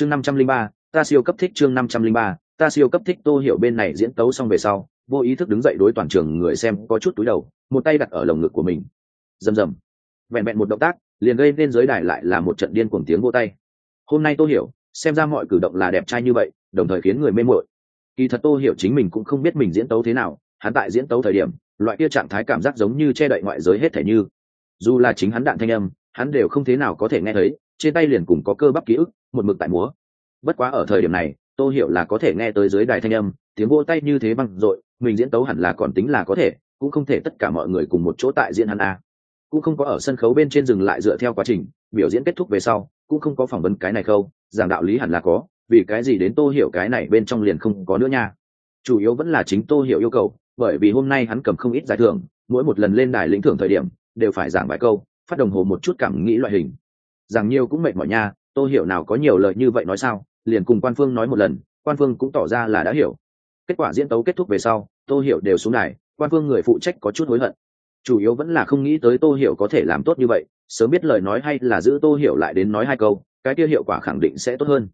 chương năm trăm linh ba, ta siêu cấp thích chương năm trăm linh ba, ta siêu cấp thích tô hiểu bên này diễn tấu xong về sau, vô ý thức đứng dậy đối toàn trường người xem có chút túi đầu, một tay đặt ở lồng ngực của mình. Rầm rầm. Vẹn vẹn một động tác, liền gây nên giới đài lại là một trận điên cuồng tiếng vô tay. Hôm nay tô hiểu, xem ra mọi cử động là đẹp trai như vậy, đồng thời khiến người mê mội kỳ thật tô hiểu chính mình cũng không biết mình diễn tấu thế nào, hắn tại diễn tấu thời điểm, loại kia trạng thái cảm giác giống như che đậy ngoại giới hết thể như. Dù là chính hắn đạn thanh âm, hắn đều không thế nào có thể nghe thấy trên tay liền cùng có cơ bắp ký ức, một mực tại múa. Bất quá ở thời điểm này, tô hiểu là có thể nghe tới dưới đài thanh âm, tiếng vô tay như thế văng dội, mình diễn tấu hẳn là còn tính là có thể, cũng không thể tất cả mọi người cùng một chỗ tại diễn hắn a. Cũng không có ở sân khấu bên trên dừng lại dựa theo quá trình, biểu diễn kết thúc về sau, cũng không có phỏng vấn cái này khâu giảng đạo lý hẳn là có, vì cái gì đến tô hiểu cái này bên trong liền không có nữa nha. Chủ yếu vẫn là chính tô hiểu yêu cầu, bởi vì hôm nay hắn cầm không ít giải thưởng, mỗi một lần lên đài lĩnh thưởng thời điểm, đều phải giảng bài câu, phát đồng hồ một chút cảm nghĩ loại hình rằng nhiều cũng mệt mỏi nha, tô hiểu nào có nhiều lời như vậy nói sao? Liền cùng quan phương nói một lần, quan phương cũng tỏ ra là đã hiểu. Kết quả diễn tấu kết thúc về sau, tô hiểu đều xuống đài, quan phương người phụ trách có chút hối hận. Chủ yếu vẫn là không nghĩ tới tô hiểu có thể làm tốt như vậy, sớm biết lời nói hay là giữ tô hiểu lại đến nói hai câu, cái kia hiệu quả khẳng định sẽ tốt hơn.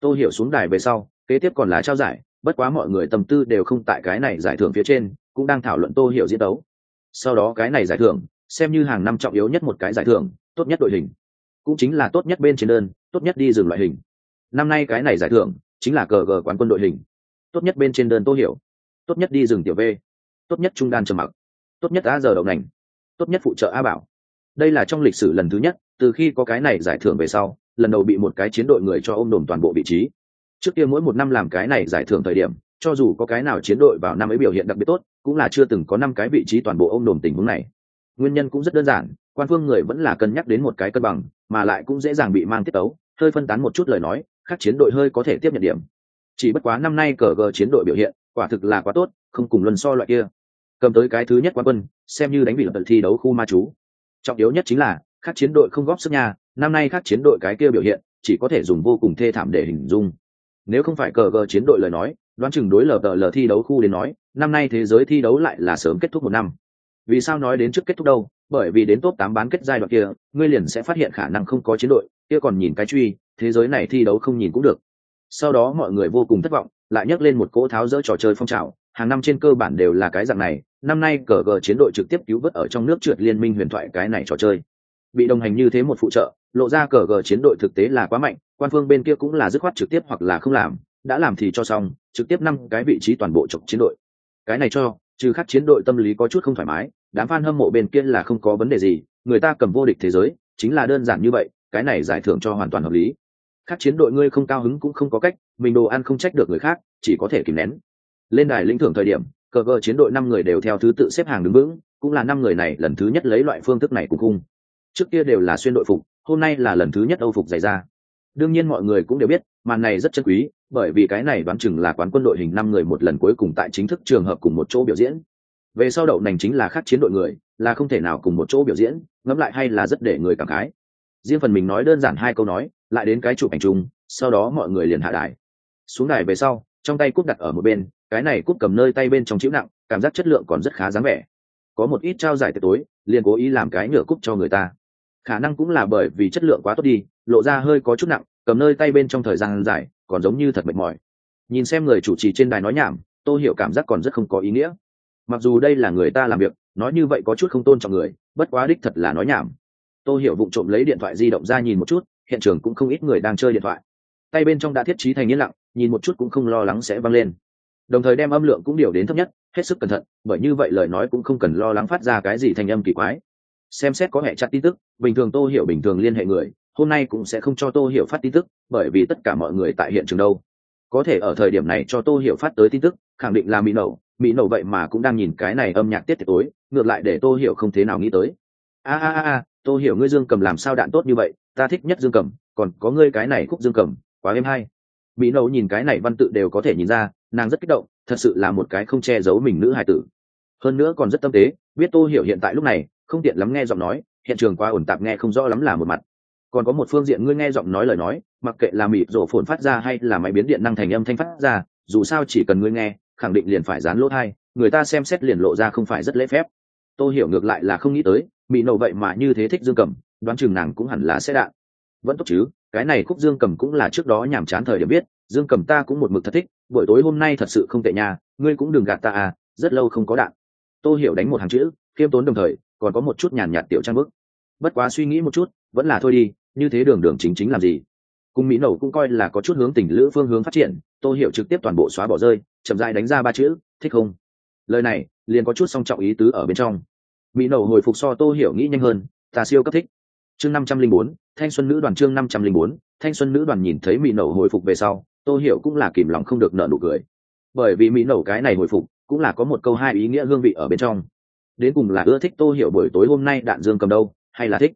Tô hiểu xuống đài về sau, kế tiếp còn là trao giải, bất quá mọi người tâm tư đều không tại cái này giải thưởng phía trên, cũng đang thảo luận tô hiểu diễn đấu sau đó cái này giải thưởng, xem như hàng năm trọng yếu nhất một cái giải thưởng, tốt nhất đội hình cũng chính là tốt nhất bên trên đơn tốt nhất đi dừng loại hình. Năm nay cái này giải thưởng chính là cờ gờ quán quân đội hình. Tốt nhất bên trên đơn tô hiểu. Tốt nhất đi rừng tiểu v. Tốt nhất trung đan trầm mặc. Tốt nhất a giờ đậu nành, tốt nhất phụ trợ a bảo. Đây là trong lịch sử lần thứ nhất từ khi có cái này giải thưởng về sau lần đầu bị một cái chiến đội người cho ôm đồn toàn bộ vị trí. Trước kia mỗi một năm làm cái này giải thưởng thời điểm cho dù có cái nào chiến đội vào năm ấy biểu hiện đặc biệt tốt cũng là chưa từng có năm cái vị trí toàn bộ ôm đồn tình huống này. Nguyên nhân cũng rất đơn giản quan phương người vẫn là cân nhắc đến một cái cân bằng mà lại cũng dễ dàng bị mang tiết tấu, hơi phân tán một chút lời nói các chiến đội hơi có thể tiếp nhận điểm. Chỉ bất quá năm nay cờ gờ chiến đội biểu hiện, quả thực là quá tốt, không cùng luân so loại kia. Cầm tới cái thứ nhất quán quân, xem như đánh bị lập thi đấu khu ma chú. Trọng yếu nhất chính là các chiến đội không góp sức nhà năm nay các chiến đội cái kia biểu hiện, chỉ có thể dùng vô cùng thê thảm để hình dung. Nếu không phải cờ gờ chiến đội lời nói, đoán chừng đối lờ tờ lờ thi đấu khu đến nói, năm nay thế giới thi đấu lại là sớm kết thúc một năm. Vì sao nói đến trước kết thúc đâu? Bởi vì đến top tám bán kết giai đoạn kia, ngươi liền sẽ phát hiện khả năng không có chiến đội, kia còn nhìn cái truy, thế giới này thi đấu không nhìn cũng được. Sau đó mọi người vô cùng thất vọng, lại nhắc lên một cỗ tháo dỡ trò chơi phong trào, hàng năm trên cơ bản đều là cái dạng này, năm nay cờ gờ chiến đội trực tiếp cứu vớt ở trong nước trượt liên minh huyền thoại cái này trò chơi. Bị đồng hành như thế một phụ trợ, lộ ra cờ gờ chiến đội thực tế là quá mạnh, quan phương bên kia cũng là dứt khoát trực tiếp hoặc là không làm, đã làm thì cho xong, trực tiếp năm cái vị trí toàn bộ trục chiến đội. Cái này cho, trừ khắc chiến đội tâm lý có chút không thoải mái đám fan hâm mộ bên kia là không có vấn đề gì, người ta cầm vô địch thế giới, chính là đơn giản như vậy, cái này giải thưởng cho hoàn toàn hợp lý. Khác chiến đội ngươi không cao hứng cũng không có cách, mình đồ ăn không trách được người khác, chỉ có thể kìm nén. Lên đài lĩnh thưởng thời điểm, cờ cờ chiến đội năm người đều theo thứ tự xếp hàng đứng vững, cũng là năm người này lần thứ nhất lấy loại phương thức này cùng cung trước kia đều là xuyên đội phục, hôm nay là lần thứ nhất âu phục dày ra. Đương nhiên mọi người cũng đều biết, màn này rất chân quý, bởi vì cái này đoán chừng là quán quân đội hình năm người một lần cuối cùng tại chính thức trường hợp cùng một chỗ biểu diễn về sau đậu nành chính là khác chiến đội người, là không thể nào cùng một chỗ biểu diễn, ngẫm lại hay là rất để người cảm khái. Riêng phần mình nói đơn giản hai câu nói, lại đến cái chụp ảnh chung, sau đó mọi người liền hạ đài. Xuống đài về sau, trong tay cúp đặt ở một bên, cái này cúp cầm nơi tay bên trong chịu nặng, cảm giác chất lượng còn rất khá dáng vẻ. Có một ít trao giải tiệc tối, liền cố ý làm cái nửa cúp cho người ta. Khả năng cũng là bởi vì chất lượng quá tốt đi, lộ ra hơi có chút nặng, cầm nơi tay bên trong thời gian dài, còn giống như thật mệt mỏi. Nhìn xem người chủ trì trên đài nói nhảm, tô hiểu cảm giác còn rất không có ý nghĩa mặc dù đây là người ta làm việc, nói như vậy có chút không tôn trọng người, bất quá đích thật là nói nhảm. Tô hiểu vụ trộm lấy điện thoại di động ra nhìn một chút, hiện trường cũng không ít người đang chơi điện thoại. Tay bên trong đã thiết trí thành yên lặng, nhìn một chút cũng không lo lắng sẽ văng lên. Đồng thời đem âm lượng cũng điều đến thấp nhất, hết sức cẩn thận, bởi như vậy lời nói cũng không cần lo lắng phát ra cái gì thành âm kỳ quái. Xem xét có hệ chặt tin tức, bình thường tô hiểu bình thường liên hệ người, hôm nay cũng sẽ không cho tô hiểu phát tin tức, bởi vì tất cả mọi người tại hiện trường đâu. Có thể ở thời điểm này cho tô hiểu phát tới tin tức, khẳng định là mỹ nậu mỹ nậu vậy mà cũng đang nhìn cái này âm nhạc tiết tiệc tối, ngược lại để tô hiểu không thế nào nghĩ tới. A a a tô hiểu ngươi dương cầm làm sao đạn tốt như vậy, ta thích nhất dương cầm, còn có ngươi cái này khúc dương cầm, quá êm hay. Mỹ nậu nhìn cái này văn tự đều có thể nhìn ra, nàng rất kích động, thật sự là một cái không che giấu mình nữ hài tử. Hơn nữa còn rất tâm tế, biết tô hiểu hiện tại lúc này, không tiện lắm nghe giọng nói, hiện trường quá ổn tạp nghe không rõ lắm là một mặt. Còn có một phương diện ngươi nghe giọng nói lời nói, mặc kệ là mịt rổ phồn phát ra hay là máy biến điện năng thành âm thanh phát ra, dù sao chỉ cần ngươi nghe khẳng định liền phải dán lỗ thai, người ta xem xét liền lộ ra không phải rất lễ phép. Tôi hiểu ngược lại là không nghĩ tới mỹ nổ vậy mà như thế thích dương cầm, đoán chừng nàng cũng hẳn là sẽ đạn. Vẫn tốt chứ, cái này khúc dương cầm cũng là trước đó nhàm chán thời điểm biết, dương cầm ta cũng một mực thật thích, buổi tối hôm nay thật sự không tệ nhà ngươi cũng đừng gạt ta à rất lâu không có đạn. Tô hiểu đánh một hàng chữ, khiêm tốn đồng thời, còn có một chút nhàn nhạt tiểu trang bức. Bất quá suy nghĩ một chút, vẫn là thôi đi, như thế đường đường chính chính làm gì. Cùng mỹ nổ cũng coi là có chút hướng tình lữ phương hướng phát triển, tô hiểu trực tiếp toàn bộ xóa bỏ rơi chậm dài đánh ra ba chữ, thích không? Lời này liền có chút song trọng ý tứ ở bên trong. Mỹ nổ hồi phục so tô hiểu nghĩ nhanh hơn, ta siêu cấp thích. Chương năm trăm linh bốn, thanh xuân nữ đoàn chương năm trăm linh bốn, thanh xuân nữ đoàn nhìn thấy mỹ nổ hồi phục về sau, tô hiểu cũng là kìm lòng không được nợ nụ cười. Bởi vì mỹ nổ cái này hồi phục cũng là có một câu hai ý nghĩa hương vị ở bên trong. Đến cùng là ưa thích tô hiểu buổi tối hôm nay đạn dương cầm đâu, hay là thích?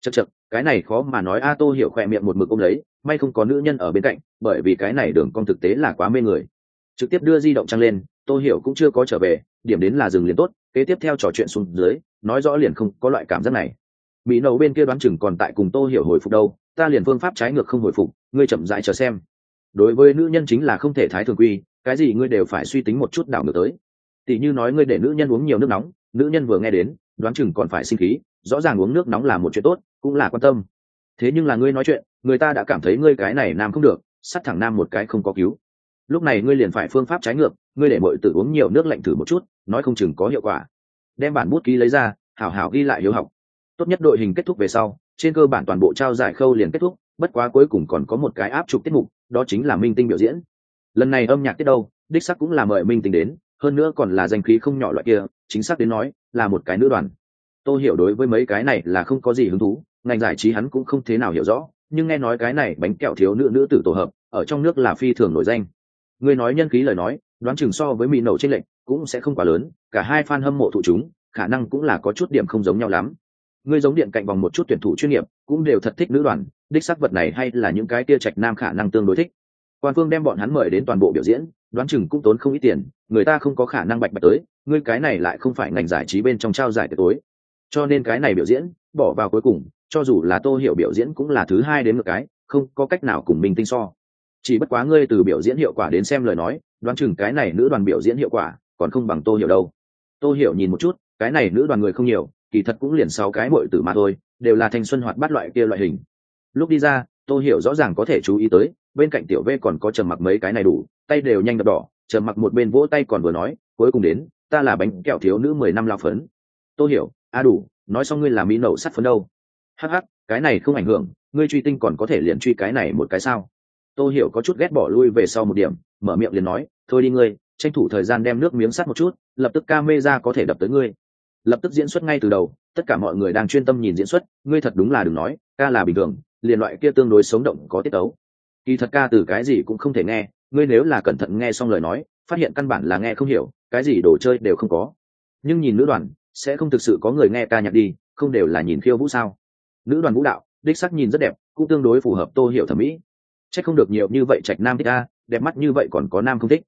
Chật chật cái này khó mà nói. A tô hiểu khỏe miệng một mực ôm lấy, may không có nữ nhân ở bên cạnh, bởi vì cái này đường cong thực tế là quá mê người trực tiếp đưa di động trăng lên, tô hiểu cũng chưa có trở về, điểm đến là dừng liền tốt, kế tiếp theo trò chuyện xuống dưới, nói rõ liền không có loại cảm giác này. Mỹ nấu bên kia đoán chừng còn tại cùng tô hiểu hồi phục đâu, ta liền phương pháp trái ngược không hồi phục, ngươi chậm rãi chờ xem. Đối với nữ nhân chính là không thể thái thường quy, cái gì ngươi đều phải suy tính một chút đảo ngược tới. Tỷ như nói ngươi để nữ nhân uống nhiều nước nóng, nữ nhân vừa nghe đến, đoán chừng còn phải sinh khí, rõ ràng uống nước nóng là một chuyện tốt, cũng là quan tâm. Thế nhưng là ngươi nói chuyện, người ta đã cảm thấy ngươi cái này nam không được, sắt thẳng nam một cái không có cứu lúc này ngươi liền phải phương pháp trái ngược, ngươi để mọi tự uống nhiều nước lạnh thử một chút, nói không chừng có hiệu quả. Đem bản bút ký lấy ra, hảo hảo ghi lại hiếu học. Tốt nhất đội hình kết thúc về sau, trên cơ bản toàn bộ trao giải khâu liền kết thúc, bất quá cuối cùng còn có một cái áp chụp tiết mục, đó chính là minh tinh biểu diễn. Lần này âm nhạc tiết đâu, đích sắc cũng là mời minh tinh đến, hơn nữa còn là danh khí không nhỏ loại kia, chính xác đến nói, là một cái nữ đoàn. Tôi hiểu đối với mấy cái này là không có gì hứng thú, ngành giải trí hắn cũng không thế nào hiểu rõ, nhưng nghe nói cái này bánh kẹo thiếu nữ nữ tử tổ hợp, ở trong nước là phi thường nổi danh. Ngươi nói nhân khí lời nói, đoán chừng so với mỹ nổ trên lệnh cũng sẽ không quá lớn, cả hai fan hâm mộ thụ chúng, khả năng cũng là có chút điểm không giống nhau lắm. Ngươi giống điện cạnh vòng một chút tuyển thủ chuyên nghiệp, cũng đều thật thích nữ đoàn, đích sắc vật này hay là những cái tia trạch nam khả năng tương đối thích. Quan phương đem bọn hắn mời đến toàn bộ biểu diễn, đoán chừng cũng tốn không ít tiền, người ta không có khả năng bạch bạch tới, ngươi cái này lại không phải ngành giải trí bên trong trao giải tối. Cho nên cái này biểu diễn, bỏ vào cuối cùng, cho dù là tô hiểu biểu diễn cũng là thứ hai đến một cái, không có cách nào cùng mình tinh so chỉ bất quá ngươi từ biểu diễn hiệu quả đến xem lời nói, đoán chừng cái này nữ đoàn biểu diễn hiệu quả còn không bằng tô hiểu đâu. Tô hiểu nhìn một chút, cái này nữ đoàn người không nhiều, kỳ thật cũng liền sáu cái bội tử mà thôi, đều là thanh xuân hoạt bát loại kia loại hình. Lúc đi ra, tô hiểu rõ ràng có thể chú ý tới, bên cạnh tiểu v còn có trầm mặc mấy cái này đủ, tay đều nhanh đập đỏ, trầm mặc một bên vỗ tay còn vừa nói, cuối cùng đến, ta là bánh kẹo thiếu nữ mười năm lao phấn. Tô hiểu, a đủ, nói xong ngươi là mỹ nậu sắt phấn đâu. Hắc hắc, cái này không ảnh hưởng, ngươi truy tinh còn có thể liền truy cái này một cái sao? Tô hiểu có chút ghét bỏ lui về sau một điểm, mở miệng liền nói, thôi đi ngươi, tranh thủ thời gian đem nước miếng sắt một chút, lập tức ca mê ra có thể đập tới ngươi. Lập tức diễn xuất ngay từ đầu, tất cả mọi người đang chuyên tâm nhìn diễn xuất, ngươi thật đúng là đừng nói, ca là bình thường, liền loại kia tương đối sống động có tiết tấu. Kỳ thật ca từ cái gì cũng không thể nghe, ngươi nếu là cẩn thận nghe xong lời nói, phát hiện căn bản là nghe không hiểu, cái gì đồ chơi đều không có. Nhưng nhìn nữ đoàn, sẽ không thực sự có người nghe ca nhạc đi, không đều là nhìn khiêu vũ sao? Nữ đoàn vũ đạo, đích sắc nhìn rất đẹp, cũng tương đối phù hợp tô hiểu thẩm mỹ chắc không được nhiều như vậy trạch nam thích a, đẹp mắt như vậy còn có nam không thích.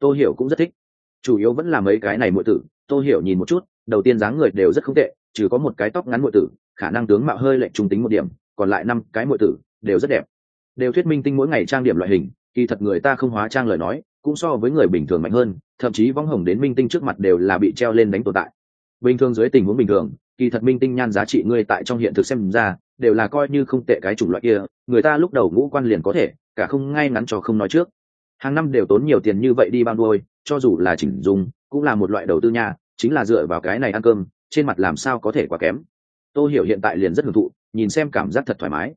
Tô hiểu cũng rất thích. Chủ yếu vẫn là mấy cái này muội tử. Tô hiểu nhìn một chút, đầu tiên dáng người đều rất không tệ, trừ có một cái tóc ngắn muội tử, khả năng tướng mạo hơi lệch trung tính một điểm, còn lại năm cái muội tử đều rất đẹp. Đều thuyết minh tinh mỗi ngày trang điểm loại hình, kỳ thật người ta không hóa trang lời nói, cũng so với người bình thường mạnh hơn, thậm chí vong hồng đến minh tinh trước mặt đều là bị treo lên đánh tồn tại. Bình thường dưới tình huống bình thường, kỳ thật minh tinh nhan giá trị ngươi tại trong hiện thực xem ra đều là coi như không tệ cái chủng loại kia, người ta lúc đầu ngũ quan liền có thể, cả không ngay ngắn cho không nói trước. Hàng năm đều tốn nhiều tiền như vậy đi bao đuôi cho dù là chỉnh dùng, cũng là một loại đầu tư nha, chính là dựa vào cái này ăn cơm, trên mặt làm sao có thể quá kém. Tôi hiểu hiện tại liền rất hưởng thụ, nhìn xem cảm giác thật thoải mái.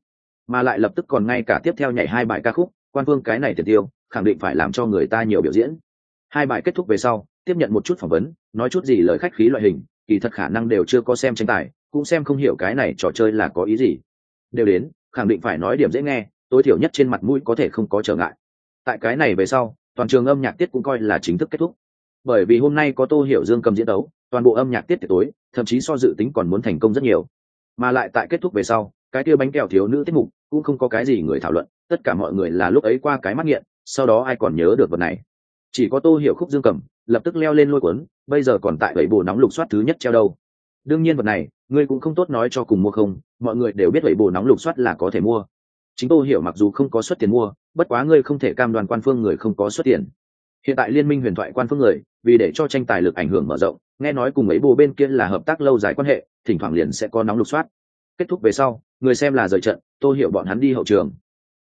Mà lại lập tức còn ngay cả tiếp theo nhảy hai bài ca khúc, quan phương cái này tiền tiêu, khẳng định phải làm cho người ta nhiều biểu diễn. Hai bài kết thúc về sau, tiếp nhận một chút phỏng vấn, nói chút gì lời khách khí loại hình, kỳ thật khả năng đều chưa có xem tranh tài cũng xem không hiểu cái này trò chơi là có ý gì. Đều đến, khẳng định phải nói điểm dễ nghe, tối thiểu nhất trên mặt mũi có thể không có trở ngại. Tại cái này về sau, toàn trường âm nhạc tiết cũng coi là chính thức kết thúc. Bởi vì hôm nay có tô hiểu dương cầm diễn đấu, toàn bộ âm nhạc tiết tối, thậm chí so dự tính còn muốn thành công rất nhiều. Mà lại tại kết thúc về sau, cái kia bánh kẹo thiếu nữ tiết mục cũng không có cái gì người thảo luận, tất cả mọi người là lúc ấy qua cái mắt nghiện, sau đó ai còn nhớ được vật này. Chỉ có tô hiểu khúc dương cầm, lập tức leo lên lôi cuốn, bây giờ còn tại bảy bồ nóng lục soát thứ nhất treo đâu đương nhiên vật này, ngươi cũng không tốt nói cho cùng mua không, mọi người đều biết vậy bồ nóng lục soát là có thể mua. Chính tôi hiểu mặc dù không có xuất tiền mua, bất quá ngươi không thể cam đoàn quan phương người không có xuất tiền. Hiện tại liên minh huyền thoại quan phương người, vì để cho tranh tài lực ảnh hưởng mở rộng, nghe nói cùng ấy bồ bên kia là hợp tác lâu dài quan hệ, thỉnh thoảng liền sẽ có nóng lục soát. Kết thúc về sau, người xem là rời trận tôi hiểu bọn hắn đi hậu trường.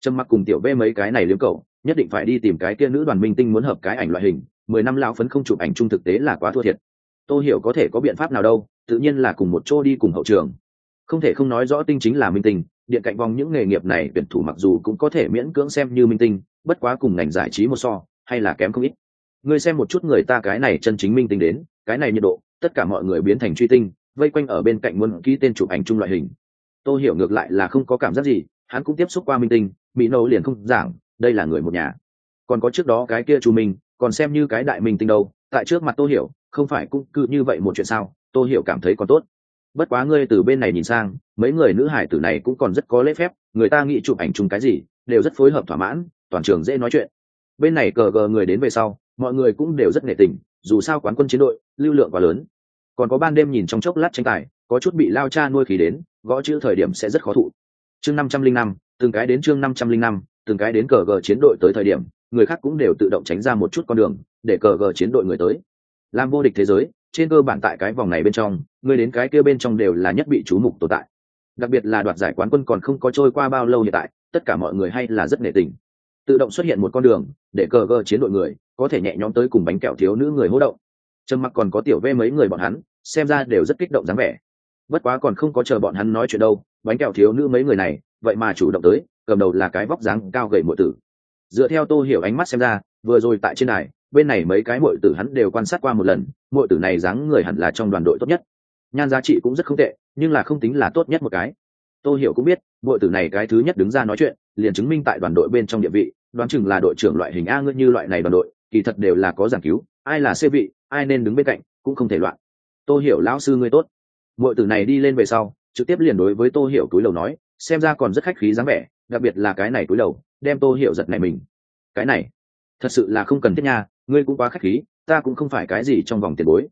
Trầm mặc cùng tiểu v mấy cái này liếm cầu nhất định phải đi tìm cái kia nữ đoàn minh tinh muốn hợp cái ảnh loại hình, mười năm lao phấn không chụp ảnh chung thực tế là quá thua thiệt tôi hiểu có thể có biện pháp nào đâu, tự nhiên là cùng một chỗ đi cùng hậu trường. Không thể không nói rõ tinh chính là minh tinh, điện cạnh vòng những nghề nghiệp này tuyển thủ mặc dù cũng có thể miễn cưỡng xem như minh tinh, bất quá cùng ngành giải trí một so, hay là kém không ít. Ngươi xem một chút người ta cái này chân chính minh tinh đến, cái này nhiệt độ, tất cả mọi người biến thành truy tinh, vây quanh ở bên cạnh muôn ký tên chụp ảnh chung loại hình. Tôi hiểu ngược lại là không có cảm giác gì, hắn cũng tiếp xúc qua minh tinh, mỹ nâu liền không giảng, đây là người một nhà. Còn có trước đó cái kia chu minh, còn xem như cái đại minh tinh đâu, tại trước mặt tôi hiểu không phải cũng cứ như vậy một chuyện sao? Tôi hiểu cảm thấy còn tốt. Bất quá ngươi từ bên này nhìn sang, mấy người nữ hải tử này cũng còn rất có lễ phép, người ta nghĩ chụp ảnh chung cái gì, đều rất phối hợp thỏa mãn, toàn trường dễ nói chuyện. Bên này cờ gờ người đến về sau, mọi người cũng đều rất nghệ tình, dù sao quán quân chiến đội, lưu lượng quá lớn. Còn có ban đêm nhìn trong chốc lát tranh tài, có chút bị lao cha nuôi khí đến, gõ chữ thời điểm sẽ rất khó thụ. Chương năm trăm linh năm, từng cái đến chương năm trăm linh năm, từng cái đến cờ gờ chiến đội tới thời điểm, người khác cũng đều tự động tránh ra một chút con đường, để cờ gờ chiến đội người tới làm vô địch thế giới, trên cơ bản tại cái vòng này bên trong, người đến cái kia bên trong đều là nhất bị chú mục tồn tại. Đặc biệt là đoạt giải quán quân còn không có trôi qua bao lâu hiện tại, tất cả mọi người hay là rất nể tình. Tự động xuất hiện một con đường, để cờ gờ chiến đội người, có thể nhẹ nhõm tới cùng bánh kẹo thiếu nữ người hỗ động. Trầm mặc còn có tiểu vê mấy người bọn hắn, xem ra đều rất kích động dáng vẻ. Bất quá còn không có chờ bọn hắn nói chuyện đâu, bánh kẹo thiếu nữ mấy người này, vậy mà chủ động tới, cầm đầu là cái vóc dáng cao gầy muội tử. Dựa theo tô hiểu ánh mắt xem ra, vừa rồi tại trên này bên này mấy cái muội tử hắn đều quan sát qua một lần, muội tử này dáng người hẳn là trong đoàn đội tốt nhất. Nhan giá trị cũng rất không tệ, nhưng là không tính là tốt nhất một cái. Tô hiểu cũng biết, muội tử này cái thứ nhất đứng ra nói chuyện, liền chứng minh tại đoàn đội bên trong địa vị, đoán chừng là đội trưởng loại hình a ngươi như loại này đoàn đội, kỳ thật đều là có giảng cứu, ai là xê vị, ai nên đứng bên cạnh, cũng không thể loạn. Tô hiểu lão sư ngươi tốt. Muội tử này đi lên về sau, trực tiếp liền đối với tô hiểu túi lầu nói, xem ra còn rất khách khí dáng vẻ, đặc biệt là cái này túi lầu, đem tô hiểu giật này mình. Cái này thật sự là không cần thiết nha, ngươi cũng quá khách khí, ta cũng không phải cái gì trong vòng tiền bối.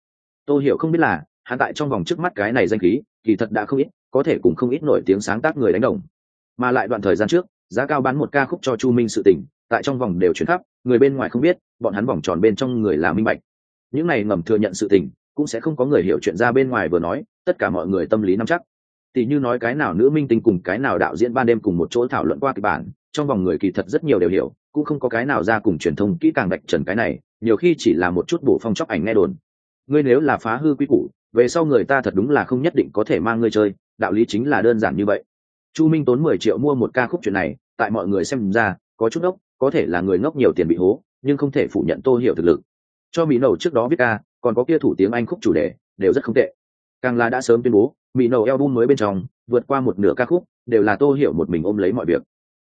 Tôi hiểu không biết là, hắn tại trong vòng trước mắt cái này danh khí, kỳ thật đã không ít, có thể cùng không ít nổi tiếng sáng tác người đánh đồng. Mà lại đoạn thời gian trước, giá cao bán một ca khúc cho chu minh sự tình, tại trong vòng đều chuyển khắp, người bên ngoài không biết, bọn hắn vòng tròn bên trong người là minh bạch. Những này ngầm thừa nhận sự tình, cũng sẽ không có người hiểu chuyện ra bên ngoài vừa nói, tất cả mọi người tâm lý nắm chắc. Thì như nói cái nào nữ minh tinh cùng cái nào đạo diễn ban đêm cùng một chỗ thảo luận qua kịch bản trong vòng người kỳ thật rất nhiều đều hiểu, cũng không có cái nào ra cùng truyền thông kỹ càng đạch trần cái này, nhiều khi chỉ là một chút bổ phong chóc ảnh nghe đồn. Ngươi nếu là phá hư quy củ, về sau người ta thật đúng là không nhất định có thể mang ngươi chơi, đạo lý chính là đơn giản như vậy. Chu minh tốn mười triệu mua một ca khúc chuyện này, tại mọi người xem ra, có chút ốc có thể là người ngốc nhiều tiền bị hố, nhưng không thể phủ nhận tô hiểu thực lực. Cho mỹ nầu trước đó biết ca, còn có kia thủ tiếng anh khúc chủ đề, đều rất không tệ. Càng là đã sớm tuyên bố, mỹ nầu album mới bên trong, vượt qua một nửa ca khúc, đều là tô hiểu một mình ôm lấy mọi việc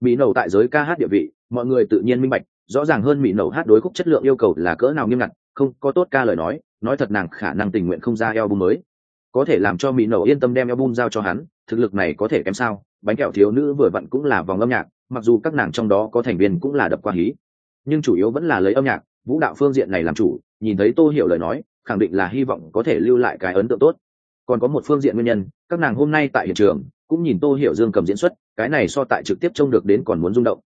mỹ nầu tại giới ca hát địa vị, mọi người tự nhiên minh bạch, rõ ràng hơn mỹ nầu hát đối khúc chất lượng yêu cầu là cỡ nào nghiêm ngặt, không có tốt ca lời nói nói thật nàng khả năng tình nguyện không ra album mới. Có thể làm cho mỹ nầu yên tâm đem album giao cho hắn, thực lực này có thể kém sao, bánh kẹo thiếu nữ vừa vặn cũng là vòng âm nhạc, mặc dù các nàng trong đó có thành viên cũng là đập qua hí, nhưng chủ yếu vẫn là lấy âm nhạc, vũ đạo phương diện này làm chủ, nhìn thấy tô hiểu lời nói, khẳng định là hy vọng có thể lưu lại cái ấn tượng tốt. Còn có một phương diện nguyên nhân, các nàng hôm nay tại hiện trường, cũng nhìn tô hiểu dương cầm diễn xuất cái này so tại trực tiếp trông được đến còn muốn rung động.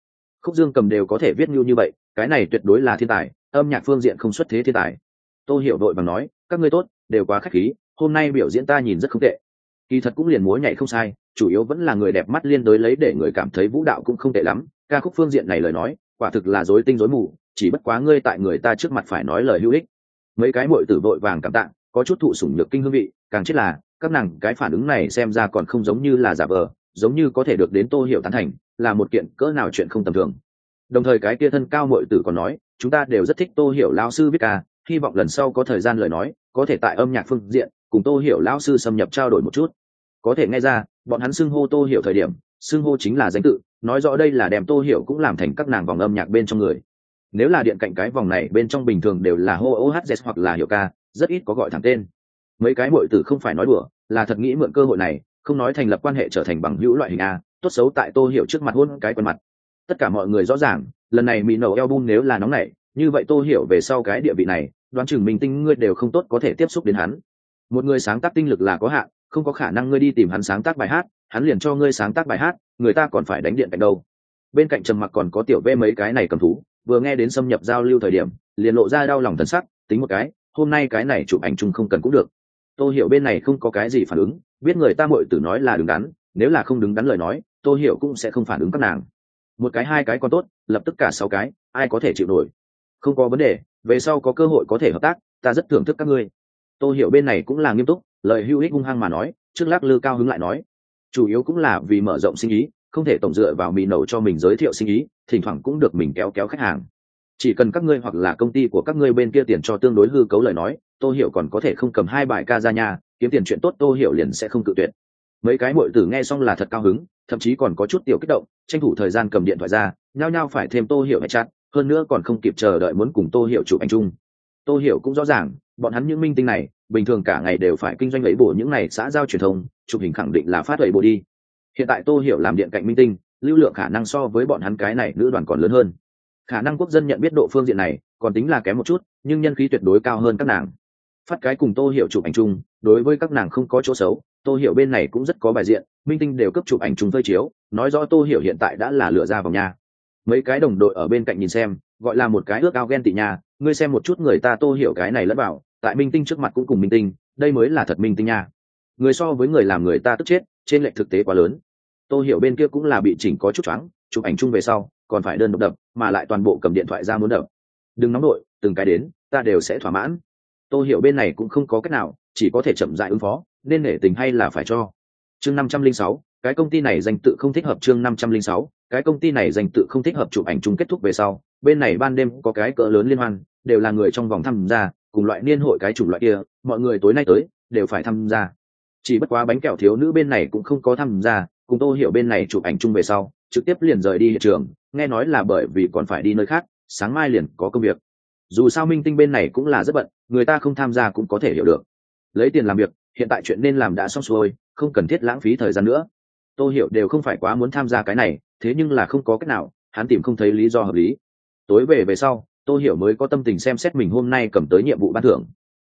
Khúc dương cầm đều có thể viết như như vậy, cái này tuyệt đối là thiên tài, âm nhạc phương diện không xuất thế thiên tài. Tô hiểu đội bằng nói, các ngươi tốt, đều quá khách khí, hôm nay biểu diễn ta nhìn rất không tệ. Kỳ thật cũng liền múa nhảy không sai, chủ yếu vẫn là người đẹp mắt liên đối lấy để người cảm thấy vũ đạo cũng không tệ lắm. Ca khúc phương diện này lời nói, quả thực là dối tinh dối mù, chỉ bất quá ngươi tại người ta trước mặt phải nói lời hữu ích. Mấy cái mội tử vội vàng cảm tạng có chút thụ sủng nhược kinh hương vị, càng chết là, các nàng cái phản ứng này xem ra còn không giống như là giả vờ giống như có thể được đến tô hiểu tán thành, là một kiện cỡ nào chuyện không tầm thường. Đồng thời cái kia thân cao mội tử còn nói, chúng ta đều rất thích tô hiểu lao sư viết ca, hy vọng lần sau có thời gian lời nói, có thể tại âm nhạc phương diện, cùng tô hiểu lao sư xâm nhập trao đổi một chút. Có thể nghe ra, bọn hắn xưng hô tô hiểu thời điểm, xưng hô chính là danh tự, nói rõ đây là đem tô hiểu cũng làm thành các nàng vòng âm nhạc bên trong người. Nếu là điện cạnh cái vòng này bên trong bình thường đều là hô ohz hoặc là hiểu ca, rất ít có gọi thẳng tên. Mấy cái bội tử không phải nói đùa, là thật nghĩ mượn cơ hội này không nói thành lập quan hệ trở thành bằng hữu loại hình a, tốt xấu tại tô hiểu trước mặt hôn cái quần mặt. Tất cả mọi người rõ ràng, lần này mỹ nổ album nếu là nóng nảy, như vậy tô hiểu về sau cái địa vị này, đoán chừng mình tinh ngươi đều không tốt có thể tiếp xúc đến hắn. Một người sáng tác tinh lực là có hạn, không có khả năng ngươi đi tìm hắn sáng tác bài hát, hắn liền cho ngươi sáng tác bài hát, người ta còn phải đánh điện cạnh đâu. Bên cạnh trầm mặc còn có tiểu vê mấy cái này cầm thú, vừa nghe đến xâm nhập giao lưu thời điểm, liền lộ ra đau lòng thần sắc, tính một cái, hôm nay cái này chụp ảnh chung không cần cũng được. Tôi hiểu bên này không có cái gì phản ứng biết người ta muội tử nói là đứng đắn, nếu là không đứng đắn lời nói, tô hiểu cũng sẽ không phản ứng các nàng. Một cái hai cái còn tốt, lập tức cả sáu cái, ai có thể chịu nổi? Không có vấn đề, về sau có cơ hội có thể hợp tác, ta rất thưởng thức các ngươi. Tô hiểu bên này cũng là nghiêm túc, lời hữu ích hung hăng mà nói, trước lắc lư cao hứng lại nói. Chủ yếu cũng là vì mở rộng sinh ý, không thể tổng dựa vào mì nầu cho mình giới thiệu sinh ý, thỉnh thoảng cũng được mình kéo kéo khách hàng. Chỉ cần các ngươi hoặc là công ty của các ngươi bên kia tiền cho tương đối hư cấu lời nói tô hiểu còn có thể không cầm hai bài ca ra nhà kiếm tiền chuyện tốt tô hiểu liền sẽ không cự tuyệt. Mấy cái muội tử nghe xong là thật cao hứng, thậm chí còn có chút tiểu kích động, tranh thủ thời gian cầm điện thoại ra, nhao nhao phải thêm tô hiểu hay chặt hơn nữa còn không kịp chờ đợi muốn cùng tô hiểu chụp ảnh chung. Tô hiểu cũng rõ ràng, bọn hắn những minh tinh này, bình thường cả ngày đều phải kinh doanh lấy bổ những này xã giao truyền thông, chụp hình khẳng định là phát lấy bộ đi. Hiện tại tô hiểu làm điện cạnh minh tinh, lưu lượng khả năng so với bọn hắn cái này nữ đoàn còn lớn hơn. Khả năng quốc dân nhận biết độ phương diện này, còn tính là kém một chút, nhưng nhân khí tuyệt đối cao hơn các nàng phát cái cùng tô hiểu chụp ảnh chung, đối với các nàng không có chỗ xấu, tô hiểu bên này cũng rất có bài diện, minh tinh đều cấp chụp ảnh chung phơi chiếu, nói rõ tô hiểu hiện tại đã là lựa ra vào nhà mấy cái đồng đội ở bên cạnh nhìn xem, gọi là một cái ước ao ghen tị nhà ngươi xem một chút người ta tô hiểu cái này lẫn bảo tại minh tinh trước mặt cũng cùng minh tinh, đây mới là thật minh tinh nha. Người so với người làm người ta tức chết, trên lệnh thực tế quá lớn. Tô hiểu bên kia cũng là bị chỉnh có chút choáng, chụp ảnh chung về sau, còn phải đơn độc đập, mà lại toàn bộ cầm điện thoại ra muốn đập. Đừng nóng đội, từng cái đến, ta đều sẽ thỏa mãn tô hiểu bên này cũng không có cách nào, chỉ có thể chậm dại ứng phó, nên nể tình hay là phải cho. Chương năm trăm linh sáu, cái công ty này danh tự không thích hợp chương năm trăm linh sáu, cái công ty này danh tự không thích hợp chụp ảnh chung kết thúc về sau, bên này ban đêm có cái cỡ lớn liên hoan, đều là người trong vòng tham gia, cùng loại niên hội cái chủng loại kia, mọi người tối nay tới, đều phải tham gia. Chỉ bất quá bánh kẹo thiếu nữ bên này cũng không có tham gia, cùng tô hiểu bên này chụp ảnh chung về sau, trực tiếp liền rời đi hiện trường, nghe nói là bởi vì còn phải đi nơi khác, sáng mai liền có công việc dù sao minh tinh bên này cũng là rất bận, người ta không tham gia cũng có thể hiểu được. Lấy tiền làm việc, hiện tại chuyện nên làm đã xong xuôi, không cần thiết lãng phí thời gian nữa. Tôi hiểu đều không phải quá muốn tham gia cái này, thế nhưng là không có cách nào, hắn tìm không thấy lý do hợp lý. Tối về về sau tôi hiểu mới có tâm tình xem xét mình hôm nay cầm tới nhiệm vụ ban thưởng.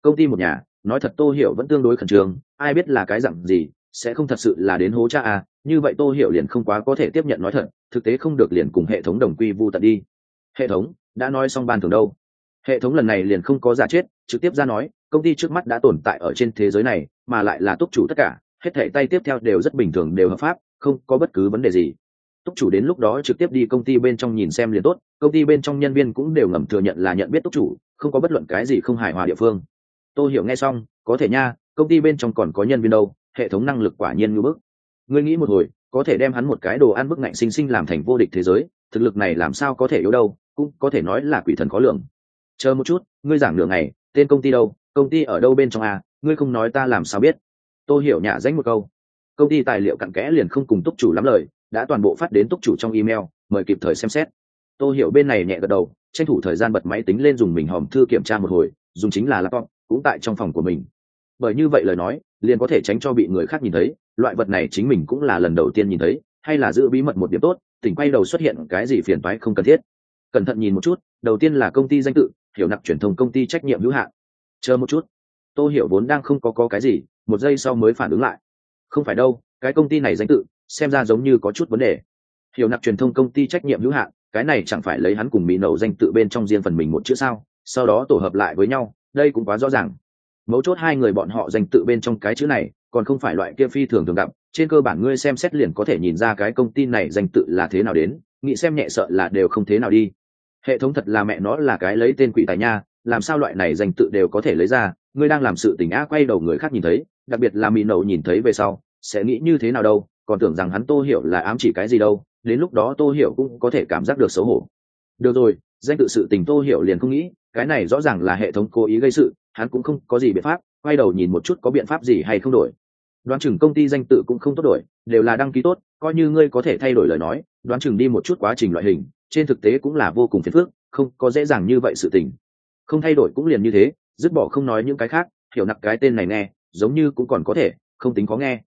Công ty một nhà, nói thật tôi hiểu vẫn tương đối khẩn trương, ai biết là cái dặn gì, sẽ không thật sự là đến hố cha à như vậy tôi hiểu liền không quá có thể tiếp nhận nói thật, thực tế không được liền cùng hệ thống đồng quy vu tận đi. Hệ thống, đã nói xong ban thưởng đâu? Hệ thống lần này liền không có giả chết, trực tiếp ra nói, công ty trước mắt đã tồn tại ở trên thế giới này, mà lại là túc chủ tất cả, hết thể tay tiếp theo đều rất bình thường, đều hợp pháp, không có bất cứ vấn đề gì. Túc chủ đến lúc đó trực tiếp đi công ty bên trong nhìn xem liền tốt, công ty bên trong nhân viên cũng đều ngầm thừa nhận là nhận biết túc chủ, không có bất luận cái gì không hài hòa địa phương. Tôi hiểu nghe xong, có thể nha, công ty bên trong còn có nhân viên đâu, hệ thống năng lực quả nhiên ngưỡng bức. Ngươi nghĩ một hồi, có thể đem hắn một cái đồ ăn bức ngạnh sinh sinh làm thành vô địch thế giới, thực lực này làm sao có thể yếu đâu, cũng có thể nói là quỷ thần khó lường chờ một chút, ngươi giảng nửa ngày, tên công ty đâu, công ty ở đâu bên trong à ngươi không nói ta làm sao biết. Tôi hiểu nhả danh một câu. Công ty tài liệu cặn kẽ liền không cùng túc chủ lắm lời, đã toàn bộ phát đến túc chủ trong email, mời kịp thời xem xét. Tôi hiểu bên này nhẹ gật đầu, tranh thủ thời gian bật máy tính lên dùng mình hòm thư kiểm tra một hồi, dùng chính là laptop, cũng tại trong phòng của mình. Bởi như vậy lời nói, liền có thể tránh cho bị người khác nhìn thấy, loại vật này chính mình cũng là lần đầu tiên nhìn thấy, hay là giữ bí mật một điểm tốt, tỉnh quay đầu xuất hiện cái gì phiền toái không cần thiết. Cẩn thận nhìn một chút, đầu tiên là công ty danh tự hiểu nặc truyền thông công ty trách nhiệm hữu hạn. Chờ một chút. Tôi hiểu vốn đang không có có cái gì, một giây sau mới phản ứng lại. Không phải đâu, cái công ty này danh tự, xem ra giống như có chút vấn đề. Hiểu nặc truyền thông công ty trách nhiệm hữu hạn, cái này chẳng phải lấy hắn cùng mỹ nậu danh tự bên trong riêng phần mình một chữ sao, sau đó tổ hợp lại với nhau, đây cũng quá rõ ràng. Mấu chốt hai người bọn họ danh tự bên trong cái chữ này, còn không phải loại kia phi thường thường gặp, trên cơ bản ngươi xem xét liền có thể nhìn ra cái công ty này danh tự là thế nào đến, nghĩ xem nhẹ sợ là đều không thế nào đi hệ thống thật là mẹ nó là cái lấy tên quỷ tài nha, làm sao loại này danh tự đều có thể lấy ra, ngươi đang làm sự tình á quay đầu người khác nhìn thấy, đặc biệt là mỹ nậu nhìn thấy về sau, sẽ nghĩ như thế nào đâu, còn tưởng rằng hắn tô hiểu là ám chỉ cái gì đâu, đến lúc đó tô hiểu cũng có thể cảm giác được xấu hổ. Được rồi, danh tự sự tình tô hiểu liền không nghĩ, cái này rõ ràng là hệ thống cố ý gây sự, hắn cũng không có gì biện pháp, quay đầu nhìn một chút có biện pháp gì hay không đổi. Đoán chừng công ty danh tự cũng không tốt đổi, đều là đăng ký tốt, coi như ngươi có thể thay đổi lời nói, đoán chừng đi một chút quá trình loại hình trên thực tế cũng là vô cùng phiền phức, không có dễ dàng như vậy sự tình. Không thay đổi cũng liền như thế, dứt bỏ không nói những cái khác, hiểu nặng cái tên này nghe, giống như cũng còn có thể, không tính có nghe.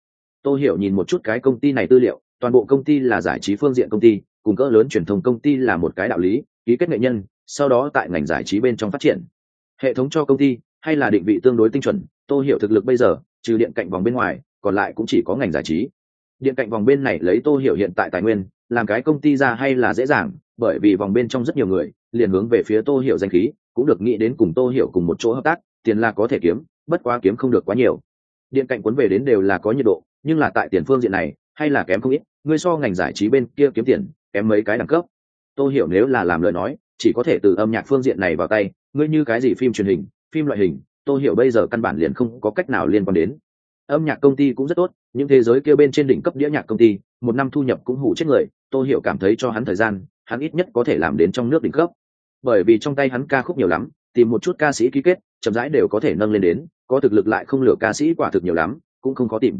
Tôi hiểu nhìn một chút cái công ty này tư liệu, toàn bộ công ty là giải trí phương diện công ty, cùng cỡ lớn truyền thông công ty là một cái đạo lý, ký kết nghệ nhân, sau đó tại ngành giải trí bên trong phát triển. Hệ thống cho công ty, hay là định vị tương đối tinh chuẩn tôi hiểu thực lực bây giờ, trừ điện cạnh vòng bên ngoài, còn lại cũng chỉ có ngành giải trí. Điện cạnh vòng bên này lấy tô hiểu hiện tại tài nguyên, làm cái công ty ra hay là dễ dàng bởi vì vòng bên trong rất nhiều người, liền hướng về phía tô hiểu danh khí, cũng được nghĩ đến cùng tô hiểu cùng một chỗ hợp tác, tiền là có thể kiếm, bất quá kiếm không được quá nhiều. Điện cạnh cuốn về đến đều là có nhiệt độ, nhưng là tại tiền phương diện này, hay là kém không ít, ngươi so ngành giải trí bên kia kiếm tiền, kém mấy cái đẳng cấp. Tôi hiểu nếu là làm lời nói, chỉ có thể từ âm nhạc phương diện này vào tay, ngươi như cái gì phim truyền hình, phim loại hình tôi hiểu bây giờ căn bản liền không có cách nào liên quan đến. Âm nhạc công ty cũng rất tốt, những thế giới kia bên trên đỉnh cấp đĩa nhạc công ty, một năm thu nhập cũng hủ chết người tôi hiểu cảm thấy cho hắn thời gian hắn ít nhất có thể làm đến trong nước đỉnh cấp. Bởi vì trong tay hắn ca khúc nhiều lắm, tìm một chút ca sĩ ký kết, chậm rãi đều có thể nâng lên đến, có thực lực lại không lựa ca sĩ quả thực nhiều lắm, cũng không khó tìm.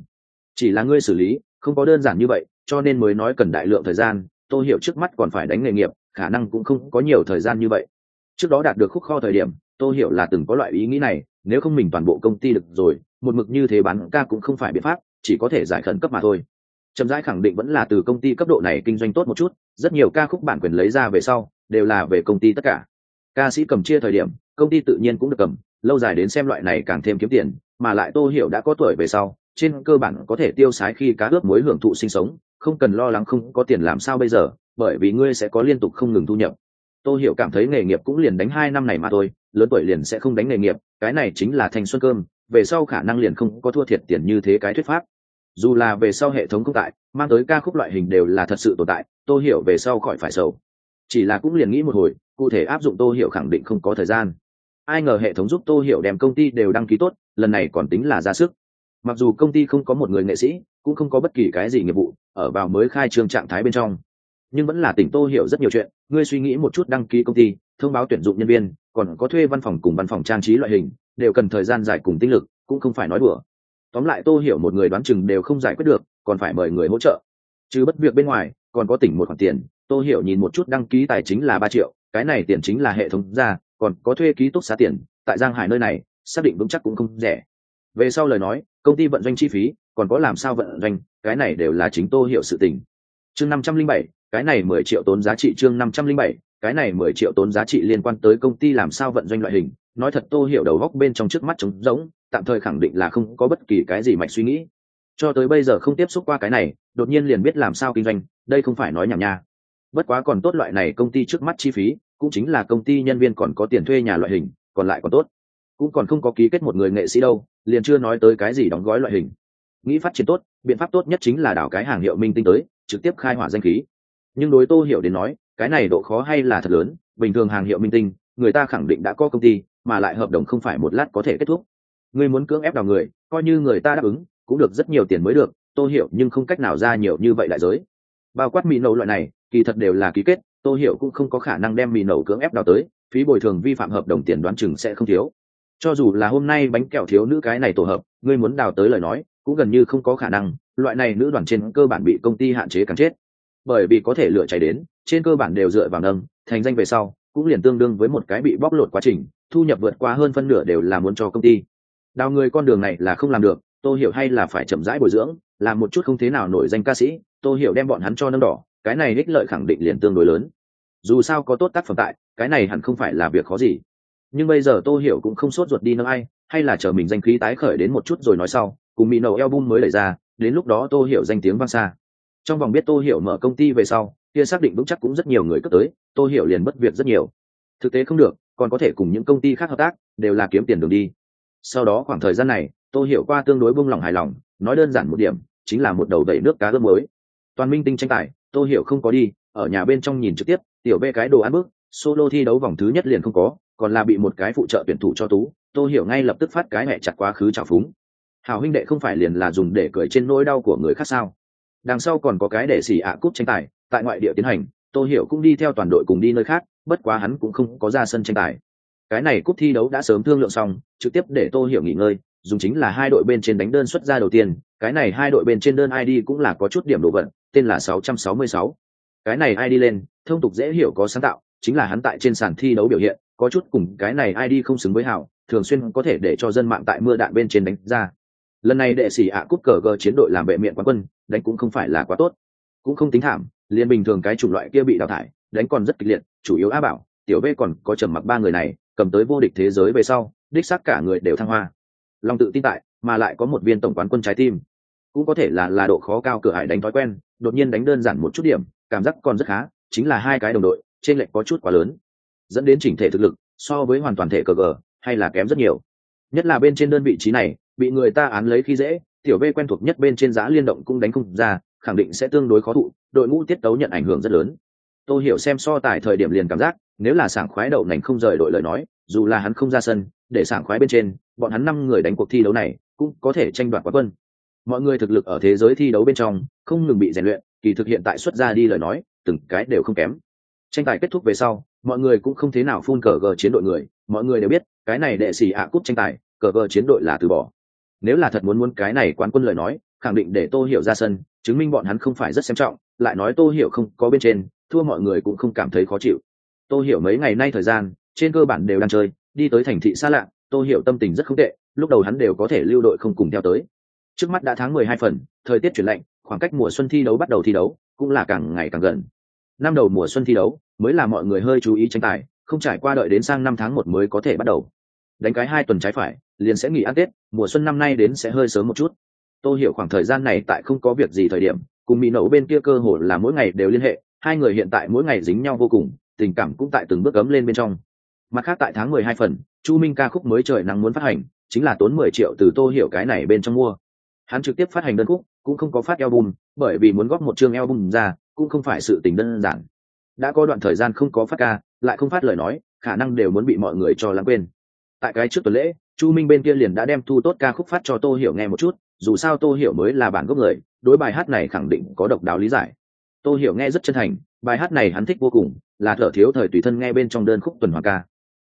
Chỉ là ngươi xử lý, không có đơn giản như vậy, cho nên mới nói cần đại lượng thời gian tôi hiểu trước mắt còn phải đánh nghề nghiệp, khả năng cũng không có nhiều thời gian như vậy. Trước đó đạt được khúc kho thời điểm tôi hiểu là từng có loại ý nghĩ này, nếu không mình toàn bộ công ty được rồi, một mực như thế bán ca cũng không phải biện pháp, chỉ có thể giải khẩn cấp mà thôi. Chậm rãi khẳng định vẫn là từ công ty cấp độ này kinh doanh tốt một chút rất nhiều ca khúc bản quyền lấy ra về sau, đều là về công ty tất cả. Ca sĩ cầm chia thời điểm, công ty tự nhiên cũng được cầm, lâu dài đến xem loại này càng thêm kiếm tiền, mà lại tô hiểu đã có tuổi về sau, trên cơ bản có thể tiêu sái khi cá ướp muối hưởng thụ sinh sống, không cần lo lắng không có tiền làm sao bây giờ, bởi vì ngươi sẽ có liên tục không ngừng thu nhập. Tô hiểu cảm thấy nghề nghiệp cũng liền đánh hai năm này mà thôi, lớn tuổi liền sẽ không đánh nghề nghiệp, cái này chính là thành xuân cơm, về sau khả năng liền không có thua thiệt tiền như thế cái thuyết pháp. Dù là về sau hệ thống công tại, mang tới ca khúc loại hình đều là thật sự tồn tại tô hiểu về sau khỏi phải sầu. Chỉ là cũng liền nghĩ một hồi, cụ thể áp dụng tô hiểu khẳng định không có thời gian. Ai ngờ hệ thống giúp tô hiểu đem công ty đều đăng ký tốt, lần này còn tính là ra sức. Mặc dù công ty không có một người nghệ sĩ, cũng không có bất kỳ cái gì nghiệp vụ, ở vào mới khai trương trạng thái bên trong. Nhưng vẫn là tỉnh tô hiểu rất nhiều chuyện, ngươi suy nghĩ một chút đăng ký công ty, thông báo tuyển dụng nhân viên, còn có thuê văn phòng cùng văn phòng trang trí loại hình, đều cần thời gian dài cùng tinh lực, cũng không phải nói đùa. Tóm lại tô hiểu một người đoán chừng đều không giải quyết được, còn phải mời người hỗ trợ. Chứ bất việc bên ngoài còn có tỉnh một khoản tiền, tô hiểu nhìn một chút đăng ký tài chính là ba triệu, cái này tiền chính là hệ thống ra, còn có thuê ký túc xá tiền, tại giang hải nơi này, xác định vững chắc cũng không rẻ. Về sau lời nói, công ty vận doanh chi phí, còn có làm sao vận doanh, cái này đều là chính tô hiểu sự tình. Chương năm trăm linh bảy, cái này mười triệu tốn giá trị chương năm trăm linh bảy, cái này mười triệu tốn giá trị liên quan tới công ty làm sao vận doanh loại hình. Nói thật tô hiểu đầu góc bên trong trước mắt trống rỗng, tạm thời khẳng định là không có bất kỳ cái gì mạch suy nghĩ. Cho tới bây giờ không tiếp xúc qua cái này, đột nhiên liền biết làm sao kinh doanh đây không phải nói nhảm nha. Bất quá còn tốt loại này công ty trước mắt chi phí, cũng chính là công ty nhân viên còn có tiền thuê nhà loại hình, còn lại còn tốt. Cũng còn không có ký kết một người nghệ sĩ đâu, liền chưa nói tới cái gì đóng gói loại hình. Nghĩ phát triển tốt, biện pháp tốt nhất chính là đảo cái hàng hiệu minh tinh tới, trực tiếp khai hỏa danh khí. Nhưng đối tô hiểu đến nói, cái này độ khó hay là thật lớn, bình thường hàng hiệu minh tinh, người ta khẳng định đã có công ty, mà lại hợp đồng không phải một lát có thể kết thúc. Người muốn cưỡng ép đào người, coi như người ta đáp ứng, cũng được rất nhiều tiền mới được, tô hiểu nhưng không cách nào ra nhiều như vậy đại giới bao quát mì nấu loại này, kỳ thật đều là ký kết, tô hiểu cũng không có khả năng đem mì nấu cưỡng ép đào tới, phí bồi thường vi phạm hợp đồng tiền đoán chừng sẽ không thiếu. Cho dù là hôm nay bánh kẹo thiếu nữ cái này tổ hợp, ngươi muốn đào tới lời nói, cũng gần như không có khả năng, loại này nữ đoàn trên cơ bản bị công ty hạn chế càng chết. Bởi vì có thể lựa cháy đến, trên cơ bản đều dựa vào nâng, thành danh về sau, cũng liền tương đương với một cái bị bóc lột quá trình, thu nhập vượt qua hơn phân nửa đều là muốn cho công ty. Đào người con đường này là không làm được tôi hiểu hay là phải chậm rãi bồi dưỡng làm một chút không thế nào nổi danh ca sĩ tôi hiểu đem bọn hắn cho nâng đỏ, cái này ích lợi khẳng định liền tương đối lớn. Dù sao có tốt tác phẩm tại, cái này hẳn không phải là việc khó gì. Nhưng bây giờ tôi hiểu cũng không sốt ruột đi nâng ai, hay là chờ mình danh khí tái khởi đến một chút rồi nói sau, cùng mỹ nậu album mới đẩy ra, đến lúc đó tôi hiểu danh tiếng vang xa. Trong vòng biết tôi hiểu mở công ty về sau, kia xác định vững chắc cũng rất nhiều người cất tới tôi hiểu liền bất việc rất nhiều. Thực tế không được, còn có thể cùng những công ty khác hợp tác, đều là kiếm tiền đường đi. Sau đó khoảng thời gian này tô hiểu qua tương đối buông lòng hài lòng, nói đơn giản một điểm, chính là một đầu đẩy nước cá ướp mới toàn minh tinh tranh tài, tô hiểu không có đi, ở nhà bên trong nhìn trực tiếp, tiểu bê cái đồ ăn bước, solo thi đấu vòng thứ nhất liền không có, còn là bị một cái phụ trợ tuyển thủ cho tú, tô hiểu ngay lập tức phát cái mẹ chặt quá khứ trào phúng. Hào huynh đệ không phải liền là dùng để cười trên nỗi đau của người khác sao? Đằng sau còn có cái để xỉ ạ cúp tranh tài, tại ngoại địa tiến hành, tô hiểu cũng đi theo toàn đội cùng đi nơi khác, bất quá hắn cũng không có ra sân tranh tài. Cái này cúp thi đấu đã sớm thương lượng xong, trực tiếp để tô hiểu nghỉ ngơi dùng chính là hai đội bên trên đánh đơn xuất ra đầu tiên, cái này hai đội bên trên đơn id cũng là có chút điểm đồ vận tên là 666. cái này id lên, thông tục dễ hiểu có sáng tạo, chính là hắn tại trên sàn thi đấu biểu hiện, có chút cùng cái này id không xứng với hảo, thường xuyên có thể để cho dân mạng tại mưa đạn bên trên đánh ra. Lần này đệ sĩ ạ cúp cờ gờ chiến đội làm vệ miệng quán quân, đánh cũng không phải là quá tốt. Cũng không tính thảm liên bình thường cái chủng loại kia bị đào thải, đánh còn rất kịch liệt, chủ yếu á bảo, tiểu v còn có trầm mặc ba người này, cầm tới vô địch thế giới về sau, đích xác cả người đều thăng hoa lòng tự tin tại, mà lại có một viên tổng quán quân trái tim. Cũng có thể là là độ khó cao cửa hải đánh thói quen, đột nhiên đánh đơn giản một chút điểm, cảm giác còn rất khá, chính là hai cái đồng đội, trên lệch có chút quá lớn. Dẫn đến chỉnh thể thực lực, so với hoàn toàn thể cờ gờ, hay là kém rất nhiều. Nhất là bên trên đơn vị trí này, bị người ta án lấy khi dễ, tiểu v quen thuộc nhất bên trên giá liên động cũng đánh không ra, khẳng định sẽ tương đối khó thụ, đội ngũ tiết tấu nhận ảnh hưởng rất lớn. Tôi hiểu xem so tài thời điểm liền cảm giác, nếu là sảng khoái đậu nành không rời đội lời nói, dù là hắn không ra sân để sảng khoái bên trên, bọn hắn năm người đánh cuộc thi đấu này cũng có thể tranh đoạt quán quân. Mọi người thực lực ở thế giới thi đấu bên trong không ngừng bị rèn luyện, kỳ thực hiện tại xuất ra đi lời nói, từng cái đều không kém. Tranh tài kết thúc về sau, mọi người cũng không thế nào phun cờ gờ chiến đội người, mọi người đều biết, cái này đệ xì ạ cúp tranh tài, cờ gờ chiến đội là từ bỏ. Nếu là thật muốn muốn cái này quán quân lời nói, khẳng định để tô hiểu ra sân, chứng minh bọn hắn không phải rất xem trọng, lại nói tô hiểu không có bên trên, thua mọi người cũng không cảm thấy khó chịu. Tô hiểu mấy ngày nay thời gian, trên cơ bản đều đang chơi đi tới thành thị xa lạ, tô hiểu tâm tình rất không tệ, lúc đầu hắn đều có thể lưu đội không cùng theo tới. Trước mắt đã tháng mười hai phần, thời tiết chuyển lạnh, khoảng cách mùa xuân thi đấu bắt đầu thi đấu, cũng là càng ngày càng gần. Năm đầu mùa xuân thi đấu, mới là mọi người hơi chú ý tranh tài, không trải qua đợi đến sang năm tháng một mới có thể bắt đầu. Đánh cái hai tuần trái phải, liền sẽ nghỉ ăn tết, mùa xuân năm nay đến sẽ hơi sớm một chút. Tôi hiểu khoảng thời gian này tại không có việc gì thời điểm, cùng mỹ nậu bên kia cơ hồ là mỗi ngày đều liên hệ, hai người hiện tại mỗi ngày dính nhau vô cùng, tình cảm cũng tại từng bước ấm lên bên trong mặt khác tại tháng mười hai phần, chu minh ca khúc mới trời nắng muốn phát hành, chính là tốn mười triệu từ tô hiểu cái này bên trong mua. Hắn trực tiếp phát hành đơn khúc, cũng không có phát album, bởi vì muốn góp một chương album ra, cũng không phải sự tình đơn giản. Đã có đoạn thời gian không có phát ca, lại không phát lời nói, khả năng đều muốn bị mọi người cho lãng quên. Tại cái trước tuần lễ, chu minh bên kia liền đã đem thu tốt ca khúc phát cho tô hiểu nghe một chút, dù sao tô hiểu mới là bản gốc người, đối bài hát này khẳng định có độc đáo lý giải. Tô hiểu nghe rất chân thành, bài hát này hắn thích vô cùng, là thở thiếu thời tùy thân nghe bên trong đơn khúc tuần hoàng ca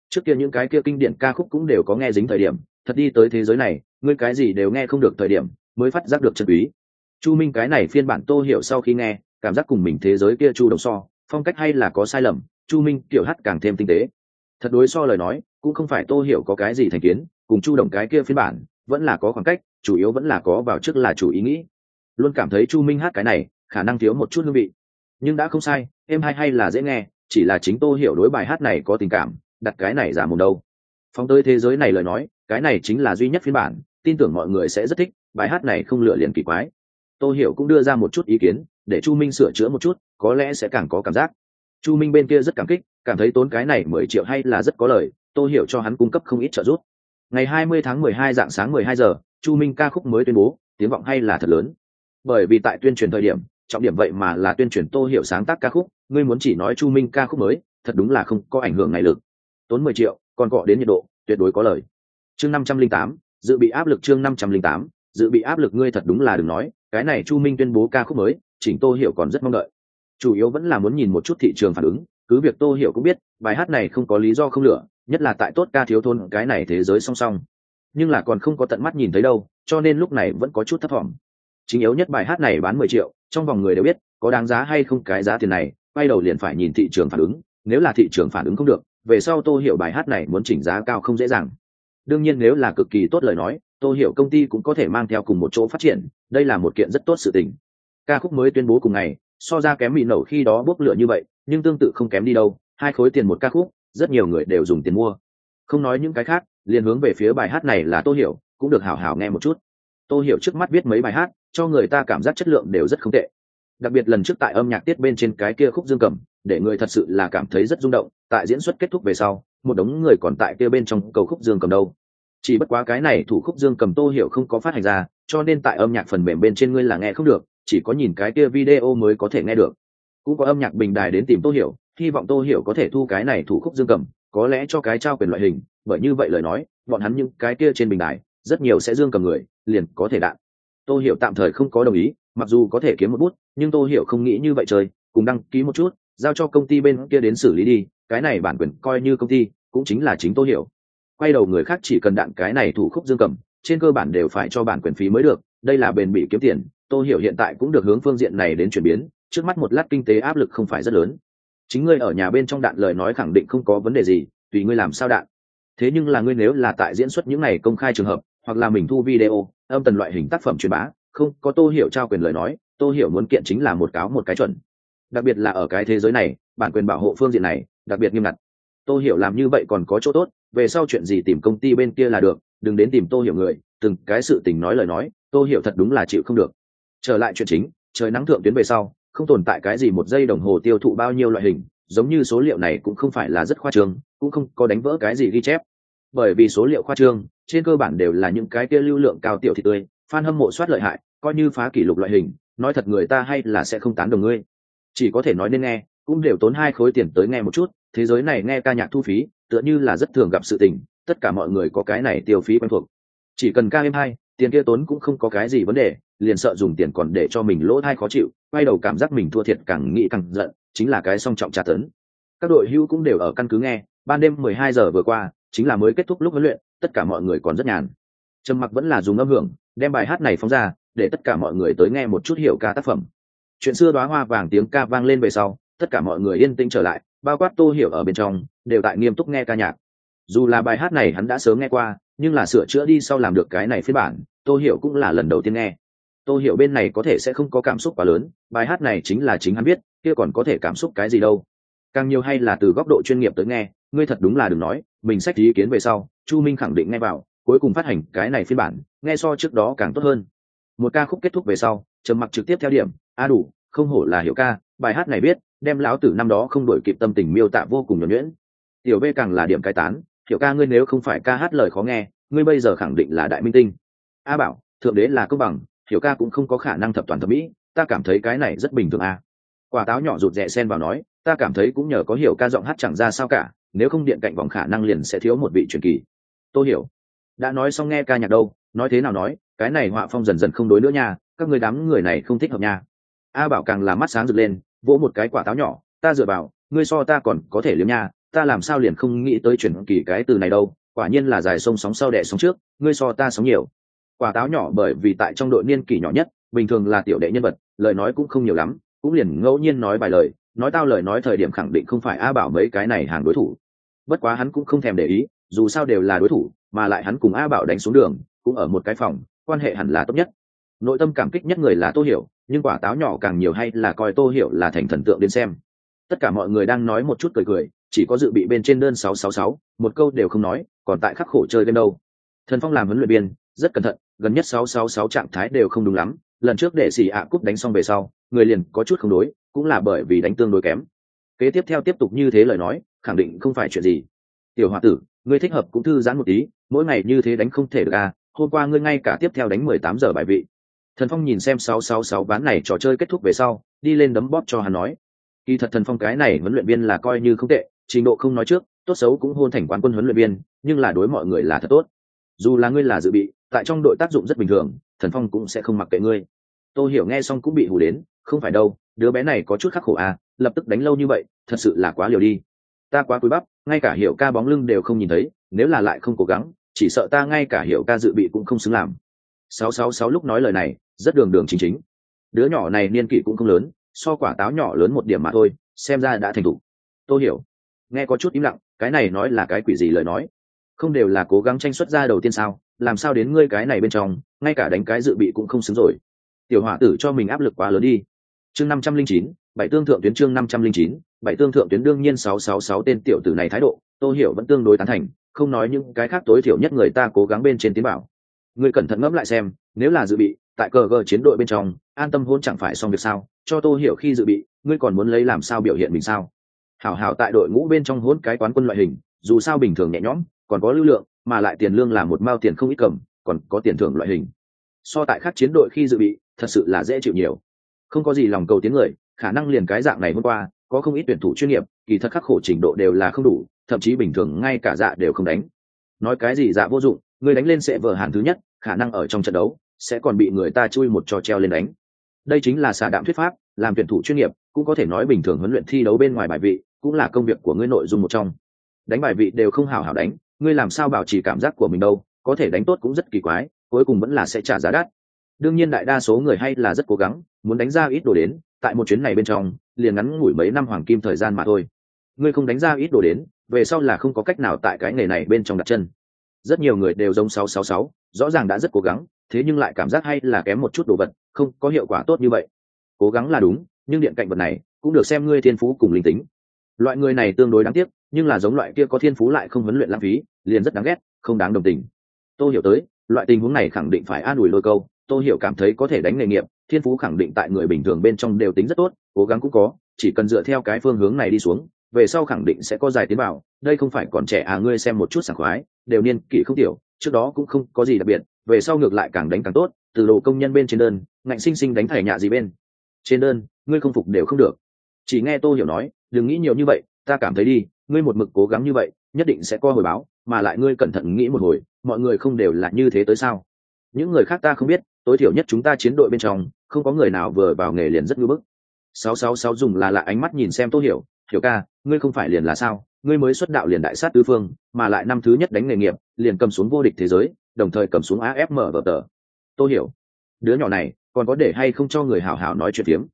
trước kia những cái kia kinh điển ca khúc cũng đều có nghe dính thời điểm, thật đi tới thế giới này, ngươi cái gì đều nghe không được thời điểm, mới phát giác được chân quý. Chu minh cái này phiên bản tô hiểu sau khi nghe, cảm giác cùng mình thế giới kia chu đồng so, phong cách hay là có sai lầm, chu minh kiểu hát càng thêm tinh tế. Thật đối so lời nói, cũng không phải tô hiểu có cái gì thành kiến, cùng chu đồng cái kia phiên bản, vẫn là có khoảng cách, chủ yếu vẫn là có vào trước là chủ ý nghĩ. Luôn cảm thấy chu minh hát cái này, khả năng thiếu một chút hương vị. Nhưng đã không sai, em hay hay là dễ nghe, chỉ là chính tô hiểu đối bài hát này có tình cảm đặt cái này giả mồm đâu. Phóng tới thế giới này lời nói, cái này chính là duy nhất phiên bản, tin tưởng mọi người sẽ rất thích, bài hát này không lựa liền kỳ quái. Tô hiểu cũng đưa ra một chút ý kiến, để chu minh sửa chữa một chút, có lẽ sẽ càng có cảm giác. Chu minh bên kia rất cảm kích, cảm thấy tốn cái này mười triệu hay là rất có lời, tô hiểu cho hắn cung cấp không ít trợ giúp. Ngày hai mươi tháng mười hai dạng sáng mười hai giờ, chu minh ca khúc mới tuyên bố, tiếng vọng hay là thật lớn. Bởi vì tại tuyên truyền thời điểm, trọng điểm vậy mà là tuyên truyền tô hiểu sáng tác ca khúc, ngươi muốn chỉ nói chu minh ca khúc mới, thật đúng là không có ảnh hưởng này lực tốn mười triệu còn cọ đến nhiệt độ tuyệt đối có lời. Chương năm trăm linh tám dự bị áp lực chương năm trăm linh tám dự bị áp lực ngươi thật đúng là đừng nói cái này chu minh tuyên bố ca khúc mới chỉnh tô hiểu còn rất mong đợi. Chủ yếu vẫn là muốn nhìn một chút thị trường phản ứng cứ việc tô hiểu cũng biết bài hát này không có lý do không lửa, nhất là tại tốt ca thiếu thôn cái này thế giới song song. Nhưng là còn không có tận mắt nhìn thấy đâu cho nên lúc này vẫn có chút thất vọng chính yếu nhất bài hát này bán mười triệu trong vòng người đều biết có đáng giá hay không cái giá tiền này quay đầu liền phải nhìn thị trường phản ứng nếu là thị trường phản ứng không được về sau tô hiểu bài hát này muốn chỉnh giá cao không dễ dàng. Đương nhiên nếu là cực kỳ tốt lời nói, tô hiểu công ty cũng có thể mang theo cùng một chỗ phát triển, đây là một kiện rất tốt sự tình. Ca khúc mới tuyên bố cùng ngày, so ra kém bị nổ khi đó bốc lửa như vậy, nhưng tương tự không kém đi đâu, hai khối tiền một ca khúc, rất nhiều người đều dùng tiền mua. Không nói những cái khác, liền hướng về phía bài hát này là tô hiểu, cũng được hào hào nghe một chút. Tô hiểu trước mắt viết mấy bài hát, cho người ta cảm giác chất lượng đều rất không tệ. Đặc biệt lần trước tại âm nhạc tiết bên trên cái kia khúc dương cầm để người thật sự là cảm thấy rất rung động, tại diễn xuất kết thúc về sau, một đống người còn tại kia bên trong cầu khúc dương cầm đâu. Chỉ bất quá cái này thủ khúc dương cầm tô hiểu không có phát hành ra, cho nên tại âm nhạc phần mềm bên trên ngươi là nghe không được, chỉ có nhìn cái kia video mới có thể nghe được. Cũng có âm nhạc bình đài đến tìm tô hiểu, hy vọng tô hiểu có thể thu cái này thủ khúc dương cầm, có lẽ cho cái trao quyền loại hình, bởi như vậy lời nói, bọn hắn những cái kia trên bình đài, rất nhiều sẽ dương cầm người, liền có thể đạn. Tô hiểu tạm thời không có đồng ý, mặc dù có thể kiếm một bút, nhưng tô hiểu không nghĩ như vậy chơi cùng đăng ký một chút giao cho công ty bên kia đến xử lý đi, cái này bản quyền coi như công ty, cũng chính là chính tô hiểu. Quay đầu người khác chỉ cần đạn cái này thủ khúc dương cầm, trên cơ bản đều phải cho bản quyền phí mới được, đây là bền bị kiếm tiền tô hiểu hiện tại cũng được hướng phương diện này đến chuyển biến, trước mắt một lát kinh tế áp lực không phải rất lớn. Chính ngươi ở nhà bên trong đạn lời nói khẳng định không có vấn đề gì, tùy ngươi làm sao đạn. Thế nhưng là ngươi nếu là tại diễn xuất những này công khai trường hợp, hoặc là mình thu video, âm tần loại hình tác phẩm truyền bá, không, có tô hiểu trao quyền lời nói tô hiểu muốn kiện chính là một cáo một cái chuẩn đặc biệt là ở cái thế giới này, bản quyền bảo hộ phương diện này, đặc biệt nghiêm ngặt. Tôi hiểu làm như vậy còn có chỗ tốt, về sau chuyện gì tìm công ty bên kia là được, đừng đến tìm tôi hiểu người, từng cái sự tình nói lời nói tôi hiểu thật đúng là chịu không được. Trở lại chuyện chính, trời nắng thượng tuyến về sau, không tồn tại cái gì một giây đồng hồ tiêu thụ bao nhiêu loại hình, giống như số liệu này cũng không phải là rất khoa trương, cũng không có đánh vỡ cái gì ghi chép. Bởi vì số liệu khoa trương, trên cơ bản đều là những cái kia lưu lượng cao tiểu thị tươi, fan hâm mộ soát lợi hại, coi như phá kỷ lục loại hình, nói thật người ta hay là sẽ không tán đồng ngươi chỉ có thể nói nên nghe, cũng đều tốn hai khối tiền tới nghe một chút, thế giới này nghe ca nhạc thu phí, tựa như là rất thường gặp sự tình, tất cả mọi người có cái này tiêu phí quen thuộc. Chỉ cần ca em hai tiền kia tốn cũng không có cái gì vấn đề, liền sợ dùng tiền còn để cho mình lỗ thai khó chịu, quay đầu cảm giác mình thua thiệt càng nghĩ càng giận, chính là cái song trọng tra tấn. Các đội hưu cũng đều ở căn cứ nghe, ban đêm mười hai giờ vừa qua, chính là mới kết thúc lúc huấn luyện, tất cả mọi người còn rất nhàn. Trầm mặc vẫn là dùng âm hưởng, đem bài hát này phóng ra, để tất cả mọi người tới nghe một chút hiểu ca tác phẩm chuyện xưa đoá hoa vàng tiếng ca vang lên về sau, tất cả mọi người yên tĩnh trở lại, bao quát tô hiểu ở bên trong, đều tại nghiêm túc nghe ca nhạc. Dù là bài hát này hắn đã sớm nghe qua, nhưng là sửa chữa đi sau làm được cái này phiên bản, tô hiểu cũng là lần đầu tiên nghe. Tô hiểu bên này có thể sẽ không có cảm xúc quá lớn, bài hát này chính là chính hắn biết, kia còn có thể cảm xúc cái gì đâu. Càng nhiều hay là từ góc độ chuyên nghiệp tới nghe, ngươi thật đúng là đừng nói, mình sách ý kiến về sau, chu minh khẳng định nghe vào, cuối cùng phát hành cái này phiên bản, nghe so trước đó càng tốt hơn. Một ca khúc kết thúc về sau, trầm mặc trực tiếp theo điểm a đủ, không hổ là hiểu ca, bài hát này biết, đem lão tử năm đó không đổi kịp tâm tình miêu tả vô cùng nhuẩn nhuyễn. Tiểu b càng là điểm cai tán, hiểu ca ngươi nếu không phải ca hát lời khó nghe, ngươi bây giờ khẳng định là đại minh tinh. A bảo, thượng đế là công bằng, hiểu ca cũng không có khả năng thập toàn thẩm mỹ, ta cảm thấy cái này rất bình thường a quả táo nhỏ rụt rè sen vào nói, ta cảm thấy cũng nhờ có hiểu ca giọng hát chẳng ra sao cả, nếu không điện cạnh vòng khả năng liền sẽ thiếu một vị truyền kỳ. Tôi hiểu, đã nói xong nghe ca nhạc đâu, nói thế nào nói, cái này họa phong dần dần không đối nữa nha, các người đám người này không thích hợp nha a bảo càng là mắt sáng rực lên, vỗ một cái quả táo nhỏ, ta dựa vào, ngươi so ta còn có thể liếm nha, ta làm sao liền không nghĩ tới chuyển kỳ cái từ này đâu, quả nhiên là dài sông sóng sau đẻ sóng trước, ngươi so ta sống nhiều. Quả táo nhỏ bởi vì tại trong đội niên kỷ nhỏ nhất, bình thường là tiểu đệ nhân vật, lời nói cũng không nhiều lắm, cũng liền ngẫu nhiên nói vài lời, nói tao lời nói thời điểm khẳng định không phải a bảo mấy cái này hàng đối thủ. Bất quá hắn cũng không thèm để ý, dù sao đều là đối thủ, mà lại hắn cùng a bảo đánh xuống đường, cũng ở một cái phòng, quan hệ hẳn là tốt nhất. Nội tâm cảm kích nhất người là tô hiểu nhưng quả táo nhỏ càng nhiều hay là coi tô hiểu là thành thần tượng đến xem. Tất cả mọi người đang nói một chút cười cười chỉ có dự bị bên trên đơn 666, một câu đều không nói còn tại khắc khổ chơi game đâu. Thần phong làm huấn luyện viên rất cẩn thận gần nhất 666 trạng thái đều không đúng lắm lần trước để xì ạ cúp đánh xong về sau người liền có chút không đối cũng là bởi vì đánh tương đối kém. Kế tiếp theo tiếp tục như thế lời nói khẳng định không phải chuyện gì. Tiểu hoa tử ngươi thích hợp cũng thư giãn một tí mỗi ngày như thế đánh không thể được à hôm qua ngươi ngay cả tiếp theo đánh mười tám giờ bài vị thần phong nhìn xem sáu sáu sáu ván này trò chơi kết thúc về sau, đi lên đấm bóp cho hắn nói. Kỳ thật thần phong cái này huấn luyện viên là coi như không tệ, trình độ không nói trước, tốt xấu cũng hôn thành quán quân huấn luyện viên, nhưng là đối mọi người là thật tốt. Dù là ngươi là dự bị, tại trong đội tác dụng rất bình thường, thần phong cũng sẽ không mặc kệ ngươi. Tôi hiểu nghe xong cũng bị hù đến, không phải đâu, đứa bé này có chút khắc khổ à lập tức đánh lâu như vậy, thật sự là quá liều đi. Ta quá cúi bắp, ngay cả hiểu ca bóng lưng đều không nhìn thấy, nếu là lại không cố gắng, chỉ sợ ta ngay cả hiểu ca dự bị cũng không xứng làm sáu sáu sáu lúc nói lời này, rất đường đường chính chính. Đứa nhỏ này niên kỷ cũng không lớn, so quả táo nhỏ lớn một điểm mà thôi, xem ra đã thành thục. Tôi hiểu. Nghe có chút im lặng, cái này nói là cái quỷ gì lời nói? Không đều là cố gắng tranh xuất ra đầu tiên sao? Làm sao đến ngươi cái này bên trong, ngay cả đánh cái dự bị cũng không xứng rồi. Tiểu hỏa tử cho mình áp lực quá lớn đi. Chương năm trăm linh chín, bảy tương thượng tuyến chương năm trăm linh chín, bảy tương thượng tuyến đương nhiên sáu sáu sáu tên tiểu tử này thái độ, tôi hiểu vẫn tương đối tán thành, không nói những cái khác tối thiểu nhất người ta cố gắng bên trên tiến bảo người cẩn thận ngẫm lại xem, nếu là dự bị, tại cờ gờ chiến đội bên trong, an tâm hôn chẳng phải xong việc sao? Cho tôi hiểu khi dự bị, ngươi còn muốn lấy làm sao biểu hiện mình sao? Hảo hảo tại đội ngũ bên trong hôn cái quán quân loại hình, dù sao bình thường nhẹ nhõm, còn có lưu lượng, mà lại tiền lương là một mao tiền không ít cầm, còn có tiền thưởng loại hình. So tại các chiến đội khi dự bị, thật sự là dễ chịu nhiều. Không có gì lòng cầu tiếng người, khả năng liền cái dạng này hôm qua, có không ít tuyển thủ chuyên nghiệp, kỳ thật khắc khổ trình độ đều là không đủ, thậm chí bình thường ngay cả dạ đều không đánh nói cái gì dạ vô dụng, người đánh lên sẽ vở hàn thứ nhất, khả năng ở trong trận đấu sẽ còn bị người ta chui một trò treo lên đánh. Đây chính là xà đạm thuyết pháp, làm tuyển thủ chuyên nghiệp, cũng có thể nói bình thường huấn luyện thi đấu bên ngoài bài vị, cũng là công việc của ngươi nội dung một trong. Đánh bài vị đều không hảo hảo đánh, ngươi làm sao bảo trì cảm giác của mình đâu, có thể đánh tốt cũng rất kỳ quái, cuối cùng vẫn là sẽ trả giá đắt. Đương nhiên đại đa số người hay là rất cố gắng, muốn đánh ra ít đồ đến, tại một chuyến này bên trong, liền ngắn ngủi mấy năm hoàng kim thời gian mà thôi. Ngươi không đánh ra ít đồ đến về sau là không có cách nào tại cái nghề này bên trong đặt chân. Rất nhiều người đều giống sáu sáu sáu, rõ ràng đã rất cố gắng, thế nhưng lại cảm giác hay là kém một chút đồ vật, không có hiệu quả tốt như vậy. Cố gắng là đúng, nhưng điện cạnh vật này cũng được xem ngươi thiên phú cùng linh tính. Loại người này tương đối đáng tiếc, nhưng là giống loại kia có thiên phú lại không huấn luyện lãng phí, liền rất đáng ghét, không đáng đồng tình. Tôi hiểu tới, loại tình huống này khẳng định phải an ủi lôi câu tôi hiểu cảm thấy có thể đánh nghề nghiệp, thiên phú khẳng định tại người bình thường bên trong đều tính rất tốt, cố gắng cũng có, chỉ cần dựa theo cái phương hướng này đi xuống về sau khẳng định sẽ có dài tiến vào, đây không phải còn trẻ à ngươi xem một chút sảng khoái, đều niên kỷ không tiểu, trước đó cũng không có gì đặc biệt, về sau ngược lại càng đánh càng tốt, từ đồ công nhân bên trên đơn, ngạnh sinh sinh đánh thẻ nhạ gì bên. Trên đơn, ngươi không phục đều không được. Chỉ nghe tô hiểu nói, đừng nghĩ nhiều như vậy, ta cảm thấy đi, ngươi một mực cố gắng như vậy, nhất định sẽ có hồi báo, mà lại ngươi cẩn thận nghĩ một hồi, mọi người không đều là như thế tới sao? Những người khác ta không biết, tối thiểu nhất chúng ta chiến đội bên trong, không có người nào vừa vào nghề liền rất ngưỡng bức. Sáu sáu sáu dùng là lạ ánh mắt nhìn xem tô hiểu hiểu ca, ngươi không phải liền là sao? Ngươi mới xuất đạo liền đại sát tứ phương, mà lại năm thứ nhất đánh nghề nghiệp, liền cầm xuống vô địch thế giới, đồng thời cầm xuống afm vở tờ. Tôi hiểu. Đứa nhỏ này, còn có để hay không cho người hảo hảo nói chuyện tiếng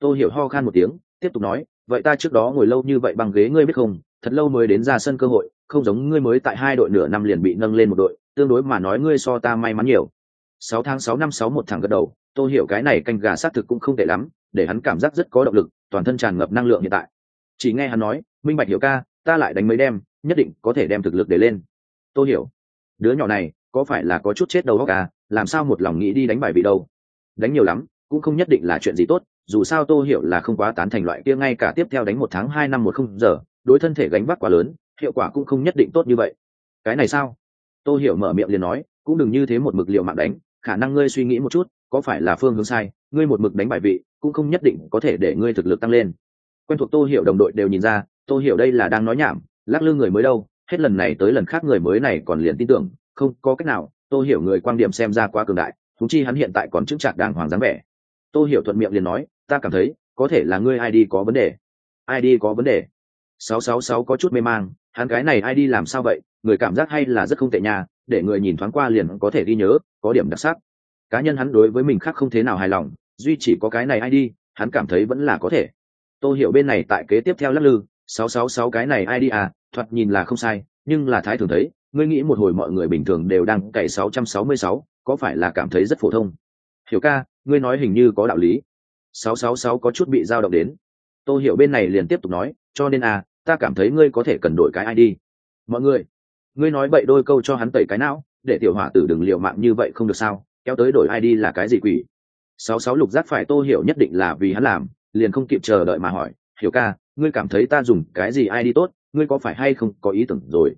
tôi hiểu ho khan một tiếng, tiếp tục nói, vậy ta trước đó ngồi lâu như vậy bằng ghế ngươi biết không, thật lâu mới đến ra sân cơ hội, không giống ngươi mới tại hai đội nửa năm liền bị nâng lên một đội, tương đối mà nói ngươi so ta may mắn nhiều. Sáu tháng sáu năm sáu một thẳng gật đầu tôi hiểu cái này canh gà xác thực cũng không tệ lắm, để hắn cảm giác rất có động lực, toàn thân tràn ngập năng lượng hiện tại chỉ nghe hắn nói, minh bạch hiểu ca, ta lại đánh mấy đêm nhất định có thể đem thực lực để lên. Tô hiểu. Đứa nhỏ này, có phải là có chút chết đầu óc à? Làm sao một lòng nghĩ đi đánh bài bị đâu? Đánh nhiều lắm, cũng không nhất định là chuyện gì tốt, dù sao tô hiểu là không quá tán thành loại kia ngay cả tiếp theo đánh một tháng, hai năm một không giờ, đối thân thể gánh vác quá lớn, hiệu quả cũng không nhất định tốt như vậy. Cái này sao? Tô hiểu mở miệng liền nói, cũng đừng như thế một mực liệu mạng đánh, khả năng ngươi suy nghĩ một chút, có phải là phương hướng sai, ngươi một mực đánh bài vị, cũng không nhất định có thể để ngươi thực lực tăng lên quen thuộc tô hiểu đồng đội đều nhìn ra, tô hiểu đây là đang nói nhảm, lắc lư người mới đâu, hết lần này tới lần khác người mới này còn liền tin tưởng, không có cách nào, tô hiểu người quan điểm xem ra quá cường đại thúng chi hắn hiện tại còn chứng trạc đàng hoàng dáng vẻ. Tô hiểu thuận miệng liền nói, ta cảm thấy, có thể là ngươi id có vấn đề. Id có vấn đề? Sáu sáu sáu có chút mê mang, hắn cái này id làm sao vậy? Người cảm giác hay là rất không tệ nhà để người nhìn thoáng qua liền có thể ghi nhớ, có điểm đặc sắc. Cá nhân hắn đối với mình khác không thế nào hài lòng, duy chỉ có cái này id hắn cảm thấy vẫn là có thể tôi hiểu bên này tại kế tiếp theo lắc lư, sáu sáu sáu cái này id à thoạt nhìn là không sai, nhưng là thái thường thấy, ngươi nghĩ một hồi mọi người bình thường đều đang cày sáu trăm sáu mươi sáu, có phải là cảm thấy rất phổ thông? Hiểu ca, ngươi nói hình như có đạo lý. Sáu sáu sáu có chút bị dao động đến. Tôi hiểu bên này liền tiếp tục nói, cho nên à ta cảm thấy ngươi có thể cần đổi cái id mọi người, ngươi nói bậy đôi câu cho hắn tẩy cái não, để tiểu hỏa tử đừng liều mạng như vậy không được sao, kéo tới đổi id là cái gì quỷ? Sáu sáu lục giác phải tô hiểu nhất định là vì hắn làm liền không kịp chờ đợi mà hỏi hiểu ca ngươi cảm thấy ta dùng cái gì id tốt? Ngươi có phải hay không có ý tưởng rồi?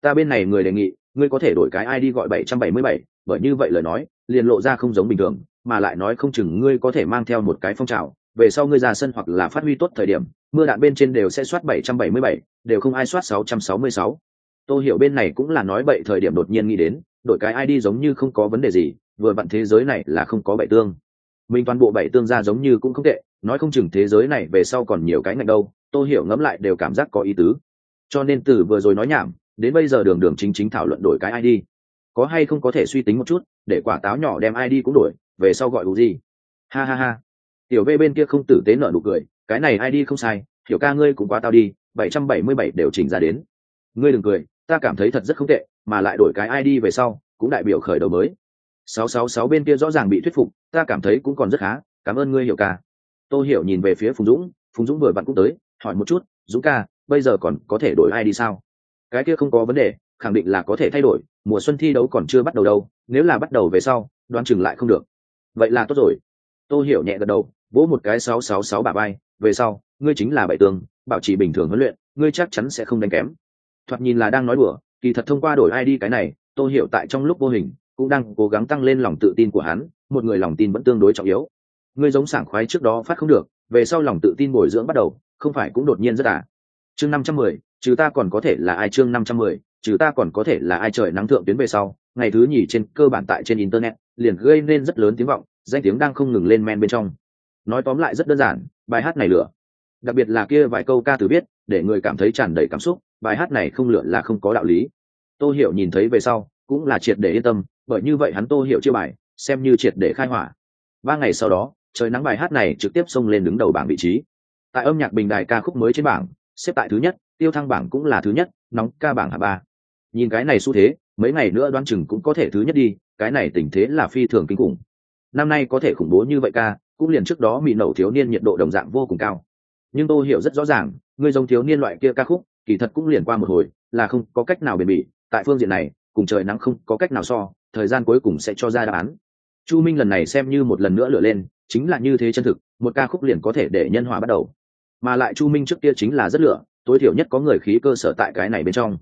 Ta bên này người đề nghị ngươi có thể đổi cái id gọi bảy trăm bảy mươi bảy bởi như vậy lời nói liền lộ ra không giống bình thường mà lại nói không chừng ngươi có thể mang theo một cái phong trào về sau ngươi ra sân hoặc là phát huy tốt thời điểm mưa đạn bên trên đều sẽ soát 777, đều không ai soát 666. tôi hiểu bên này cũng là nói bậy thời điểm đột nhiên nghĩ đến đổi cái id giống như không có vấn đề gì vừa bạn thế giới này là không có bậy tương mình toàn bộ bảy tương ra giống như cũng không tệ, nói không chừng thế giới này về sau còn nhiều cái ngạch đâu tôi hiểu ngẫm lại đều cảm giác có ý tứ. Cho nên từ vừa rồi nói nhảm, đến bây giờ đường đường chính chính thảo luận đổi cái id có hay không có thể suy tính một chút, để quả táo nhỏ đem id cũng đổi, về sau gọi gì. Ha ha ha. Tiểu v bên kia không tử tế nợ nụ cười, cái này id không sai, hiểu ca ngươi cũng quá tao đi, bảy trăm bảy mươi bảy đều chỉnh ra đến. Ngươi đừng cười, ta cảm thấy thật rất không tệ, mà lại đổi cái id về sau, cũng đại biểu khởi đầu mới sáu sáu sáu bên kia rõ ràng bị thuyết phục, ta cảm thấy cũng còn rất khá, cảm ơn ngươi hiểu ca. Tôi hiểu nhìn về phía phùng dũng phùng dũng vừa vặn cũng tới, hỏi một chút, dũng ca, bây giờ còn có thể đổi ai đi sao? Cái kia không có vấn đề, khẳng định là có thể thay đổi, mùa xuân thi đấu còn chưa bắt đầu đâu, nếu là bắt đầu về sau, đoán chừng lại không được. Vậy là tốt rồi. Tôi hiểu nhẹ gật đầu, vỗ một cái sáu sáu sáu bà bay về sau, ngươi chính là bảy tường, bảo trì bình thường huấn luyện, ngươi chắc chắn sẽ không đánh kém. Thoạt nhìn là đang nói đùa, kỳ thật thông qua đổi id cái này tôi hiểu tại trong lúc vô hình cũng đang cố gắng tăng lên lòng tự tin của hắn, một người lòng tin vẫn tương đối trọng yếu. Người giống sảng khoái trước đó phát không được, về sau lòng tự tin bồi dưỡng bắt đầu, không phải cũng đột nhiên rất à? Chương năm trăm mười chứ ta còn có thể là ai? Chương năm trăm mười chứ ta còn có thể là ai? Trời nắng thượng tuyến về sau, ngày thứ nhì trên cơ bản tại trên internet, liền gây nên rất lớn tiếng vọng, danh tiếng đang không ngừng lên men bên trong. Nói tóm lại rất đơn giản, bài hát này lửa. Đặc biệt là kia vài câu ca từ biết để người cảm thấy tràn đầy cảm xúc, bài hát này không lựa là không có đạo lý. Tô hiểu nhìn thấy về sau, cũng là triệt để yên tâm bởi như vậy hắn tô hiểu chưa bài, xem như triệt để khai hỏa. Ba ngày sau đó, trời nắng bài hát này trực tiếp xông lên đứng đầu bảng vị trí. Tại âm nhạc bình đài ca khúc mới trên bảng, xếp tại thứ nhất, tiêu thăng bảng cũng là thứ nhất, nóng ca bảng hạ ba. Nhìn cái này xu thế, mấy ngày nữa đoán chừng cũng có thể thứ nhất đi, cái này tình thế là phi thường kinh khủng. Năm nay có thể khủng bố như vậy ca, cũng liền trước đó bị nổ thiếu niên nhiệt độ đồng dạng vô cùng cao. Nhưng tôi hiểu rất rõ ràng, người giống thiếu niên loại kia ca khúc, kỳ thật cũng liền qua một hồi, là không có cách nào bền bỉ. Tại phương diện này, cùng trời nắng không có cách nào so thời gian cuối cùng sẽ cho ra đáp án. Chu minh lần này xem như một lần nữa lửa lên, chính là như thế chân thực, một ca khúc liền có thể để nhân hòa bắt đầu. Mà lại chu minh trước kia chính là rất lửa tối thiểu nhất có người khí cơ sở tại cái này bên trong.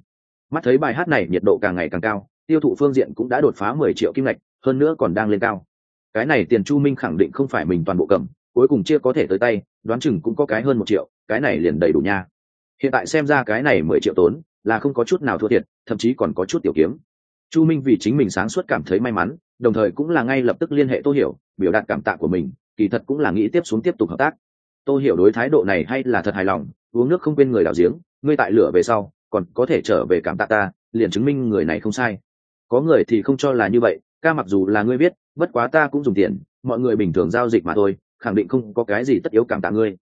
Mắt thấy bài hát này nhiệt độ càng ngày càng cao, tiêu thụ phương diện cũng đã đột phá mười triệu kim ngạch, hơn nữa còn đang lên cao. Cái này tiền chu minh khẳng định không phải mình toàn bộ cầm, cuối cùng chia có thể tới tay, đoán chừng cũng có cái hơn một triệu, cái này liền đầy đủ nha. Hiện tại xem ra cái này mười triệu tốn, là không có chút nào thua thiệt, thậm chí còn có chút tiểu kiếm chu minh vì chính mình sáng suốt cảm thấy may mắn, đồng thời cũng là ngay lập tức liên hệ tô hiểu, biểu đạt cảm tạ của mình, kỳ thật cũng là nghĩ tiếp xuống tiếp tục hợp tác. Tô hiểu đối thái độ này hay là thật hài lòng, uống nước không quên người đào giếng ngươi tại lửa về sau, còn có thể trở về cảm tạ ta, liền chứng minh người này không sai. Có người thì không cho là như vậy, ca mặc dù là ngươi biết, bất quá ta cũng dùng tiền, mọi người bình thường giao dịch mà thôi, khẳng định không có cái gì tất yếu cảm tạ ngươi.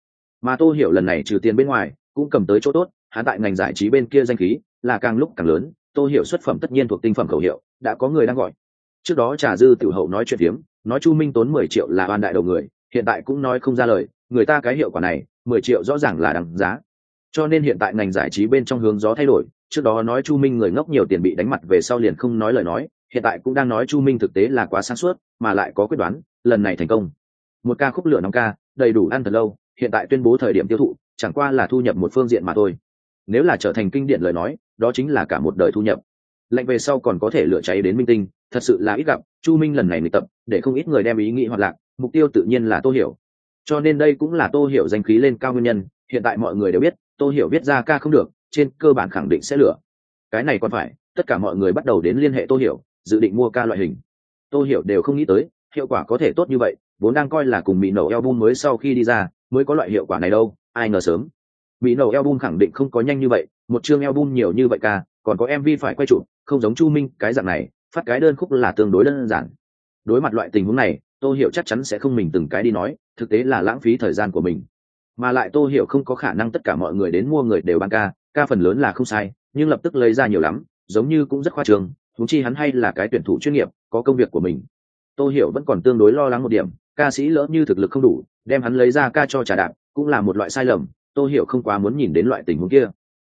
Mà tô hiểu lần này trừ tiền bên ngoài, cũng cầm tới chỗ tốt, hắn tại ngành giải trí bên kia danh khí là càng lúc càng lớn tô hiểu xuất phẩm tất nhiên thuộc tinh phẩm khẩu hiệu, đã có người đang gọi. Trước đó trà dư tiểu hậu nói chuyện phiếm, nói chu minh tốn mười triệu là oan đại đầu người, hiện tại cũng nói không ra lời, người ta cái hiệu quả này, mười triệu rõ ràng là đằng giá. Cho nên hiện tại ngành giải trí bên trong hướng gió thay đổi, trước đó nói chu minh người ngốc nhiều tiền bị đánh mặt về sau liền không nói lời nói, hiện tại cũng đang nói chu minh thực tế là quá sáng suốt, mà lại có quyết đoán, lần này thành công. Một ca khúc lửa nóng ca, đầy đủ ăn thật lâu, hiện tại tuyên bố thời điểm tiêu thụ, chẳng qua là thu nhập một phương diện mà thôi. Nếu là trở thành kinh điển lời nói đó chính là cả một đời thu nhập. Lạnh về sau còn có thể lửa cháy đến minh tinh, thật sự là ít gặp, chu minh lần này luyện tập, để không ít người đem ý nghĩ hoạt lạc, mục tiêu tự nhiên là tô hiểu. Cho nên đây cũng là tô hiểu danh khí lên cao nguyên nhân, hiện tại mọi người đều biết, tô hiểu viết ra ca không được, trên cơ bản khẳng định sẽ lửa. Cái này còn phải, tất cả mọi người bắt đầu đến liên hệ tô hiểu, dự định mua ca loại hình. Tô hiểu đều không nghĩ tới, hiệu quả có thể tốt như vậy, vốn đang coi là cùng mỹ nổ album mới sau khi đi ra, mới có loại hiệu quả này đâu, ai ngờ sớm mỹ nổ album khẳng định không có nhanh như vậy, một chương album nhiều như vậy ca, còn có mv phải quay chụp, không giống chu minh, cái dạng này, phát cái đơn khúc là tương đối đơn giản. Đối mặt loại tình huống này, tô hiểu chắc chắn sẽ không mình từng cái đi nói, thực tế là lãng phí thời gian của mình. Mà lại tô hiểu không có khả năng tất cả mọi người đến mua người đều ban ca ca phần lớn là không sai, nhưng lập tức lấy ra nhiều lắm, giống như cũng rất khoa trương thúng chi hắn hay là cái tuyển thủ chuyên nghiệp, có công việc của mình. Tô hiểu vẫn còn tương đối lo lắng một điểm, ca sĩ lỡ như thực lực không đủ, đem hắn lấy ra ca cho trà đạp, cũng là một loại sai lầm tô hiểu không quá muốn nhìn đến loại tình huống kia.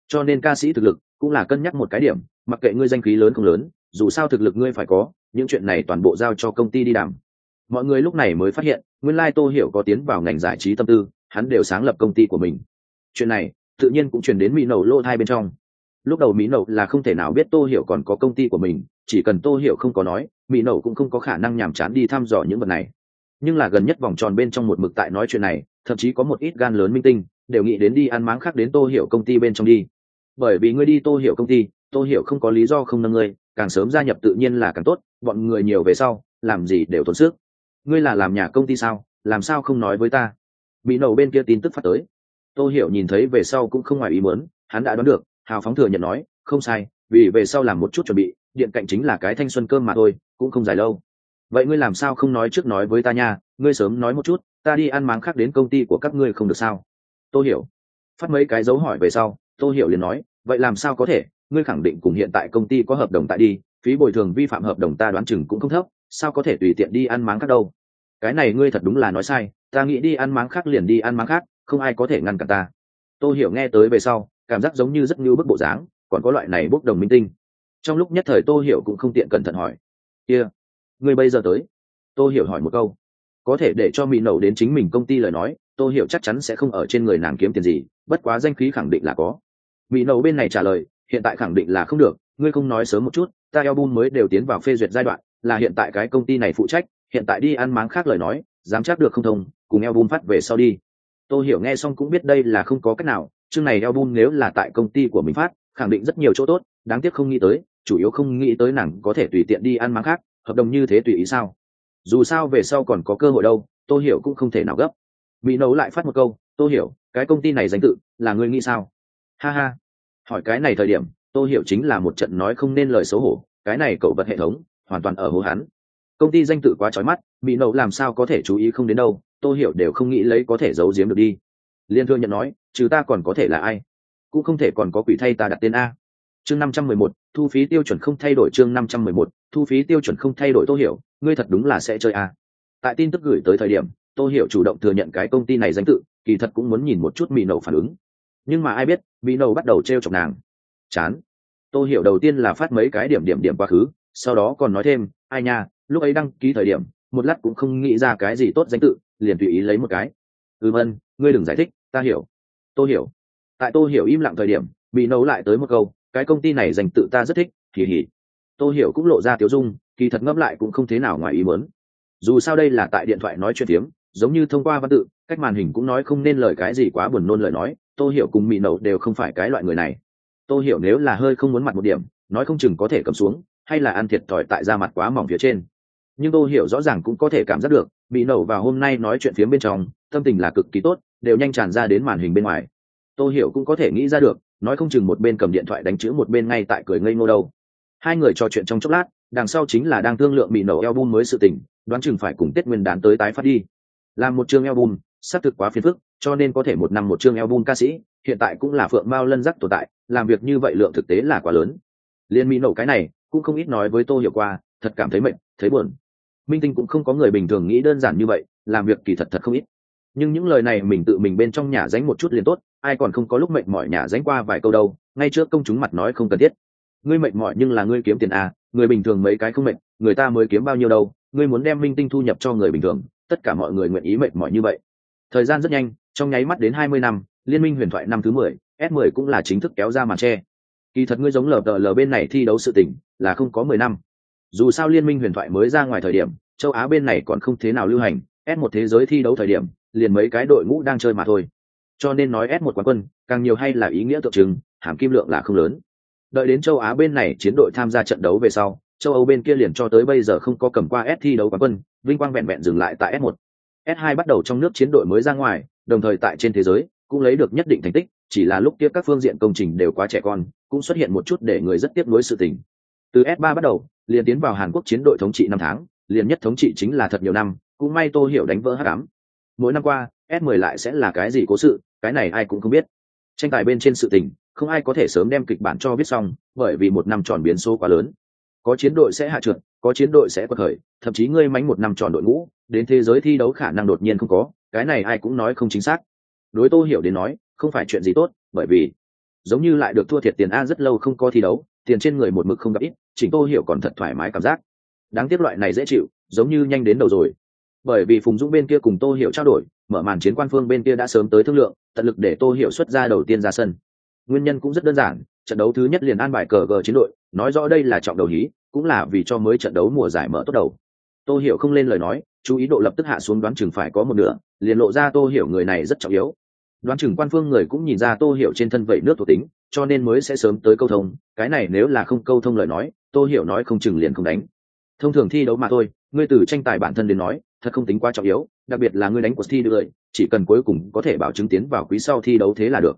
Cho nên ca sĩ thực lực cũng là cân nhắc một cái điểm, mặc kệ ngươi danh khí lớn không lớn, dù sao thực lực ngươi phải có, những chuyện này toàn bộ giao cho công ty đi đảm mọi người lúc này mới phát hiện, nguyên lai tô hiểu có tiến vào ngành giải trí tâm tư, hắn đều sáng lập công ty của mình. Chuyện này tự nhiên cũng chuyển đến mỹ nậu lô thai bên trong. Lúc đầu mỹ nậu là không thể nào biết tô hiểu còn có công ty của mình, chỉ cần tô hiểu không có nói, mỹ nậu cũng không có khả năng nhàm chán đi thăm dò những vật này. Nhưng là gần nhất vòng tròn bên trong một mực tại nói chuyện này, thậm chí có một ít gan lớn minh tinh đều nghĩ đến đi ăn máng khác đến tô hiểu công ty bên trong đi. Bởi vì ngươi đi tô hiểu công ty, tô hiểu không có lý do không nâng ngươi, càng sớm gia nhập tự nhiên là càng tốt, bọn người nhiều về sau, làm gì đều tốn sức. Ngươi là làm nhà công ty sao, làm sao không nói với ta? Bị nổ bên kia tin tức phát tới. Tô hiểu nhìn thấy về sau cũng không ngoài ý muốn, hắn đã đoán được, hào phóng thừa nhận nói, không sai, vì về sau làm một chút chuẩn bị, điện cạnh chính là cái thanh xuân cơm mà thôi, cũng không dài lâu. Vậy ngươi làm sao không nói trước nói với ta nha, ngươi sớm nói một chút, ta đi ăn máng khác đến công ty của các ngươi không được sao? Tôi hiểu. Phát mấy cái dấu hỏi về sau tôi hiểu liền nói, vậy làm sao có thể? Ngươi khẳng định cùng hiện tại công ty có hợp đồng tại đi, phí bồi thường vi phạm hợp đồng ta đoán chừng cũng không thấp, sao có thể tùy tiện đi ăn máng khác đâu? Cái này ngươi thật đúng là nói sai, ta nghĩ đi ăn máng khác liền đi ăn máng khác, không ai có thể ngăn cản ta. Tôi hiểu nghe tới về sau, cảm giác giống như rất như bức bộ dáng, còn có loại này bốc đồng minh tinh. Trong lúc nhất thời tôi hiểu cũng không tiện cẩn thận hỏi, kia、yeah. ngươi bây giờ tới? Tôi hiểu hỏi một câu, có thể để cho mỹ nậu đến chính mình công ty lời nói Tôi hiểu chắc chắn sẽ không ở trên người nàng kiếm tiền gì, bất quá danh khí khẳng định là có. Mỹ nậu bên này trả lời, hiện tại khẳng định là không được, ngươi không nói sớm một chút, ta album mới đều tiến vào phê duyệt giai đoạn, là hiện tại cái công ty này phụ trách, hiện tại đi ăn máng khác lời nói, dám chắc được không thông, cùng album phát về sau đi. Tôi hiểu nghe xong cũng biết đây là không có cách nào, chương này album nếu là tại công ty của mình phát, khẳng định rất nhiều chỗ tốt, đáng tiếc không nghĩ tới, chủ yếu không nghĩ tới nàng có thể tùy tiện đi ăn máng khác, hợp đồng như thế tùy ý sao? Dù sao về sau còn có cơ hội đâu tôi hiểu cũng không thể nào gấp mỹ nấu lại phát một câu tôi hiểu, cái công ty này danh tự là ngươi nghĩ sao? Ha ha. Hỏi cái này thời điểm tôi hiểu chính là một trận nói không nên lời xấu hổ, cái này cậu vật hệ thống hoàn toàn ở hố hắn. Công ty danh tự quá trói mắt, mỹ nậu làm sao có thể chú ý không đến đâu tôi hiểu đều không nghĩ lấy có thể giấu giếm được đi. Liên thương nhận nói, trừ ta còn có thể là ai? Cũng không thể còn có quỷ thay ta đặt tên a. Chương năm trăm mười một, thu phí tiêu chuẩn không thay đổi chương năm trăm mười một, thu phí tiêu chuẩn không thay đổi Tôi hiểu, ngươi thật đúng là sẽ chơi a. Tại tin tức gửi tới thời điểm tô hiểu chủ động thừa nhận cái công ty này danh tự, kỳ thật cũng muốn nhìn một chút mỹ nậu phản ứng. Nhưng mà ai biết mỹ nậu bắt đầu t r e o chọc nàng. Chán. Tô hiểu đầu tiên là phát mấy cái điểm điểm điểm quá khứ, sau đó còn nói thêm, ai nha, lúc ấy đăng ký thời điểm, một lát cũng không nghĩ ra cái gì tốt danh tự, liền tùy ý lấy một cái. Ừm ân ngươi đừng giải thích, ta hiểu. Tô hiểu. Tại tô hiểu im lặng thời điểm bị nấu lại tới một câu, cái công ty này dành tự ta rất thích kỳ hỉ tô hiểu cũng lộ ra tiếu dung, kỳ thật ngấp lại cũng không thế nào ngoài ý muốn. Dù sao đây là tại điện thoại nói chuyện tiếng giống như thông qua văn tự, cách màn hình cũng nói không nên lời cái gì quá buồn nôn lời nói tôi hiểu cùng mị nậu đều không phải cái loại người này. Tôi hiểu nếu là hơi không muốn mặt một điểm, nói không chừng có thể cầm xuống, hay là ăn thiệt thòi tại da mặt quá mỏng phía trên. Nhưng tôi hiểu rõ ràng cũng có thể cảm giác được bị nậu vào hôm nay nói chuyện phía bên trong, tâm tình là cực kỳ tốt, đều nhanh tràn ra đến màn hình bên ngoài. Tôi hiểu cũng có thể nghĩ ra được, nói không chừng một bên cầm điện thoại đánh chữ một bên ngay tại cười ngây ngô đâu. Hai người trò chuyện trong chốc lát, đằng sau chính là đang thương lượng bị Nậu album mới sự tình, đoán chừng phải cùng tết nguyên đán tới tái phát đi làm một chương album, xác thực quá phiền phức, cho nên có thể một năm một chương album ca sĩ, hiện tại cũng là phượng mao lân rắc tồn tại, làm việc như vậy lượng thực tế là quá lớn. Liên mỹ nổ cái này, cũng không ít nói với tô hiểu qua, thật cảm thấy mệt, thấy buồn. Minh tinh cũng không có người bình thường nghĩ đơn giản như vậy, làm việc kỳ thật thật không ít. Nhưng những lời này mình tự mình bên trong nhà dánh một chút liền tốt, ai còn không có lúc mệt mỏi nhà dánh qua vài câu đâu, ngay trước công chúng mặt nói không cần thiết. Ngươi mệt mỏi nhưng là ngươi kiếm tiền à người bình thường mấy cái không mệt, người ta mới kiếm bao nhiêu đâu, ngươi muốn đem minh tinh thu nhập cho người bình thường tất cả mọi người nguyện ý mệt mỏi như vậy. Thời gian rất nhanh, trong nháy mắt đến hai mươi năm, liên minh huyền thoại năm thứ mười s mười cũng là chính thức kéo ra màn tre kỳ thật ngươi giống lờ tờ lờ bên này thi đấu sự tỉnh là không có mười năm. Dù sao liên minh huyền thoại mới ra ngoài thời điểm, châu á bên này còn không thế nào lưu hành s một thế giới thi đấu thời điểm, liền mấy cái đội ngũ đang chơi mà thôi. Cho nên nói s một quán quân, càng nhiều hay là ý nghĩa tượng trưng, hàm kim lượng là không lớn. Đợi đến châu á bên này chiến đội tham gia trận đấu về sau, châu âu bên kia liền cho tới bây giờ không có cầm qua s thi đấu quán quân vinh quang vẹn vẹn dừng lại tại s 1 s 2 bắt đầu trong nước chiến đội mới ra ngoài, đồng thời tại trên thế giới, cũng lấy được nhất định thành tích, chỉ là lúc kia các phương diện công trình đều quá trẻ con, cũng xuất hiện một chút để người rất tiếc nuối sự tình. Từ s 3 bắt đầu, liền tiến vào hàn quốc chiến đội thống trị năm tháng, liền nhất thống trị chính là thật nhiều năm, cũng may tô hiểu đánh vỡ hắc ám. mỗi năm qua, s 10 lại sẽ là cái gì cố sự, cái này ai cũng không biết. Tranh tài bên trên sự tình, không ai có thể sớm đem kịch bản cho biết xong, bởi vì một năm tròn biến số quá lớn có chiến đội sẽ hạ trượt, có chiến đội sẽ quật khởi, thậm chí ngươi mánh một năm tròn đội ngũ, đến thế giới thi đấu khả năng đột nhiên không có, cái này ai cũng nói không chính xác. Đối tô hiểu đến nói, không phải chuyện gì tốt, bởi vì giống như lại được thua thiệt tiền a rất lâu không có thi đấu, tiền trên người một mực không gặp ít, chỉnh tô hiểu còn thật thoải mái cảm giác. Đáng tiếc loại này dễ chịu, giống như nhanh đến đầu rồi. Bởi vì phùng dũng bên kia cùng tô hiểu trao đổi, mở màn chiến quan phương bên kia đã sớm tới thương lượng, tận lực để tô hiểu xuất ra đầu tiên ra sân nguyên nhân cũng rất đơn giản, trận đấu thứ nhất liền an bài cờ gờ chiến đội, nói rõ đây là trọng đầu hí, cũng là vì cho mới trận đấu mùa giải mở tốt đầu. Tô hiểu không lên lời nói, chú ý độ lập tức hạ xuống đoán chừng phải có một nửa, liền lộ ra tô hiểu người này rất trọng yếu. Đoán chừng quan phương người cũng nhìn ra tô hiểu trên thân vậy nước thuộc tính, cho nên mới sẽ sớm tới câu thông, cái này nếu là không câu thông lời nói, tô hiểu nói không chừng liền không đánh. Thông thường thi đấu mà thôi, ngươi từ tranh tài bản thân đến nói, thật không tính quá trọng yếu, đặc biệt là ngươi đánh cuộc thi được chỉ cần cuối cùng có thể bảo chứng tiến vào quý sau thi đấu thế là được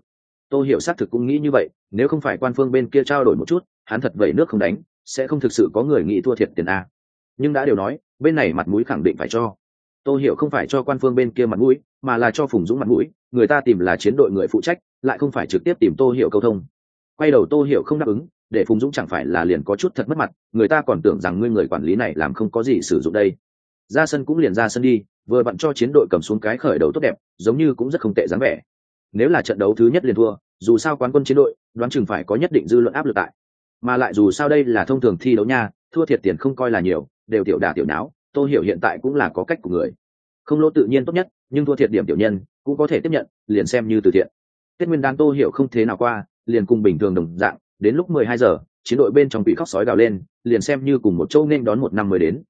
tôi hiểu xác thực cũng nghĩ như vậy, nếu không phải quan phương bên kia trao đổi một chút, hắn thật vậy nước không đánh, sẽ không thực sự có người nghĩ thua thiệt tiền a. Nhưng đã đều nói, bên này mặt mũi khẳng định phải cho. Tôi hiểu không phải cho quan phương bên kia mặt mũi, mà là cho phùng dũng mặt mũi, người ta tìm là chiến đội người phụ trách, lại không phải trực tiếp tìm tô hiểu câu thông. Quay đầu tô hiểu không đáp ứng, để phùng dũng chẳng phải là liền có chút thật mất mặt, người ta còn tưởng rằng ngươi người quản lý này làm không có gì sử dụng đây. Ra sân cũng liền ra sân đi, vừa bận cho chiến đội cầm xuống cái khởi đầu tốt đẹp, giống như cũng rất không tệ dáng vẻ nếu là trận đấu thứ nhất liền thua, dù sao quán quân chiến đội, đoán chừng phải có nhất định dư luận áp lực tại. Mà lại dù sao đây là thông thường thi đấu nha, thua thiệt tiền không coi là nhiều, đều tiểu đà tiểu não tôi hiểu hiện tại cũng là có cách của người. Không lỗ tự nhiên tốt nhất, nhưng thua thiệt điểm tiểu nhân, cũng có thể tiếp nhận, liền xem như từ thiện. Tết nguyên đán tô hiểu không thế nào qua, liền cùng bình thường đồng dạng, đến lúc mười hai giờ, chiến đội bên trong bị khóc sói gào lên, liền xem như cùng một châu nên đón một năm mới đến.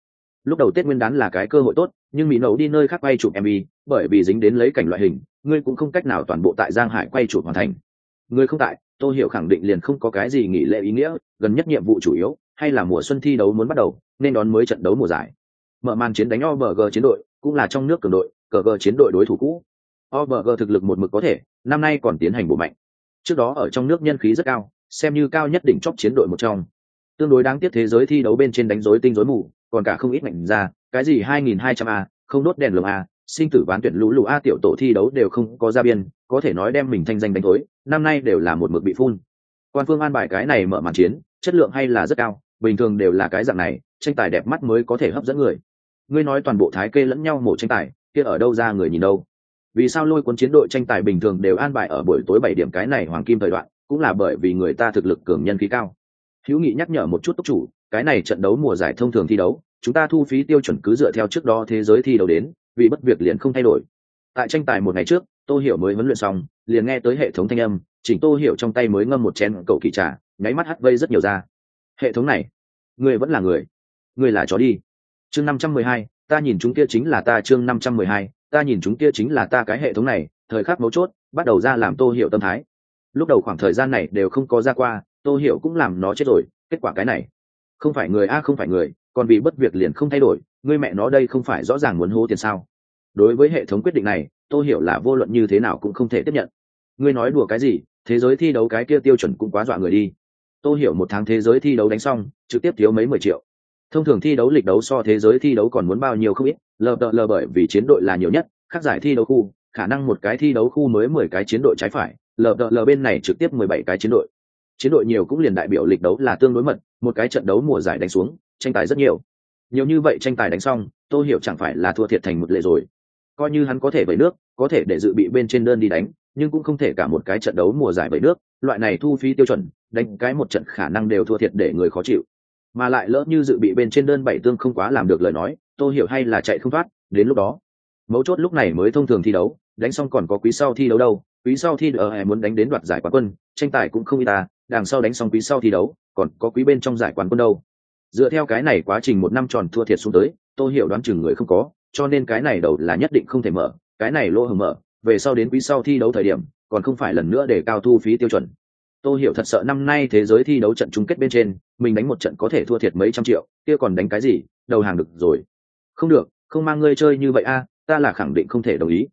Lúc đầu tết nguyên đán là cái cơ hội tốt, nhưng mỹ nấu đi nơi khác quay chụp mv bởi vì dính đến lấy cảnh loại hình ngươi cũng không cách nào toàn bộ tại giang hải quay chuột hoàn thành. Ngươi không tại, tôi hiểu khẳng định liền không có cái gì nghỉ lễ ý nghĩa, gần nhất nhiệm vụ chủ yếu hay là mùa xuân thi đấu muốn bắt đầu, nên đón mới trận đấu mùa giải. Mở màn chiến đánh OBG chiến đội, cũng là trong nước cường đội cờ gờ chiến đội đối thủ cũ. OBG thực lực một mực có thể, năm nay còn tiến hành bổ mạnh. Trước đó ở trong nước nhân khí rất cao, xem như cao nhất đỉnh chóp chiến đội một trong. Tương đối đáng tiếc thế giới thi đấu bên trên đánh rối tinh rối mù, còn cả không ít mạnh ra, cái gì 2200 a, không đốt đèn lồng a sinh tử ván tuyển lũ lũ a tiểu tổ thi đấu đều không có ra biên, có thể nói đem mình thanh danh đánh thối, năm nay đều là một mực bị phun. Quan phương an bài cái này mở màn chiến, chất lượng hay là rất cao, bình thường đều là cái dạng này, tranh tài đẹp mắt mới có thể hấp dẫn người. Ngươi nói toàn bộ thái kê lẫn nhau mổ tranh tài, kia ở đâu ra người nhìn đâu? Vì sao lôi cuốn chiến đội tranh tài bình thường đều an bài ở buổi tối bảy điểm cái này hoàng kim thời đoạn, cũng là bởi vì người ta thực lực cường nhân khí cao. Hữu nghị nhắc nhở một chút tốc chủ, cái này trận đấu mùa giải thông thường thi đấu, chúng ta thu phí tiêu chuẩn cứ dựa theo trước đó thế giới thi đấu đến vì bất việc liền không thay đổi. Tại tranh tài một ngày trước, tô hiểu mới huấn luyện xong, liền nghe tới hệ thống thanh âm, chỉnh tô hiểu trong tay mới ngâm một chén cầu kỳ trà, nháy mắt hắt vây rất nhiều ra. Hệ thống này, người vẫn là người người là chó đi. Chương năm trăm mười hai, ta nhìn chúng kia chính là ta, chương năm trăm mười hai, ta nhìn chúng kia chính là ta, cái hệ thống này, thời khắc mấu chốt, bắt đầu ra làm tô hiểu tâm thái. Lúc đầu khoảng thời gian này đều không có ra qua, tô hiểu cũng làm nó chết rồi, kết quả cái này, không phải người a, không phải người, còn vì bất việc liền không thay đổi ngươi mẹ nó đây không phải rõ ràng muốn hô tiền sao? Đối với hệ thống quyết định này, tôi hiểu là vô luận như thế nào cũng không thể tiếp nhận. Ngươi nói đùa cái gì, thế giới thi đấu cái kia tiêu chuẩn cũng quá dọa người đi. Tôi hiểu một tháng thế giới thi đấu đánh xong, trực tiếp thiếu mấy mười triệu. Thông thường thi đấu lịch đấu so thế giới thi đấu còn muốn bao nhiêu không ít, lờ đợ lờ bởi vì chiến đội là nhiều nhất, khác giải thi đấu khu, khả năng một cái thi đấu khu mới mười cái chiến đội trái phải, lờ đợ lờ bên này trực tiếp mười bảy cái chiến đội. Chiến đội nhiều cũng liền đại biểu lịch đấu là tương đối mật, một cái trận đấu mùa giải đánh xuống, tranh tài rất nhiều nhiều như vậy tranh tài đánh xong, tô hiểu chẳng phải là thua thiệt thành một lệ rồi. Coi như hắn có thể vẩy nước, có thể để dự bị bên trên đơn đi đánh, nhưng cũng không thể cả một cái trận đấu mùa giải vẩy nước, loại này thu phí tiêu chuẩn, đánh cái một trận khả năng đều thua thiệt để người khó chịu. Mà lại lỡ như dự bị bên trên đơn bảy tương không quá làm được lời nói, tô hiểu hay là chạy không thoát, đến lúc đó. Mấu chốt lúc này mới thông thường thi đấu, đánh xong còn có quý sau thi đấu đâu, quý sau thi ở hè ờ, muốn đánh đến đoạt giải quán quân, tranh tài cũng không y ta, đằng sau đánh xong quý sau thi đấu, còn có quý bên trong giải quán quân đâu dựa theo cái này quá trình một năm tròn thua thiệt xuống tới, tôi hiểu đoán chừng người không có, cho nên cái này đầu là nhất định không thể mở, cái này lô hồng mở, về sau đến quý sau thi đấu thời điểm, còn không phải lần nữa để cao thu phí tiêu chuẩn. Tôi hiểu thật sợ năm nay thế giới thi đấu trận chung kết bên trên, mình đánh một trận có thể thua thiệt mấy trăm triệu, kia còn đánh cái gì, đầu hàng được rồi. Không được, không mang ngươi chơi như vậy a, ta là khẳng định không thể đồng ý.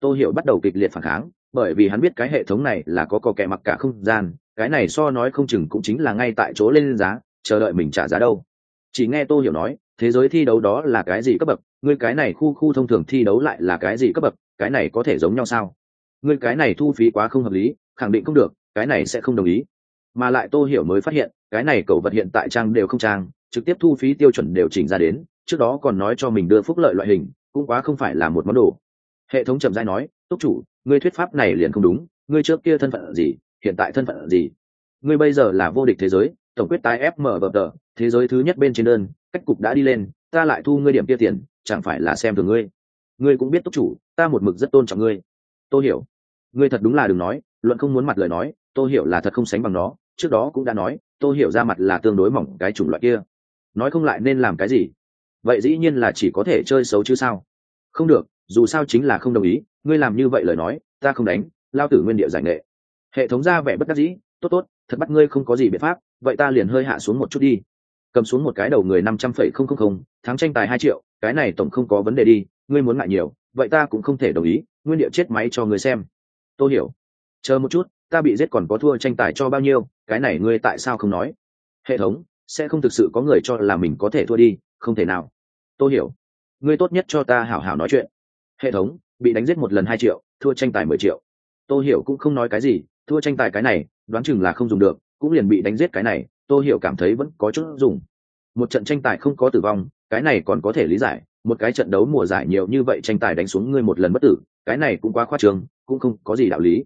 Tôi hiểu bắt đầu kịch liệt phản kháng, bởi vì hắn biết cái hệ thống này là có cò kẹ mặc cả không gian, cái này so nói không chừng cũng chính là ngay tại chỗ lên giá chờ đợi mình trả giá đâu. Chỉ nghe tô hiểu nói, thế giới thi đấu đó là cái gì cấp bậc? Ngươi cái này khu khu thông thường thi đấu lại là cái gì cấp bậc? Cái này có thể giống nhau sao? Ngươi cái này thu phí quá không hợp lý, khẳng định không được, cái này sẽ không đồng ý. Mà lại tô hiểu mới phát hiện, cái này cầu vật hiện tại trang đều không trang, trực tiếp thu phí tiêu chuẩn đều chỉnh ra đến, trước đó còn nói cho mình đưa phúc lợi loại hình, cũng quá không phải là một món đồ. Hệ thống trầm dai nói, túc chủ, ngươi thuyết pháp này liền không đúng, ngươi trước kia thân phận gì, hiện tại thân phận gì? Ngươi bây giờ là vô địch thế giới tổng quyết tái fm bờ tờ, thế giới thứ nhất bên trên đơn, cách cục đã đi lên, ta lại thu ngươi điểm kia tiền, chẳng phải là xem thường ngươi? Ngươi cũng biết túc chủ, ta một mực rất tôn trọng ngươi. Tôi hiểu, ngươi thật đúng là đừng nói, luận không muốn mặt lời nói tôi hiểu là thật không sánh bằng nó, trước đó cũng đã nói tôi hiểu ra mặt là tương đối mỏng cái chủng loại kia. Nói không lại nên làm cái gì? Vậy dĩ nhiên là chỉ có thể chơi xấu chứ sao? Không được, dù sao chính là không đồng ý, ngươi làm như vậy lời nói, ta không đánh, lao tử nguyên địa giải nghệ. Hệ thống ra vẻ bất đắc dĩ, tốt tốt, thật bắt ngươi không có gì biện pháp vậy ta liền hơi hạ xuống một chút đi. Cầm xuống một cái đầu người năm trăm phẩy không không không thắng tranh tài hai triệu, cái này tổng không có vấn đề đi, ngươi muốn ngại nhiều, vậy ta cũng không thể đồng ý, nguyên địa chết máy cho ngươi xem. Tôi hiểu, chờ một chút, ta bị giết còn có thua tranh tài cho bao nhiêu, cái này ngươi tại sao không nói? Hệ thống, sẽ không thực sự có người cho là mình có thể thua đi, không thể nào. Tôi hiểu, ngươi tốt nhất cho ta hảo hảo nói chuyện. Hệ thống, bị đánh giết một lần hai triệu, thua tranh tài mười triệu. Tôi hiểu cũng không nói cái gì, thua tranh tài cái này, đoán chừng là không dùng được cũng liền bị đánh giết cái này, tô hiểu cảm thấy vẫn có chút dùng. Một trận tranh tài không có tử vong, cái này còn có thể lý giải, một cái trận đấu mùa giải nhiều như vậy tranh tài đánh xuống ngươi một lần bất tử, cái này cũng quá khoa trường cũng không có gì đạo lý.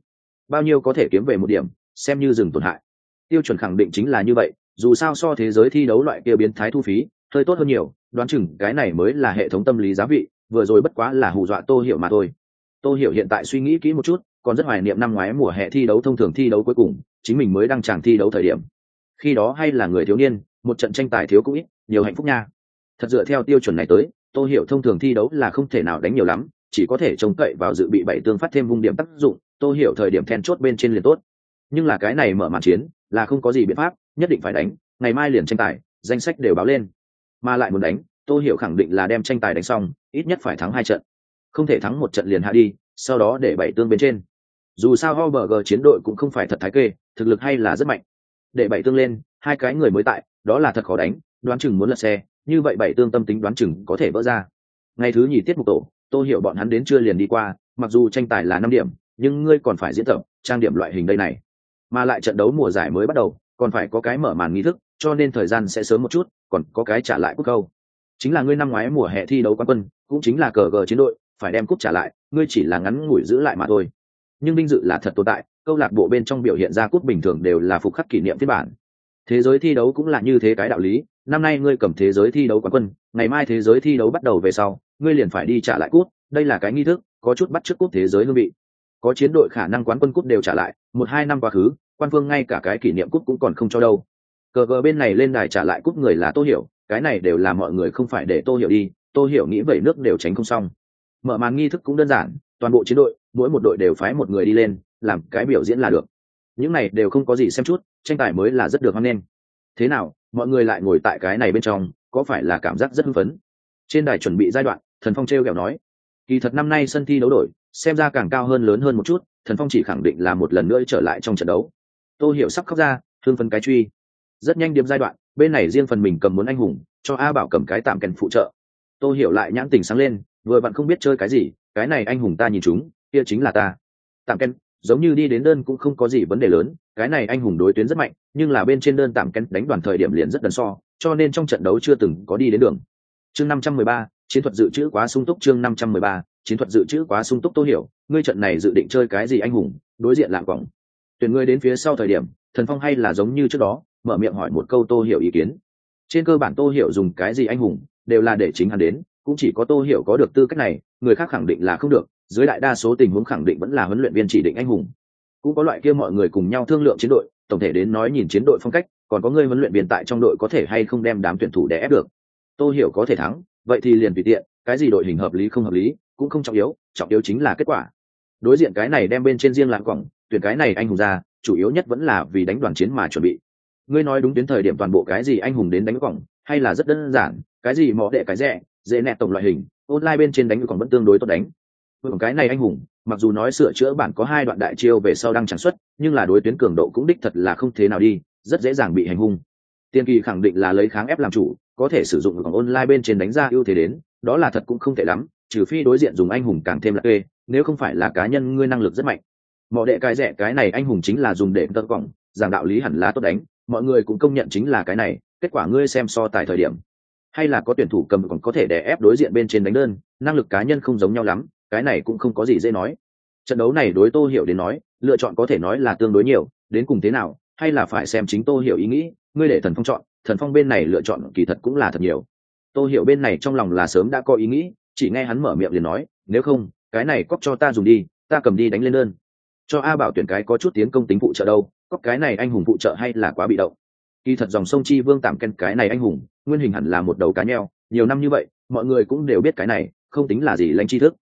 Bao nhiêu có thể kiếm về một điểm, xem như dừng tổn hại. Tiêu chuẩn khẳng định chính là như vậy, dù sao so thế giới thi đấu loại kia biến thái thu phí, hơi tốt hơn nhiều, đoán chừng cái này mới là hệ thống tâm lý giá vị, vừa rồi bất quá là hù dọa tô hiểu mà thôi. Tô hiểu hiện tại suy nghĩ kỹ một chút, còn rất hoài niệm năm ngoái mùa hè thi đấu thông thường thi đấu cuối cùng chính mình mới đăng tràng thi đấu thời điểm. Khi đó hay là người thiếu niên, một trận tranh tài thiếu cũng ít, nhiều hạnh phúc nha. Thật dựa theo tiêu chuẩn này tới, tô hiểu thông thường thi đấu là không thể nào đánh nhiều lắm, chỉ có thể trông cậy vào dự bị bảy tương phát thêm vung điểm tác dụng, tô hiểu thời điểm then chốt bên trên liền tốt. Nhưng là cái này mở màn chiến, là không có gì biện pháp, nhất định phải đánh, ngày mai liền tranh tài, danh sách đều báo lên. Mà lại muốn đánh, tô hiểu khẳng định là đem tranh tài đánh xong, ít nhất phải thắng hai trận. Không thể thắng một trận liền hạ đi, sau đó để bảy tương bên trên dù sao Horberg chiến đội cũng không phải thật thái kê, thực lực hay là rất mạnh. Để bảy tương lên, hai cái người mới tại, đó là thật khó đánh, đoán chừng muốn lật xe, như vậy bảy tương tâm tính đoán chừng có thể vỡ ra. Ngày thứ nhì tiết mục tổ, tô hiểu bọn hắn đến chưa liền đi qua, mặc dù tranh tài là năm điểm, nhưng ngươi còn phải diễn tập, trang điểm loại hình đây này. Mà lại trận đấu mùa giải mới bắt đầu, còn phải có cái mở màn nghi thức, cho nên thời gian sẽ sớm một chút, còn có cái trả lại cúp câu. Chính là ngươi năm ngoái mùa hè thi đấu quán quân, cũng chính là cờ gờ chiến đội, phải đem cúp trả lại, ngươi chỉ là ngắn ngủi giữ lại mà thôi nhưng vinh dự là thật tồn tại, câu lạc bộ bên trong biểu hiện ra cúp bình thường đều là phục khắc kỷ niệm phiên bản. Thế giới thi đấu cũng là như thế cái đạo lý, năm nay ngươi cầm thế giới thi đấu quán quân, ngày mai thế giới thi đấu bắt đầu về sau, ngươi liền phải đi trả lại cúp, đây là cái nghi thức, có chút bắt trước cúp thế giới hương vị. Có chiến đội khả năng quán quân cúp đều trả lại, một hai năm quá khứ, quan phương ngay cả cái kỷ niệm cúp cũng còn không cho đâu. Cờ vờ bên này lên đài trả lại cúp người là tô hiểu, cái này đều là mọi người không phải để tô hiểu đi, Tô hiểu nghĩ vậy nước đều tránh không xong. Mở màn nghi thức cũng đơn giản toàn bộ chiến đội, mỗi một đội đều phái một người đi lên, làm cái biểu diễn là được. Những này đều không có gì xem chút, tranh tài mới là rất được hoan nghênh. Thế nào, mọi người lại ngồi tại cái này bên trong, có phải là cảm giác rất hưng phấn? Trên đài chuẩn bị giai đoạn, thần phong t r e o kẹo nói, kỳ thật năm nay sân thi đấu đổi, xem ra càng cao hơn lớn hơn một chút, thần phong chỉ khẳng định là một lần nữa trở lại trong trận đấu. Tô hiểu sắp khóc ra thương phân cái truy. Rất nhanh điểm giai đoạn, bên này riêng phần mình cầm muốn anh hùng, cho a bảo cầm cái tạm kèn phụ trợ. Tô hiểu lại nhãn tình sáng lên vừa bạn không biết chơi cái gì cái này anh hùng ta nhìn chúng kia chính là ta. Tạm ken, giống như đi đến đơn cũng không có gì vấn đề lớn cái này anh hùng đối tuyến rất mạnh nhưng là bên trên đơn tạm ken đánh đoàn thời điểm liền rất đần so cho nên trong trận đấu chưa từng có đi đến đường. Chương năm trăm mười ba chiến thuật dự trữ quá sung túc chương năm trăm mười ba chiến thuật dự trữ quá sung túc tô hiểu ngươi trận này dự định chơi cái gì anh hùng đối diện lạng quỏng tuyển ngươi đến phía sau thời điểm thần phong hay là giống như trước đó mở miệng hỏi một câu tô hiểu ý kiến. Trên cơ bản tô hiểu dùng cái gì anh hùng đều là để chính hắn đến cũng chỉ có tô hiểu có được tư cách này người khác khẳng định là không được dưới đại đa số tình huống khẳng định vẫn là huấn luyện viên chỉ định anh hùng. Cũng có loại kia mọi người cùng nhau thương lượng chiến đội tổng thể đến nói nhìn chiến đội phong cách còn có người huấn luyện viên tại trong đội có thể hay không đem đám tuyển thủ để ép được. Tô hiểu có thể thắng vậy thì liền tùy tiện cái gì đội hình hợp lý không hợp lý cũng không trọng yếu trọng yếu chính là kết quả. Đối diện cái này đem bên trên riêng lạc quảng tuyển cái này anh hùng ra chủ yếu nhất vẫn là vì đánh đoàn chiến mà chuẩn bị. Ngươi nói đúng đến thời điểm toàn bộ cái gì anh hùng đến đánh quảng, hay là rất đơn giản cái gì mỏ đệ cái rẻ dễ nẹt tổng loại hình online bên trên đánh còn vẫn tương đối tốt đánh Hưởng cái này anh hùng, mặc dù nói sửa chữa bản có hai đoạn đại chiêu về sau đang sản xuất, nhưng là đối tuyến cường độ cũng đích thật là không thế nào đi, rất dễ dàng bị hành hung. Tiên kỳ khẳng định là lấy kháng ép làm chủ, có thể sử dụng còn online bên trên đánh ra ưu thế đến, đó là thật cũng không tệ lắm, trừ phi đối diện dùng anh hùng càng thêm là kê, nếu không phải là cá nhân ngươi năng lực rất mạnh. mọi đệ cái rẻ cái này anh hùng chính là dùng để tận cổng, giảng đạo lý hẳn là tốt đánh, mọi người cũng công nhận chính là cái này, kết quả ngươi xem so tài thời điểm hay là có tuyển thủ cầm còn có thể đè ép đối diện bên trên đánh đơn, năng lực cá nhân không giống nhau lắm, cái này cũng không có gì dễ nói. Trận đấu này đối tô hiểu đến nói, lựa chọn có thể nói là tương đối nhiều, đến cùng thế nào, hay là phải xem chính tô hiểu ý nghĩ, ngươi để thần phong chọn, thần phong bên này lựa chọn kỳ thật cũng là thật nhiều. Tô hiểu bên này trong lòng là sớm đã có ý nghĩ, chỉ nghe hắn mở miệng liền nói, nếu không, cái này cóc cho ta dùng đi, ta cầm đi đánh lên đơn. Cho a bảo tuyển cái có chút tiến công tính phụ trợ đâu, cóc cái này anh hùng phụ trợ hay là quá bị động kỳ thật dòng sông chi vương tạm ken cái này anh hùng, nguyên hình hẳn là một đầu cá nheo, nhiều năm như vậy, mọi người cũng đều biết cái này, không tính là gì lãnh tri thức.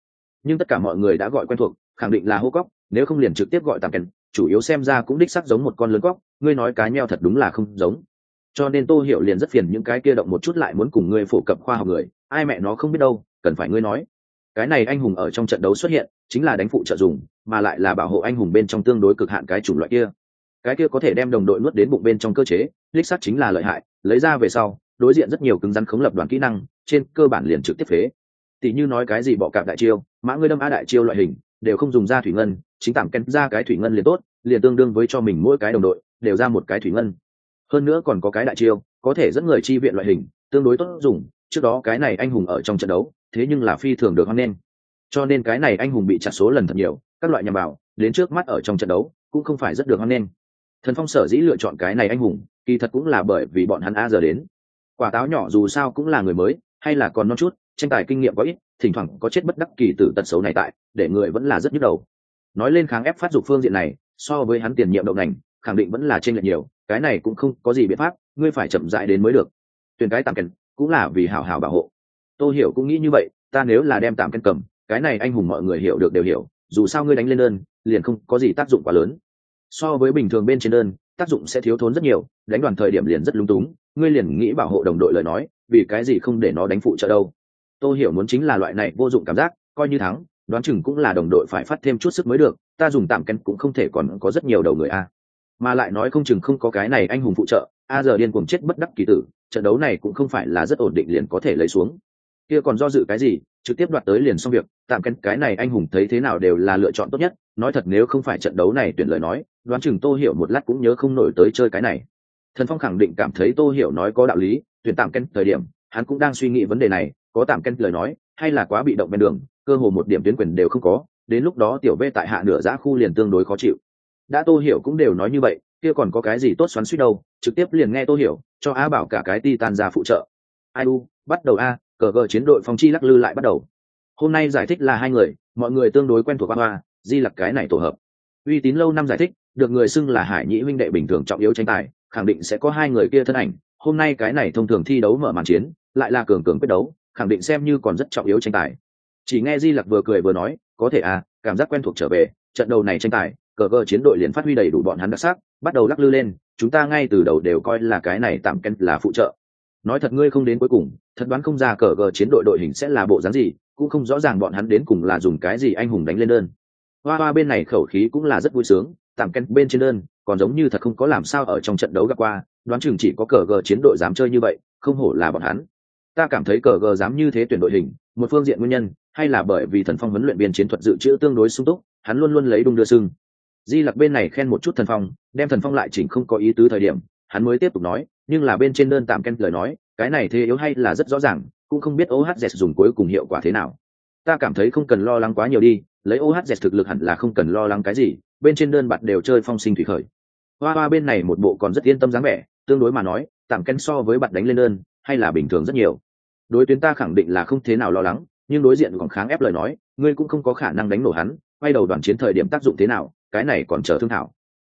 Nhưng tất cả mọi người đã gọi quen thuộc, khẳng định là hô cóc, nếu không liền trực tiếp gọi tạm ken chủ yếu xem ra cũng đích sắc giống một con lớn cóc, ngươi nói cá nheo thật đúng là không giống. Cho nên tô hiểu liền rất phiền những cái kia động một chút lại muốn cùng ngươi phổ cập khoa học người, ai mẹ nó không biết đâu, cần phải ngươi nói. Cái này anh hùng ở trong trận đấu xuất hiện, chính là đánh phụ trợ dùng, mà lại là bảo hộ anh hùng bên trong tương đối cực hạn cái chủng loại kia cái kia có thể đem đồng đội nuốt đến bụng bên trong cơ chế, đích sắc chính là lợi hại, lấy ra về sau, đối diện rất nhiều cứng rắn khống lập đoàn kỹ năng, trên cơ bản liền trực tiếp phế. Tỷ như nói cái gì bọ cạp đại chiêu, mã ngươi đâm a đại chiêu loại hình, đều không dùng ra thủy ngân, chính tạm kén ra cái thủy ngân liền tốt, liền tương đương với cho mình mỗi cái đồng đội, đều ra một cái thủy ngân. Hơn nữa còn có cái đại chiêu, có thể dẫn người chi viện loại hình, tương đối tốt dùng, trước đó cái này anh hùng ở trong trận đấu, thế nhưng là phi thường được hoan nghênh. Cho nên cái này anh hùng bị chặt số lần thật nhiều, các loại nhằm vào đến trước mắt ở trong trận đấu, cũng không phải rất được hoan nghênh thần phong sở dĩ lựa chọn cái này anh hùng, kỳ thật cũng là bởi vì bọn hắn a giờ đến. Quả táo nhỏ dù sao cũng là người mới, hay là còn non chút, tranh tài kinh nghiệm có ít, thỉnh thoảng có chết bất đắc kỳ tử tật xấu này tại, để người vẫn là rất nhức đầu. Nói lên kháng ép phát dục phương diện này, so với hắn tiền nhiệm đậu nành, khẳng định vẫn là trên lệch nhiều, cái này cũng không có gì biện pháp, ngươi phải chậm dại đến mới được. Tuyển cái tạm kèn, cũng là vì hảo hảo bảo hộ. Tôi hiểu cũng nghĩ như vậy, ta nếu là đem tạm kèn cầm, cái này anh hùng mọi người hiểu được đều hiểu, dù sao ngươi đánh lên đơn, liền không có gì tác dụng quá lớn so với bình thường bên trên đơn, tác dụng sẽ thiếu thốn rất nhiều, đánh đoàn thời điểm liền rất lúng túng. Ngươi liền nghĩ bảo hộ đồng đội lời nói, vì cái gì không để nó đánh phụ trợ đâu? Tôi hiểu muốn chính là loại này vô dụng cảm giác, coi như thắng, đoán chừng cũng là đồng đội phải phát thêm chút sức mới được, ta dùng tạm kén cũng không thể còn có rất nhiều đầu người a. Mà lại nói không chừng không có cái này anh hùng phụ trợ, a giờ điên cuồng chết bất đắc kỳ tử, trận đấu này cũng không phải là rất ổn định liền có thể lấy xuống. Kia còn do dự cái gì? Trực tiếp đoạt tới liền xong việc, tạm kén cái này anh hùng thấy thế nào đều là lựa chọn tốt nhất, nói thật nếu không phải trận đấu này tuyển lời nói, đoán chừng tô hiểu một lát cũng nhớ không nổi tới chơi cái này. Thần phong khẳng định cảm thấy tô hiểu nói có đạo lý, tuyển tạm kén thời điểm, hắn cũng đang suy nghĩ vấn đề này, có tạm kén lời nói, hay là quá bị động bên đường, cơ hồ một điểm tuyến quyền đều không có, đến lúc đó tiểu v tại hạ nửa giã khu liền tương đối khó chịu. Đã tô hiểu cũng đều nói như vậy, kia còn có cái gì tốt xoắn suýt đâu, trực tiếp liền nghe tô hiểu, cho a bảo cả cái ti tan ra phụ trợ. Ai u, bắt đầu a cờ gờ chiến đội phong chi lắc lư lại bắt đầu. Hôm nay giải thích là hai người, mọi người tương đối quen thuộc hoa, di lặc cái này tổ hợp. Uy tín lâu năm giải thích, được người xưng là hải nhĩ huynh đệ bình thường trọng yếu tranh tài, khẳng định sẽ có hai người kia thân ảnh. Hôm nay cái này thông thường thi đấu mở màn chiến, lại là cường cường quyết đấu, khẳng định xem như còn rất trọng yếu tranh tài. Chỉ nghe di lặc vừa cười vừa nói, có thể à cảm giác quen thuộc trở về, trận đầu này tranh tài, cờ gờ chiến đội liền phát huy đầy đủ bọn hắn đặc sắc, bắt đầu lắc lư lên, chúng ta ngay từ đầu đều coi là cái này tạm ken là phụ trợ nói thật ngươi không đến cuối cùng, thật đoán không ra cờ gờ chiến đội đội hình sẽ là bộ dáng gì, cũng không rõ ràng bọn hắn đến cùng là dùng cái gì anh hùng đánh lên đơn. Hoa hoa bên này khẩu khí cũng là rất vui sướng, tạm ken bên trên đơn, còn giống như thật không có làm sao ở trong trận đấu gặp qua, đoán chừng chỉ có cờ gờ chiến đội dám chơi như vậy, không hổ là bọn hắn. Ta cảm thấy cờ gờ dám như thế tuyển đội hình, một phương diện nguyên nhân, hay là bởi vì thần phong huấn luyện viên chiến thuật dự trữ tương đối sung túc, hắn luôn luôn lấy đung đưa sưng. Di lặc bên này khen một chút thần phong, đem thần phong lại chỉnh không có ý tứ thời điểm, hắn mới tiếp tục nói nhưng là bên trên đơn tạm ken lời nói, cái này thế yếu hay là rất rõ ràng, cũng không biết ohz dùng cuối cùng hiệu quả thế nào. Ta cảm thấy không cần lo lắng quá nhiều đi, lấy ohz thực lực hẳn là không cần lo lắng cái gì, bên trên đơn bạt đều chơi phong sinh thủy khởi. Hoa hoa bên này một bộ còn rất yên tâm dáng vẻ, tương đối mà nói, tạm ken so với bạn đánh lên đơn, hay là bình thường rất nhiều. Đối tuyến ta khẳng định là không thế nào lo lắng, nhưng đối diện còn kháng ép lời nói, ngươi cũng không có khả năng đánh nổ hắn, quay đầu đoàn chiến thời điểm tác dụng thế nào, cái này còn chờ thương thảo.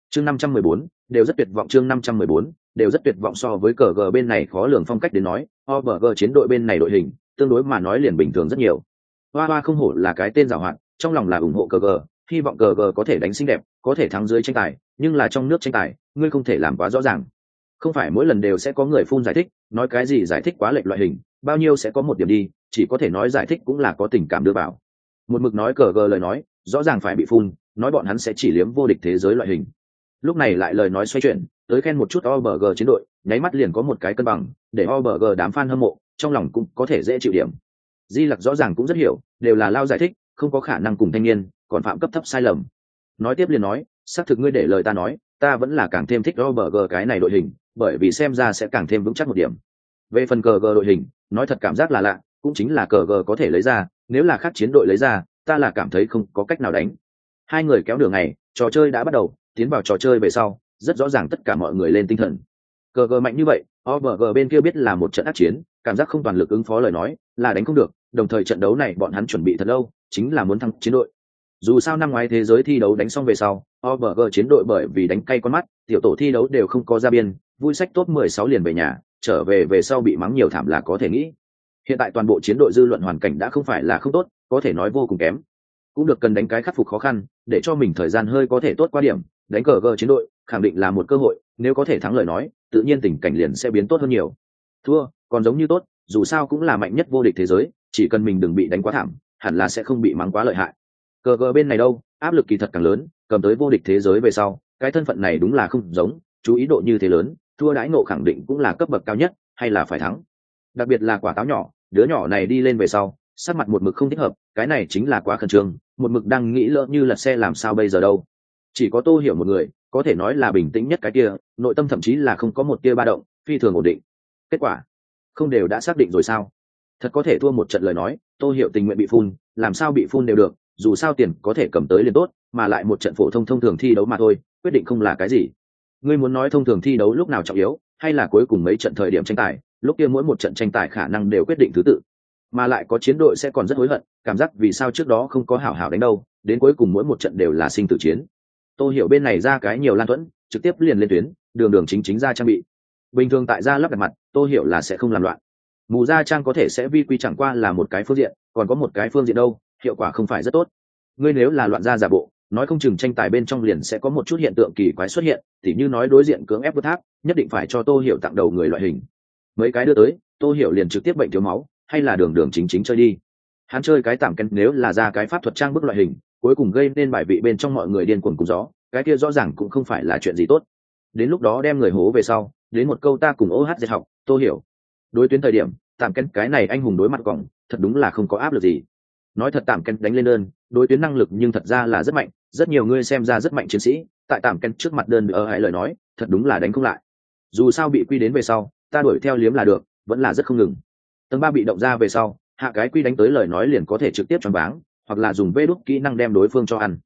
Chương năm trăm mười bốn, đều rất tuyệt vọng chương năm trăm mười bốn đều rất tuyệt vọng so với cờ g bên này khó lường phong cách đến nói, o bờ g chiến đội bên này đội hình, tương đối mà nói liền bình thường rất nhiều. Hoa hoa không hổ là cái tên giảo hạn, trong lòng là ủng hộ cờ g hy vọng cờ g có thể đánh xinh đẹp, có thể thắng dưới tranh tài, nhưng là trong nước tranh tài, ngươi không thể làm quá rõ ràng. Không phải mỗi lần đều sẽ có người phun giải thích, nói cái gì giải thích quá lệch loại hình, bao nhiêu sẽ có một điểm đi, chỉ có thể nói giải thích cũng là có tình cảm đưa vào. Một mực nói cờ gờ lời nói, rõ ràng phải bị phun, nói bọn hắn sẽ chỉ liếm vô địch thế giới loại hình. Lúc này lại lời nói xoay chuyển tới khen một chút OBG chiến đội, nháy mắt liền có một cái cân bằng, để OBG đám fan hâm mộ, trong lòng cũng có thể dễ chịu điểm. Di Lặc rõ ràng cũng rất hiểu, đều là lao giải thích, không có khả năng cùng thanh niên, còn phạm cấp thấp sai lầm. Nói tiếp liền nói, xác thực ngươi để lời ta nói, ta vẫn là càng thêm thích OBG cái này đội hình, bởi vì xem ra sẽ càng thêm vững chắc một điểm. Về phần cờ gờ đội hình, nói thật cảm giác là lạ, cũng chính là cờ gờ có thể lấy ra, nếu là khác chiến đội lấy ra, ta là cảm thấy không có cách nào đánh. Hai người kéo đường này, trò chơi đã bắt đầu, tiến vào trò chơi về sau, rất rõ ràng tất cả mọi người lên tinh thần. Cờ gờ mạnh như vậy ovg bên kia biết là một trận ác chiến, cảm giác không toàn lực ứng phó lời nói, là đánh không được, đồng thời trận đấu này bọn hắn chuẩn bị thật lâu, chính là muốn thắng chiến đội. Dù sao năm ngoái thế giới thi đấu đánh xong về sau ovg chiến đội bởi vì đánh cay con mắt, tiểu tổ thi đấu đều không có ra biên, vui sách top 16 liền về nhà, trở về về sau bị mắng nhiều thảm là có thể nghĩ. Hiện tại toàn bộ chiến đội dư luận hoàn cảnh đã không phải là không tốt, có thể nói vô cùng kém. Cũng được cần đánh cái khắc phục khó khăn, để cho mình thời gian hơi có thể tốt qua điểm đánh cờ gờ chiến đội, khẳng định là một cơ hội, nếu có thể thắng lời nói, tự nhiên tình cảnh liền sẽ biến tốt hơn nhiều. Thua, còn giống như tốt, dù sao cũng là mạnh nhất vô địch thế giới, chỉ cần mình đừng bị đánh quá thảm, hẳn là sẽ không bị mắng quá lợi hại. Cờ gờ bên này đâu, áp lực kỳ thật càng lớn, cầm tới vô địch thế giới về sau, cái thân phận này đúng là không giống, chú ý độ như thế lớn, thua đãi ngộ khẳng định cũng là cấp bậc cao nhất, hay là phải thắng. Đặc biệt là quả táo nhỏ, đứa nhỏ này đi lên về sau sát mặt một mực không thích hợp, cái này chính là quá khẩn trương, một mực đang nghĩ lỡ như lật xe làm sao bây giờ đâu chỉ có tô hiểu một người, có thể nói là bình tĩnh nhất cái kia, nội tâm thậm chí là không có một tia ba động, phi thường ổn định. Kết quả, không đều đã xác định rồi sao? Thật có thể thua một trận lời nói, tô hiểu tình nguyện bị phun, làm sao bị phun đều được, dù sao tiền có thể cầm tới liền tốt, mà lại một trận phổ thông thông thường thi đấu mà thôi, quyết định không là cái gì. Ngươi muốn nói thông thường thi đấu lúc nào trọng yếu, hay là cuối cùng mấy trận thời điểm tranh tài, lúc kia mỗi một trận tranh tài khả năng đều quyết định thứ tự. Mà lại có chiến đội sẽ còn rất hối hận, cảm giác vì sao trước đó không có hảo hảo đánh đâu, đến cuối cùng mỗi một trận đều là sinh tử chiến tô hiểu bên này ra cái nhiều lan thuẫn, trực tiếp liền lên tuyến, đường đường chính chính ra trang bị. Bình thường tại gia lắp đặt mặt, tô hiểu là sẽ không làm loạn. Mù gia trang có thể sẽ vi quy chẳng qua là một cái phương diện, còn có một cái phương diện đâu, hiệu quả không phải rất tốt. Ngươi nếu là loạn gia giả bộ, nói không chừng tranh tài bên trong liền sẽ có một chút hiện tượng kỳ quái xuất hiện thì như nói đối diện cưỡng ép vượt tháp, nhất định phải cho tô hiểu tặng đầu người loại hình. Mấy cái đưa tới, tô hiểu liền trực tiếp bệnh thiếu máu, hay là đường đường chính chính chơi đi. Hắn chơi cái tạm kén, nếu là ra cái pháp thuật trang bức loại hình cuối cùng gây nên bài vị bên trong mọi người điên cuồng cùng gió, cái kia rõ ràng cũng không phải là chuyện gì tốt. Đến lúc đó đem người hố về sau, đến một câu ta cùng ô hát dệt học, tô hiểu. Đối tuyến thời điểm, tạm kén cái này anh hùng đối mặt cổng thật đúng là không có áp lực gì. Nói thật tạm kén đánh lên đơn, đối tuyến năng lực nhưng thật ra là rất mạnh, rất nhiều người xem ra rất mạnh chiến sĩ, tại tạm kén trước mặt đơn ở hãy lời nói, thật đúng là đánh không lại. Dù sao bị quy đến về sau, ta đuổi theo liếm là được, vẫn là rất không ngừng. Tầng ba bị động ra về sau, hạ cái quy đánh tới lời nói liền có thể trực tiếp choáng váng hoặc là dùng vê đúc kỹ năng đem đối phương cho ăn.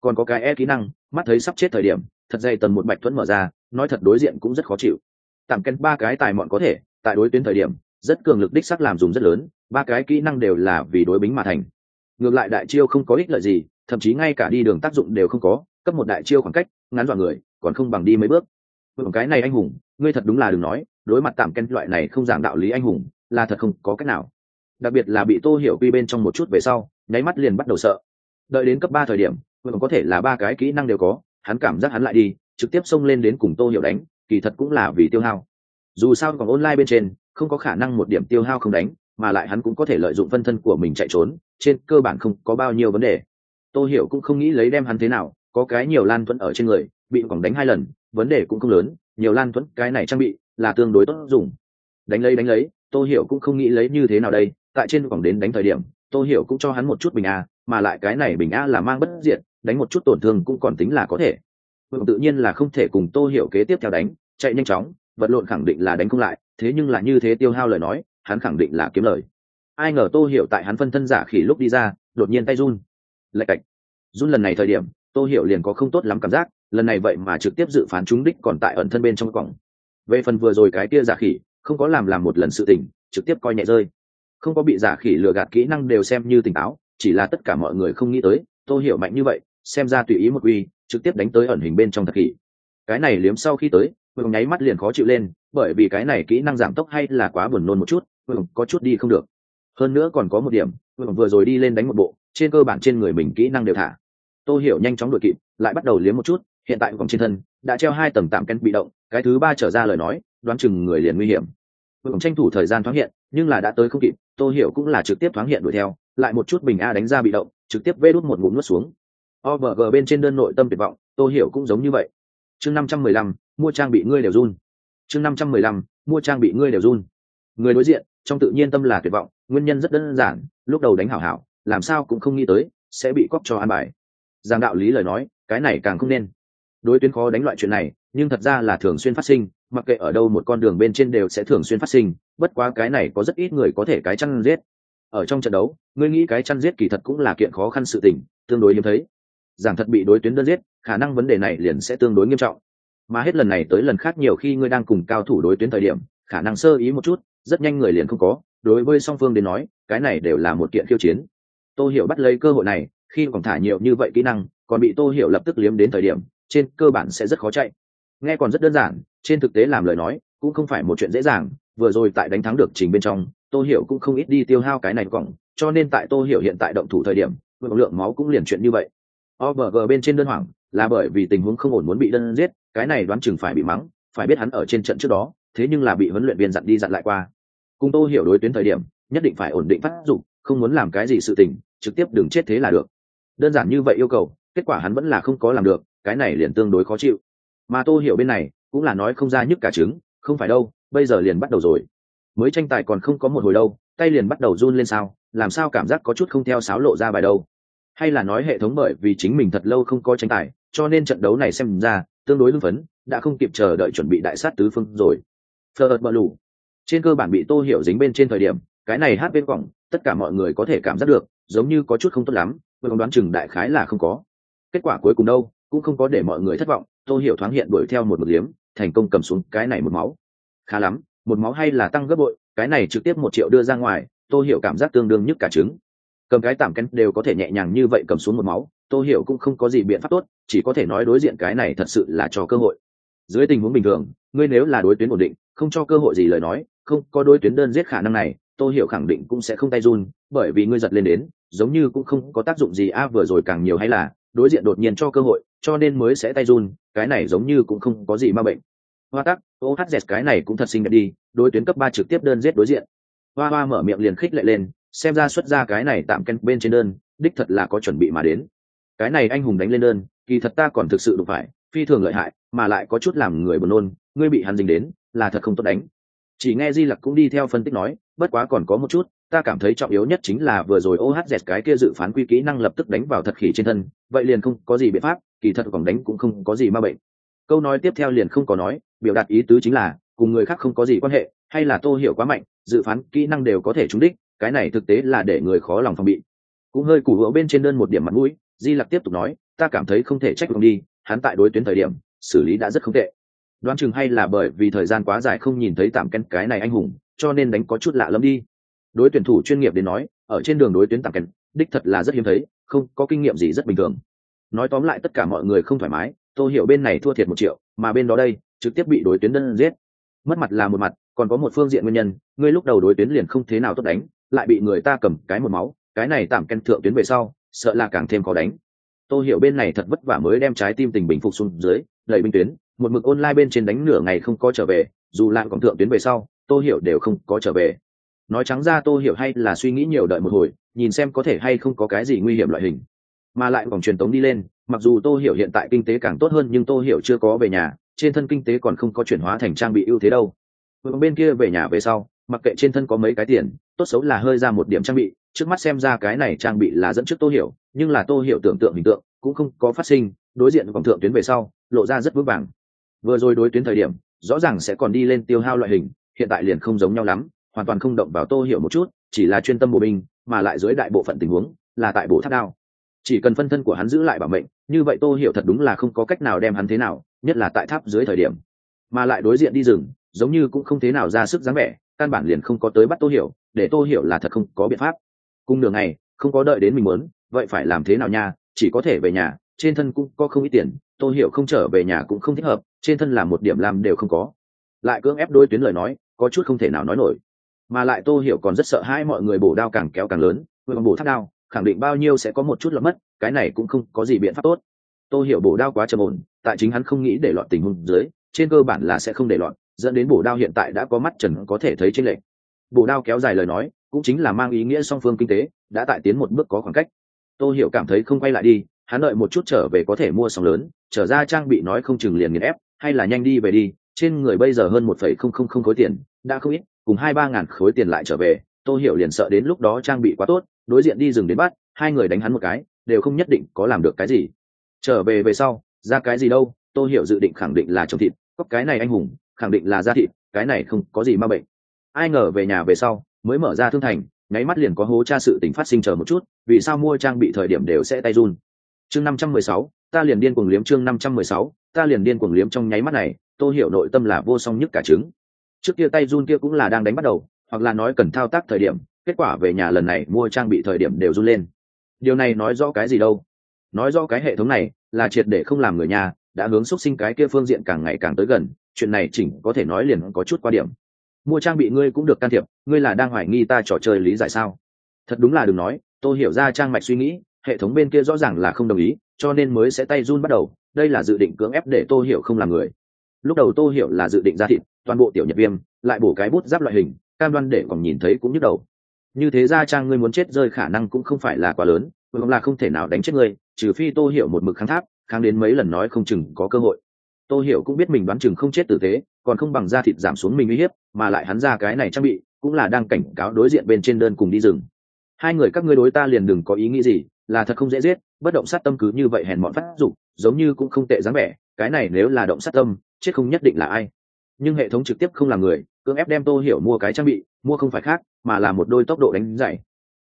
Còn có cái e kỹ năng, mắt thấy sắp chết thời điểm, thật dây tần một bạch thuẫn mở ra, nói thật đối diện cũng rất khó chịu. Tạm kèn ba cái tài mọn có thể, tại đối tuyến thời điểm, rất cường lực đích sắc làm dùng rất lớn, ba cái kỹ năng đều là vì đối bính mà thành. Ngược lại đại chiêu không có ích lợi gì, thậm chí ngay cả đi đường tác dụng đều không có, cấp một đại chiêu khoảng cách, ngắn dọa người, còn không bằng đi mấy bước. Còn cái này anh hùng, ngươi thật đúng là đừng nói, đối mặt tạm ken loại này không giảng đạo lý anh hùng, là thật không có cách nào. Đặc biệt là bị tô hiểu quy bên trong một chút về sau nháy mắt liền bắt đầu sợ. Đợi đến cấp ba thời điểm vẫn có thể là ba cái kỹ năng đều có, hắn cảm giác hắn lại đi, trực tiếp xông lên đến cùng tô hiểu đánh, kỳ thật cũng là vì tiêu hao. Dù sao còn online bên trên, không có khả năng một điểm tiêu hao không đánh, mà lại hắn cũng có thể lợi dụng phân thân của mình chạy trốn, trên cơ bản không có bao nhiêu vấn đề. Tô hiểu cũng không nghĩ lấy đem hắn thế nào, có cái nhiều lan thuẫn ở trên người, bị quẳng đánh hai lần, vấn đề cũng không lớn, nhiều lan thuẫn cái này trang bị là tương đối tốt dùng. Đánh lấy đánh lấy, tô hiểu cũng không nghĩ lấy như thế nào đây, tại trên quẳng đến đánh thời điểm tô hiểu cũng cho hắn một chút bình a, mà lại cái này bình a là mang bất diệt, đánh một chút tổn thương cũng còn tính là có thể. Vượng tự nhiên là không thể cùng tô hiểu kế tiếp theo đánh, chạy nhanh chóng, vật lộn khẳng định là đánh không lại, thế nhưng là như thế tiêu hao lời nói, hắn khẳng định là kiếm lời. Ai ngờ tô hiểu tại hắn phân thân giả khỉ lúc đi ra, đột nhiên tay run. Lạch cạch. Run lần này thời điểm, tô hiểu liền có không tốt lắm cảm giác, lần này vậy mà trực tiếp dự phán chúng đích còn tại ẩn thân bên trong cổng. Về phần vừa rồi cái kia giả khỉ, không có làm làm một lần sự tình, trực tiếp coi nhẹ rơi không có bị giả khỉ lừa gạt kỹ năng đều xem như tỉnh táo, chỉ là tất cả mọi người không nghĩ tới, tô hiểu mạnh như vậy, xem ra tùy ý một uy, trực tiếp đánh tới ẩn hình bên trong thật khỉ. Cái này liếm sau khi tới vương nháy mắt liền khó chịu lên, bởi vì cái này kỹ năng giảm tốc hay là quá buồn nôn một chút vương có chút đi không được. Hơn nữa còn có một điểm vương vừa rồi đi lên đánh một bộ, trên cơ bản trên người mình kỹ năng đều thả. Tô hiểu nhanh chóng đuổi kịp, lại bắt đầu liếm một chút, hiện tại vòng trên thân, đã treo hai tầng tạm ken bị động, cái thứ ba trở ra lời nói, đoán chừng người liền nguy hiểm. Vương tranh thủ thời gian thoáng hiện nhưng là đã tới không kịp, tô hiểu cũng là trực tiếp thoáng hiện đuổi theo, lại một chút bình a đánh ra bị động, trực tiếp vê đút một ngụm nuốt xuống. Ovg bên trên đơn nội tâm tuyệt vọng, tô hiểu cũng giống như vậy. Chương năm trăm mười lăm, mua trang bị ngươi đều run. Chương năm trăm mười lăm, mua trang bị ngươi đều run. Người đối diện, trong tự nhiên tâm là tuyệt vọng, nguyên nhân rất đơn giản, lúc đầu đánh hảo hảo, làm sao cũng không nghĩ tới, sẽ bị cóp cho an bài. Giang đạo lý lời nói, cái này càng không nên. Đối tuyến khó đánh loại chuyện này, nhưng thật ra là thường xuyên phát sinh mặc kệ ở đâu một con đường bên trên đều sẽ thường xuyên phát sinh, bất quá cái này có rất ít người có thể cái chăn giết. Ở trong trận đấu, ngươi nghĩ cái chăn giết kỳ thật cũng là kiện khó khăn sự tình, tương đối hiếm thấy. Giảng thật bị đối tuyến đơn giết, khả năng vấn đề này liền sẽ tương đối nghiêm trọng. Mà hết lần này tới lần khác nhiều khi ngươi đang cùng cao thủ đối tuyến thời điểm, khả năng sơ ý một chút, rất nhanh người liền không có. Đối với song phương đến nói, cái này đều là một kiện khiêu chiến. Tô hiểu bắt lấy cơ hội này, khi còn thả nhiều như vậy kỹ năng, còn bị tô hiểu lập tức liếm đến thời điểm, trên cơ bản sẽ rất khó chạy. Nghe còn rất đơn giản trên thực tế làm lời nói cũng không phải một chuyện dễ dàng vừa rồi tại đánh thắng được trình bên trong tô hiểu cũng không ít đi tiêu hao cái này cổng cho nên tại tô hiểu hiện tại động thủ thời điểm lượng máu cũng liền chuyện như vậy OBG bên trên đơn hoảng là bởi vì tình huống không ổn muốn bị đơn giết, cái này đoán chừng phải bị mắng, phải biết hắn ở trên trận trước đó, thế nhưng là bị huấn luyện viên dặn đi dặn lại qua. Cùng Tô hiểu đối tuyến thời điểm, nhất định phải ổn định phát dụng, không muốn làm cái gì sự tình, trực tiếp đừng chết thế là được. Đơn giản như vậy yêu cầu, kết quả hắn vẫn là không có làm được, cái này liền tương đối khó chịu. Mà Tô hiểu bên này, cũng là nói không ra nhức cả trứng, không phải đâu, bây giờ liền bắt đầu rồi. Mới tranh tài còn không có một hồi đâu, tay liền bắt đầu run lên sao, làm sao cảm giác có chút không theo sáo lộ ra bài đâu. Hay là nói hệ thống bởi vì chính mình thật lâu không có tranh tài cho nên trận đấu này xem ra tương đối hưng phấn đã không kịp chờ đợi chuẩn bị đại sát tứ phương rồi. Phờ ợt bờ lù. Trên cơ bản bị tô hiểu dính bên trên thời điểm cái này hát bên cổng tất cả mọi người có thể cảm giác được giống như có chút không tốt lắm vừa đoán chừng đại khái là không có. Kết quả cuối cùng đâu cũng không có để mọi người thất vọng tô hiểu thoáng hiện đuổi theo một một liếm, thành công cầm xuống cái này một máu. Khá lắm, một máu hay là tăng gấp bội, cái này trực tiếp một triệu đưa ra ngoài, tô hiểu cảm giác tương đương nhất cả trứng. Cầm cái tạm ken đều có thể nhẹ nhàng như vậy cầm xuống một máu, tô hiểu cũng không có gì biện pháp tốt, chỉ có thể nói đối diện cái này thật sự là cho cơ hội. Dưới tình huống bình thường, ngươi nếu là đối tuyến ổn định, không cho cơ hội gì lời nói, không có đối tuyến đơn giết khả năng này, tô hiểu khẳng định cũng sẽ không tay run, bởi vì ngươi giật lên đến, giống như cũng không có tác dụng gì, a, vừa rồi càng nhiều hay là đối diện đột nhiên cho cơ hội, cho nên mới sẽ tay run, cái này giống như cũng không có gì ma bệnh. Hoa tắc ohz cái này cũng thật xinh đẹp đi, đối tuyến cấp ba trực tiếp đơn giết đối diện. Hoa hoa mở miệng liền khích lệ lên, xem ra xuất ra cái này tạm ken bên trên đơn, đích thật là có chuẩn bị mà đến. Cái này anh hùng đánh lên đơn, kỳ thật ta còn thực sự đụng phải, phi thường lợi hại, mà lại có chút làm người buồn nôn, ngươi bị hắn dính đến, là thật không tốt đánh. Chỉ nghe di lặc cũng đi theo phân tích nói, bất quá còn có một chút ta cảm thấy trọng yếu nhất chính là vừa rồi ohz cái kia dự phán quy kỹ năng lập tức đánh vào thật khỉ trên thân, vậy liền không có gì biện pháp, kỳ thật còn đánh cũng không có gì ma bệnh. Câu nói tiếp theo liền không có nói, biểu đạt ý tứ chính là, cùng người khác không có gì quan hệ, hay là tô hiểu quá mạnh, dự phán kỹ năng đều có thể trúng đích, cái này thực tế là để người khó lòng phòng bị. Cũng hơi củ hữu bên trên đơn một điểm mặt mũi, di lặc tiếp tục nói, ta cảm thấy không thể trách ông đi, hắn tại đối tuyến thời điểm, xử lý đã rất không tệ. Đoán chừng hay là bởi vì thời gian quá dài không nhìn thấy tạm ken cái này anh hùng, cho nên đánh có chút lạ lắm đi đối tuyển thủ chuyên nghiệp đến nói, ở trên đường đối tuyến tặng kèn đích thật là rất hiếm thấy, không có kinh nghiệm gì rất bình thường. Nói tóm lại tất cả mọi người không thoải mái tôi hiểu bên này thua thiệt một triệu, mà bên đó đây, trực tiếp bị đối tuyến đơn giết. Mất mặt là một mặt, còn có một phương diện nguyên nhân, ngươi lúc đầu đối tuyến liền không thế nào tốt đánh, lại bị người ta cầm cái một máu, cái này tạm ken thượng tuyến về sau, sợ là càng thêm khó đánh. Tôi hiểu bên này thật vất vả mới đem trái tim tình bình phục xuống dưới, đẩy binh tuyến, một mực online bên trên đánh nửa ngày không có trở về, dù lại còn thượng tuyến về sau tôi hiểu đều không có trở về nói trắng ra tô hiểu hay là suy nghĩ nhiều đợi một hồi, nhìn xem có thể hay không có cái gì nguy hiểm loại hình. Mà lại vòng truyền tống đi lên, mặc dù tô hiểu hiện tại kinh tế càng tốt hơn nhưng tô hiểu chưa có về nhà, trên thân kinh tế còn không có chuyển hóa thành trang bị ưu thế đâu. Bên kia về nhà về sau, mặc kệ trên thân có mấy cái tiền, tốt xấu là hơi ra một điểm trang bị, trước mắt xem ra cái này trang bị là dẫn trước tô hiểu, nhưng là tô hiểu tưởng tượng hình tượng cũng không có phát sinh, đối diện vòng thượng tuyến về sau, lộ ra rất vững vàng. Vừa rồi đối tuyến thời điểm, rõ ràng sẽ còn đi lên tiêu hao loại hình, hiện tại liền không giống nhau lắm hoàn toàn không động vào tô hiểu một chút, chỉ là chuyên tâm bộ binh, mà lại dưới đại bộ phận tình huống, là tại bộ tháp đao. Chỉ cần phân thân của hắn giữ lại bảo mệnh, như vậy tô hiểu thật đúng là không có cách nào đem hắn thế nào, nhất là tại tháp dưới thời điểm. Mà lại đối diện đi rừng, giống như cũng không thế nào ra sức dáng vẻ, căn bản liền không có tới bắt tô hiểu, để tô hiểu là thật không có biện pháp. Cung đường này không có đợi đến mình muốn, vậy phải làm thế nào nha, chỉ có thể về nhà, trên thân cũng có không ít tiền, tô hiểu không trở về nhà cũng không thích hợp, trên thân là một điểm làm đều không có. Lại cưỡng ép đôi tuyến lời nói, có chút không thể nào nói nổi mà lại tô hiểu còn rất sợ hai mọi người bổ đao càng kéo càng lớn, người còn bổ thắt đao, khẳng định bao nhiêu sẽ có một chút lọt mất, cái này cũng không có gì biện pháp tốt. Tô hiểu bổ đao quá trầm ổn, tại chính hắn không nghĩ để lọt tình huống dưới, trên cơ bản là sẽ không để lọt, dẫn đến bổ đao hiện tại đã có mắt trần có thể thấy trên lệ bổ đao kéo dài lời nói, cũng chính là mang ý nghĩa song phương kinh tế, đã tại tiến một bước có khoảng cách. Tô hiểu cảm thấy không quay lại đi, hắn đợi một chút trở về có thể mua sóng lớn, trở ra trang bị nói không chừng liền nghiền ép, hay là nhanh đi về đi, trên người bây giờ hơn một phẩy không không không khối tiền, đã không ít cùng hai ba ngàn khối tiền lại trở về, tô hiểu liền sợ đến lúc đó trang bị quá tốt, đối diện đi rừng đến bắt, hai người đánh hắn một cái, đều không nhất định có làm được cái gì. Trở về về sau, ra cái gì đâu, tô hiểu dự định khẳng định là trồng thịt, có cái này anh hùng, khẳng định là ra thịt, cái này không có gì ma bệnh. Ai ngờ về nhà về sau, mới mở ra thương thành, nháy mắt liền có hố tra sự tình phát sinh chờ một chút, vì sao mua trang bị thời điểm đều sẽ tay run. Chương năm trăm mười sáu, ta liền điên cuồng liếm chương năm trăm mười sáu, ta liền điên cuồng liếm trong nháy mắt này, tô hiểu nội tâm là vô song nhất cả trứng trước kia tay run kia cũng là đang đánh bắt đầu, hoặc là nói cần thao tác thời điểm, kết quả về nhà lần này mua trang bị thời điểm đều run lên. Điều này nói rõ cái gì đâu? Nói rõ cái hệ thống này là triệt để không làm người nhà, đã hướng xúc sinh cái kia phương diện càng ngày càng tới gần, chuyện này chỉnh có thể nói liền có chút qua điểm. Mua trang bị ngươi cũng được can thiệp, ngươi là đang hoài nghi ta trò chơi lý giải sao? Thật đúng là đừng nói, tôi hiểu ra trang mạch suy nghĩ, hệ thống bên kia rõ ràng là không đồng ý, cho nên mới sẽ tay run bắt đầu, đây là dự định cưỡng ép để tôi hiểu không làm người. Lúc đầu tôi hiểu là dự định ra thịt toàn bộ tiểu nhật viêm, lại bổ cái bút giáp loại hình, cam đoan để còn nhìn thấy cũng nhức đầu. Như thế ra trang ngươi muốn chết rơi khả năng cũng không phải là quá lớn, cũng là không thể nào đánh chết ngươi, trừ phi tô hiểu một mực kháng tháp, kháng đến mấy lần nói không chừng có cơ hội. Tô hiểu cũng biết mình đoán chừng không chết tử tế, còn không bằng da thịt giảm xuống mình uy hiếp, mà lại hắn ra cái này trang bị, cũng là đang cảnh cáo đối diện bên trên đơn cùng đi rừng. Hai người các ngươi đối ta liền đừng có ý nghĩ gì, là thật không dễ giết, bất động sát tâm cứ như vậy hèn mọn phát dụng giống như cũng không tệ dáng vẻ, cái này nếu là động sát tâm, chết không nhất định là ai nhưng hệ thống trực tiếp không là người, cưỡng ép đem tô hiểu mua cái trang bị, mua không phải khác, mà là một đôi tốc độ đánh dày.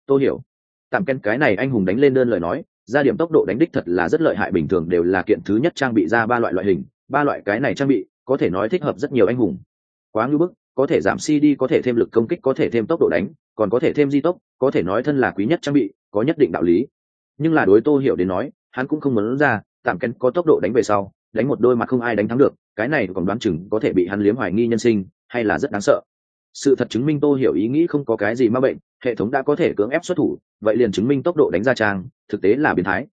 Tô hiểu, tạm ken cái này anh hùng đánh lên đơn lời nói, ra điểm tốc độ đánh đích thật là rất lợi hại, bình thường đều là kiện thứ nhất trang bị ra ba loại loại hình, ba loại cái này trang bị, có thể nói thích hợp rất nhiều anh hùng. Quá ngưỡng bức, có thể giảm cd có thể thêm lực công kích, có thể thêm tốc độ đánh, còn có thể thêm di tốc, có thể nói thân là quý nhất trang bị, có nhất định đạo lý. Nhưng là đối tô hiểu đến nói, hắn cũng không muốn ra, tạm kén có tốc độ đánh về sau, đánh một đôi mà không ai đánh thắng được cái này còn đoán chừng có thể bị hắn liếm hoài nghi nhân sinh, hay là rất đáng sợ. Sự thật chứng minh tô hiểu ý nghĩ không có cái gì ma bệnh, hệ thống đã có thể cưỡng ép xuất thủ, vậy liền chứng minh tốc độ đánh ra trang, thực tế là biến thái.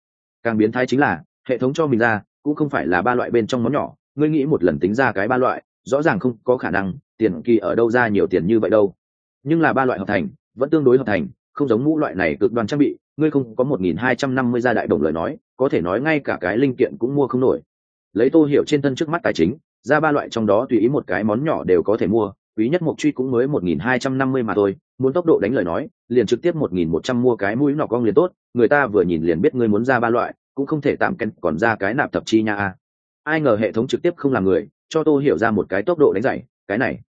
Càng biến thái chính là, hệ thống cho mình ra, cũng không phải là ba loại bên trong món nhỏ, ngươi nghĩ một lần tính ra cái ba loại, rõ ràng không có khả năng, tiền kỳ ở đâu ra nhiều tiền như vậy đâu. Nhưng là ba loại hợp thành, vẫn tương đối hợp thành, không giống ngũ loại này cực đoan trang bị, ngươi không có một nghìn hai trăm năm mươi gia đại đồng lời nói, có thể nói ngay cả cái linh kiện cũng mua không nổi lấy tô hiểu trên thân trước mắt tài chính, ra ba loại trong đó tùy ý một cái món nhỏ đều có thể mua, quý nhất mộc truy cũng mới một nghìn hai trăm năm mươi mà thôi, muốn tốc độ đánh lời nói, liền trực tiếp một nghìn một trăm mua cái mũi nọ cong liền tốt, người ta vừa nhìn liền biết ngươi muốn ra ba loại, cũng không thể tạm ken còn ra cái nạp thập chi nha a. Ai ngờ hệ thống trực tiếp không làm người, cho tô hiểu ra một cái tốc độ đánh giày cái này,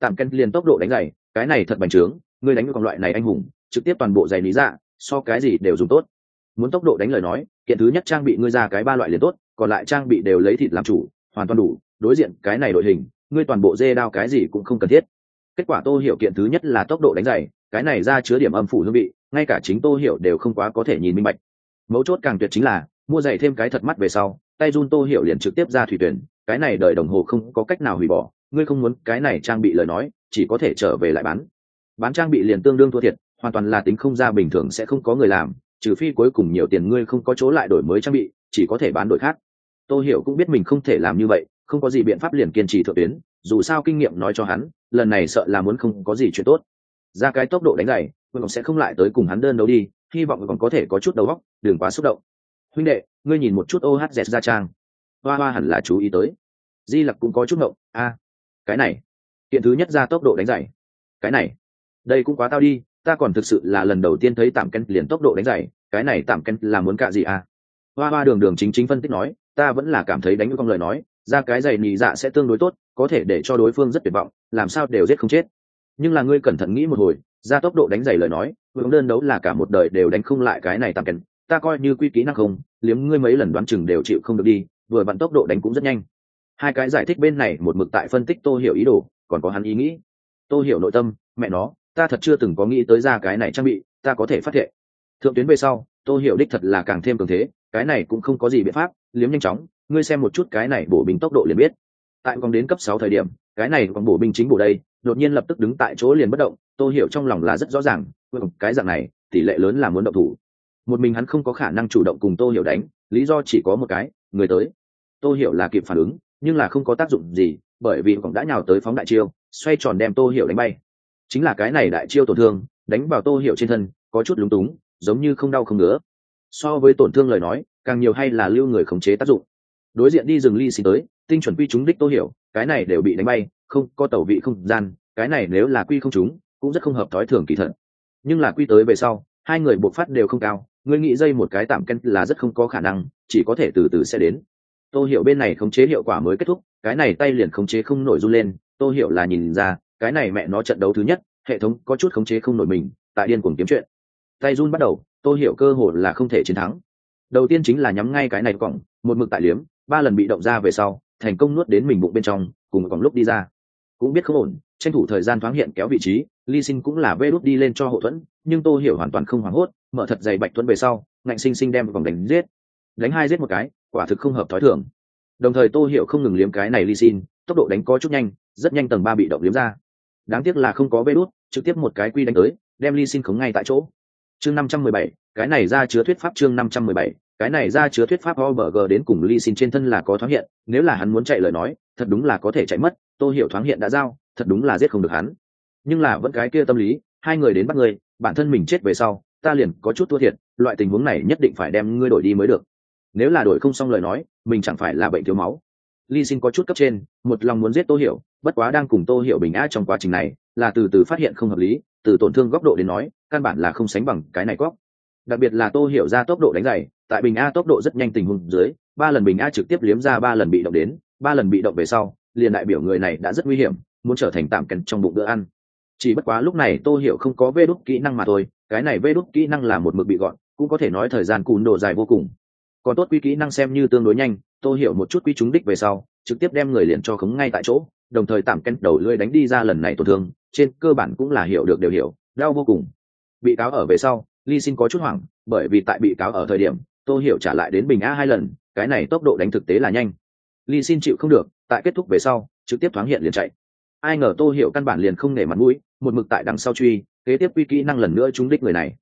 tạm ken liền tốc độ đánh giày cái này thật bành trướng, ngươi đánh con loại này anh hùng, trực tiếp toàn bộ giày lý dạ so cái gì đều dùng tốt. Muốn tốc độ đánh lời nói, kiện thứ nhất trang bị ngươi ra cái ba loại liền tốt còn lại trang bị đều lấy thịt làm chủ, hoàn toàn đủ, đối diện cái này đội hình, ngươi toàn bộ dê đao cái gì cũng không cần thiết. Kết quả tô hiểu kiện thứ nhất là tốc độ đánh giày, cái này ra chứa điểm âm phủ hương vị, ngay cả chính tô hiểu đều không quá có thể nhìn minh bạch. Mấu chốt càng tuyệt chính là, mua giày thêm cái thật mắt về sau, tay run tô hiểu liền trực tiếp ra thủy tuyển, cái này đợi đồng hồ không có cách nào hủy bỏ, ngươi không muốn cái này trang bị lời nói, chỉ có thể trở về lại bán. Bán trang bị liền tương đương thua thiệt, hoàn toàn là tính không ra bình thường sẽ không có người làm, trừ phi cuối cùng nhiều tiền ngươi không có chỗ lại đổi mới trang bị, chỉ có thể bán đổi khác. Tô hiểu cũng biết mình không thể làm như vậy, không có gì biện pháp liền kiên trì thượng tuyến, dù sao kinh nghiệm nói cho hắn, lần này sợ là muốn không có gì chuyện tốt. Ra cái tốc độ đánh giày vẫn sẽ không lại tới cùng hắn đơn đấu đi, hy vọng còn có thể có chút đầu óc, đừng quá xúc động. Huynh đệ, ngươi nhìn một chút ohz ra trang. Hoa hoa hẳn là chú ý tới. Di lặc cũng có chút ngộng, a, cái này, kiện thứ nhất ra tốc độ đánh giày. Cái này, đây cũng quá tao đi, ta còn thực sự là lần đầu tiên thấy tạm ken liền tốc độ đánh giày, cái này tạm ken là muốn cạ gì à? Hoa hoa đường đường chính chính phân tích nói ta vẫn là cảm thấy đánh con lời nói, ra cái giày nhì dạ sẽ tương đối tốt, có thể để cho đối phương rất tuyệt vọng, làm sao đều giết không chết. Nhưng là ngươi cẩn thận nghĩ một hồi, ra tốc độ đánh giày lời nói, hướng đơn đấu là cả một đời đều đánh không lại cái này tạm kèn, ta coi như quy kỹ năng không, liếm ngươi mấy lần đoán chừng đều chịu không được đi, vừa vặn tốc độ đánh cũng rất nhanh. Hai cái giải thích bên này, một mực tại phân tích tô hiểu ý đồ, còn có hắn ý nghĩ. Tô hiểu nội tâm, mẹ nó, ta thật chưa từng có nghĩ tới ra cái này trang bị, ta có thể phát hiện. Thượng tuyến về sau, tô hiểu đích thật là càng thêm cường thế cái này cũng không có gì biện pháp, liếm nhanh chóng, ngươi xem một chút cái này bổ binh tốc độ liền biết. Tại còn đến cấp sáu thời điểm, cái này còn bổ binh chính bổ đây, đột nhiên lập tức đứng tại chỗ liền bất động, tô hiểu trong lòng là rất rõ ràng cái dạng này, tỷ lệ lớn là muốn động thủ. Một mình hắn không có khả năng chủ động cùng tô hiểu đánh, lý do chỉ có một cái, người tới. Tô hiểu là kịp phản ứng, nhưng là không có tác dụng gì, bởi vì còn đã nhào tới phóng đại chiêu, xoay tròn đem tô hiểu đánh bay. Chính là cái này đại chiêu tổn thương, đánh vào tô hiểu trên thân, có chút lúng túng, giống như không đau không ngứa so với tổn thương lời nói, càng nhiều hay là lưu người khống chế tác dụng. Đối diện đi rừng ly xin tới, tinh chuẩn quy chúng đích tô hiểu, cái này đều bị đánh bay, không, có tẩu vị không gian, cái này nếu là quy không chúng, cũng rất không hợp thói thường kỳ thật. Nhưng là quy tới về sau, hai người bộc phát đều không cao, ngươi nghĩ dây một cái tạm ken là rất không có khả năng, chỉ có thể từ từ sẽ đến. Tô hiểu bên này khống chế hiệu quả mới kết thúc, cái này tay liền khống chế không nổi run lên tô hiểu là nhìn ra, cái này mẹ nó trận đấu thứ nhất, hệ thống có chút khống chế không nổi mình, tại điên cuồng kiếm chuyện. Tay run bắt đầu tô hiểu cơ hội là không thể chiến thắng. Đầu tiên chính là nhắm ngay cái này cổng, một mực tại liếm, ba lần bị động ra về sau, thành công nuốt đến mình bụng bên trong, cùng còn lúc đi ra. Cũng biết không ổn, tranh thủ thời gian thoáng hiện kéo vị trí, ly sinh cũng là vê đốt đi lên cho hậu thuẫn, nhưng tô hiểu hoàn toàn không hoảng hốt, mở thật dày bạch thuẫn về sau, ngạnh sinh sinh đem vòng đánh giết. Đánh hai giết một cái, quả thực không hợp thói thường. Đồng thời tô hiểu không ngừng liếm cái này ly xin tốc độ đánh có chút nhanh, rất nhanh tầng ba bị động liếm ra. Đáng tiếc là không có vê đốt trực tiếp một cái quy đánh tới, đem ly xin khống ngay tại chỗ chương năm trăm mười bảy, cái này ra chứa thuyết pháp chương năm trăm mười bảy, cái này ra chứa thuyết pháp o đến cùng Lee xin trên thân là có thoáng hiện, nếu là hắn muốn chạy lời nói, thật đúng là có thể chạy mất, tô hiểu thoáng hiện đã giao, thật đúng là giết không được hắn. Nhưng là vẫn cái kia tâm lý, hai người đến bắt người bản thân mình chết về sau, ta liền có chút thua thiệt, loại tình huống này nhất định phải đem ngươi đổi đi mới được. Nếu là đổi không xong lời nói, mình chẳng phải là bệnh thiếu máu. Lee xin có chút cấp trên, một lòng muốn giết tô hiểu, bất quá đang cùng tô hiểu bình a trong quá trình này, là từ từ phát hiện không hợp lý, từ tổn thương góc độ đến nói căn bản là không sánh bằng cái này cóc. Đặc biệt là tô hiểu ra tốc độ đánh giày, tại bình a tốc độ rất nhanh tình huống dưới, ba lần bình a trực tiếp liếm ra, ba lần bị động đến, ba lần bị động về sau, liền đại biểu người này đã rất nguy hiểm, muốn trở thành tạm kèn trong bụng bữa ăn. Chỉ bất quá lúc này tô hiểu không có vê đúc kỹ năng mà thôi, cái này vê đúc kỹ năng là một mực bị gọn, cũng có thể nói thời gian cùn độ dài vô cùng. Còn tốt quy kỹ năng xem như tương đối nhanh, tô hiểu một chút quy trúng đích về sau, trực tiếp đem người liền cho khống ngay tại chỗ, đồng thời tạm cân đầu lưỡi đánh đi ra lần này tổn thương, trên cơ bản cũng là hiểu được đều hiểu, đau vô cùng bị cáo ở về sau ly xin có chút hoảng bởi vì tại bị cáo ở thời điểm tô hiểu trả lại đến bình a hai lần cái này tốc độ đánh thực tế là nhanh. Ly xin chịu không được tại kết thúc về sau trực tiếp thoáng hiện liền chạy. Ai ngờ tô hiểu căn bản liền không nể mặt mũi một mực tại đằng sau truy kế tiếp quy kỹ năng lần nữa trúng đích người này.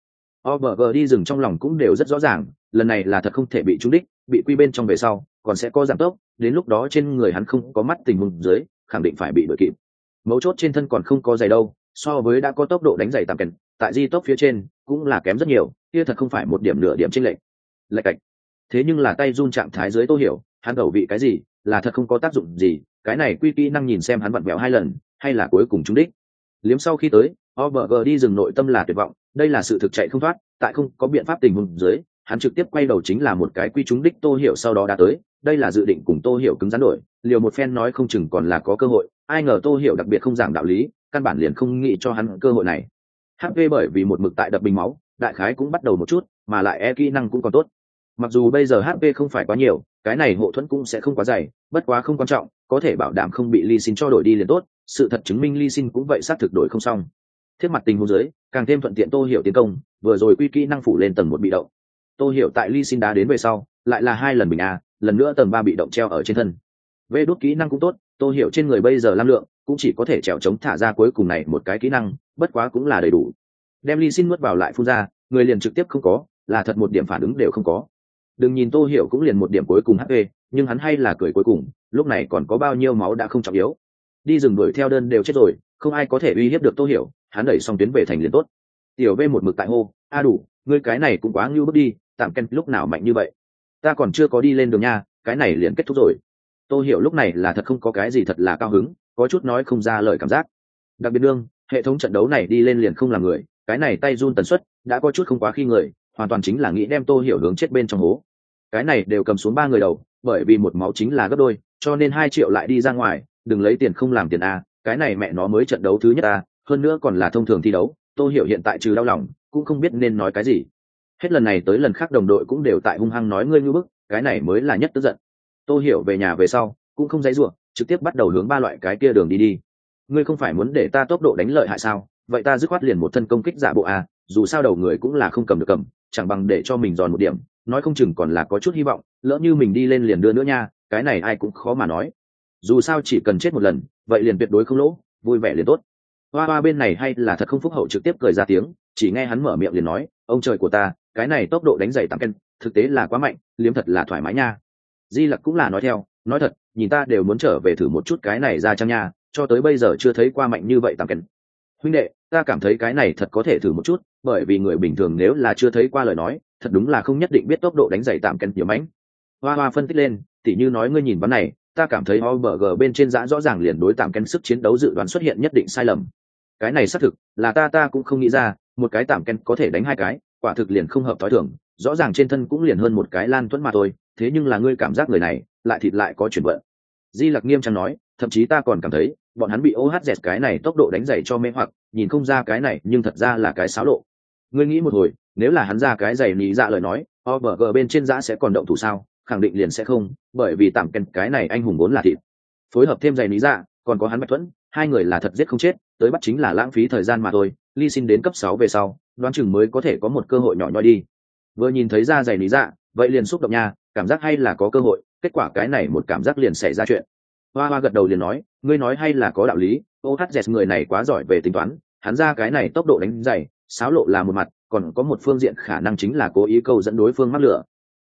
Over đi rừng trong lòng cũng đều rất rõ ràng, lần này là thật không thể bị trúng đích, bị quy bên trong về sau, còn sẽ có giảm tốc, đến lúc đó trên người hắn không có mắt tình huống dưới, khẳng định phải bị đội kịp. Mấu chốt trên thân còn không có giày đâu, so với đã có tốc độ đánh giày tạm kèn, tại di tốc phía trên cũng là kém rất nhiều, kia thật không phải một điểm nửa điểm trên lệch. Lệch cạch. Thế nhưng là tay run trạng thái dưới Tô Hiểu, hắn đầu vị cái gì, là thật không có tác dụng gì, cái này quy kỹ năng nhìn xem hắn vặn vẹo hai lần, hay là cuối cùng trúng đích. Liếm sau khi tới, OBG đi rừng nội tâm là tuyệt vọng, đây là sự thực chạy không thoát tại không có biện pháp tình huống dưới hắn trực tiếp quay đầu chính là một cái quy trúng đích tô hiểu sau đó đã tới đây là dự định cùng tô hiểu cứng rắn đổi liều một phen nói không chừng còn là có cơ hội ai ngờ tô hiểu đặc biệt không giảng đạo lý căn bản liền không nghĩ cho hắn cơ hội này hp bởi vì một mực tại đập bình máu, đại khái cũng bắt đầu một chút, mà lại e kỹ năng cũng còn tốt. Mặc dù bây giờ hp không phải quá nhiều, cái này hộ thuẫn cũng sẽ không quá dày, bất quá không quan trọng, có thể bảo đảm không bị ly xin cho đổi đi liền tốt, sự thật chứng minh ly xin cũng vậy xác thực đổi không xong. Thiết mặt tình huống dưới, càng thêm thuận tiện tô hiểu tiến công, vừa rồi quy kỹ năng phủ lên tầng một bị động. Tô hiểu tại ly xin đá đến về sau, lại là hai lần bình a, lần nữa tầng ba bị động treo ở trên thân. Vê đốt kỹ năng cũng tốt, tô hiểu trên người bây giờ lam lượng, cũng chỉ có thể trèo chống thả ra cuối cùng này một cái kỹ năng bất quá cũng là đầy đủ. Đem ly xin nuốt vào lại phun ra, người liền trực tiếp không có, là thật một điểm phản ứng đều không có. Đừng nhìn tô hiểu cũng liền một điểm cuối cùng hp nhưng hắn hay là cười cuối cùng, lúc này còn có bao nhiêu máu đã không trọng yếu. Đi rừng đuổi theo đơn đều chết rồi, không ai có thể uy hiếp được tô hiểu, hắn đẩy xong tuyến về thành liền tốt. Tiểu v một mực tại hô, a đủ, ngươi cái này cũng quá ngưu bước đi, tạm ken lúc nào mạnh như vậy? Ta còn chưa có đi lên đường nha, cái này liền kết thúc rồi. Tô hiểu lúc này là thật không có cái gì thật là cao hứng, có chút nói không ra lời cảm giác. Đặc biệt đương hệ thống trận đấu này đi lên liền không làm người, cái này tay run tần suất, đã có chút không quá khi người, hoàn toàn chính là nghĩ đem tô hiểu hướng chết bên trong hố. Cái này đều cầm xuống ba người đầu, bởi vì một máu chính là gấp đôi, cho nên hai triệu lại đi ra ngoài, đừng lấy tiền không làm tiền a cái này mẹ nó mới trận đấu thứ nhất a hơn nữa còn là thông thường thi đấu, tô hiểu hiện tại trừ đau lòng, cũng không biết nên nói cái gì. Hết lần này tới lần khác đồng đội cũng đều tại hung hăng nói ngươi ngưu bức, cái này mới là nhất tức giận. Tô hiểu về nhà về sau, cũng không dãy ruộng trực tiếp bắt đầu hướng ba loại cái kia đường đi đi ngươi không phải muốn để ta tốc độ đánh lợi hại sao? Vậy ta dứt khoát liền một thân công kích giả bộ à? dù sao đầu người cũng là không cầm được cầm, chẳng bằng để cho mình giòn một điểm, nói không chừng còn là có chút hy vọng, lỡ như mình đi lên liền đưa nữa nha, cái này ai cũng khó mà nói. Dù sao chỉ cần chết một lần, vậy liền tuyệt đối không lỗ, vui vẻ liền tốt. Hoa hoa bên này hay là thật không phúc hậu trực tiếp cười ra tiếng, chỉ nghe hắn mở miệng liền nói, ông trời của ta, cái này tốc độ đánh giày tặng cân, thực tế là quá mạnh, liếm thật là thoải mái nha. Di lặc cũng là nói theo, nói thật, nhìn ta đều muốn trở về thử một chút cái này ra trang nha cho tới bây giờ chưa thấy qua mạnh như vậy tạm kèn. Huynh đệ, ta cảm thấy cái này thật có thể thử một chút, bởi vì người bình thường nếu là chưa thấy qua lời nói, thật đúng là không nhất định biết tốc độ đánh giày tạm kèn nhiều mánh hoa hoa phân tích lên, tỉ như nói ngươi nhìn bắn này, ta cảm thấy OBG bên trên giã rõ ràng liền đối tạm kèn sức chiến đấu dự đoán xuất hiện nhất định sai lầm. Cái này xác thực, là ta ta cũng không nghĩ ra, một cái tạm kèn có thể đánh hai cái, quả thực liền không hợp t h o i thường, rõ ràng trên thân cũng liền hơn một cái lan thuẫn mà thôi, thế nhưng là ngươi cảm giác người này, lại thịt lại có chuyển vận. Di lặc nghiêm trang nói thậm chí ta còn cảm thấy, bọn hắn bị ohz cái này tốc độ đánh giày cho mê hoặc, nhìn không ra cái này, nhưng thật ra là cái xáo lộ. Ngươi nghĩ một hồi, nếu là hắn ra cái giày lý dạ lời nói ovg bên trên giã sẽ còn động thủ sao? Khẳng định liền sẽ không, bởi vì tạm kèn cái này anh hùng vốn là thịt. Phối hợp thêm giày lý dạ còn có hắn bạch thuẫn, hai người là thật giết không chết, tới bắt chính là lãng phí thời gian mà thôi, ly xin đến cấp sáu về sau, đoán chừng mới có thể có một cơ hội nhỏ nhoi đi. Vừa nhìn thấy ra giày lý dạ vậy liền xúc động nha, cảm giác hay là có cơ hội, kết quả cái này một cảm giác liền xảy ra chuyện hoa hoa gật đầu liền nói ngươi nói hay là có đạo lý ohz người này quá giỏi về tính toán hắn ra cái này tốc độ đánh dày, xáo lộ là một mặt còn có một phương diện khả năng chính là cố ý câu dẫn đối phương mắc lửa.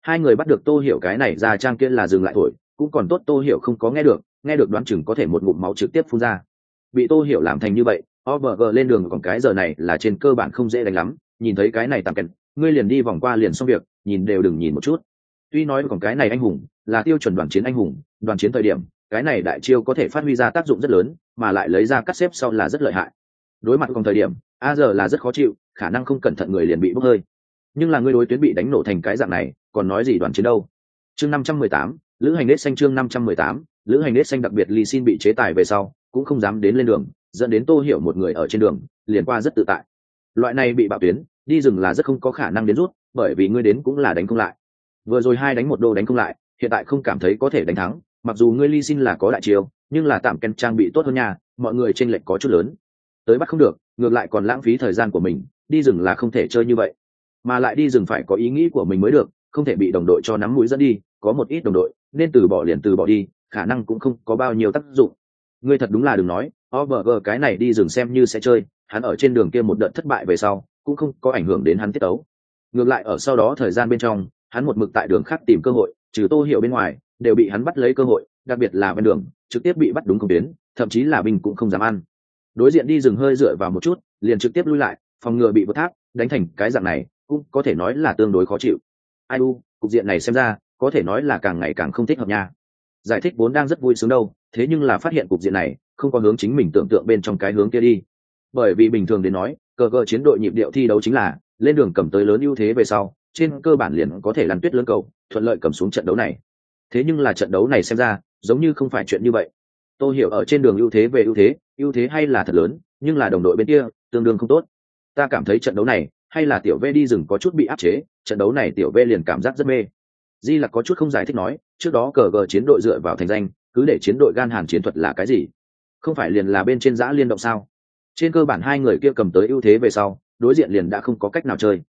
Hai người bắt được tô hiểu cái này ra trang kia là dừng lại thổi cũng còn tốt tô hiểu không có nghe được nghe được đoán chừng có thể một ngụm máu trực tiếp phun ra. Bị tô hiểu làm thành như vậy ovg lên đường còn cái giờ này là trên cơ bản không dễ đánh lắm nhìn thấy cái này tạm kẹt, ngươi liền đi vòng qua liền xong việc nhìn đều đừng nhìn một chút. Tuy nói còn cái này anh hùng là tiêu chuẩn đoàn chiến anh hùng đoàn chiến thời điểm cái này đại chiêu có thể phát huy ra tác dụng rất lớn, mà lại lấy ra cắt xếp sau là rất lợi hại. Đối mặt cùng thời điểm, a giờ là rất khó chịu, khả năng không cẩn thận người liền bị bốc hơi. Nhưng là ngươi đối tuyến bị đánh nổ thành cái dạng này, còn nói gì đoàn chiến đâu? Chương năm trăm mười tám, lữ hành nết xanh chương năm trăm mười tám, lữ hành nết xanh đặc biệt ly xin bị chế tài về sau, cũng không dám đến lên đường, dẫn đến tô hiểu một người ở trên đường, liền qua rất tự tại. Loại này bị bạo tuyến, đi rừng là rất không có khả năng đến rút, bởi vì ngươi đến cũng là đánh không lại. Vừa rồi hai đánh một đô đánh không lại, hiện tại không cảm thấy có thể đánh thắng mặc dù ngươi ly xin là có đại chiêu, nhưng là tạm ken trang bị tốt hơn nhà mọi người t r ê n lệch có chút lớn. Tới bắt không được, ngược lại còn lãng phí thời gian của mình, đi rừng là không thể chơi như vậy. Mà lại đi rừng phải có ý nghĩ của mình mới được, không thể bị đồng đội cho nắm mũi dẫn đi, có một ít đồng đội, nên từ bỏ liền từ bỏ đi, khả năng cũng không có bao nhiêu tác dụng. Ngươi thật đúng là đừng nói over cái này đi rừng xem như sẽ chơi, hắn ở trên đường kia một đợt thất bại về sau, cũng không có ảnh hưởng đến hắn tiết tấu. Ngược lại ở sau đó thời gian bên trong, hắn một mực tại đường khác tìm cơ hội, trừ tô hiệu bên ngoài đều bị hắn bắt lấy cơ hội, đặc biệt là bên đường, trực tiếp bị bắt đúng không đến thậm chí là binh cũng không dám ăn. Đối diện đi dừng hơi dựa vào một chút, liền trực tiếp lui lại, phòng ngừa bị vỡ tháp, đánh thành cái dạng này, cũng có thể nói là tương đối khó chịu. Ai u, cục diện này xem ra, có thể nói là càng ngày càng không thích hợp nha. Giải thích vốn đang rất vui sướng đâu, thế nhưng là phát hiện cục diện này, không có hướng chính mình tưởng tượng bên trong cái hướng kia đi. Bởi vì bình thường đến nói, cờ cờ chiến đội nhịp điệu thi đấu chính là, lên đường cầm tới lớn ưu thế về sau, trên cơ bản liền có thể lăn tuyết lớn cầu, thuận lợi cầm xuống trận đấu này thế nhưng là trận đấu này xem ra, giống như không phải chuyện như vậy. Tôi hiểu ở trên đường ưu thế về ưu thế ưu thế hay là thật lớn, nhưng là đồng đội bên kia, tương đương không tốt. Ta cảm thấy trận đấu này, hay là tiểu v đi rừng có chút bị áp chế, trận đấu này tiểu v liền cảm giác rất mê. Di là có chút không giải thích nói, trước đó cờ gờ chiến đội dựa vào thành danh, cứ để chiến đội gan hàn chiến thuật là cái gì? Không phải liền là bên trên giã liên động sao? Trên cơ bản hai người kia cầm tới ưu thế về sau, đối diện liền đã không có cách nào chơi.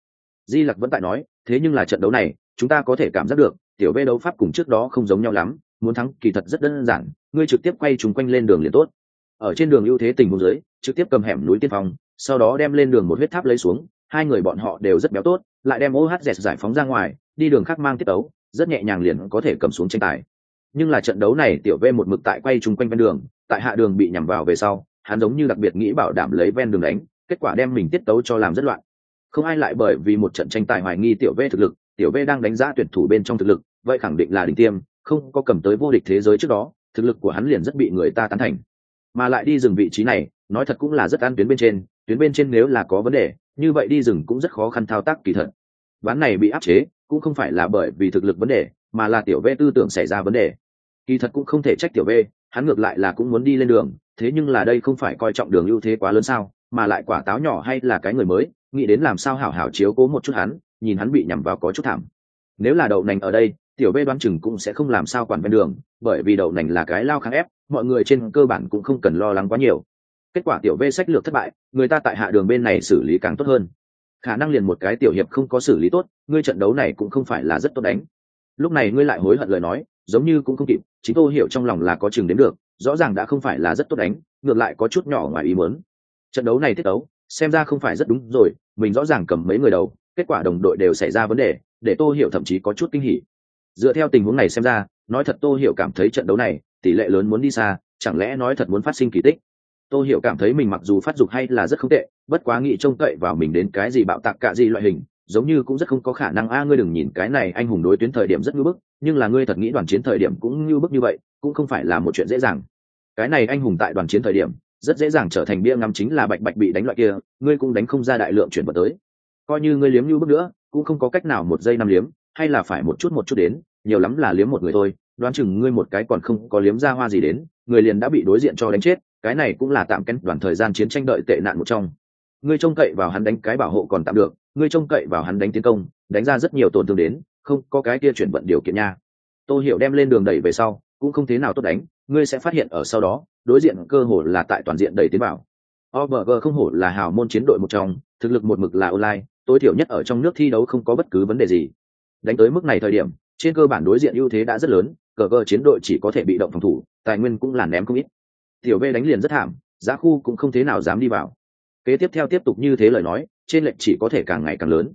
Di lặc vẫn tại nói, thế nhưng là trận đấu này, chúng ta có thể cảm giác được tiểu v đấu pháp cùng trước đó không giống nhau lắm muốn thắng kỳ thật rất đơn giản ngươi trực tiếp quay chúng quanh lên đường liền tốt. Ở trên đường ưu thế tình huống dưới trực tiếp cầm hẻm núi tiên phong sau đó đem lên đường một huyết tháp lấy xuống hai người bọn họ đều rất béo tốt lại đem ô hát dẹt giải phóng ra ngoài đi đường khác mang tiết tấu, rất nhẹ nhàng liền có thể cầm xuống tranh tài. Nhưng là trận đấu này tiểu v một mực tại quay chung quanh ven đường tại hạ đường bị nhằm vào về sau hắn giống như đặc biệt nghĩ bảo đảm lấy ven đường đánh kết quả đem mình tiết tấu cho làm rất loạn. Không ai lại bởi vì một trận tranh tài hoài nghi tiểu v thực lực tiểu v đang đánh giá tuyển thủ bên trong thực lực, vậy khẳng định là đỉnh tiêm, không có cầm tới vô địch thế giới trước đó, thực lực của hắn liền rất bị người ta tán thành. Mà lại đi dừng vị trí này, nói thật cũng là rất an tuyến bên trên, tuyến bên trên nếu là có vấn đề, như vậy đi rừng cũng rất khó khăn thao tác kỳ thật. Ván này bị áp chế, cũng không phải là bởi vì thực lực vấn đề, mà là tiểu v tư tưởng xảy ra vấn đề. Kỳ thật cũng không thể trách tiểu v, hắn ngược lại là cũng muốn đi lên đường, thế nhưng là đây không phải coi trọng đường ưu thế quá lớn sao, mà lại quả táo nhỏ hay là cái người mới, nghĩ đến làm sao hảo hảo chiếu cố một chút hắn nhìn hắn bị nhằm vào có chút thảm. Nếu là đậu nành ở đây, tiểu bê đoán chừng cũng sẽ không làm sao quản ven đường, bởi vì đậu nành là cái lao kháng ép, mọi người trên cơ bản cũng không cần lo lắng quá nhiều. Kết quả tiểu bê sách lược thất bại, người ta tại hạ đường bên này xử lý càng tốt hơn. Khả năng liền một cái tiểu hiệp không có xử lý tốt, ngươi trận đấu này cũng không phải là rất tốt đánh. Lúc này ngươi lại hối hận lời nói, giống như cũng không kịp, chính tôi hiểu trong lòng là có chừng đến được, rõ ràng đã không phải là rất tốt đánh, ngược lại có chút nhỏ ngoài ý muốn. Trận đấu này tiết đấu xem ra không phải rất đúng rồi, mình rõ ràng cầm mấy người đầu kết quả đồng đội đều xảy ra vấn đề, để tô hiểu thậm chí có chút kinh hỉ. Dựa theo tình huống này xem ra, nói thật tô hiểu cảm thấy trận đấu này, tỷ lệ lớn muốn đi xa, chẳng lẽ nói thật muốn phát sinh kỳ tích? Tô hiểu cảm thấy mình mặc dù phát dục hay là rất không tệ, bất quá nghĩ trông cậy vào mình đến cái gì bạo tạc cả gì loại hình, giống như cũng rất không có khả năng. A, ngươi đừng nhìn cái này, anh hùng đối tuyến thời điểm rất ngưỡng bức, nhưng là ngươi thật nghĩ đoàn chiến thời điểm cũng như bức như vậy, cũng không phải là một chuyện dễ dàng. Cái này anh hùng tại đoàn chiến thời điểm, rất dễ dàng trở thành bia ngắm chính là bạch bạch bị đánh loại kia, ngươi cũng đánh không ra đại lượng chuyển vào tới coi như ngươi liếm như bước nữa, cũng không có cách nào một giây năm liếm, hay là phải một chút một chút đến, nhiều lắm là liếm một người thôi, đoán chừng ngươi một cái còn không có liếm ra hoa gì đến, người liền đã bị đối diện cho đánh chết, cái này cũng là tạm kén đoàn thời gian chiến tranh đợi tệ nạn một trong. Ngươi trông cậy vào hắn đánh cái bảo hộ còn tạm được, ngươi trông cậy vào hắn đánh tiến công, đánh ra rất nhiều tổn thương đến, không, có cái kia chuyển vận điều kiện nha. Tôi hiểu đem lên đường đẩy về sau, cũng không thế nào tốt đánh, ngươi sẽ phát hiện ở sau đó, đối diện cơ hồ là tại toàn diện đẩy tiến bảo OBG không hổ là hào môn chiến đội một trong, thực lực một mực là online tối thiểu nhất ở trong nước thi đấu không có bất cứ vấn đề gì. Đánh tới mức này thời điểm, trên cơ bản đối diện ưu thế đã rất lớn, cờ cờ chiến đội chỉ có thể bị động phòng thủ, tài nguyên cũng là ném không ít. Tiểu v đánh liền rất thảm, giá khu cũng không thế nào dám đi vào. Kế tiếp theo tiếp tục như thế lời nói, trên lệnh chỉ có thể càng ngày càng lớn.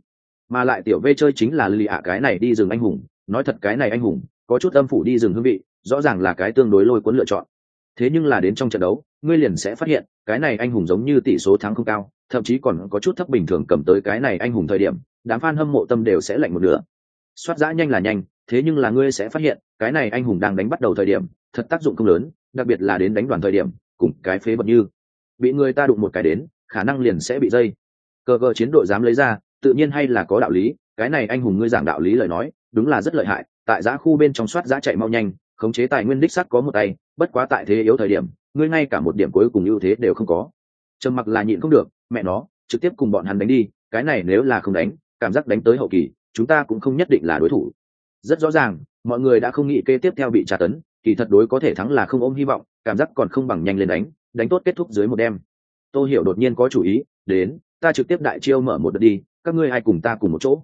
Mà lại tiểu v chơi chính là lì ạ, cái này đi rừng anh hùng, nói thật cái này anh hùng, có chút âm phủ đi rừng hương vị, rõ ràng là cái tương đối lôi cuốn lựa chọn. Thế nhưng là đến trong trận đấu, ngươi liền sẽ phát hiện, cái này anh hùng giống như tỷ số thắng không cao thậm chí còn có chút thấp bình thường cầm tới cái này anh hùng thời điểm, đám f a n hâm mộ tâm đều sẽ lạnh một nửa. Soát giã nhanh là nhanh, thế nhưng là ngươi sẽ phát hiện, cái này anh hùng đang đánh bắt đầu thời điểm, thật tác dụng không lớn, đặc biệt là đến đánh đoàn thời điểm, cùng cái phế bật như bị người ta đụng một cái đến, khả năng liền sẽ bị dây. Cờ cờ chiến đội dám lấy ra, tự nhiên hay là có đạo lý, cái này anh hùng ngươi giảng đạo lý lời nói, đúng là rất lợi hại, tại giã khu bên trong soát giã chạy mau nhanh, khống chế tài nguyên đích sắc có một tay, bất quá tại thế yếu thời điểm, ngươi ngay cả một điểm cuối cùng ưu thế đều không có. Trầm mặc là nhịn không được mẹ nó, trực tiếp cùng bọn hắn đánh đi, cái này nếu là không đánh, cảm giác đánh tới hậu kỳ, chúng ta cũng không nhất định là đối thủ. Rất rõ ràng, mọi người đã không nghĩ kê tiếp theo bị tra tấn, kỳ thật đối có thể thắng là không ôm hy vọng, cảm giác còn không bằng nhanh lên đánh đánh tốt kết thúc dưới một đêm. Tôi hiểu đột nhiên có chủ ý, đến, ta trực tiếp đại chiêu mở một đợt đi, các ngươi ai cùng ta cùng một chỗ?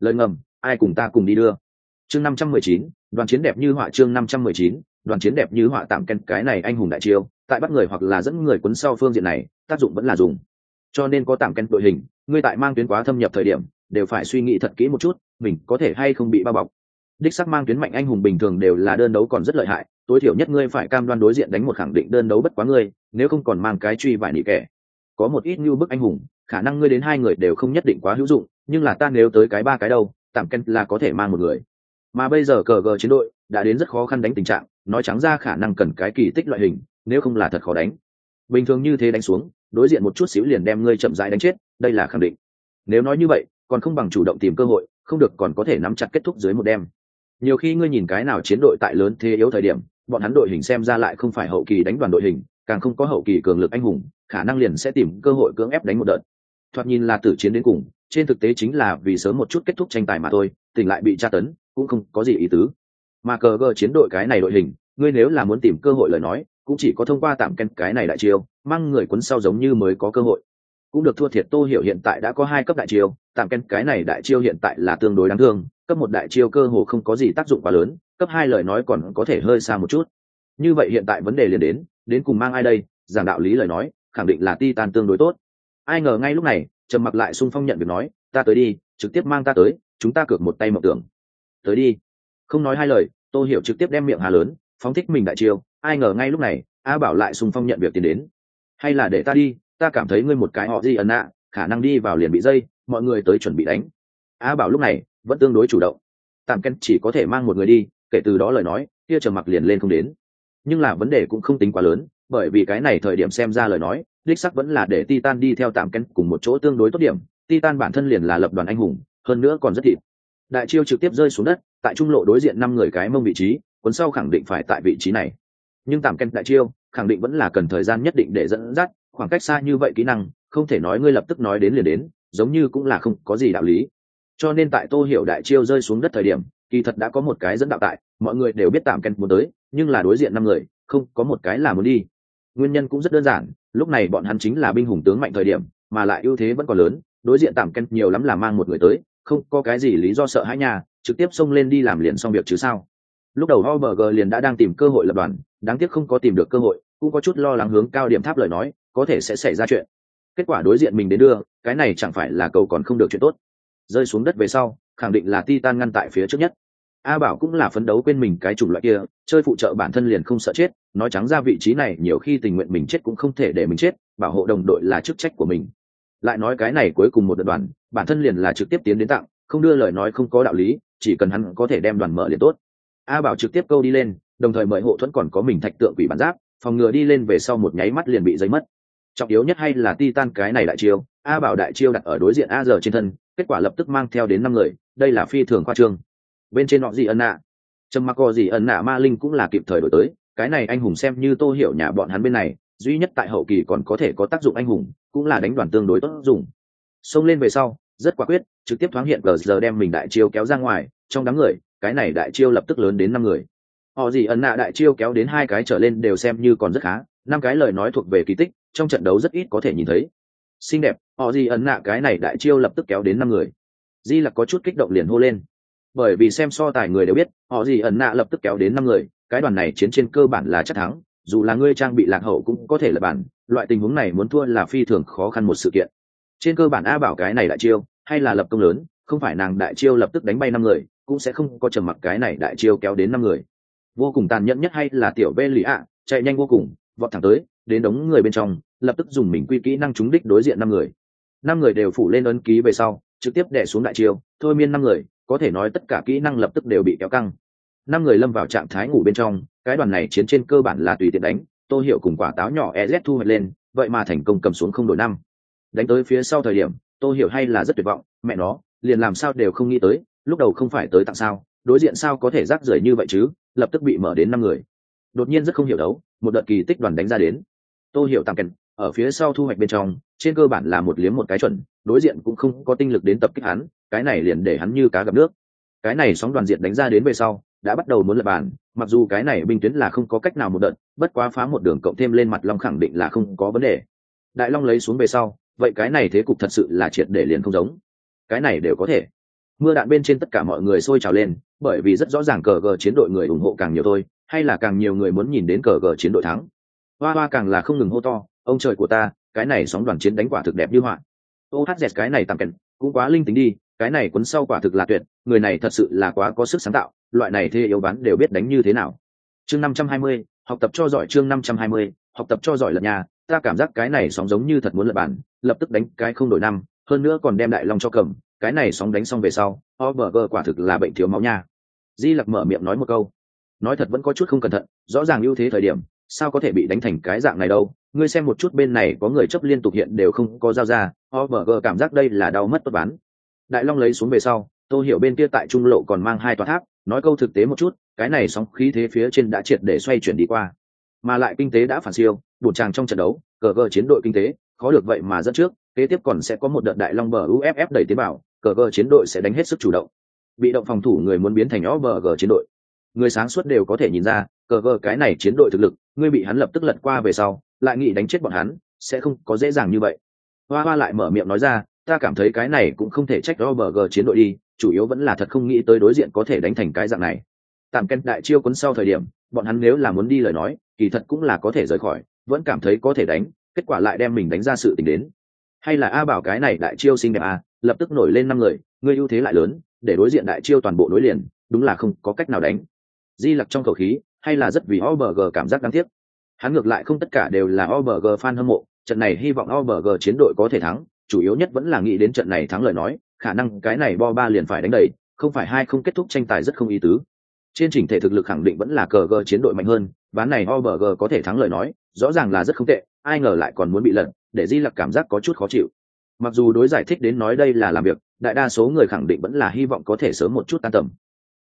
Lời ngầm, ai cùng ta cùng đi đưa? Chương năm trăm mười chín, đoàn chiến đẹp như họa chương năm trăm mười chín, đoàn chiến đẹp như họa tạm ken cái này anh hùng đại chiêu, tại bắt người hoặc là dẫn người quấn sau phương diện này, tác dụng vẫn là dùng cho nên có tạm ken đội hình, ngươi tại mang tuyến quá thâm nhập thời điểm, đều phải suy nghĩ thật kỹ một chút, mình có thể hay không bị bao bọc. Đích sắc mang tuyến mạnh anh hùng bình thường đều là đơn đấu còn rất lợi hại, tối thiểu nhất ngươi phải cam đoan đối diện đánh một khẳng định đơn đấu bất quá ngươi, nếu không còn mang cái truy vải nị kẻ. Có một ít như bức anh hùng, khả năng ngươi đến hai người đều không nhất định quá hữu dụng, nhưng là ta nếu tới cái ba cái đâu, tạm ken là có thể mang một người. Mà bây giờ cờ gờ chiến đội đã đến rất khó khăn đánh tình trạng, nói trắng ra khả năng cần cái kỳ tích loại hình, nếu không là thật khó đánh bình thường như thế đánh xuống, đối diện một chút xíu liền đem ngươi chậm rãi đánh chết, đây là khẳng định. Nếu nói như vậy, còn không bằng chủ động tìm cơ hội, không được còn có thể nắm chặt kết thúc dưới một đêm. Nhiều khi ngươi nhìn cái nào chiến đội tại lớn thế yếu thời điểm, bọn hắn đội hình xem ra lại không phải hậu kỳ đánh đoàn đội hình, càng không có hậu kỳ cường lực anh hùng, khả năng liền sẽ tìm cơ hội cưỡng ép đánh một đợt. Thoạt nhìn là tử chiến đến cùng, trên thực tế chính là vì sớm một chút kết thúc tranh tài mà thôi, tỉnh lại bị tra tấn, cũng không có gì ý tứ. Mà cờ gờ chiến đội cái này đội hình, ngươi nếu là muốn tìm cơ hội lời nói cũng chỉ có thông qua tạm ken cái này đại chiêu, mang người quấn sau giống như mới có cơ hội. Cũng được thua thiệt tô hiểu hiện tại đã có hai cấp đại chiêu, tạm ken cái này đại chiêu hiện tại là tương đối đáng thương, cấp một đại chiêu cơ hồ không có gì tác dụng quá lớn, cấp hai lời nói còn có thể hơi xa một chút. Như vậy hiện tại vấn đề liền đến đến cùng mang ai đây, giảng đạo lý lời nói, khẳng định là ti tan tương đối tốt. Ai ngờ ngay lúc này, trầm mặc lại xung phong nhận việc nói, ta tới đi, trực tiếp mang ta tới, chúng ta cược một tay mộng tưởng. Tới đi. Không nói hai lời, tô hiểu trực tiếp đem miệng hà lớn, phóng thích mình đại chiêu ai ngờ ngay lúc này, a bảo lại xung phong nhận việc tiền đến. Hay là để ta đi, ta cảm thấy ngươi một cái họ gì ẩn ạ khả năng đi vào liền bị dây, mọi người tới chuẩn bị đánh. A bảo lúc này vẫn tương đối chủ động. Tạm ken chỉ có thể mang một người đi, kể từ đó lời nói kia trầm mặc liền lên không đến. Nhưng là vấn đề cũng không tính quá lớn, bởi vì cái này thời điểm xem ra lời nói, đích sắc vẫn là để titan đi theo tạm ken cùng một chỗ tương đối tốt điểm. Titan bản thân liền là lập đoàn anh hùng, hơn nữa còn rất thịt đại chiêu trực tiếp rơi xuống đất, tại trung lộ đối diện năm người cái mông vị trí, cuốn sau khẳng định phải tại vị trí này nhưng tạm ken đại chiêu, khẳng định vẫn là cần thời gian nhất định để dẫn dắt, khoảng cách xa như vậy kỹ năng, không thể nói ngươi lập tức nói đến liền đến, giống như cũng là không có gì đạo lý. Cho nên tại tô hiểu đại chiêu rơi xuống đất thời điểm, kỳ thật đã có một cái dẫn đạo tại, mọi người đều biết tạm ken muốn tới, nhưng là đối diện năm người, không có một cái là muốn đi. Nguyên nhân cũng rất đơn giản, lúc này bọn hắn chính là binh hùng tướng mạnh thời điểm, mà lại ưu thế vẫn còn lớn, đối diện tạm ken nhiều lắm là mang một người tới, không có cái gì lý do sợ hãi nhà trực tiếp xông lên đi làm liền xong việc chứ sao. Lúc đầu hoberg liền đã đang tìm cơ hội lập đoàn đáng tiếc không có tìm được cơ hội, cũng có chút lo lắng hướng cao điểm tháp lời nói, có thể sẽ xảy ra chuyện. Kết quả đối diện mình đến đưa, cái này chẳng phải là cầu còn không được chuyện tốt. Rơi xuống đất về sau, khẳng định là titan ngăn tại phía trước nhất. A bảo cũng là phấn đấu quên mình cái chủng loại kia, chơi phụ trợ bản thân liền không sợ chết, nói trắng ra vị trí này nhiều khi tình nguyện mình chết cũng không thể để mình chết, bảo hộ đồng đội là chức trách của mình. Lại nói cái này cuối cùng một đợt đoàn, bản thân liền là trực tiếp tiến đến tặng, không đưa lời nói không có đạo lý, chỉ cần hắn có thể đem đoàn mở liền tốt. A bảo trực tiếp câu đi lên đồng thời mời hộ thuẫn còn có mình thạch tượng quỷ bản giáp, phòng ngừa đi lên về sau một nháy mắt liền bị dây mất. Trọng yếu nhất hay là titan cái này đại chiêu, a bảo đại chiêu đặt ở đối diện a giờ trên thân, kết quả lập tức mang theo đến năm người, đây là phi thường khoa trương. Bên trên họ gì ân nạ. Trầm mặc có gì ân nạ ma linh cũng là kịp thời đổi tới, cái này anh hùng xem như tô hiểu nhà bọn hắn bên này, duy nhất tại hậu kỳ còn có thể có tác dụng anh hùng, cũng là đánh đoàn tương đối tốt dùng. Xông lên về sau, rất quả quyết, trực tiếp thoáng hiện gờ giờ đem mình đại chiêu kéo ra ngoài, trong đám người, cái này đại chiêu lập tức lớn đến năm người họ gì ẩn nạ đại chiêu kéo đến hai cái trở lên đều xem như còn rất khá, năm cái lời nói thuộc về kỳ tích, trong trận đấu rất ít có thể nhìn thấy. Xinh đẹp, họ gì ẩn nạ cái này đại chiêu lập tức kéo đến năm người. Di lặc có chút kích động liền hô lên. Bởi vì xem so tài người đều biết, họ gì ẩn nạ lập tức kéo đến năm người, cái đoàn này chiến trên cơ bản là chắc thắng, dù là ngươi trang bị lạc hậu cũng có thể là bản, loại tình huống này muốn thua là phi thường khó khăn một sự kiện. Trên cơ bản a bảo cái này đại chiêu, hay là lập công lớn, không phải nàng đại chiêu lập tức đánh bay năm người, cũng sẽ không có trầm mặc cái này đại chiêu kéo đến năm người vô cùng tàn nhẫn nhất hay là tiểu bê lì ạ, chạy nhanh vô cùng, vọt thẳng tới, đến đống người bên trong, lập tức dùng mình quy kỹ năng trúng đích đối diện năm người. Năm người đều phủ lên ấn ký về sau, trực tiếp đẻ xuống đại chiêu, thôi miên năm người, có thể nói tất cả kỹ năng lập tức đều bị kéo căng. Năm người lâm vào trạng thái ngủ bên trong, cái đoàn này chiến trên cơ bản là tùy tiện đánh, tô hiểu cùng quả táo nhỏ ez thu hoạch lên, vậy mà thành công cầm xuống không đổi năm. Đánh tới phía sau thời điểm, tô hiểu hay là rất tuyệt vọng, mẹ nó, liền làm sao đều không nghĩ tới, lúc đầu không phải tới tặng sao, đối diện sao có thể rác rưởi như vậy chứ? Lập tức bị mở đến năm người. Đột nhiên rất không hiểu đấu, một đợt kỳ tích đoàn đánh ra đến. Tô hiểu tạm kèn, ở phía sau thu hoạch bên trong, trên cơ bản là một liếm một cái chuẩn, đối diện cũng không có tinh lực đến tập kích hắn, cái này liền để hắn như cá gặp nước. Cái này sóng đoàn diện đánh ra đến về sau, đã bắt đầu muốn lập bàn, mặc dù cái này binh tuyến là không có cách nào một đợt, bất quá phá một đường cộng thêm lên mặt long khẳng định là không có vấn đề. Đại long lấy xuống về sau, vậy cái này thế cục thật sự là triệt để liền không giống. Cái này đều có thể. Mưa đạn bên trên tất cả mọi người sôi trào lên bởi vì rất rõ ràng cờ gờ chiến đội người ủng hộ càng nhiều thôi, hay là càng nhiều người muốn nhìn đến cờ gờ chiến đội thắng. Hoa hoa càng là không ngừng hô to, ông trời của ta, cái này sóng đoàn chiến đánh quả thực đẹp như họa. Ô hát dẹt cái này tạm kèn, cũng quá linh tính đi, cái này quấn sau quả thực là tuyệt, người này thật sự là quá có sức sáng tạo, loại này thê yếu bán đều biết đánh như thế nào. Chương năm trăm hai mươi, học tập cho giỏi chương năm trăm hai mươi, học tập cho giỏi lật nhà, ta cảm giác cái này sóng giống như thật muốn lật bản lập tức đánh cái không đổi năm, hơn nữa còn đem đại long cho cầm cái này sóng đánh xong về sau, Oberger quả thực là bệnh thiếu máu nha. Di lặc mở miệng nói một câu. Nói thật vẫn có chút không cẩn thận, rõ ràng ưu thế thời điểm, sao có thể bị đánh thành cái dạng này đâu? Ngươi xem một chút bên này có người chấp liên tục hiện đều không có giao ra, Oberger cảm giác đây là đau mất tốt bán. Đại long lấy xuống về sau tôi hiểu bên kia tại trung lộ còn mang hai tòa tháp, nói câu thực tế một chút, cái này sóng khí thế phía trên đã triệt để xoay chuyển đi qua. Mà lại kinh tế đã phản siêu bổn tràng trong trận đấu, cờ gờ chiến đội kinh tế, khó được vậy mà dẫn trước, kế tiếp còn sẽ có một đợt đại long bờ uff đẩy tiến bảo cờ gờ chiến đội sẽ đánh hết sức chủ động. Bị động phòng thủ người muốn biến thành o bờ gờ chiến đội. Người sáng suốt đều có thể nhìn ra, cờ gờ cái này chiến đội thực lực, ngươi bị hắn lập tức lật qua về sau, lại nghĩ đánh chết bọn hắn, sẽ không có dễ dàng như vậy. Hoa hoa lại mở miệng nói ra, ta cảm thấy cái này cũng không thể trách o bờ gờ chiến đội đi, chủ yếu vẫn là thật không nghĩ tới đối diện có thể đánh thành cái dạng này. Tạm ken đại chiêu cuốn sau thời điểm, bọn hắn nếu là muốn đi lời nói, kỳ thật cũng là có thể rời khỏi, vẫn cảm thấy có thể đánh, kết quả lại đem mình đánh ra sự tình đến. Hay là a bảo cái này đại chiêu xinh đẹp a lập tức nổi lên năm người, ngươi ưu thế lại lớn, để đối diện đại chiêu toàn bộ nối liền, đúng là không có cách nào đánh. Di lặc trong khẩu khí, hay là rất vì obg cảm giác đáng tiếc. Hắn ngược lại không tất cả đều là obg fan hâm mộ, trận này hy vọng obg chiến đội có thể thắng, chủ yếu nhất vẫn là nghĩ đến trận này thắng lời nói, khả năng cái này bo ba liền phải đánh đầy, không phải hai không kết thúc tranh tài rất không ý tứ. Trên chỉnh thể thực lực khẳng định vẫn là cờ g chiến đội mạnh hơn, ván này obg có thể thắng lời nói, rõ ràng là rất không tệ, ai ngờ lại còn muốn bị lật, để di lặc cảm giác có chút khó chịu mặc dù đối giải thích đến nói đây là làm việc, đại đa số người khẳng định vẫn là hy vọng có thể sớm một chút tan tầm.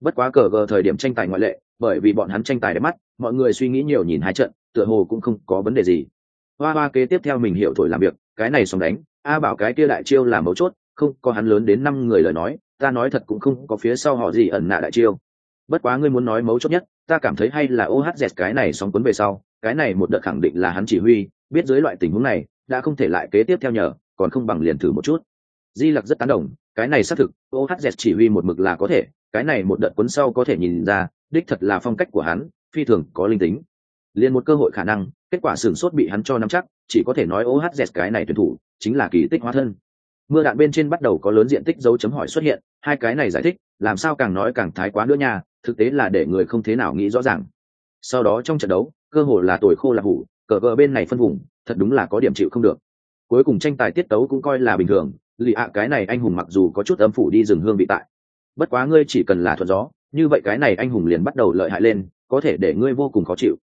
Bất quá cờ gờ thời điểm tranh tài ngoại lệ, bởi vì bọn hắn tranh tài đẹp mắt, mọi người suy nghĩ nhiều nhìn hai trận, tựa hồ cũng không có vấn đề gì. Hoa hoa kế tiếp theo mình hiểu thổi làm việc, cái này xong đánh, a bảo cái kia đại chiêu là mấu chốt, không có hắn lớn đến năm người lời nói, ta nói thật cũng không có phía sau họ gì ẩn nạ đại chiêu. Bất quá ngươi muốn nói mấu chốt nhất, ta cảm thấy hay là ohz cái này sóng cuốn về sau, cái này một đợt khẳng định là hắn chỉ huy, biết dưới loại tình huống này, đã không thể lại kế tiếp theo nhờ còn không bằng liền thử một chút. Di lặc rất tán đồng, cái này xác thực ohz chỉ huy một mực là có thể, cái này một đợt cuốn sau có thể nhìn ra, đích thật là phong cách của hắn, phi thường có linh tính. Liền một cơ hội khả năng, kết quả sửng sốt bị hắn cho nắm chắc, chỉ có thể nói ohz cái này tuyển thủ, chính là kỳ tích hóa thân. Mưa đạn bên trên bắt đầu có lớn diện tích dấu chấm hỏi xuất hiện, hai cái này giải thích, làm sao càng nói càng thái quá nữa nha, thực tế là để người không thế nào nghĩ rõ ràng. Sau đó trong trận đấu, cơ hội là tồi khô là hủ, cờ vợ bên này phân vùng, thật đúng là có điểm chịu không được cuối cùng tranh tài tiết tấu cũng coi là bình thường. Lì ạ, cái này anh hùng mặc dù có chút âm phủ đi rừng hương bị tại. Bất quá ngươi chỉ cần là thuận gió, như vậy cái này anh hùng liền bắt đầu lợi hại lên, có thể để ngươi vô cùng khó chịu.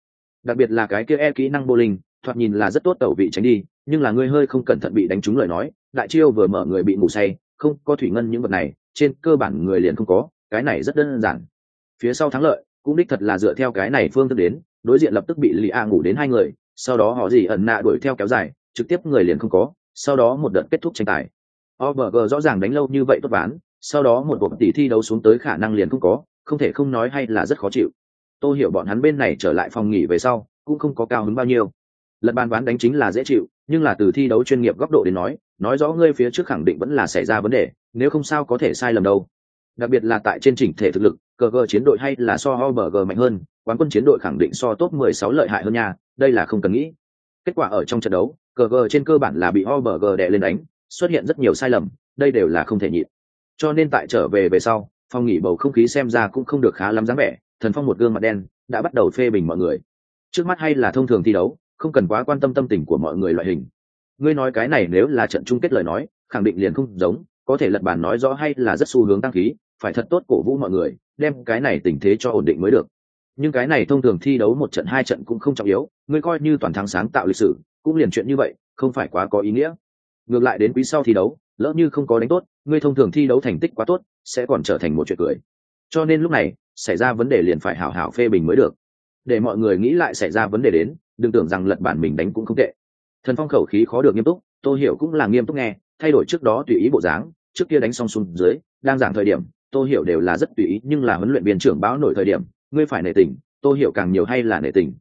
Đặc biệt là cái kia e kỹ năng bô linh thoạt nhìn là rất tốt tẩu vị tránh đi, nhưng là ngươi hơi không cẩn thận bị đánh trúng lời nói, đại chiêu vừa mở người bị ngủ say, không có thủy ngân những vật này, trên cơ bản người liền không có, cái này rất đơn giản. Phía sau thắng lợi, cũng đích thật là dựa theo cái này phương thức đến, đối diện lập tức bị lì a ngủ đến hai người, sau đó họ gì ẩn nạ đuổi theo kéo dài trực tiếp người liền không có, sau đó một đợt kết thúc tranh tài. Obg rõ ràng đánh lâu như vậy tốt ván sau đó một cuộc tỷ thi đấu xuống tới khả năng liền không có, không thể không nói hay là rất khó chịu. Tôi hiểu bọn hắn bên này trở lại phòng nghỉ về sau, cũng không có cao hứng bao nhiêu. Lật bàn ván đánh chính là dễ chịu, nhưng là từ thi đấu chuyên nghiệp góc độ đến nói nói rõ ngươi phía trước khẳng định vẫn là xảy ra vấn đề, nếu không sao có thể sai lầm đâu. Đặc biệt là tại trên chỉnh thể thực lực, cờ gờ chiến đội hay là so obg mạnh hơn, quán quân chiến đội khẳng định so top 16 lợi hại hơn nha, đây là không cần nghĩ. Kết quả ở trong trận đấu cờ gờ trên cơ bản là bị obg đè lên đánh, xuất hiện rất nhiều sai lầm, đây đều là không thể nhịn. Cho nên tại trở về về sau phong nghỉ bầu không khí xem ra cũng không được khá lắm dáng vẻ, thần phong một gương mặt đen, đã bắt đầu phê bình mọi người. Trước mắt hay là thông thường thi đấu, không cần quá quan tâm tâm tình của mọi người loại hình. Ngươi nói cái này nếu là trận chung kết lời nói, khẳng định liền không giống, có thể lật bản nói rõ hay là rất xu hướng tăng khí, phải thật tốt cổ vũ mọi người, đem cái này tình thế cho ổn định mới được. Nhưng cái này thông thường thi đấu một trận hai trận cũng không trọng yếu, ngươi coi như toàn thắng sáng tạo lịch sử cũng liền chuyện như vậy, không phải quá có ý nghĩa. Ngược lại đến quý sau thi đấu, lỡ như không có đánh tốt, ngươi thông thường thi đấu thành tích quá tốt, sẽ còn trở thành một chuyện cười. Cho nên lúc này, xảy ra vấn đề liền phải hảo hảo phê bình mới được. Để mọi người nghĩ lại xảy ra vấn đề đến, đừng tưởng rằng lật bản mình đánh cũng không tệ. Thần phong khẩu khí khó được nghiêm túc tôi hiểu cũng là nghiêm túc nghe, thay đổi trước đó tùy ý bộ dáng, trước kia đánh xong xuống dưới, đang giảng thời điểm tôi hiểu đều là rất tùy ý nhưng là huấn luyện viên trưởng báo nổi thời điểm, ngươi phải nể tình tôi hiểu càng nhiều hay là nể tình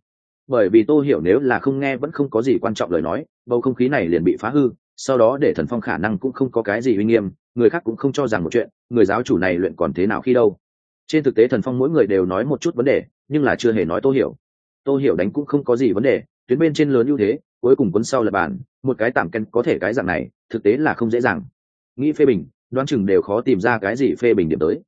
bởi vì tô hiểu nếu là không nghe vẫn không có gì quan trọng lời nói, bầu không khí này liền bị phá hư, sau đó để thần phong khả năng cũng không có cái gì uy nghiêm, người khác cũng không cho rằng một chuyện, người giáo chủ này luyện còn thế nào khi đâu. Trên thực tế thần phong mỗi người đều nói một chút vấn đề, nhưng là chưa hề nói tô hiểu. Tô hiểu đánh cũng không có gì vấn đề, tuyến bên trên lớn ưu thế, cuối cùng cuốn sau là bàn, một cái tạm cân có thể cái dạng này, thực tế là không dễ dàng. Nghĩ phê bình, đoán chừng đều khó tìm ra cái gì phê bình điểm tới.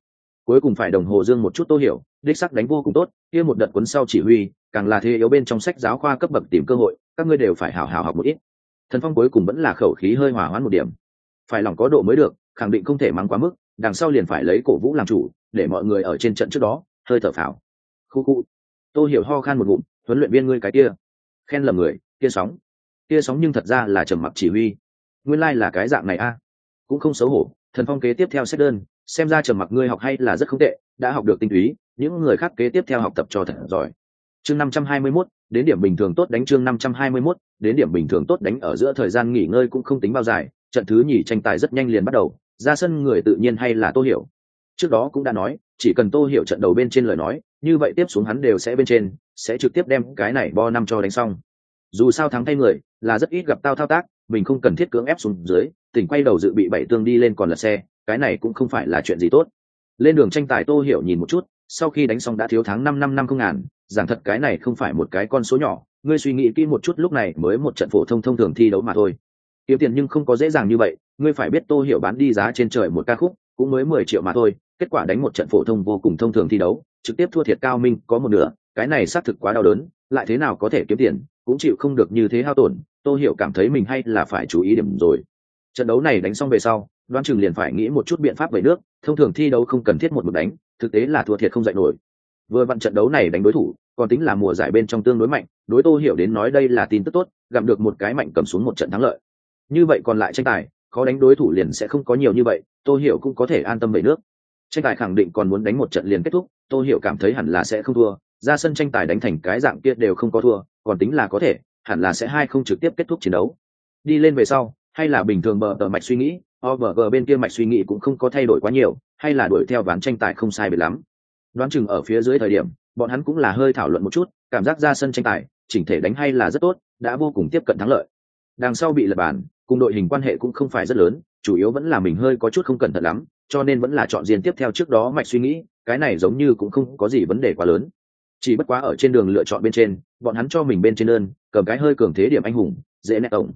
Cuối cùng phải đồng hồ dương một chút tô hiểu, đích sắc đánh vô cùng tốt kia một đợt cuốn sau chỉ huy, càng là thế yếu bên trong sách giáo khoa cấp bậc tìm cơ hội, các ngươi đều phải hào hào học một ít. Thần phong cuối cùng vẫn là khẩu khí hơi hòa hoãn một điểm. Phải lòng có độ mới được, khẳng định không thể mắng quá mức, đằng sau liền phải lấy cổ vũ làm chủ, để mọi người ở trên trận trước đó, hơi thở phào. Khu khu. Tôi hiểu ho khan một ngụm, huấn luyện viên ngươi cái kia. Khen lầm người, kia sóng. Kia sóng nhưng thật ra là trầm mặc chỉ huy. Nguyên lai là cái dạng này a. Cũng không xấu hổ thần phong kế tiếp theo xét đơn xem ra trầm mặc ngươi học hay là rất không tệ đã học được tinh túy những người khác kế tiếp theo học tập cho thật giỏi. Chương năm trăm hai mươi 521, đến điểm bình thường tốt đánh chương năm trăm hai mươi 521, đến điểm bình thường tốt đánh ở giữa thời gian nghỉ ngơi cũng không tính bao dài trận thứ nhì tranh tài rất nhanh liền bắt đầu ra sân người tự nhiên hay là tô hiểu. Trước đó cũng đã nói chỉ cần tô hiểu trận đầu bên trên lời nói như vậy tiếp xuống hắn đều sẽ bên trên sẽ trực tiếp đem cái này bo năm cho đánh xong. Dù sao thắng thay người là rất ít gặp tao thao tác mình không cần thiết cưỡng ép xuống dưới tỉnh quay đầu dự bị bảy tương đi lên còn là xe, cái này cũng không phải là chuyện gì tốt. Lên đường tranh tài tô hiểu nhìn một chút, sau khi đánh xong đã thiếu tháng năm năm năm không ngàn, giảng thật cái này không phải một cái con số nhỏ, ngươi suy nghĩ kỹ một chút lúc này mới một trận phổ thông thông thường thi đấu mà thôi. Kiếm tiền nhưng không có dễ dàng như vậy, ngươi phải biết tô hiểu bán đi giá trên trời một ca khúc, cũng mới mười triệu mà thôi, kết quả đánh một trận phổ thông vô cùng thông thường thi đấu, trực tiếp thua thiệt cao minh, có một nửa, cái này xác thực quá đau đớn, lại thế nào có thể kiếm tiền, cũng chịu không được như thế hao tổn, tô hiểu cảm thấy mình hay là phải chú ý điểm rồi trận đấu này đánh xong về sau đoan chừng liền phải nghĩ một chút biện pháp về nước, thông thường thi đấu không cần thiết một mực đánh, thực tế là thua thiệt không dạy nổi. Vừa vặn trận đấu này đánh đối thủ, còn tính là mùa giải bên trong tương đối mạnh, đối tô hiểu đến nói đây là tin tức tốt, gặp được một cái mạnh cầm xuống một trận thắng lợi. Như vậy còn lại tranh tài, khó đánh đối thủ liền sẽ không có nhiều như vậy, tô hiểu cũng có thể an tâm về nước. Tranh tài khẳng định còn muốn đánh một trận liền kết thúc, tô hiểu cảm thấy hẳn là sẽ không thua, ra sân tranh tài đánh thành cái dạng kia đều không có thua, còn tính là có thể, hẳn là sẽ hai không trực tiếp kết thúc chiến đấu. Đi lên về sau hay là bình thường bờ tờ mạch suy nghĩ ovg bên kia mạch suy nghĩ cũng không có thay đổi quá nhiều, hay là đuổi theo ván tranh tài không sai biệt lắm. Đoán chừng ở phía dưới thời điểm, bọn hắn cũng là hơi thảo luận một chút, cảm giác ra sân tranh tài, chỉnh thể đánh hay là rất tốt, đã vô cùng tiếp cận thắng lợi. Đằng sau bị lật bàn, cùng đội hình quan hệ cũng không phải rất lớn, chủ yếu vẫn là mình hơi có chút không cẩn thận lắm, cho nên vẫn là chọn diện tiếp theo trước đó mạch suy nghĩ, cái này giống như cũng không có gì vấn đề quá lớn. Chỉ bất quá ở trên đường lựa chọn bên trên, bọn hắn cho mình bên trên đơn, cầm cái hơi cường thế điểm anh hùng, dễ nẹt ổng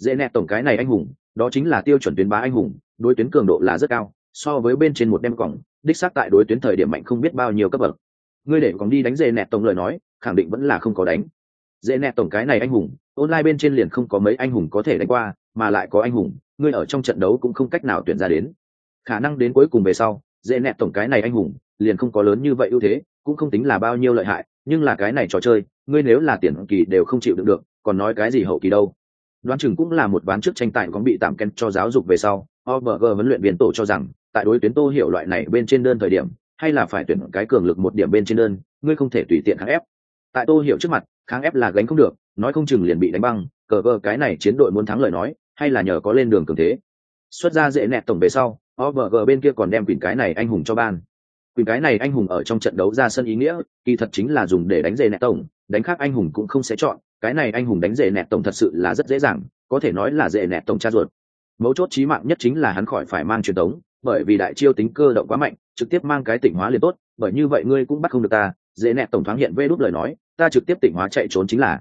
dễ nẹt tổng cái này anh hùng, đó chính là tiêu chuẩn tuyến bá anh hùng, đối tuyến cường độ là rất cao, so với bên trên một đem cổng đích xác tại đối tuyến thời điểm mạnh không biết bao nhiêu cấp bậc. Ngươi để còn đi đánh dễ nẹt tổng lời nói, khẳng định vẫn là không có đánh. Dễ nẹt tổng cái này anh hùng, online bên trên liền không có mấy anh hùng có thể đánh qua, mà lại có anh hùng, ngươi ở trong trận đấu cũng không cách nào tuyển ra đến. Khả năng đến cuối cùng về sau, dễ nẹt tổng cái này anh hùng, liền không có lớn như vậy ưu thế, cũng không tính là bao nhiêu lợi hại, nhưng là cái này trò chơi, ngươi nếu là tiền kỳ đều không chịu đựng được, còn nói cái gì hậu kỳ đâu đoán chừng cũng là một ván trước tranh tài có bị tạm kén cho giáo dục về sau. Ovg huấn luyện viên tổ cho rằng, tại đối tuyến tô hiểu loại này bên trên đơn thời điểm, hay là phải tuyển cái cường lực một điểm bên trên đơn, ngươi không thể tùy tiện kháng ép. Tại tô hiểu trước mặt, kháng ép là gánh không được, nói không chừng liền bị đánh băng, cờ vờ cái này chiến đội muốn thắng lời nói, hay là nhờ có lên đường cường thế. Xuất ra dễ nẹt tổng về sau ovg bên kia còn đem quyền cái này anh hùng cho ban. Quyền cái này anh hùng ở trong trận đấu ra sân ý nghĩa, kỳ thật chính là dùng để đánh dễ nẹt tổng, đánh khác anh hùng cũng không sẽ chọn cái này anh hùng đánh dễ nẹt tổng thật sự là rất dễ dàng, có thể nói là dễ nẹt tổng cha ruột. Mấu chốt trí mạng nhất chính là hắn khỏi phải mang truyền tống, bởi vì đại chiêu tính cơ động quá mạnh, trực tiếp mang cái tỉnh hóa liền tốt, bởi như vậy ngươi cũng bắt không được ta dễ nẹt tổng thoáng hiện vê đút lời nói, ta trực tiếp tỉnh hóa chạy trốn chính là.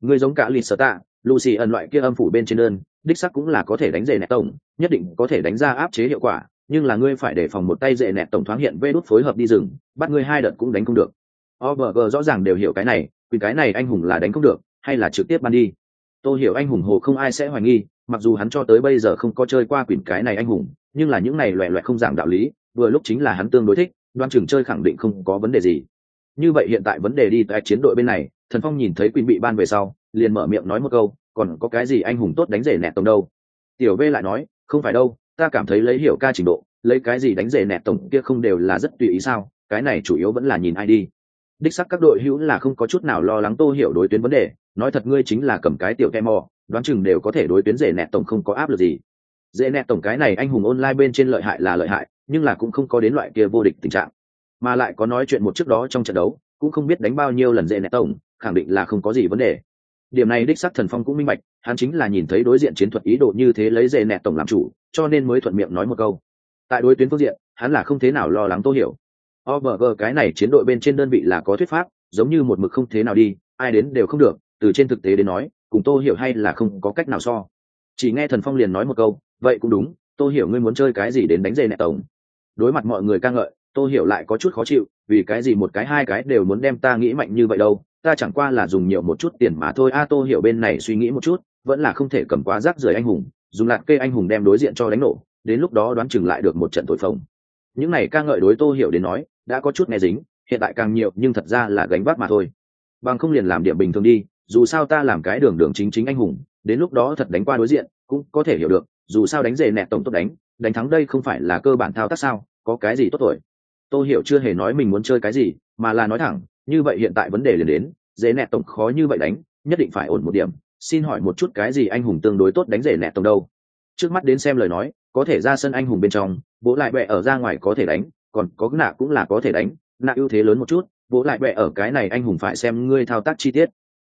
Ngươi giống cả lì sở tạ, lucy ẩn loại kia âm phủ bên trên đơn, đích sắc cũng là có thể đánh dễ nẹt tổng, nhất định có thể đánh ra áp chế hiệu quả, nhưng là ngươi phải đề phòng một tay dễ nẹt tổng thoáng hiện vê đút phối hợp đi rừng, bắt ngươi hai đợt cũng đánh không được. Ovg rõ ràng đều hiểu cái này quyền cái này anh hùng là đánh không được hay là trực tiếp ban đi? Tôi hiểu anh hùng hồ không ai sẽ hoài nghi, mặc dù hắn cho tới bây giờ không có chơi qua quyển cái này anh hùng, nhưng là những này loẹ loẹ không giảng đạo lý, vừa lúc chính là hắn tương đối thích, đoan trưởng chơi khẳng định không có vấn đề gì. Như vậy hiện tại vấn đề đi tại chiến đội bên này, thần phong nhìn thấy quyển bị ban về sau, liền mở miệng nói một câu, còn có cái gì anh hùng tốt đánh rể nẹt tổng đâu? Tiểu v lại nói, không phải đâu, ta cảm thấy lấy hiểu ca trình độ, lấy cái gì đánh rể nẹt tổng kia không đều là rất tùy ý sao, cái này chủ yếu vẫn là nhìn ai đi. Đích sắc các đội hữu là không có chút nào lo lắng tô hiểu đối tuyến vấn đề nói thật ngươi chính là cầm cái tiểu kem mò đoán chừng đều có thể đối tuyến dễ nẹt tổng không có áp lực gì. Dễ nẹt tổng cái này anh hùng online bên trên lợi hại là lợi hại, nhưng là cũng không có đến loại kia vô địch tình trạng. Mà lại có nói chuyện một trước đó trong trận đấu, cũng không biết đánh bao nhiêu lần dễ nẹt tổng, khẳng định là không có gì vấn đề. Điểm này đích sắc thần phong cũng minh bạch, hắn chính là nhìn thấy đối diện chiến thuật ý đồ như thế lấy dễ nẹt tổng làm chủ, cho nên mới thuận miệng nói một câu. Tại đối tuyến phương diện, hắn là không thế nào lo lắng tô hiểu. Ovg cái này chiến đội bên trên đơn vị là có thuyết pháp, giống như một mực không thế nào đi, ai đến đều không được từ trên thực tế đến nói, cùng tô hiểu hay là không có cách nào so. Chỉ nghe thần phong liền nói một câu, vậy cũng đúng, tô hiểu ngươi muốn chơi cái gì đến đánh dây nẹ tổng. Đối mặt mọi người ca ngợi, tô hiểu lại có chút khó chịu, vì cái gì một cái, hai cái đều muốn đem ta nghĩ mạnh như vậy đâu? Ta chẳng qua là dùng nhiều một chút tiền mà thôi. A, tô hiểu bên này suy nghĩ một chút, vẫn là không thể cầm quá rác rưởi anh hùng, dùng lạc kê anh hùng đem đối diện cho đánh nổ, đến lúc đó đoán chừng lại được một trận tội phồng. Những này ca ngợi đối tô hiểu đến nói, đã có chút nghe dính, hiện tại càng nhiều, nhưng thật ra là gánh vác mà thôi. Bằng không liền làm điểm bình thường đi dù sao ta làm cái đường đường chính chính anh hùng, đến lúc đó thật đánh qua đối diện, cũng có thể hiểu được, dù sao đánh dề nẹt tổng tốt đánh đánh thắng đây không phải là cơ bản thao tác sao, có cái gì tốt tuổi? Tôi hiểu chưa hề nói mình muốn chơi cái gì, mà là nói thẳng, như vậy hiện tại vấn đề liền đến dễ nẹt tổng khó như vậy đánh, nhất định phải ổn một điểm, xin hỏi một chút cái gì anh hùng tương đối tốt đánh dễ nẹt tổng đâu? Trước mắt đến xem lời nói, có thể ra sân anh hùng bên trong, bố lại bẹ ở ra ngoài có thể đánh, còn có nạ cũng là có thể đánh, nạ ưu thế lớn một chút, bố lại bẹ ở cái này anh hùng phải xem ngươi thao tác chi tiết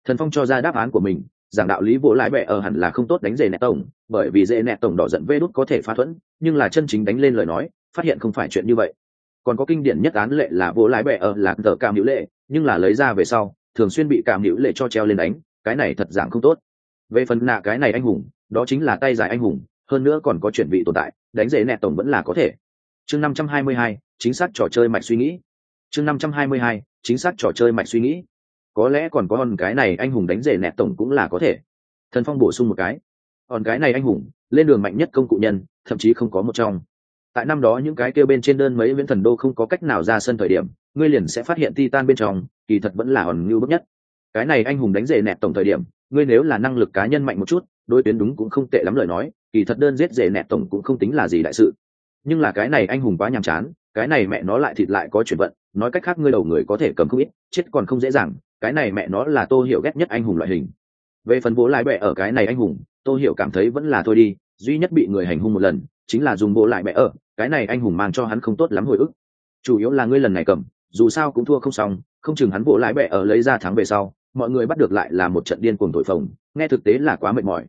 thần phong cho ra đáp án của mình, giảng đạo lý vỗ lái bẹ ở hẳn là không tốt đánh dề nẹt tổng, bởi vì dễ nẹt tổng đỏ giận vê đút có thể phá thuẫn, nhưng là chân chính đánh lên lời nói, phát hiện không phải chuyện như vậy. Còn có kinh điển nhất án lệ là vỗ lái bẹ ở là tờ cảm hữu lệ, nhưng là lấy ra về sau, thường xuyên bị cảm hữu lệ cho treo lên đánh, cái này thật dạng không tốt. Về phần nạ cái này anh hùng, đó chính là tay dài anh hùng, hơn nữa còn có chuyển vị tồn tại, đánh dễ nẹt tổng vẫn là có thể. Chương năm trăm hai mươi hai, chính xác trò chơi mạch suy nghĩ. Chương năm trăm hai mươi hai, chính xác trò chơi mạch suy nghĩ có lẽ còn có hòn cái này anh hùng đánh rể nẹt tổng cũng là có thể. Thần phong bổ sung một cái. Hòn cái này anh hùng, lên đường mạnh nhất công cụ nhân, thậm chí không có một trong. Tại năm đó những cái kêu bên trên đơn mấy viễn thần đô không có cách nào ra sân thời điểm, ngươi liền sẽ phát hiện titan bên trong, kỳ thật vẫn là hòn ngưu bức nhất. Cái này anh hùng đánh dề nẹt tổng thời điểm, ngươi nếu là năng lực cá nhân mạnh một chút, đối tuyến đúng cũng không tệ lắm lời nói, kỳ thật đơn giết dề nẹt tổng cũng không tính là gì đại sự. Nhưng là cái này anh hùng quá nhàm chán, cái này mẹ nó lại thịt lại có chuyển vận, nói cách khác ngươi đầu người có thể cầm không ít, chết còn không dễ dàng cái này mẹ nó là tô hiểu ghét nhất anh hùng loại hình. Về phần bố lại bẹ ở cái này anh hùng, tô hiểu cảm thấy vẫn là thôi đi, duy nhất bị người hành hung một lần, chính là dùng bố lại bẹ ở, cái này anh hùng mang cho hắn không tốt lắm hồi ức. Chủ yếu là ngươi lần này cầm, dù sao cũng thua không xong, không chừng hắn bộ lái bẹ ở lấy ra thắng về sau, mọi người bắt được lại là một trận điên cuồng thổi phồng, nghe thực tế là quá mệt mỏi.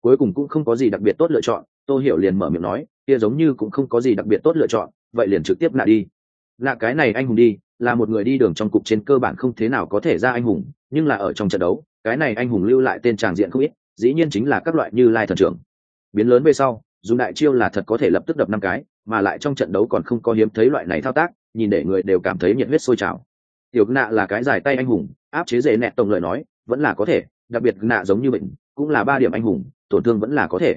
Cuối cùng cũng không có gì đặc biệt tốt lựa chọn, tô hiểu liền mở miệng nói, kia giống như cũng không có gì đặc biệt tốt lựa chọn, vậy liền trực tiếp nạ đi. Nạ cái này anh hùng đi là một người đi đường trong cục trên cơ bản không thế nào có thể ra anh hùng, nhưng là ở trong trận đấu, cái này anh hùng lưu lại tên tràng diện không ít, dĩ nhiên chính là các loại như lai thần trưởng. Biến lớn về sau dùng đại chiêu là thật có thể lập tức đập năm cái, mà lại trong trận đấu còn không có hiếm thấy loại này thao tác, nhìn để người đều cảm thấy nhiệt huyết sôi trào. Tiểu nạ là cái giải tay anh hùng, áp chế dễ nẹt tổng lời nói, vẫn là có thể, đặc biệt nạ giống như bệnh cũng là ba điểm anh hùng, tổn thương vẫn là có thể.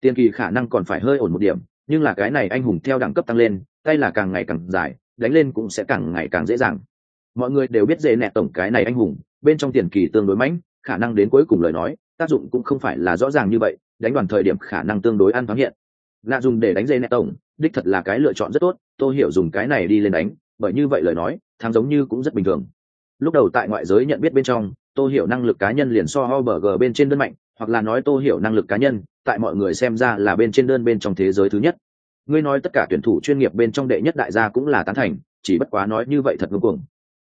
Tiền kỳ khả năng còn phải hơi ổn một điểm, nhưng là cái này anh hùng theo đẳng cấp tăng lên, tay là càng ngày càng dài đánh lên cũng sẽ càng ngày càng dễ dàng. Mọi người đều biết dễ nẹt tổng cái này anh hùng, bên trong tiền kỳ tương đối mãnh, khả năng đến cuối cùng lời nói, tác dụng cũng không phải là rõ ràng như vậy, đánh đoàn thời điểm khả năng tương đối an thoáng hiện. Lạ dùng để đánh dây nẹt tổng, đích thật là cái lựa chọn rất tốt, tôi hiểu dùng cái này đi lên đánh, bởi như vậy lời nói, thắng giống như cũng rất bình thường. Lúc đầu tại ngoại giới nhận biết bên trong, tôi hiểu năng lực cá nhân liền so ho bờ g bên trên đơn mạnh, hoặc là nói tôi hiểu năng lực cá nhân, tại mọi người xem ra là bên trên đơn bên trong thế giới thứ nhất ngươi nói tất cả tuyển thủ chuyên nghiệp bên trong đệ nhất đại gia cũng là tán thành, chỉ bất quá nói như vậy thật ngưng cuồng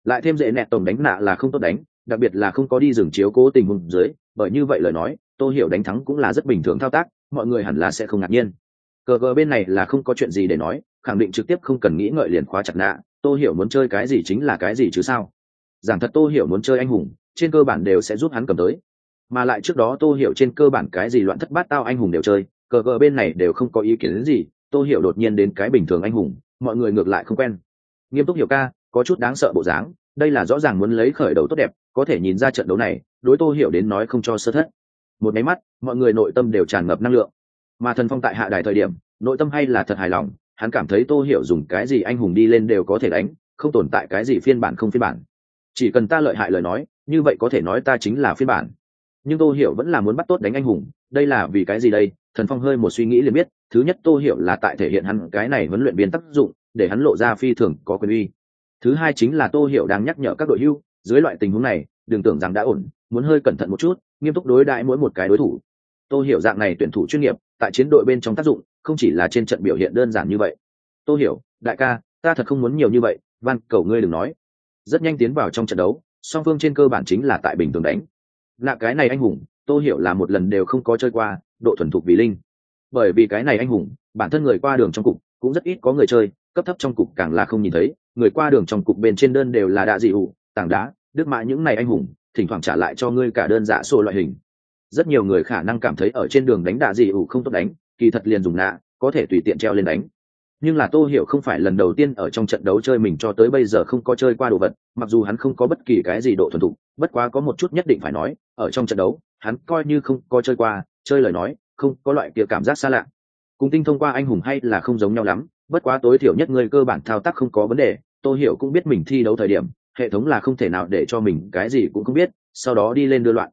lại thêm dễ nẹt tổng đánh nạ là không tốt đánh, đặc biệt là không có đi dừng chiếu cố tình huống dưới, bởi như vậy lời nói tôi hiểu đánh thắng cũng là rất bình thường thao tác, mọi người hẳn là sẽ không ngạc nhiên. Cờ gờ bên này là không có chuyện gì để nói, khẳng định trực tiếp không cần nghĩ ngợi liền khóa chặt nạ, tô hiểu muốn chơi cái gì chính là cái gì chứ sao? Giảng thật tô hiểu muốn chơi anh hùng, trên cơ bản đều sẽ giúp hắn cầm tới. Mà lại trước đó tô hiểu trên cơ bản cái gì loạn thất bát tao anh hùng đều chơi, cờ gờ bên này đều không có ý kiến gì tô hiểu đột nhiên đến cái bình thường anh hùng, mọi người ngược lại không quen. Nghiêm túc hiểu ca, có chút đáng sợ bộ dáng, đây là rõ ràng muốn lấy khởi đầu tốt đẹp, có thể nhìn ra trận đấu này, đối tô hiểu đến nói không cho sơ thất. Một máy mắt, mọi người nội tâm đều tràn ngập năng lượng. Mà thần phong tại hạ đài thời điểm, nội tâm hay là thật hài lòng, hắn cảm thấy tô hiểu dùng cái gì anh hùng đi lên đều có thể đánh, không tồn tại cái gì phiên bản không phiên bản. Chỉ cần ta lợi hại lời nói, như vậy có thể nói ta chính là phiên bản. Nhưng tô hiểu vẫn là muốn bắt tốt đánh anh hùng, đây là vì cái gì đây? Thần phong hơi một suy nghĩ liền biết, thứ nhất tô hiểu là tại thể hiện hắn cái này huấn luyện viên tác dụng, để hắn lộ ra phi thường có quyền uy. Thứ hai chính là tô hiểu đang nhắc nhở các đội hưu, dưới loại tình huống này, đừng tưởng rằng đã ổn, muốn hơi cẩn thận một chút, nghiêm túc đối đãi mỗi một cái đối thủ. Tô hiểu dạng này tuyển thủ chuyên nghiệp, tại chiến đội bên trong tác dụng, không chỉ là trên trận biểu hiện đơn giản như vậy. Tô hiểu, đại ca, ta thật không muốn nhiều như vậy van cầu ngươi đừng nói. Rất nhanh tiến vào trong trận đấu, song phương trên cơ bản chính là tại bình thường đánh. Nạ cái này anh hùng, tô hiểu là một lần đều không có chơi qua độ thuần thục vì linh. Bởi vì cái này anh hùng, bản thân người qua đường trong cục, cũng rất ít có người chơi, cấp thấp trong cục càng là không nhìn thấy. Người qua đường trong cục bên trên đơn đều là đạ dị ủ tảng đá, đức mã những này anh hùng, thỉnh thoảng trả lại cho ngươi cả đơn giả sổ loại hình. Rất nhiều người khả năng cảm thấy ở trên đường đánh đạ dị ủ không tốt đánh, kỳ thật liền dùng nạ, có thể tùy tiện treo lên đánh. Nhưng là tô hiểu không phải lần đầu tiên ở trong trận đấu chơi mình cho tới bây giờ không có chơi qua đồ vật, mặc dù hắn không có bất kỳ cái gì độ thuần thục, bất quá có một chút nhất định phải nói, ở trong trận đấu, hắn coi như không có chơi qua chơi lời nói, không có loại kia cảm giác xa lạ. Cùng tinh thông qua anh hùng hay là không giống nhau lắm, bất quá tối thiểu nhất người cơ bản thao tác không có vấn đề Tôi hiểu cũng biết mình thi đấu thời điểm, hệ thống là không thể nào để cho mình cái gì cũng không biết, sau đó đi lên đưa loạn.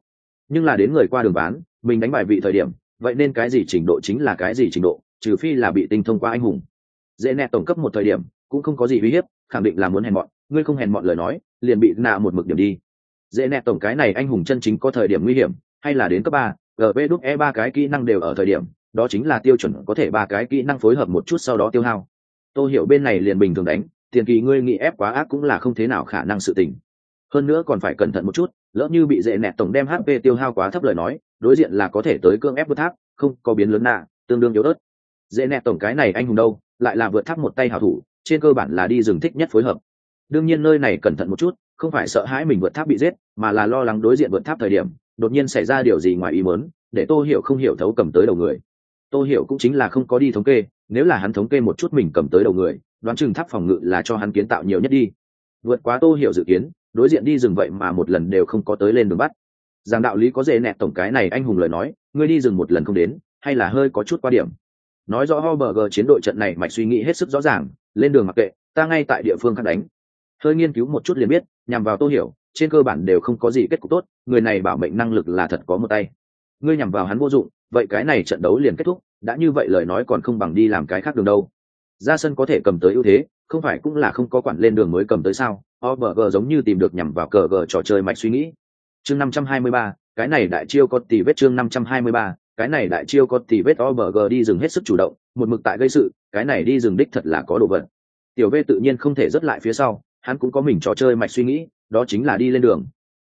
Nhưng là đến người qua đường bán, mình đánh bài vị thời điểm, vậy nên cái gì trình độ chính là cái gì trình độ, trừ phi là bị tinh thông qua anh hùng. Dễ nẹ tổng cấp một thời điểm, cũng không có gì uy hiếp, khẳng định là muốn hèn mọn, ngươi không hèn mọn lời nói, liền bị nạ một mực điểm đi. Dễ nẹ tổng cái này anh hùng chân chính có thời điểm nguy hiểm, hay là đến cấp ba gv đúc e ba cái kỹ năng đều ở thời điểm, đó chính là tiêu chuẩn có thể ba cái kỹ năng phối hợp một chút sau đó tiêu hao. Tôi hiểu bên này liền bình thường đánh, tiền kỳ ngươi nghĩ ép quá ác cũng là không thế nào khả năng sự tình. Hơn nữa còn phải cẩn thận một chút, lỡ như bị dễ nẹt tổng đem hp tiêu hao quá thấp lời nói, đối diện là có thể tới cương ép vượt tháp, không, có biến lớn nạ, tương đương yếu ớt. Dễ nẹt tổng cái này anh hùng đâu, lại là vượt tháp một tay hảo thủ, trên cơ bản là đi rừng thích nhất phối hợp. Đương nhiên nơi này cẩn thận một chút, không phải sợ hãi mình vượt tháp bị giết, mà là lo lắng đối diện vượt tháp thời điểm đột nhiên xảy ra điều gì ngoài ý muốn, để tô hiểu không hiểu thấu cầm tới đầu người. Tô hiểu cũng chính là không có đi thống kê, nếu là hắn thống kê một chút mình cầm tới đầu người, đoán chừng tháp phòng ngự là cho hắn kiến tạo nhiều nhất đi. Vượt quá tô hiểu dự kiến, đối diện đi rừng vậy mà một lần đều không có tới lên đường bắt. Giảng đạo lý có dễ nẹt tổng cái này anh hùng lời nói, ngươi đi rừng một lần không đến, hay là hơi có chút qua điểm. Nói rõ Hoberger chiến đội trận này mạch suy nghĩ hết sức rõ ràng, lên đường mặc kệ, ta ngay tại địa phương khác đánh. Hơi nghiên cứu một chút liền biết, nhằm vào tô hiểu trên cơ bản đều không có gì kết cục tốt người này bảo mệnh năng lực là thật có một tay. Ngươi nhằm vào hắn vô dụng vậy cái này trận đấu liền kết thúc đã như vậy lời nói còn không bằng đi làm cái khác đường đâu. Ra sân có thể cầm tới ưu thế không phải cũng là không có quản lên đường mới cầm tới sao? OBG giống như tìm được nhằm vào cờ gờ trò chơi mạch suy nghĩ. Chương 523, cái này đại chiêu có tỷ vết chương 523, cái này đại chiêu có tỷ vết OBG đi dừng hết sức chủ động một mực tại gây sự cái này đi dừng đích thật là có đồ vật. Tiểu v tự nhiên không thể dứt lại phía sau hắn cũng có mình trò chơi mạch suy nghĩ đó chính là đi lên đường.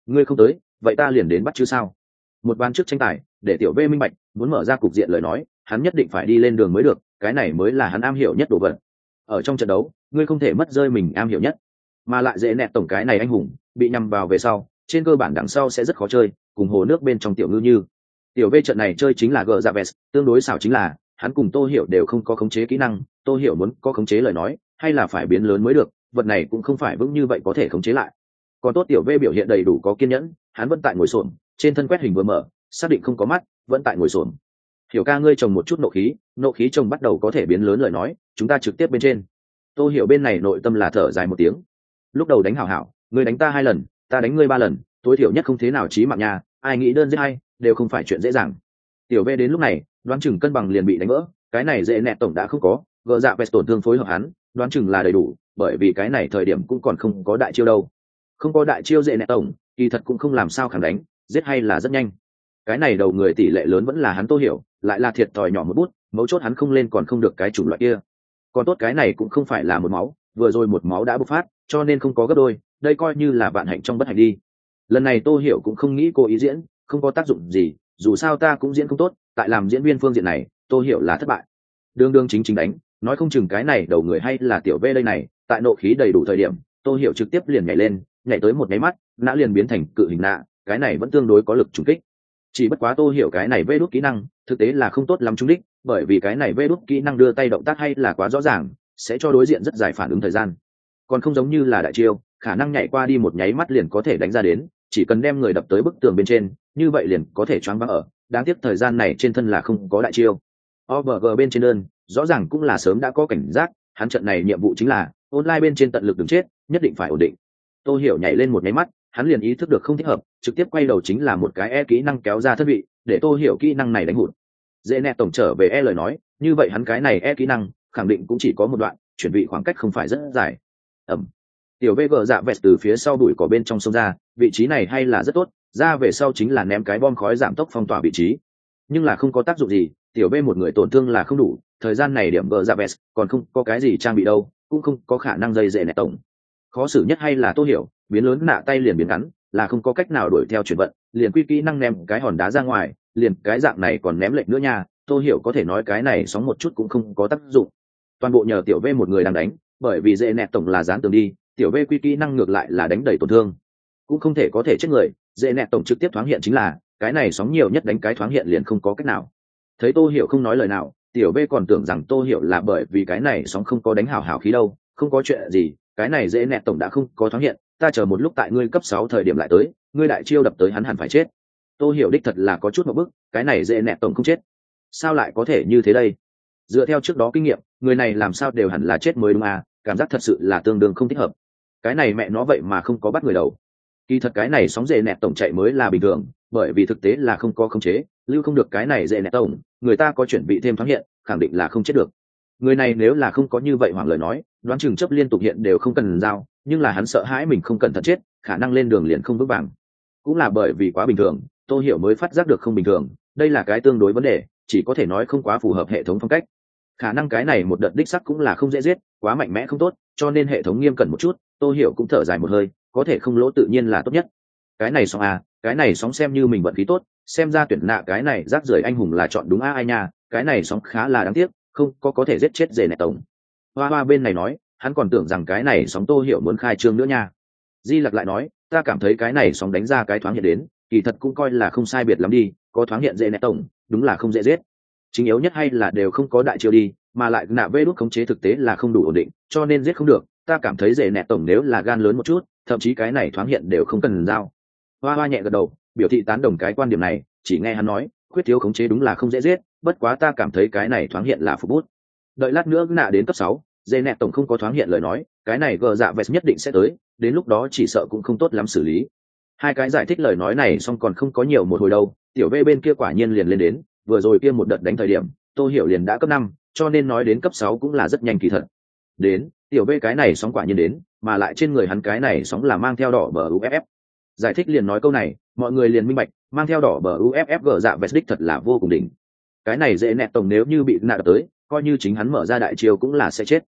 Ngươi không tới, vậy ta liền đến bắt chứ sao? Một ban trước tranh tài, để tiểu v minh bạch, muốn mở ra cục diện lời nói, hắn nhất định phải đi lên đường mới được, cái này mới là hắn am hiểu nhất đồ vật. Ở trong trận đấu, ngươi không thể mất rơi mình am hiểu nhất. Mà lại dễ nẹt tổng cái này anh hùng, bị nhằm vào về sau, trên cơ bản đằng sau sẽ rất khó chơi, cùng hồ nước bên trong tiểu ngư như. Tiểu v trận này chơi chính là gờ ra vest, tương đối xảo chính là, hắn cùng tô hiểu đều không có khống chế kỹ năng, tô hiểu muốn có khống chế lời nói, hay là phải biến lớn mới được, vật này cũng không phải vững như vậy có thể khống chế lại còn tốt tiểu v biểu hiện đầy đủ có kiên nhẫn, hắn vẫn tại ngồi xổm, trên thân quét hình vừa mở, xác định không có mắt, vẫn tại ngồi xổm. Hiểu ca ngươi trồng một chút nộ khí nộ khí trồng bắt đầu có thể biến lớn lời nói, chúng ta trực tiếp bên trên. Tôi hiểu bên này nội tâm là thở dài một tiếng. Lúc đầu đánh hảo hảo, ngươi đánh ta hai lần, ta đánh ngươi ba lần, tối thiểu nhất không thế nào trí mạng nhà ai nghĩ đơn giết hay, đều không phải chuyện dễ dàng. Tiểu v đến lúc này, đoán chừng cân bằng liền bị đánh vỡ, cái này dễ nẹt tổng đã không có gỡ dạ vest tổn thương phối hợp hắn, đoán chừng là đầy đủ, bởi vì cái này thời điểm cũng còn không có đại chiêu đâu không có đại chiêu dễ nẹ tổng, kỳ thật cũng không làm sao khẳng đánh, giết hay là rất nhanh. Cái này đầu người tỷ lệ lớn vẫn là hắn tô hiểu, lại là thiệt thòi nhỏ một bút, mấu chốt hắn không lên còn không được cái chủng loại kia. Còn tốt cái này cũng không phải là một máu, vừa rồi một máu đã bộc phát, cho nên không có gấp đôi, đây coi như là bạn hạnh trong bất hạnh đi. Lần này tô hiểu cũng không nghĩ cô ý diễn, không có tác dụng gì, dù sao ta cũng diễn không tốt, tại làm diễn viên phương diện này, tô hiểu là thất bại. Đương đương chính chính đánh, nói không chừng cái này đầu người hay là tiểu v đây này, tại nộ khí đầy đủ thời điểm, tô hiểu trực tiếp liền nhảy lên nhảy tới một nháy mắt, nã liền biến thành cự hình nạ, cái này vẫn tương đối có lực trùng kích. Chỉ bất quá tô hiểu cái này vê đốt kỹ năng, thực tế là không tốt lắm trúng đích, bởi vì cái này vê đốt kỹ năng đưa tay động tác hay là quá rõ ràng, sẽ cho đối diện rất dài phản ứng thời gian. Còn không giống như là đại chiêu, khả năng nhảy qua đi một nháy mắt liền có thể đánh ra đến, chỉ cần đem người đập tới bức tường bên trên, như vậy liền có thể choáng váng ở. Đáng tiếc thời gian này trên thân là không có đại chiêu. Ovg bên trên đơn, rõ ràng cũng là sớm đã có cảnh giác, hắn trận này nhiệm vụ chính là, online bên trên tận lực đứng chết, nhất định phải ổn định tôi hiểu nhảy lên một máy mắt, hắn liền ý thức được không thích hợp, trực tiếp quay đầu chính là một cái e kỹ năng kéo ra thất vị, để tôi hiểu kỹ năng này đánh hụt. Dễ nẹ tổng trở về e lời nói, như vậy hắn cái này e kỹ năng, khẳng định cũng chỉ có một đoạn chuẩn bị khoảng cách không phải rất dài. Ẩm. Tiểu vg dạ vẹt từ phía sau đuổi cỏ bên trong sông ra, vị trí này hay là rất tốt, ra về sau chính là ném cái bom khói giảm tốc phong tỏa vị trí. Nhưng là không có tác dụng gì, tiểu vê một người tổn thương là không đủ, thời gian này điểm vợ dạ vẹt, còn không có cái gì trang bị đâu, cũng không có khả năng dây dễ nẹ tổng khó xử nhất hay là tô hiểu, biến lớn nạ tay liền biến ngắn, là không có cách nào đuổi theo chuyển vận, liền quy kỹ năng ném cái hòn đá ra ngoài, liền cái dạng này còn ném lệnh nữa nha, tô hiểu có thể nói cái này sóng một chút cũng không có tác dụng. Toàn bộ nhờ tiểu v một người đang đánh, bởi vì dễ nẹt tổng là dán tường đi, tiểu v quy kỹ năng ngược lại là đánh đầy tổn thương. Cũng không thể có thể chết người, dễ nẹt tổng trực tiếp thoáng hiện chính là, cái này sóng nhiều nhất đánh cái thoáng hiện liền không có cách nào. Thấy tô hiểu không nói lời nào, tiểu v còn tưởng rằng tô hiểu là bởi vì cái này sóng không có đánh hảo hảo khí đâu, không có chuyện gì cái này dễ nẹt tổng đã không có thoáng hiện, ta chờ một lúc tại ngươi cấp sáu thời điểm lại tới, ngươi đại chiêu đập tới hắn hẳn phải chết. Tôi hiểu đích thật là có chút một bức, cái này dễ nẹt tổng không chết. Sao lại có thể như thế đây? Dựa theo trước đó kinh nghiệm, người này làm sao đều hẳn là chết mới đúng à cảm giác thật sự là tương đương không thích hợp. Cái này mẹ nó vậy mà không có bắt người đầu. Kỳ thật cái này sóng dễ nẹt tổng chạy mới là bình thường, bởi vì thực tế là không có khống chế, lưu không được cái này dễ nẹt tổng, người ta có chuẩn bị thêm thoáng hiện, khẳng định là không chết được người này nếu là không có như vậy hoặc lời nói, đoán chừng chấp liên tục hiện đều không cần giao, nhưng là hắn sợ hãi mình không cẩn thận chết, khả năng lên đường liền không vững vàng. Cũng là bởi vì quá bình thường, tô hiểu mới phát giác được không bình thường, đây là cái tương đối vấn đề, chỉ có thể nói không quá phù hợp hệ thống phong cách. Khả năng cái này một đợt đích sắc cũng là không dễ giết, quá mạnh mẽ không tốt, cho nên hệ thống nghiêm cẩn một chút, tô hiểu cũng thở dài một hơi, có thể không lỗ tự nhiên là tốt nhất. Cái này sóng à cái này sóng xem như mình vận khí tốt, xem ra tuyển nạ cái này rác rưởi anh hùng là chọn đúng a ai nha, cái này sóng khá là đáng tiếc không có có thể giết chết dề nẹ tổng. Hoa hoa bên này nói, hắn còn tưởng rằng cái này sóng tô hiểu muốn khai trương nữa nha. Di lặc lại nói, ta cảm thấy cái này sóng đánh ra cái thoáng hiện đến, kỳ thật cũng coi là không sai biệt lắm đi, có thoáng hiện dễ nẹ tổng, đúng là không dễ giết. Chính yếu nhất hay là đều không có đại chiêu đi, mà lại nạ vê đốt khống chế thực tế là không đủ ổn định, cho nên giết không được. Ta cảm thấy dễ nẹ tổng nếu là gan lớn một chút, thậm chí cái này thoáng hiện đều không cần giao. Hoa hoa nhẹ gật đầu, biểu thị tán đồng cái quan điểm này, chỉ nghe hắn nói, khuyết thiếu khống chế đúng là không dễ giết bất quá ta cảm thấy cái này thoáng hiện là phục bút. Đợi lát nữa nạ đến cấp sáu, dê nẹt tổng không có thoáng hiện lời nói, cái này gờ dạ vest nhất định sẽ tới, đến lúc đó chỉ sợ cũng không tốt lắm xử lý. Hai cái giải thích lời nói này xong còn không có nhiều một hồi đâu, tiểu v bên kia quả nhiên liền lên đến, vừa rồi kia một đợt đánh thời điểm tôi hiểu liền đã cấp năm, cho nên nói đến cấp sáu cũng là rất nhanh kỳ thật. Đến, tiểu v cái này sóng quả nhiên đến, mà lại trên người hắn cái này sóng là mang theo đỏ bờ uff giải thích liền nói câu này, mọi người liền minh bạch, mang theo đỏ bờ uff gờ dạ vest đích thật là vô cùng đỉnh cái này dễ nẹt tổng nếu như bị nạt tới coi như chính hắn mở ra đại chiêu cũng là sẽ chết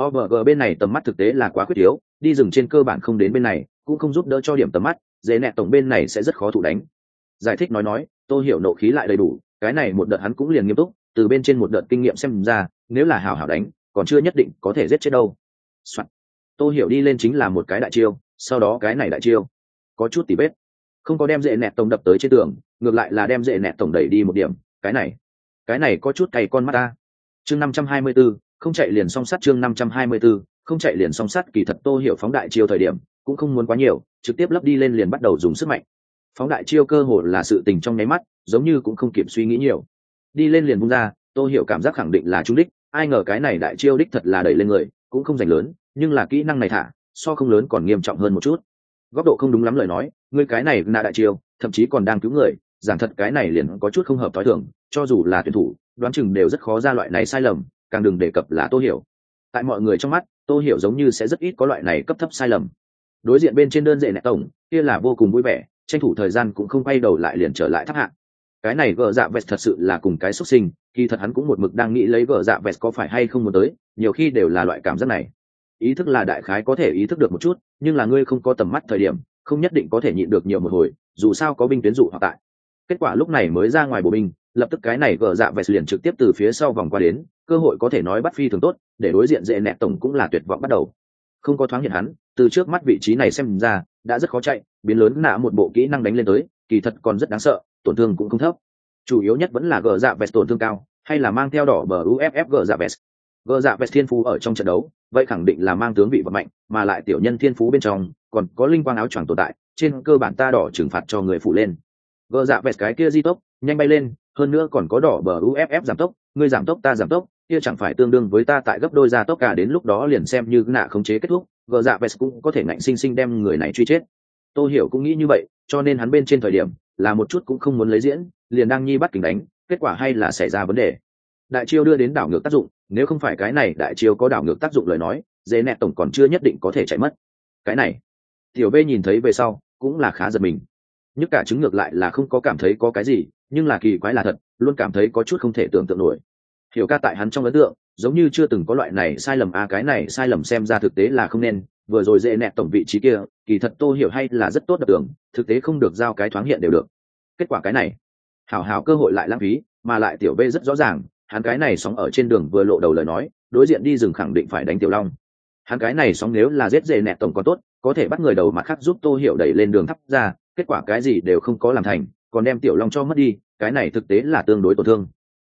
ovg bên này tầm mắt thực tế là quá khuyết yếu đi rừng trên cơ bản không đến bên này cũng không giúp đỡ cho điểm tầm mắt dễ nẹt tổng bên này sẽ rất khó thụ đánh giải thích nói nói tôi hiểu nộ khí lại đầy đủ cái này một đợt hắn cũng liền nghiêm túc từ bên trên một đợt kinh nghiệm xem ra nếu là hảo hảo đánh còn chưa nhất định có thể giết chết đâu. Soạn. tôi hiểu đi lên chính là một cái đại chiêu sau đó cái này đại chiêu có chút tỉ vết, không có đem dễ nẹt tổng đập tới trên tường ngược lại là đem dễ nẹt tổng đẩy đi một điểm cái này cái này có chút cày con mắt ta. Chương năm trăm hai mươi 524, không chạy liền song sắt chương năm trăm hai mươi 524, không chạy liền song sắt kỳ thật tô hiểu phóng đại chiêu thời điểm cũng không muốn quá nhiều trực tiếp lấp đi lên liền bắt đầu dùng sức mạnh. Phóng đại chiêu cơ hồ là sự tình trong nháy mắt giống như cũng không kịp suy nghĩ nhiều. Đi lên liền bung ra tô hiểu cảm giác khẳng định là trung đích ai ngờ cái này đại chiêu đích thật là đẩy lên người cũng không giành lớn nhưng là kỹ năng này thả so không lớn còn nghiêm trọng hơn một chút. Góc độ không đúng lắm lời nói ngươi cái này là đại chiêu thậm chí còn đang cứu người giảng thật, cái này liền có chút không hợp thói thường, cho dù là tuyển thủ, đoán chừng đều rất khó ra loại này sai lầm, càng đừng đề cập là tô hiểu. Tại mọi người trong mắt, tô hiểu giống như sẽ rất ít có loại này cấp thấp sai lầm. Đối diện bên trên đơn dệ nẹ tổng, kia là vô cùng vui vẻ, tranh thủ thời gian cũng không quay đầu lại liền trở lại thấp hạng. Cái này gờ dạ vẹt thật sự là cùng cái xuất sinh khi thật hắn cũng một mực đang nghĩ lấy gờ dạ vẹt có phải hay không muốn tới, nhiều khi đều là loại cảm giác này. Ý thức là đại khái có thể ý thức được một chút, nhưng là ngươi không có tầm mắt thời điểm, không nhất định có thể nhịn được nhiều một hồi, dù sao có binh tuyến dụ hoặc tại kết quả lúc này mới ra ngoài bộ binh, lập tức cái này gờ dạ vẹt liền trực tiếp từ phía sau vòng qua đến, cơ hội có thể nói bắt phi thường tốt, để đối diện dễ nẹ tổng cũng là tuyệt vọng bắt đầu. Không có thoáng hiện hắn, từ trước mắt vị trí này xem ra, đã rất khó chạy, biến lớn nạ một bộ kỹ năng đánh lên tới, kỳ thật còn rất đáng sợ, tổn thương cũng không thấp. Chủ yếu nhất vẫn là gờ dạ vest tổn thương cao, hay là mang theo đỏ bờ uff gờ dạ vest gờ dạ vest thiên phú ở trong trận đấu, vậy khẳng định là mang tướng vị vật mạnh, mà lại tiểu nhân thiên phú bên trong, còn có linh quang áo choàng tồn tại, trên cơ bản ta đỏ trừng phạt cho người phụ lên gờ dạ vẹt cái kia di tốc, nhanh bay lên, hơn nữa còn có đỏ bờ uff giảm tốc, ngươi giảm tốc ta giảm tốc, kia chẳng phải tương đương với ta tại gấp đôi gia tốc cả đến lúc đó liền xem như nạ khống chế kết thúc, gờ dạ vẹt cũng có thể ngạnh sinh sinh đem người này truy chết. Tôi hiểu cũng nghĩ như vậy, cho nên hắn bên trên thời điểm, là một chút cũng không muốn lấy diễn, liền đang nhi bắt kính đánh, kết quả hay là xảy ra vấn đề. Đại chiêu đưa đến đảo ngược tác dụng, nếu không phải cái này đại chiêu có đảo ngược tác dụng lời nói dễ nẹt tổng còn chưa nhất định có thể chạy mất. Cái này, tiểu b nhìn thấy về sau, cũng là khá giật mình nhất cả chứng ngược lại là không có cảm thấy có cái gì nhưng là kỳ quái là thật luôn cảm thấy có chút không thể tưởng tượng nổi. Hiểu ca tại hắn trong ấn tượng giống như chưa từng có loại này sai lầm a à, cái này sai lầm xem ra thực tế là không nên vừa rồi dễ nẹt tổng vị trí kia kỳ thật tô hiểu hay là rất tốt đập tưởng thực tế không được giao cái thoáng hiện đều được. Kết quả cái này hảo hảo cơ hội lại lãng phí mà lại tiểu b rất rõ ràng hắn cái này sóng ở trên đường vừa lộ đầu lời nói đối diện đi rừng khẳng định phải đánh tiểu long. Hắn cái này sóng nếu là giết dễ nẹt tổng còn tốt có thể bắt người đầu mặt khác giúp tô hiểu đẩy lên đường thắp ra, kết quả cái gì đều không có làm thành, còn đem tiểu long cho mất đi, cái này thực tế là tương đối tổn thương.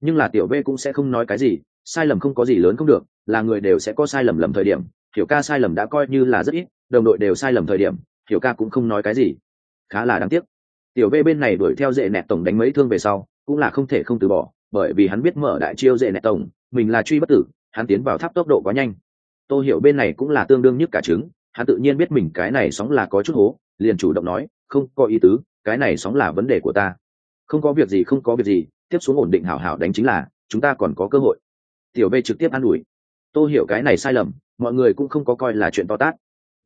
Nhưng là tiểu v cũng sẽ không nói cái gì, sai lầm không có gì lớn không được, là người đều sẽ có sai lầm lầm thời điểm hiểu ca sai lầm đã coi như là rất ít, đồng đội đều sai lầm thời điểm hiểu ca cũng không nói cái gì. Khá là đáng tiếc. Tiểu v bên này đuổi theo dễ nẹt tổng đánh mấy thương về sau, cũng là không thể không từ bỏ, bởi vì hắn biết mở đại chiêu dễ nẹt tổng, mình là truy bất tử, hắn tiến vào tháp tốc độ quá nhanh. Tô hiểu bên này cũng là tương đương nhất cả trứng hắn tự nhiên biết mình cái này sóng là có chút hố, liền chủ động nói, không có ý tứ, cái này sóng là vấn đề của ta. Không có việc gì, không có việc gì, tiếp xuống ổn định hảo hảo đánh chính là, chúng ta còn có cơ hội. Tiểu v trực tiếp an ủi, tô hiểu cái này sai lầm, mọi người cũng không có coi là chuyện to tát.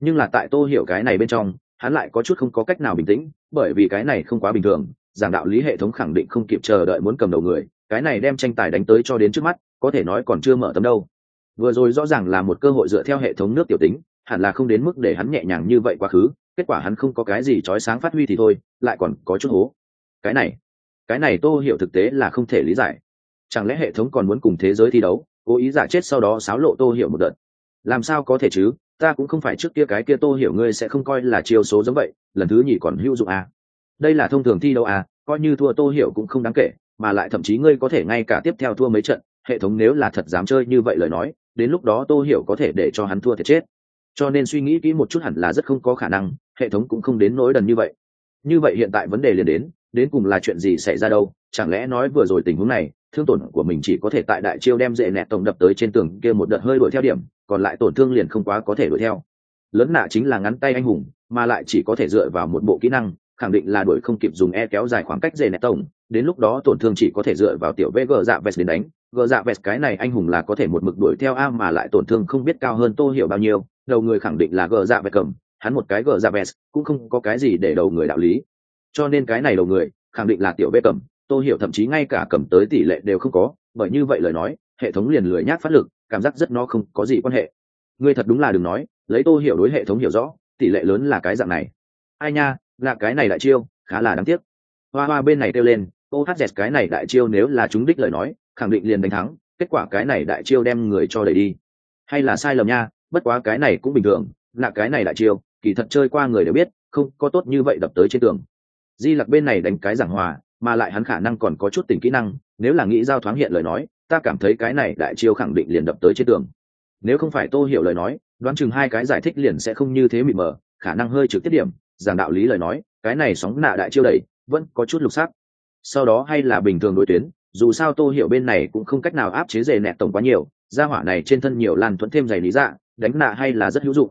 Nhưng là tại tô hiểu cái này bên trong, hắn lại có chút không có cách nào bình tĩnh, bởi vì cái này không quá bình thường, giảng đạo lý hệ thống khẳng định không kịp chờ đợi muốn cầm đầu người, cái này đem tranh tài đánh tới cho đến trước mắt, có thể nói còn chưa mở tấm đâu. Vừa rồi rõ ràng là một cơ hội dựa theo hệ thống nước tiểu tính hẳn là không đến mức để hắn nhẹ nhàng như vậy quá khứ, kết quả hắn không có cái gì trói sáng phát huy thì thôi, lại còn có chút hố. Cái này cái này tô hiểu thực tế là không thể lý giải. Chẳng lẽ hệ thống còn muốn cùng thế giới thi đấu, cố ý giả chết sau đó xáo lộ tô hiểu một đợt? Làm sao có thể chứ, ta cũng không phải trước kia cái kia tô hiểu ngươi sẽ không coi là chiêu số giống vậy, lần thứ nhì còn hữu dụng à. đây là thông thường thi đấu à coi như thua tô hiểu cũng không đáng kể, mà lại thậm chí ngươi có thể ngay cả tiếp theo thua mấy trận, hệ thống nếu là thật dám chơi như vậy lời nói, đến lúc đó tô hiểu có thể để cho hắn thua thiệt chết cho nên suy nghĩ kỹ một chút hẳn là rất không có khả năng, hệ thống cũng không đến nỗi đần như vậy. Như vậy hiện tại vấn đề liền đến đến cùng là chuyện gì xảy ra đâu? Chẳng lẽ nói vừa rồi tình huống này, thương tổn của mình chỉ có thể tại đại chiêu đem dễ nẹt tổng đập tới trên tường kia một đợt hơi đuổi theo điểm, còn lại tổn thương liền không quá có thể đuổi theo. Lớn nạ chính là ngắn tay anh hùng, mà lại chỉ có thể dựa vào một bộ kỹ năng, khẳng định là đuổi không kịp dùng e kéo dài khoảng cách dễ nẹt tổng. Đến lúc đó tổn thương chỉ có thể dựa vào tiểu vg dạ vest đến đánh. Gờ dạ vest cái này anh hùng là có thể một mực đuổi theo a mà lại tổn thương không biết cao hơn tô hiểu bao nhiêu đầu người khẳng định là gờ dạ vẹt cầm, hắn một cái gờ dạ vẹt cũng không có cái gì để đầu người đạo lý. Cho nên cái này đầu người, khẳng định là tiểu vê cầm tô hiểu thậm chí ngay cả cầm tới tỷ lệ đều không có, bởi như vậy lời nói, hệ thống liền lười nhác phát lực, cảm giác rất nó không có gì quan hệ. Ngươi thật đúng là đừng nói, lấy tô hiểu đối hệ thống hiểu rõ, tỷ lệ lớn là cái dạng này. Ai nha, là cái này đại chiêu, khá là đáng tiếc. Hoa hoa bên này kêu lên, ô hát dẹt cái này đại chiêu nếu là chúng đích lời nói, khẳng định liền đánh thắng, kết quả cái này đại chiêu đem người cho đẩy đi. Hay là sai lầm nha bất quá cái này cũng bình thường, là cái này đại chiêu, kỳ thật chơi qua người đều biết, không có tốt như vậy đập tới trên tường. Di lặc bên này đánh cái giảng hòa, mà lại hắn khả năng còn có chút tình kỹ năng, nếu là nghĩ giao thoáng hiện lời nói, ta cảm thấy cái này đại chiêu khẳng định liền đập tới trên tường. Nếu không phải tô hiểu lời nói, đoán chừng hai cái giải thích liền sẽ không như thế mịt mờ, khả năng hơi trực tiếp điểm, giảng đạo lý lời nói, cái này sóng nạ đại chiêu đầy vẫn có chút lục sắc. Sau đó hay là bình thường đối tuyến, dù sao tô hiểu bên này cũng không cách nào áp chế dề nẹt tổng quá nhiều, gia hỏa này trên thân nhiều lan thuẫn thêm giày lý dạ đánh nạ hay là rất hữu dụng.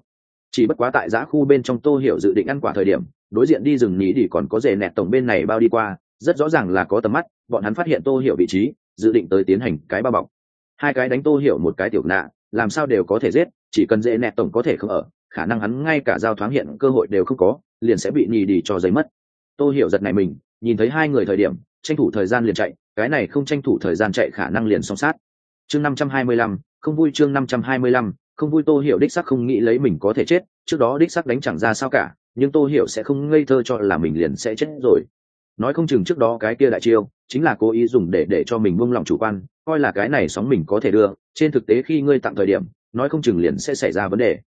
Chỉ bất quá tại giã khu bên trong tô hiểu dự định ăn quả thời điểm, đối diện đi rừng nhí đi còn có dề nẹt tổng bên này bao đi qua, rất rõ ràng là có tầm mắt, bọn hắn phát hiện tô hiểu vị trí, dự định tới tiến hành cái bao bọc. Hai cái đánh tô hiểu một cái tiểu nạ, làm sao đều có thể giết, chỉ cần dễ nẹt tổng có thể không ở, khả năng hắn ngay cả giao thoáng hiện cơ hội đều không có, liền sẽ bị nhì đi cho giấy mất. Tô hiểu giật này mình, nhìn thấy hai người thời điểm, tranh thủ thời gian liền chạy, cái này không tranh thủ thời gian chạy khả năng liền song sát. Chương năm trăm hai mươi lăm, không vui chương năm trăm hai mươi lăm không vui tô hiểu đích sắc không nghĩ lấy mình có thể chết, trước đó đích sắc đánh chẳng ra sao cả, nhưng tô hiểu sẽ không ngây thơ cho là mình liền sẽ chết rồi. Nói không chừng trước đó cái kia đại chiêu, chính là cố ý dùng để để cho mình buông lòng chủ quan, coi là cái này sóng mình có thể đưa, trên thực tế khi ngươi tặng thời điểm, nói không chừng liền sẽ xảy ra vấn đề.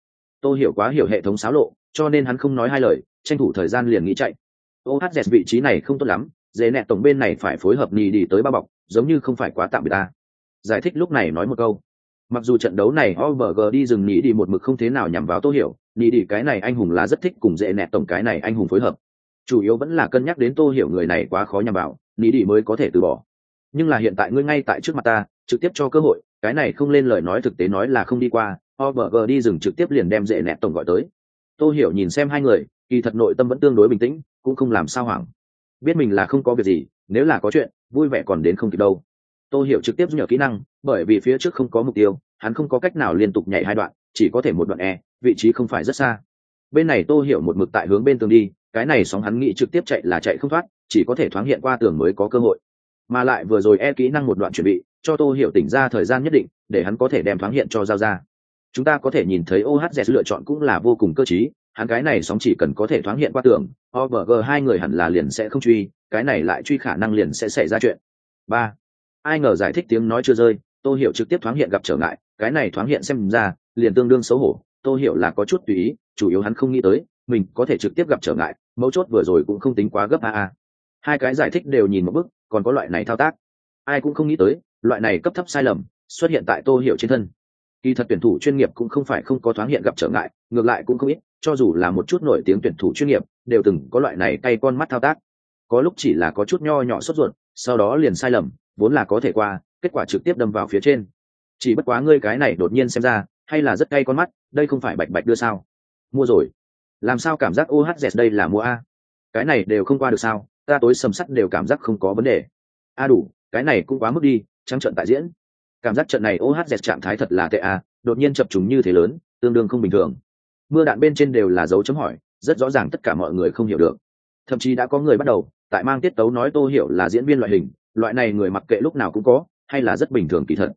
Tô hiểu quá hiểu hệ thống xáo lộ, cho nên hắn không nói hai lời, tranh thủ thời gian liền nghĩ chạy. Ohz vị trí này không tốt lắm, dễ nẹ tổng bên này phải phối hợp nhì đi tới ba bọc, giống như không phải quá tạm biệt ta. Giải thích lúc này nói một câu mặc dù trận đấu này ovg đi dừng nghĩ đi một mực không thế nào nhằm vào tô hiểu nghĩ đi cái này anh hùng là rất thích cùng dễ nẹ tổng cái này anh hùng phối hợp. Chủ yếu vẫn là cân nhắc đến tô hiểu người này quá khó nhằm vào nghĩ đi mới có thể từ bỏ. Nhưng là hiện tại ngươi ngay tại trước mặt ta, trực tiếp cho cơ hội, cái này không lên lời nói thực tế nói là không đi qua ovg đi dừng trực tiếp liền đem dễ nẹ tổng gọi tới. Tô hiểu nhìn xem hai người, kỳ thật nội tâm vẫn tương đối bình tĩnh, cũng không làm sao hoảng. Biết mình là không có việc gì, nếu là có chuyện, vui vẻ còn đến không kịp đâu. Tôi hiểu trực tiếp nhờ kỹ năng bởi vì phía trước không có mục tiêu, hắn không có cách nào liên tục nhảy hai đoạn, chỉ có thể một đoạn e vị trí không phải rất xa. Bên này tô hiểu một mực tại hướng bên tường đi, cái này sóng hắn nghĩ trực tiếp chạy là chạy không thoát, chỉ có thể thoáng hiện qua tường mới có cơ hội. Mà lại vừa rồi e kỹ năng một đoạn chuẩn bị, cho tô hiểu tỉnh ra thời gian nhất định, để hắn có thể đem thoáng hiện cho giao ra. Chúng ta có thể nhìn thấy ohz lựa chọn cũng là vô cùng cơ t hắn cái này sóng chỉ cần có thể thoáng hiện qua tường ovg hai người hẳn là liền sẽ không truy, cái này lại truy khả năng liền sẽ xảy ra chuyện. Ba. Ai ngờ giải thích tiếng nói chưa rơi tô hiểu trực tiếp thoáng hiện gặp trở ngại, cái này thoáng hiện xem ra, liền tương đương xấu hổ. Tô hiểu là có chút tùy ý, chủ yếu hắn không nghĩ tới, mình có thể trực tiếp gặp trở ngại, mấu chốt vừa rồi cũng không tính quá gấp a a. Hai cái giải thích đều nhìn một bức, còn có loại này thao tác. Ai cũng không nghĩ tới, loại này cấp thấp sai lầm xuất hiện tại tô hiểu trên thân. Kỳ thật tuyển thủ chuyên nghiệp cũng không phải không có thoáng hiện gặp trở ngại, ngược lại cũng không ít, cho dù là một chút nổi tiếng tuyển thủ chuyên nghiệp, đều từng có loại này cay con mắt thao tác. Có lúc chỉ là có chút nho nhỏ sốt ruột, sau đó liền sai lầm, vốn là có thể qua kết quả trực tiếp đâm vào phía trên. Chỉ bất quá ngươi cái này đột nhiên xem ra, hay là rất cay con mắt, đây không phải bạch bạch đưa sao? Mua rồi. Làm sao cảm giác ohz đây là mua a? Cái này đều không qua được sao? Ta tối sầm sắt đều cảm giác không có vấn đề. A đủ, cái này cũng quá mức đi, trắng trận tại diễn. Cảm giác trận này ohz trạng thái thật là tệ a, đột nhiên chập chúng như thế lớn, tương đương không bình thường. Mưa đạn bên trên đều là dấu chấm hỏi, rất rõ ràng tất cả mọi người không hiểu được. Thậm chí đã có người bắt đầu, tại mang tiết tấu nói tô hiểu là diễn viên loại hình, loại này người mặc kệ lúc nào cũng có hay là rất bình thường kỳ thật?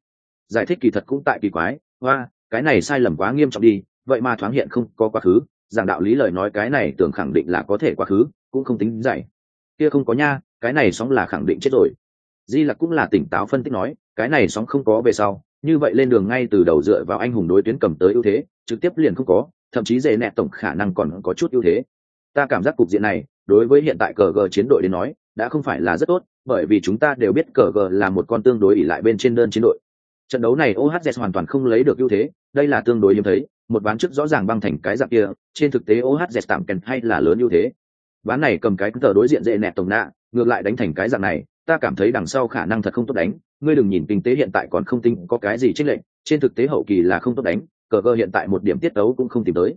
Giải thích kỳ thật cũng tại kỳ quái. Hoa, cái này sai lầm quá nghiêm trọng đi, vậy mà thoáng hiện không có quá khứ. Giảng đạo lý lời nói cái này tưởng khẳng định là có thể quá khứ, cũng không tính giải kia không có nha, cái này sóng là khẳng định chết rồi. Di lặc cũng là tỉnh táo phân tích nói, cái này sóng không có về sau, như vậy lên đường ngay từ đầu dựa vào anh hùng đối tuyến cầm tới ưu thế, trực tiếp liền không có, thậm chí dễ nẹt tổng khả năng còn có chút ưu thế. Ta cảm giác cục diện này, đối với hiện tại cờ gờ chiến đội đến nói, đã không phải là rất tốt bởi vì chúng ta đều biết cờ gờ là một con tương đối ỉ lại bên trên đơn chiến đội. Trận đấu này ohz hoàn toàn không lấy được ưu thế, đây là tương đối hiếm thấy, một ván trước rõ ràng băng thành cái dạng kia, trên thực tế ohz tạm kèn hay là lớn ưu thế. Ván này cầm cái tờ đối diện dễ nẹt tổng nạ, ngược lại đánh thành cái dạng này, ta cảm thấy đằng sau khả năng thật không tốt đánh, ngươi đừng nhìn kinh tế hiện tại còn không tinh, có cái gì trích lệnh trên thực tế hậu kỳ là không tốt đánh, cờ gờ hiện tại một điểm tiết đấu cũng không tìm tới.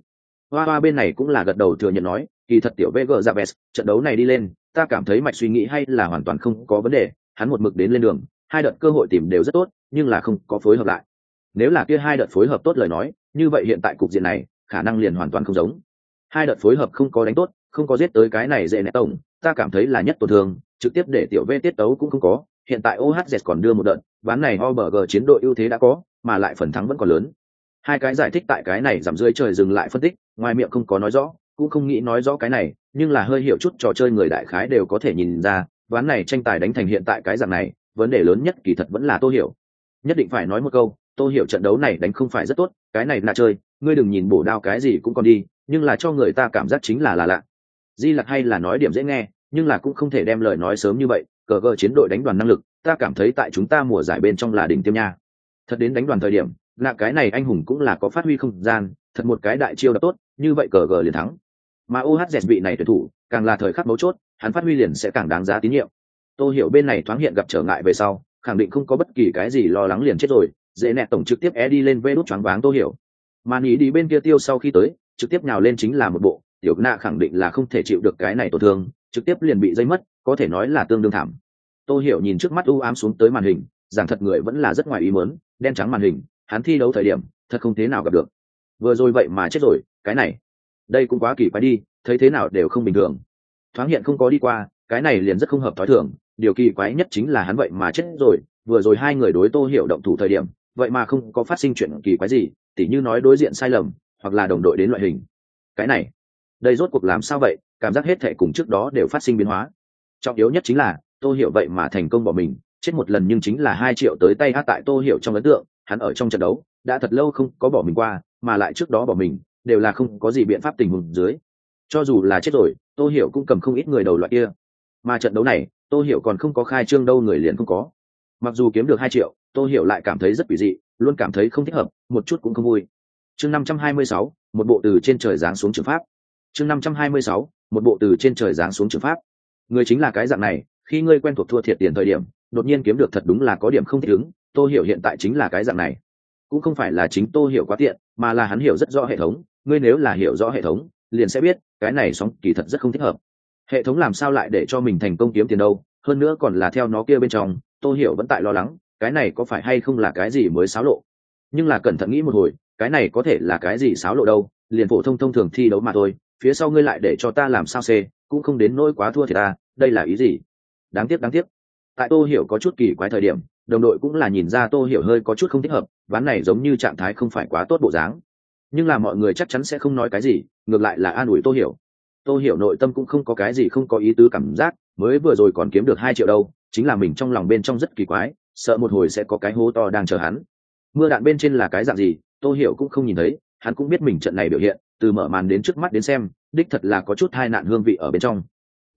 Hoa hoa bên này cũng là gật đầu thừa nhận nói, kỳ thật tiểu vg ra vest trận đấu này đi lên ta cảm thấy mạch suy nghĩ hay là hoàn toàn không có vấn đề, hắn một mực đến lên đường, hai đợt cơ hội tìm đều rất tốt, nhưng là không có phối hợp lại. Nếu là kia hai đợt phối hợp tốt lời nói, như vậy hiện tại cục diện này, khả năng liền hoàn toàn không giống. Hai đợt phối hợp không có đánh tốt, không có giết tới cái này dễ nẹ tổng, ta cảm thấy là nhất tổn thương, trực tiếp để tiểu v tiết tấu cũng không có, hiện tại ohz còn đưa một đợt, ván này oberg chiến đội ưu thế đã có, mà lại phần thắng vẫn còn lớn. Hai cái giải thích tại cái này giảm dưới trời dừng lại phân tích, ngoài miệng không có nói rõ cũng không nghĩ nói rõ cái này, nhưng là hơi hiểu chút trò chơi người đại khái đều có thể nhìn ra, ván này tranh tài đánh thành hiện tại cái dạng này, vấn đề lớn nhất kỳ thật vẫn là tô hiểu. Nhất định phải nói một câu, tô hiểu trận đấu này đánh không phải rất tốt, cái này là chơi, ngươi đừng nhìn bổ đao cái gì cũng còn đi, nhưng là cho người ta cảm giác chính là là lạ. Di lặc hay là nói điểm dễ nghe, nhưng là cũng không thể đem lời nói sớm như vậy, cờ gờ chiến đội đánh đoàn năng lực, ta cảm thấy tại chúng ta mùa giải bên trong là đỉnh tiêm nha. Thật đến đánh đoàn thời điểm nạ cái này anh hùng cũng là có phát huy không gian, thật một cái đại chiêu đã tốt, như vậy cờ gờ liền thắng mà ohz vị này tuyển thủ, càng là thời khắc mấu chốt, hắn phát huy liền sẽ càng đáng giá tín nhiệm. Tôi hiểu bên này thoáng hiện gặp trở ngại về sau, khẳng định không có bất kỳ cái gì lo lắng liền chết rồi, dễ nẹt tổng trực tiếp é đi lên vê đút choáng váng tôi hiểu. Mà nghĩ đi bên kia tiêu sau khi tới, trực tiếp nhào lên chính là một bộ, tiểu nạ khẳng định là không thể chịu được cái này tổn thương, trực tiếp liền bị dây mất, có thể nói là tương đương thảm. Tôi hiểu nhìn trước mắt u ám xuống tới màn hình rằng thật người vẫn là rất ngoài ý mớn đen trắng màn hình, hắn thi đấu thời điểm, thật không thế nào gặp được. Vừa rồi vậy mà chết rồi, cái này đây cũng quá kỳ quái đi, thấy thế nào đều không bình thường. Thoáng hiện không có đi qua, cái này liền rất không hợp thói thường, điều kỳ quái nhất chính là hắn vậy mà chết rồi, vừa rồi hai người đối tô hiểu động thủ thời điểm, vậy mà không có phát sinh chuyện kỳ quái gì, tỉ như nói đối diện sai lầm, hoặc là đồng đội đến loại hình. Cái này, đây rốt cuộc làm sao vậy, cảm giác hết thể cùng trước đó đều phát sinh biến hóa. Trọng yếu nhất chính là, tô hiểu vậy mà thành công bỏ mình, chết một lần nhưng chính là hai triệu tới tay hát tại tô hiểu trong ấn tượng, hắn ở trong trận đấu, đã thật lâu không có bỏ mình qua, mà lại trước đó bỏ mình đều là không có gì biện pháp tình huống dưới. Cho dù là chết rồi, tô hiểu cũng cầm không ít người đầu loại kia. Mà trận đấu này, tô hiểu còn không có khai trương đâu, người liền không có. Mặc dù kiếm được hai triệu, tô hiểu lại cảm thấy rất quỷ dị, luôn cảm thấy không thích hợp, một chút cũng không vui. Chương năm trăm hai mươi sáu, một bộ từ trên trời giáng xuống trường pháp. Chương năm trăm hai mươi sáu, một bộ từ trên trời giáng xuống trường pháp. Người chính là cái dạng này, khi ngươi quen thuộc thua thiệt tiền thời điểm, đột nhiên kiếm được thật đúng là có điểm không thích ứng, tô hiểu hiện tại chính là cái dạng này. Cũng không phải là chính tô hiểu quá tiện, mà là hắn hiểu rất rõ hệ thống ngươi nếu là hiểu rõ hệ thống, liền sẽ biết, cái này sóng kỳ thật rất không thích hợp. Hệ thống làm sao lại để cho mình thành công kiếm tiền đâu? Hơn nữa còn là theo nó kia bên trong, tô hiểu vẫn tại lo lắng, cái này có phải hay không là cái gì mới xáo lộ? Nhưng là cẩn thận nghĩ một hồi, cái này có thể là cái gì xáo lộ đâu? Liền phổ thông thông thường thi đấu mà thôi, phía sau ngươi lại để cho ta làm sao xê, cũng không đến nỗi quá thua thì ta, đây là ý gì? Đáng tiếc đáng tiếc. Tại tô hiểu có chút kỳ quái thời điểm, đồng đội cũng là nhìn ra tô hiểu hơi có chút không thích hợp, ván này giống như trạng thái không phải quá tốt bộ dáng nhưng là mọi người chắc chắn sẽ không nói cái gì, ngược lại là an ủi tô hiểu. Tô hiểu nội tâm cũng không có cái gì không có ý tứ cảm giác, mới vừa rồi còn kiếm được hai triệu đâu, chính là mình trong lòng bên trong rất kỳ quái, sợ một hồi sẽ có cái hố to đang chờ hắn. Mưa đạn bên trên là cái dạng gì, tô hiểu cũng không nhìn thấy, hắn cũng biết mình trận này biểu hiện, từ mở màn đến trước mắt đến xem, đích thật là có chút hai nạn hương vị ở bên trong.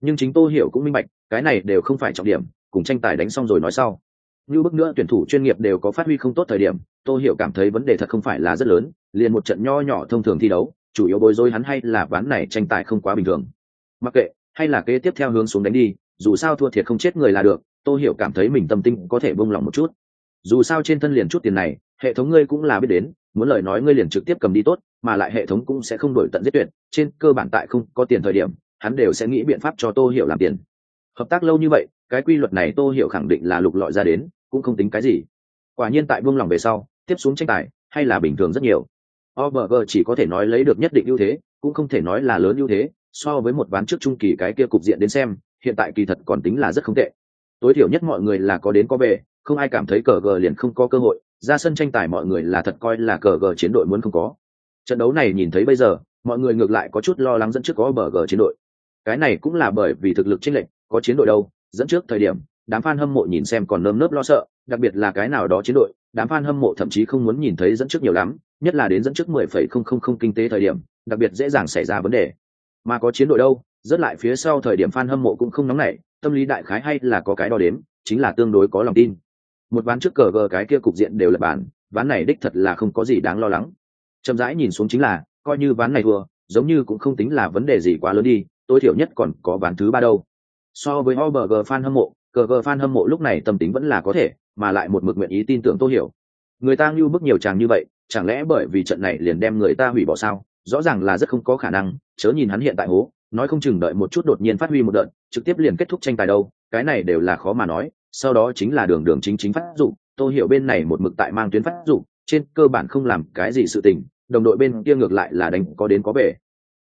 Nhưng chính tô hiểu cũng minh bạch, cái này đều không phải trọng điểm, cùng tranh tài đánh xong rồi nói sau như bước nữa tuyển thủ chuyên nghiệp đều có phát huy không tốt thời điểm, tô hiểu cảm thấy vấn đề thật không phải là rất lớn, liền một trận nho nhỏ thông thường thi đấu, chủ yếu bối rối hắn hay là ván này tranh tài không quá bình thường. Mặc kệ, hay là kế tiếp theo hướng xuống đánh đi, dù sao thua thiệt không chết người là được, tô hiểu cảm thấy mình tâm tinh có thể bông lòng một chút. Dù sao trên thân liền chút tiền này, hệ thống ngươi cũng là biết đến, muốn lời nói ngươi liền trực tiếp cầm đi tốt, mà lại hệ thống cũng sẽ không đổi tận giết tuyệt, trên cơ bản tại không có tiền thời điểm, hắn đều sẽ nghĩ biện pháp cho tô hiểu làm tiền. Hợp tác lâu như vậy, cái quy luật này tô hiểu khẳng định là lục lọi ra đến cũng không tính cái gì. Quả nhiên tại buông lòng về sau, tiếp xuống tranh tài hay là bình thường rất nhiều. OBG chỉ có thể nói lấy được nhất định ưu thế, cũng không thể nói là lớn ưu thế, so với một ván trước trung kỳ cái kia cục diện đến xem, hiện tại kỳ thật còn tính là rất không tệ. Tối thiểu nhất mọi người là có đến có về, không ai cảm thấy cờ gờ liền không có cơ hội, ra sân tranh tài mọi người là thật coi là cờ gờ chiến đội muốn không có. Trận đấu này nhìn thấy bây giờ, mọi người ngược lại có chút lo lắng dẫn trước có bờ gờ chiến đội. Cái này cũng là bởi vì thực lực chênh lệch, có chiến đội đâu, dẫn trước thời điểm đám fan hâm mộ nhìn xem còn nơm nớp lo sợ đặc biệt là cái nào đó chiến đội đám fan hâm mộ thậm chí không muốn nhìn thấy dẫn trước nhiều lắm nhất là đến dẫn trước 10,000 kinh tế thời điểm đặc biệt dễ dàng xảy ra vấn đề. Mà có chiến đội đâu rất lại phía sau thời điểm fan hâm mộ cũng không nóng nảy tâm lý đại khái hay là có cái đo đếm chính là tương đối có lòng tin. Một ván trước cờ gờ cái kia cục diện đều là bản ván này đích thật là không có gì đáng lo lắng. Chậm rãi nhìn xuống chính là coi như ván này thua giống như cũng không tính là vấn đề gì quá lớn đi tối thiểu nhất còn có ván thứ ba đâu. So với OBG fan hâm mộ cờ gờ fan hâm mộ lúc này tâm tính vẫn là có thể, mà lại một mực nguyện ý tin tưởng tô hiểu. Người ta ngưu bức nhiều chàng như vậy, chẳng lẽ bởi vì trận này liền đem người ta hủy bỏ sao? Rõ ràng là rất không có khả năng, chớ nhìn hắn hiện tại hố, nói không chừng đợi một chút đột nhiên phát huy một đợt, trực tiếp liền kết thúc tranh tài đâu, cái này đều là khó mà nói, sau đó chính là đường đường chính chính phát dụng, tô hiểu bên này một mực tại mang tuyến phát dụng, trên cơ bản không làm cái gì sự tình, đồng đội bên kia ngược lại là đánh có đến có về.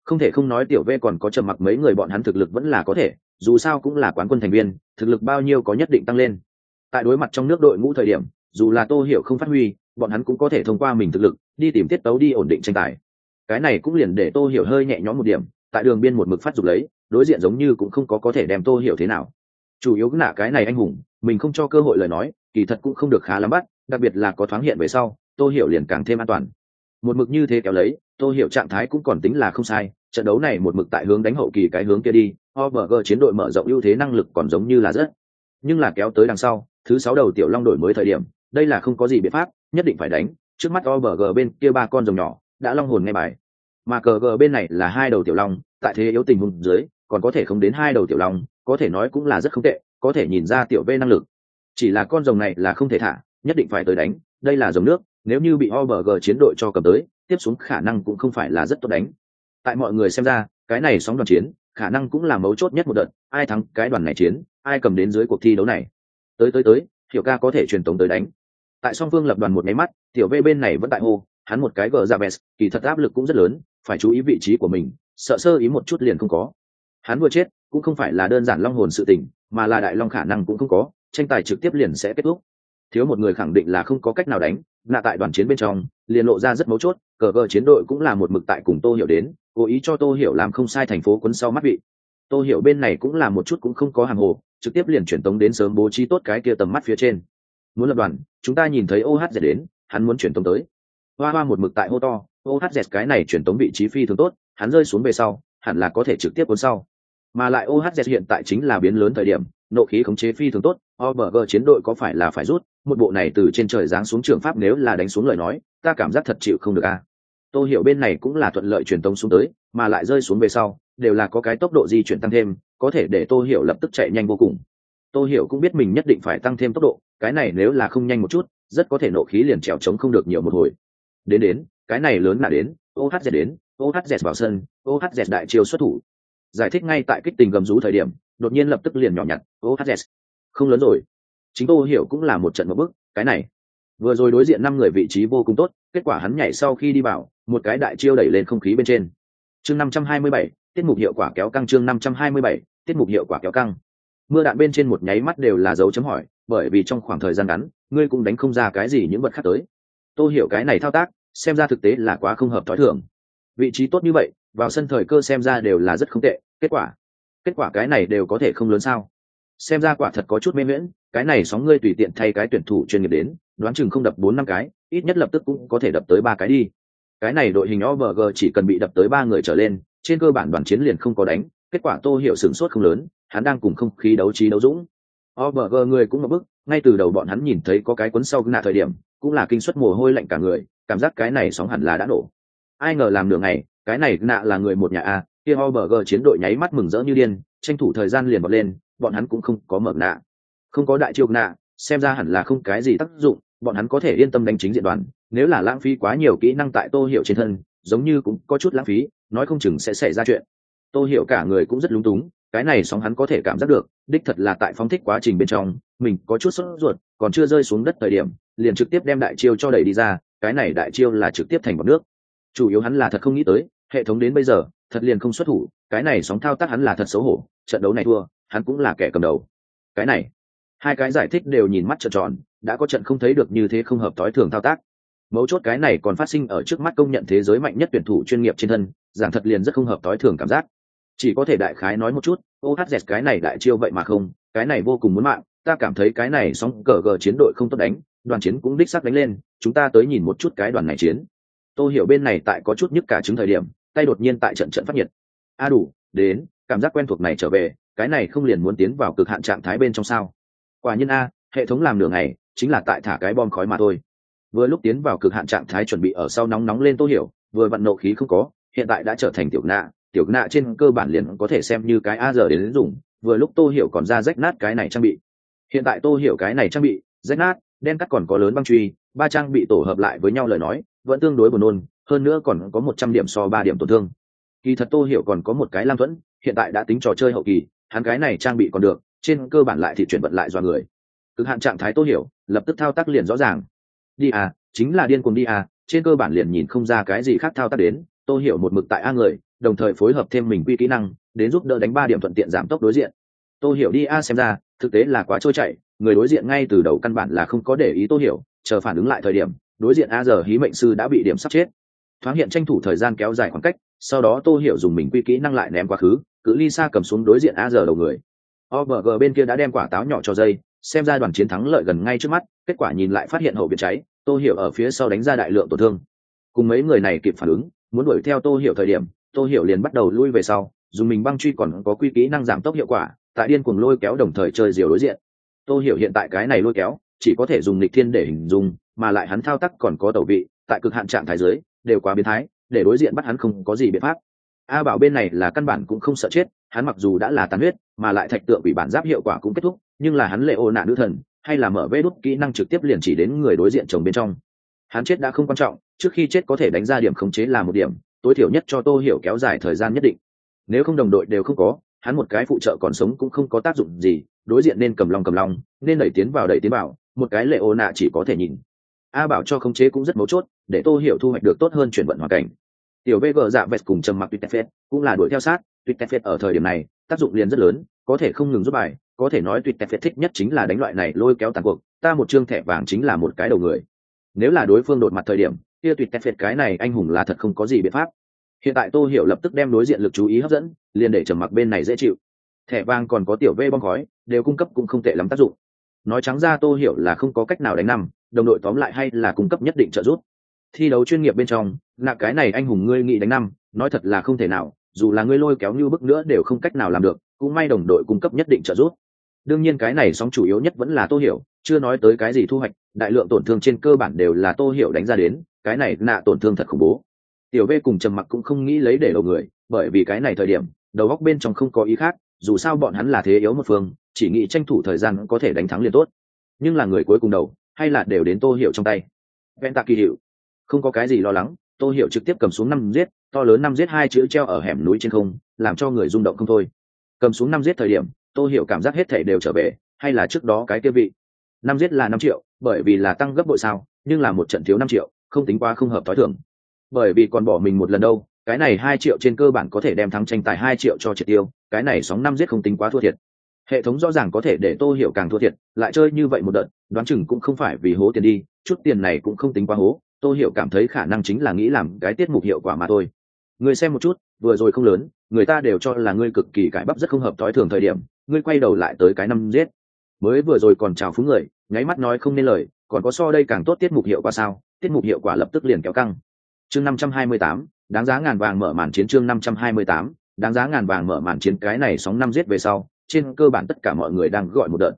Không thể không nói tiểu v còn có trầm mặc mấy người bọn hắn thực lực vẫn là có thể dù sao cũng là quán quân thành viên, thực lực bao nhiêu có nhất định tăng lên. Tại đối mặt trong nước đội ngũ thời điểm, dù là tô hiểu không phát huy, bọn hắn cũng có thể thông qua mình thực lực, đi tìm tiết tấu đi ổn định tranh tài. Cái này cũng liền để tô hiểu hơi nhẹ nhõm một điểm, tại đường biên một mực phát dục lấy, đối diện giống như cũng không có có thể đem tô hiểu thế nào. Chủ yếu là cái này anh hùng, mình không cho cơ hội lời nói, kỳ thật cũng không được khá lắm bắt, đặc biệt là có thoáng hiện về sau, tô hiểu liền càng thêm an toàn. Một mực như thế kéo lấy Tôi hiểu trạng thái cũng còn tính là không sai, trận đấu này một mực tại hướng đánh hậu kỳ cái hướng kia đi OBG chiến đội mở rộng ưu thế năng lực còn giống như là rất. Nhưng là kéo tới đằng sau, thứ sáu đầu tiểu long đổi mới thời điểm, đây là không có gì biện pháp, nhất định phải đánh. Trước mắt OBG bên kia ba con rồng nhỏ, đã long hồn ngay bài. Mà cờ g bên này là hai đầu tiểu long, tại thế yếu tình huống dưới, còn có thể không đến hai đầu tiểu long, có thể nói cũng là rất không tệ, có thể nhìn ra tiểu v năng lực. Chỉ là con rồng này là không thể thả, nhất định phải tới đánh, đây là rồng nước, nếu như bị OBG chiến đội cho cầm tới tiếp xuống khả năng cũng không phải là rất tốt đánh. Tại mọi người xem ra, cái này sóng đoàn chiến, khả năng cũng là mấu chốt nhất một đợt, ai thắng cái đoàn này chiến, ai cầm đến dưới cuộc thi đấu này. Tới tới tới hiểu ca có thể truyền tống tới đánh. Tại song phương lập đoàn một máy mắt, tiểu v bên này vẫn tại hô, hắn một cái gờ dạ ra bès kỳ thật áp lực cũng rất lớn, phải chú ý vị trí của mình, sợ sơ ý một chút liền không có. Hắn vừa chết, cũng không phải là đơn giản long hồn sự tình, mà là đại long khả năng cũng không có, tranh tài trực tiếp liền sẽ kết thúc thiếu một người khẳng định là không có cách nào đánh, nạ tại đoàn chiến bên trong, liền lộ ra rất mấu chốt, cờ vợ chiến đội cũng là một mực tại cùng tô hiểu đến, cố ý cho tô hiểu làm không sai thành phố quấn sau mắt vị. Tô hiểu bên này cũng là một chút cũng không có hàng hồ, trực tiếp liền chuyển tống đến sớm bố trí tốt cái kia tầm mắt phía trên. Muốn lập đoàn, chúng ta nhìn thấy ohz đến, hắn muốn chuyển tống tới. Hoa hoa một mực tại hô to ohz cái này chuyển tống vị trí phi thường tốt, hắn rơi xuống về sau, hẳn là có thể trực tiếp cuốn sau. Mà lại ohz hiện tại chính là biến lớn thời điểm, nộ khí khống chế phi thường tốt obg chiến đội có phải là phải rút? Một bộ này từ trên trời giáng xuống trường pháp nếu là đánh xuống lời nói, ta cảm giác thật chịu không được a. À. tô hiểu bên này cũng là thuận lợi truyền tống xuống tới, mà lại rơi xuống về sau, đều là có cái tốc độ di chuyển tăng thêm, có thể để tô hiểu lập tức chạy nhanh vô cùng. Tô hiểu cũng biết mình nhất định phải tăng thêm tốc độ, cái này nếu là không nhanh một chút, rất có thể nộ khí liền trèo trống không được nhiều một hồi. Đến đến, cái này lớn là đến ohz đến ohz vào sân ohz đại chiêu xuất thủ. Giải thích ngay tại kích tình gầm rú thời điểm, đột nhiên lập tức liền nhỏ nhặt ohz không lớn rồi chính tô hiểu cũng là một trận một bước, cái này, vừa rồi đối diện năm người vị trí vô cùng tốt, kết quả hắn nhảy sau khi đi vào, một cái đại chiêu đẩy lên không khí bên trên. Chương năm trăm hai mươi bảy, tiết mục hiệu quả kéo căng, chương năm trăm hai mươi bảy, tiết mục hiệu quả kéo căng. Mưa đạn bên trên một nháy mắt đều là dấu chấm hỏi, bởi vì trong khoảng thời gian ngắn, ngươi cũng đánh không ra cái gì những vật khác tới. Tôi hiểu cái này thao tác, xem ra thực tế là quá không hợp thói thường. Vị trí tốt như vậy, vào sân thời cơ xem ra đều là rất không tệ, kết quả kết quả cái này đều có thể không lớn sao? Xem ra quả thật có chút mê miễn cái này sóng ngươi tùy tiện thay cái tuyển thủ chuyên nghiệp đến, đoán chừng không đập bốn năm cái, ít nhất lập tức cũng có thể đập tới ba cái đi. Cái này đội hình OVG chỉ cần bị đập tới ba người trở lên, trên cơ bản đoàn chiến liền không có đánh, kết quả tô hiểu sửng sốt không lớn, hắn đang cùng không khí đấu trí đấu dũng. OVG người cũng ngập bức, ngay từ đầu bọn hắn nhìn thấy có cái cuốn sau nạ thời điểm, cũng là kinh suất mồ hôi lạnh cả người, cảm giác cái này sóng hẳn là đã nổ. Ai ngờ làm nửa ngày, cái này nạ là người một nhà a, kia OVG chiến đội nháy mắt mừng rỡ như điên, tranh thủ thời gian liền bật lên, bọn hắn cũng không có mở nạ không có đại chiêu nạ, xem ra hẳn là không cái gì tác dụng, bọn hắn có thể yên tâm đánh chính diện đoàn, nếu là lãng phí quá nhiều kỹ năng tại tô hiệu trên thân, giống như cũng có chút lãng phí, nói không chừng sẽ xảy ra chuyện. Tô hiểu cả người cũng rất lúng túng, cái này sóng hắn có thể cảm giác được, đích thật là tại phóng thích quá trình bên trong, mình có chút sốt ruột, còn chưa rơi xuống đất thời điểm, liền trực tiếp đem đại chiêu cho đẩy đi ra, cái này đại chiêu là trực tiếp thành bọc nước. Chủ yếu hắn là thật không nghĩ tới, hệ thống đến bây giờ, thật liền không xuất thủ, cái này sóng thao tác hắn là thật xấu hổ, trận đấu này thua, hắn cũng là kẻ cầm đầu. Cái này hai cái giải thích đều nhìn mắt trợn tròn, đã có trận không thấy được như thế không hợp thói thường thao tác. Mấu chốt cái này còn phát sinh ở trước mắt công nhận thế giới mạnh nhất tuyển thủ chuyên nghiệp trên thân, giảng thật liền rất không hợp thói thường cảm giác. Chỉ có thể đại khái nói một chút ohz cái này đại chiêu vậy mà không, cái này vô cùng muốn mạng, ta cảm thấy cái này sóng cờ gờ chiến đội không tốt đánh, đoàn chiến cũng đích xác đánh lên, chúng ta tới nhìn một chút cái đoàn này chiến. Tôi hiểu bên này tại có chút nhức cả chứng thời điểm, tay đột nhiên tại trận trận phát nhiệt. A đủ, đến, cảm giác quen thuộc này trở về, cái này không liền muốn tiến vào cực hạn trạng thái bên trong sao? Quả nhiên a, hệ thống làm nửa ngày, chính là tại thả cái bom khói mà thôi. Vừa lúc tiến vào cực hạn trạng thái chuẩn bị ở sau nóng nóng lên tô hiểu, vừa vận nộ khí không có, hiện tại đã trở thành tiểu nạ tiểu nạ trên cơ bản liền có thể xem như cái a giờ đến dùng, vừa lúc tô hiểu còn ra rách nát cái này trang bị. Hiện tại tô hiểu cái này trang bị, rách nát, đen cắt còn có lớn băng truy, ba trang bị tổ hợp lại với nhau lời nói, vẫn tương đối buồn nôn, hơn nữa còn có một trăm điểm so ba điểm tổn thương. Kỳ thật tô hiểu còn có một cái lam thuẫn, hiện tại đã tính trò chơi hậu kỳ, hắn cái này trang bị còn được trên cơ bản lại thì chuyển vận lại do người. Cực hạn trạng thái tô hiểu, lập tức thao tác liền rõ ràng. Đi à chính là điên cuồng đi à trên cơ bản liền nhìn không ra cái gì khác thao tác đến. Tô hiểu một mực tại a người, đồng thời phối hợp thêm mình quy kỹ năng, đến giúp đỡ đánh ba điểm thuận tiện giảm tốc đối diện. Tô hiểu đi a xem ra, thực tế là quá trôi chảy, người đối diện ngay từ đầu căn bản là không có để ý tô hiểu, chờ phản ứng lại thời điểm, đối diện a giờ hí mệnh sư đã bị điểm sắp chết. Thoáng hiện tranh thủ thời gian kéo dài khoảng cách, sau đó tô hiểu dùng mình quy kỹ năng lại ném quá khứ, cự ly xa cầm xuống đối diện a giờ đầu người. OBG bên kia đã đem quả táo nhỏ cho dây xem ra đoàn chiến thắng lợi gần ngay trước mắt, kết quả nhìn lại phát hiện hậu viện cháy, tô hiểu ở phía sau đánh ra đại lượng tổn thương. Cùng mấy người này kịp phản ứng, muốn đuổi theo tô hiểu thời điểm, tô hiểu liền bắt đầu lui về sau, dùng mình băng truy còn có quy kỹ năng giảm tốc hiệu quả, tại điên cuồng lôi kéo đồng thời chơi diều đối diện. Tô hiểu hiện tại cái này lôi kéo, chỉ có thể dùng lịch thiên để hình dung, mà lại hắn thao tác còn có tẩu vị, tại cực hạn trạng thái dưới, đều quá biến thái, để đối diện bắt hắn không có gì biện pháp. A bảo bên này là căn bản cũng không sợ chết hắn mặc dù đã là tàn huyết, mà lại thạch tượng bị bản giáp hiệu quả cũng kết thúc, nhưng là hắn lệ ô nạ nữ thần, hay là mở vê đốt kỹ năng trực tiếp liền chỉ đến người đối diện chồng bên trong. Hắn chết đã không quan trọng, trước khi chết có thể đánh ra điểm khống chế là một điểm, tối thiểu nhất cho tô hiểu kéo dài thời gian nhất định. Nếu không đồng đội đều không có, hắn một cái phụ trợ còn sống cũng không có tác dụng gì, đối diện nên cầm lòng cầm lòng, nên đẩy tiến vào đẩy tiến vào, một cái lệ ô nạ chỉ có thể nhìn. A bảo cho khống chế cũng rất mấu chốt, để tô hiểu thu hoạch được tốt hơn chuyển vận hoàn cảnh. Tiểu vg dạ vẹt cùng trầm mặc tuyệt phết cũng là đuổi theo sát tuyệt phết ở thời điểm này, tác dụng liền rất lớn, có thể không ngừng giúp bài, có thể nói tuyệt phết thích nhất chính là đánh loại này lôi kéo tàn cuộc, ta một chương thẻ vàng chính là một cái đầu người. Nếu là đối phương đột mặt thời điểm, kia tuyệt phết cái này anh hùng là thật không có gì biện pháp. Hiện tại tô hiểu lập tức đem đối diện lực chú ý hấp dẫn, liền để trầm mặc bên này dễ chịu. Thẻ vàng còn có tiểu vê bong khói, đều cung cấp cũng không tệ lắm tác dụng. Nói trắng ra tô hiểu là không có cách nào đánh năm đồng đội tóm lại hay là cung cấp nhất định trợ giúp. Thi đấu chuyên nghiệp bên trong nạp cái này anh hùng ngươi nghĩ đánh năm nói thật là không thể nào dù là ngươi lôi kéo như bức nữa đều không cách nào làm được, cũng may đồng đội cung cấp nhất định trợ giúp. Đương nhiên cái này sóng chủ yếu nhất vẫn là tô hiểu, chưa nói tới cái gì thu hoạch, đại lượng tổn thương trên cơ bản đều là tô hiểu đánh ra đến, cái này nạ tổn thương thật khủng bố. Tiểu v cùng trầm mặc cũng không nghĩ lấy để đầu người, bởi vì cái này thời điểm, đầu góc bên trong không có ý khác, dù sao bọn hắn là thế yếu một phương, chỉ nghĩ tranh thủ thời gian có thể đánh thắng liền tốt. Nhưng là người cuối cùng đầu, hay là đều đến tô hiểu trong tay. Ven tạ kỳ hiệu. Không có cái gì lo lắng, tô hiểu trực tiếp cầm xuống năm giết to lớn năm giết hai chữ treo ở hẻm núi trên không, làm cho người rung động không thôi. Cầm xuống năm giết thời điểm, tô hiểu cảm giác hết thể đều trở về, hay là trước đó cái kia vị? Năm giết là năm triệu, bởi vì là tăng gấp bội sao, nhưng là một trận thiếu năm triệu, không tính qua không hợp tối thưởng bởi vì còn bỏ mình một lần đâu, cái này hai triệu trên cơ bản có thể đem thắng tranh tài hai triệu cho triệt tiêu, cái này sóng năm giết không tính quá thua thiệt. Hệ thống rõ ràng có thể để tô hiểu càng thua thiệt, lại chơi như vậy một đợt, đoán chừng cũng không phải vì hố tiền đi, chút tiền này cũng không tính quá hố, tô hiểu cảm thấy khả năng chính là nghĩ làm cái tiết mục hiệu quả mà thôi người xem một chút, vừa rồi không lớn, người ta đều cho là ngươi cực kỳ cải bắp rất không hợp thói thường thời điểm, ngươi quay đầu lại tới cái năm giết. Mới vừa rồi còn chào phúng người, nháy mắt nói không nên lời, còn có so đây càng tốt tiết mục hiệu quả sao? Tiết mục hiệu quả lập tức liền kéo căng. Chương năm trăm hai mươi tám, đáng giá ngàn vàng mở màn chiến chương năm trăm hai mươi tám, đáng giá ngàn vàng mở màn chiến cái này sóng năm giết về sau, trên cơ bản tất cả mọi người đang gọi một đợt.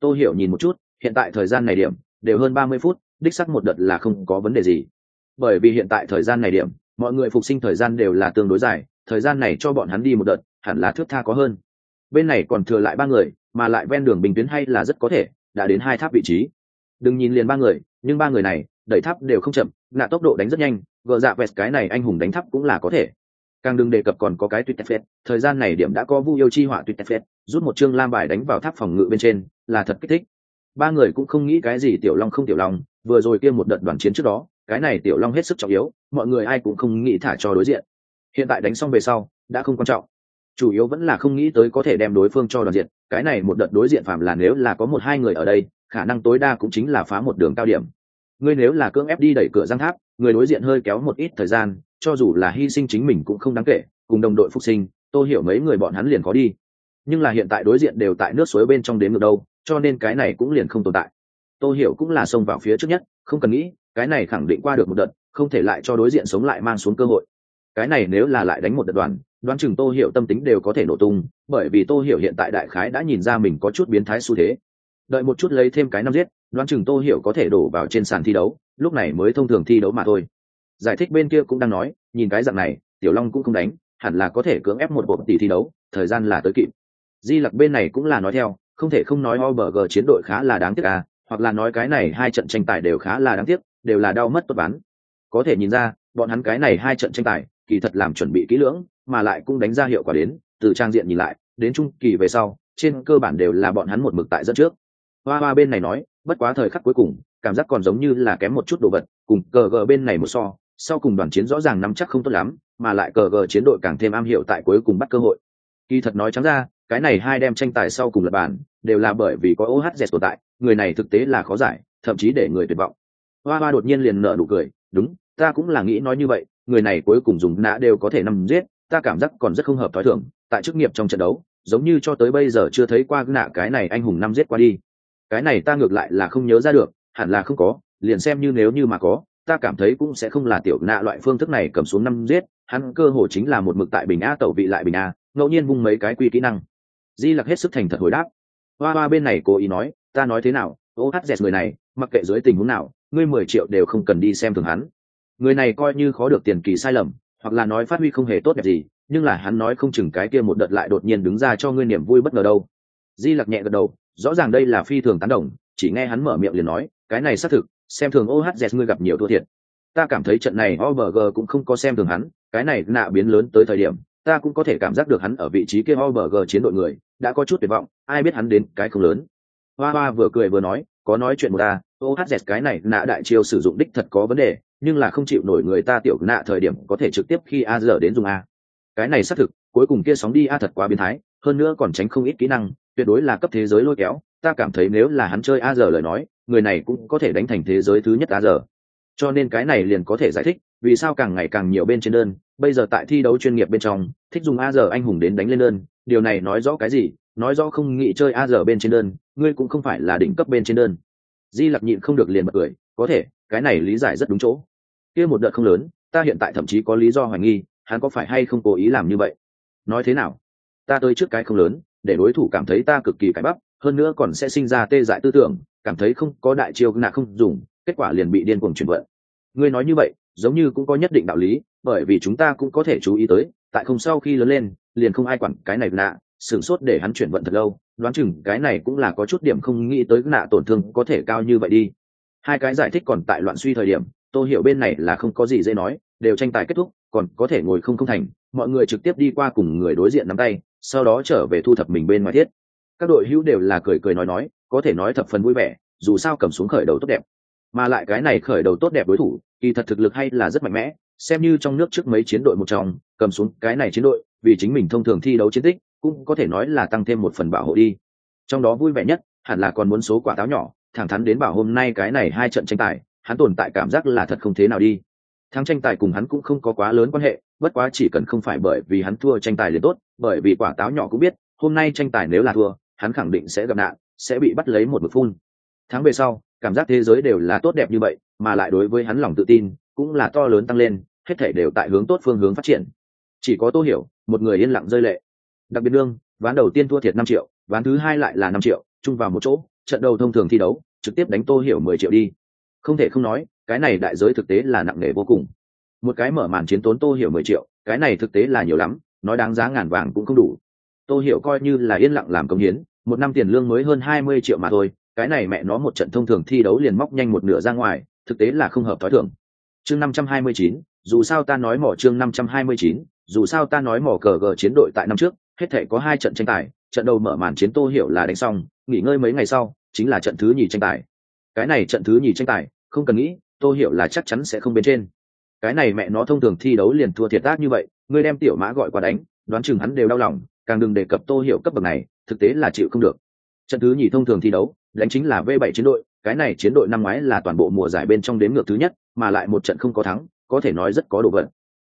Tô hiểu nhìn một chút, hiện tại thời gian này điểm, đều hơn ba mươi phút, đích sắc một đợt là không có vấn đề gì. Bởi vì hiện tại thời gian này điểm mọi người phục sinh thời gian đều là tương đối dài, thời gian này cho bọn hắn đi một đợt, hẳn là thước tha có hơn. Bên này còn thừa lại ba người, mà lại ven đường bình tuyến hay là rất có thể, đã đến hai tháp vị trí. Đừng nhìn liền ba người, nhưng ba người này, đẩy tháp đều không chậm nạ tốc độ đánh rất nhanh, gờ dạ vẹt cái này anh hùng đánh tháp cũng là có thể. Càng đừng đề cập còn có cái tuyệt phết, thời gian này điểm đã có vu yêu chi họa tuyệt phết, rút một chương lam bài đánh vào tháp phòng ngự bên trên, là thật kích thích. Ba người cũng không nghĩ cái gì tiểu long không tiểu long, vừa rồi kia một đợt đoàn chiến trước đó cái này tiểu long hết sức trọng yếu, mọi người ai cũng không nghĩ thả cho đối diện. Hiện tại đánh xong về sau, đã không quan trọng. Chủ yếu vẫn là không nghĩ tới có thể đem đối phương cho đoàn diện, cái này một đợt đối diện phạm là nếu là có một hai người ở đây, khả năng tối đa cũng chính là phá một đường cao điểm. Ngươi nếu là cưỡng ép đi đẩy cửa giang tháp, người đối diện hơi kéo một ít thời gian, cho dù là hy sinh chính mình cũng không đáng kể, cùng đồng đội phục sinh, tôi hiểu mấy người bọn hắn liền có đi. Nhưng là hiện tại đối diện đều tại nước suối bên trong đến ngược đâu, cho nên cái này cũng liền không tồn tại. Tôi hiểu cũng là xông vào phía trước nhất, không cần nghĩ cái này khẳng định qua được một đợt không thể lại cho đối diện sống lại mang xuống cơ hội. Cái này nếu là lại đánh một đợt đoàn đoán chừng tô hiểu tâm tính đều có thể nổ tung bởi vì tô hiểu hiện tại đại khái đã nhìn ra mình có chút biến thái xu thế. Đợi một chút lấy thêm cái năm giết đoán chừng tô hiểu có thể đổ vào trên sàn thi đấu lúc này mới thông thường thi đấu mà thôi. Giải thích bên kia cũng đang nói nhìn cái dạng này tiểu long cũng không đánh hẳn là có thể cưỡng ép một bộ tỷ thi đấu thời gian là tới kịp. Di lặc bên này cũng là nói theo không thể không nói o bợ g chiến đội khá là đáng tiếc à, hoặc là nói cái này hai trận tranh tài đều khá là đáng tiếc, đều là đau mất tốt bán. Có thể nhìn ra, bọn hắn cái này hai trận tranh tài, kỳ thật làm chuẩn bị kỹ lưỡng, mà lại cũng đánh ra hiệu quả đến, từ trang diện nhìn lại, đến trung kỳ về sau, trên cơ bản đều là bọn hắn một mực tại dẫn trước. Hoa Hoa bên này nói, bất quá thời khắc cuối cùng, cảm giác còn giống như là kém một chút đồ vật, cùng cờ gờ bên này một so, sau cùng đoàn chiến rõ ràng nắm chắc không tốt lắm, mà lại cờ gờ chiến đội càng thêm am hiểu tại cuối cùng bắt cơ hội. Kỳ thật nói trắng ra, cái này hai đem tranh tài sau cùng là bàn, đều là bởi vì có OHZ tồn tại, người này thực tế là khó giải, thậm chí để người tuyệt vọng. Hoa Hoa đột nhiên liền nở nụ cười, đúng, ta cũng là nghĩ nói như vậy, người này cuối cùng dùng nã đều có thể nằm giết, ta cảm giác còn rất không hợp thói thường, tại chức nghiệp trong trận đấu, giống như cho tới bây giờ chưa thấy qua nã cái này anh hùng năm giết qua đi. Cái này ta ngược lại là không nhớ ra được, hẳn là không có, liền xem như nếu như mà có, ta cảm thấy cũng sẽ không là tiểu nạ loại phương thức này cầm xuống năm giết, hắn cơ hồ chính là một mực tại bình a tẩu vị lại bình a, ngẫu nhiên vung mấy cái quy kỹ năng. Di Lặc hết sức thành thật hồi đáp, hoa hoa bên này cố ý nói ta nói thế nào ô hát dẹt người này mặc kệ dưới tình huống nào ngươi mười triệu đều không cần đi xem thường hắn. Người này coi như khó được tiền kỳ sai lầm, hoặc là nói phát huy không hề tốt đẹp gì, nhưng là hắn nói không chừng cái kia một đợt lại đột nhiên đứng ra cho ngươi niềm vui bất ngờ đâu. Di lặc nhẹ gật đầu, rõ ràng đây là phi thường tán đồng, chỉ nghe hắn mở miệng liền nói, cái này xác thực, xem thường ohz ngươi gặp nhiều thua thiệt. Ta cảm thấy trận này obg cũng không có xem thường hắn, cái này nạ biến lớn tới thời điểm, ta cũng có thể cảm giác được hắn ở vị trí kia obg chiến đội người, đã có chút tuyệt vọng, ai biết hắn đến cái không lớn hoa hoa vừa cười vừa nói, có nói chuyện một ta ohz cái này, nạ đại chiêu sử dụng đích thật có vấn đề, nhưng là không chịu nổi người ta tiểu nạ thời điểm có thể trực tiếp khi a giờ đến dùng a. Cái này xác thực, cuối cùng kia sóng đi a thật quá biến thái, hơn nữa còn tránh không ít kỹ năng, tuyệt đối là cấp thế giới lôi kéo, ta cảm thấy nếu là hắn chơi a giờ lời nói, người này cũng có thể đánh thành thế giới thứ nhất a giờ cho nên cái này liền có thể giải thích, vì sao càng ngày càng nhiều bên trên đơn, bây giờ tại thi đấu chuyên nghiệp bên trong, thích dùng a giờ anh hùng đến đánh lên đơn, điều này nói rõ cái gì? Nói rõ không nghĩ chơi a giờ bên trên đơn ngươi cũng không phải là đỉnh cấp bên trên đơn. Di lặc nhịn không được liền bật cười, có thể, cái này lý giải rất đúng chỗ. Kia một đợt không lớn, ta hiện tại thậm chí có lý do hoài nghi, hắn có phải hay không cố ý làm như vậy? Nói thế nào? Ta tới trước cái không lớn, để đối thủ cảm thấy ta cực kỳ cái bắp, hơn nữa còn sẽ sinh ra tê dại tư tưởng, cảm thấy không có đại chiêu nạ không dùng, kết quả liền bị điên cuồng chuyển vận. Ngươi nói như vậy, giống như cũng có nhất định đạo lý, bởi vì chúng ta cũng có thể chú ý tới, tại không sau khi lớn lên, liền không ai quản cái này nạ sửng sốt để hắn chuyển vận thật lâu, đoán chừng cái này cũng là có chút điểm không nghĩ tới nạ tổn thương có thể cao như vậy đi. Hai cái giải thích còn tại loạn suy thời điểm tôi hiểu bên này là không có gì dễ nói, đều tranh tài kết thúc, còn có thể ngồi không không thành, mọi người trực tiếp đi qua cùng người đối diện nắm tay, sau đó trở về thu thập mình bên ngoài thiết. Các đội hữu đều là cười cười nói nói, có thể nói thập phần vui vẻ, dù sao cầm xuống khởi đầu tốt đẹp. Mà lại cái này khởi đầu tốt đẹp đối thủ, kỳ thật thực lực hay là rất mạnh mẽ, xem như trong nước trước mấy chiến đội một trong, cầm xuống cái này chiến đội, vì chính mình thông thường thi đấu chiến tích cũng có thể nói là tăng thêm một phần bảo hộ đi. Trong đó vui vẻ nhất, hẳn là còn muốn số quả táo nhỏ, thẳng thắn đến bảo hôm nay cái này hai trận tranh tài, hắn tồn tại cảm giác là thật không thế nào đi. Thắng tranh tài cùng hắn cũng không có quá lớn quan hệ, bất quá chỉ cần không phải bởi vì hắn thua tranh tài liền tốt, bởi vì quả táo nhỏ cũng biết, hôm nay tranh tài nếu là thua, hắn khẳng định sẽ gặp nạn, sẽ bị bắt lấy một mực phun. Tháng về sau, cảm giác thế giới đều là tốt đẹp như vậy, mà lại đối với hắn lòng tự tin cũng là to lớn tăng lên, hết thể đều tại hướng tốt phương hướng phát triển. Chỉ có tô hiểu, một người yên lặng rơi lệ đặc biệt đương ván đầu tiên thua thiệt năm triệu, ván thứ hai lại là năm triệu, chung vào một chỗ, trận đầu thông thường thi đấu, trực tiếp đánh tô hiểu mười triệu đi. Không thể không nói, cái này đại giới thực tế là nặng nề vô cùng. Một cái mở màn chiến tốn tô hiểu mười triệu, cái này thực tế là nhiều lắm, nói đáng giá ngàn vàng cũng không đủ. Tô hiểu coi như là yên lặng làm công hiến, một năm tiền lương mới hơn hai mươi triệu mà thôi, cái này mẹ nó một trận thông thường thi đấu liền móc nhanh một nửa ra ngoài, thực tế là không hợp thói thường. Chương năm trăm hai mươi chín, dù sao ta nói mỏ chương năm trăm hai mươi chín, dù sao ta nói mỏ cờ gờ chiến đội tại năm trước hết thể có hai trận tranh tài, trận đầu mở màn chiến tô hiểu là đánh xong, nghỉ ngơi mấy ngày sau, chính là trận thứ nhì tranh tài. Cái này trận thứ nhì tranh tài, không cần nghĩ, tô hiểu là chắc chắn sẽ không bên trên. Cái này mẹ nó thông thường thi đấu liền thua thiệt tác như vậy, ngươi đem tiểu mã gọi qua đánh, đoán chừng hắn đều đau lòng, càng đừng đề cập tô hiểu cấp bậc này, thực tế là chịu không được. Trận thứ nhì thông thường thi đấu, đánh chính là v 7 chiến đội, cái này chiến đội năm ngoái là toàn bộ mùa giải bên trong đếm ngược thứ nhất, mà lại một trận không có thắng, có thể nói rất có độ vận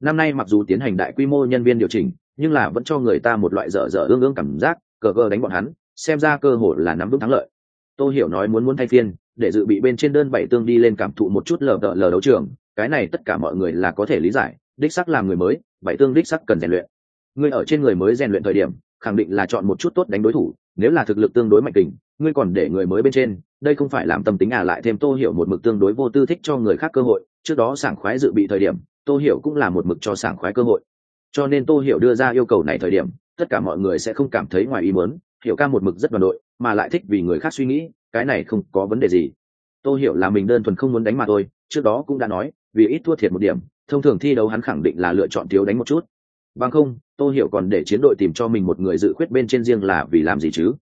năm nay mặc dù tiến hành đại quy mô nhân viên điều chỉnh nhưng là vẫn cho người ta một loại dở dở ương ương cảm giác, cờ cờ đánh bọn hắn, xem ra cơ hội là nắm vững thắng lợi. Tô hiểu nói muốn muốn thay phiên, để dự bị bên trên đơn bảy tương đi lên cảm thụ một chút lờ đợ lờ đấu trường, cái này tất cả mọi người là có thể lý giải, đích sắc làm người mới, bảy tương đích sắc cần rèn luyện. Ngươi ở trên người mới rèn luyện thời điểm, khẳng định là chọn một chút tốt đánh đối thủ, nếu là thực lực tương đối mạnh tình, ngươi còn để người mới bên trên, đây không phải làm tâm tính à lại thêm tô hiểu một mực tương đối vô tư thích cho người khác cơ hội, trước đó sảng khoái dự bị thời điểm, tô hiểu cũng là một mực cho sảng khoái cơ hội cho nên tô hiểu đưa ra yêu cầu này thời điểm, tất cả mọi người sẽ không cảm thấy ngoài ý muốn, hiểu ca một mực rất đoàn đội, mà lại thích vì người khác suy nghĩ, cái này không có vấn đề gì. Tô hiểu là mình đơn thuần không muốn đánh mà thôi, trước đó cũng đã nói, vì ít thua thiệt một điểm, thông thường thi đấu hắn khẳng định là lựa chọn thiếu đánh một chút. Bằng không, tô hiểu còn để chiến đội tìm cho mình một người dự khuyết bên trên riêng là vì làm gì chứ?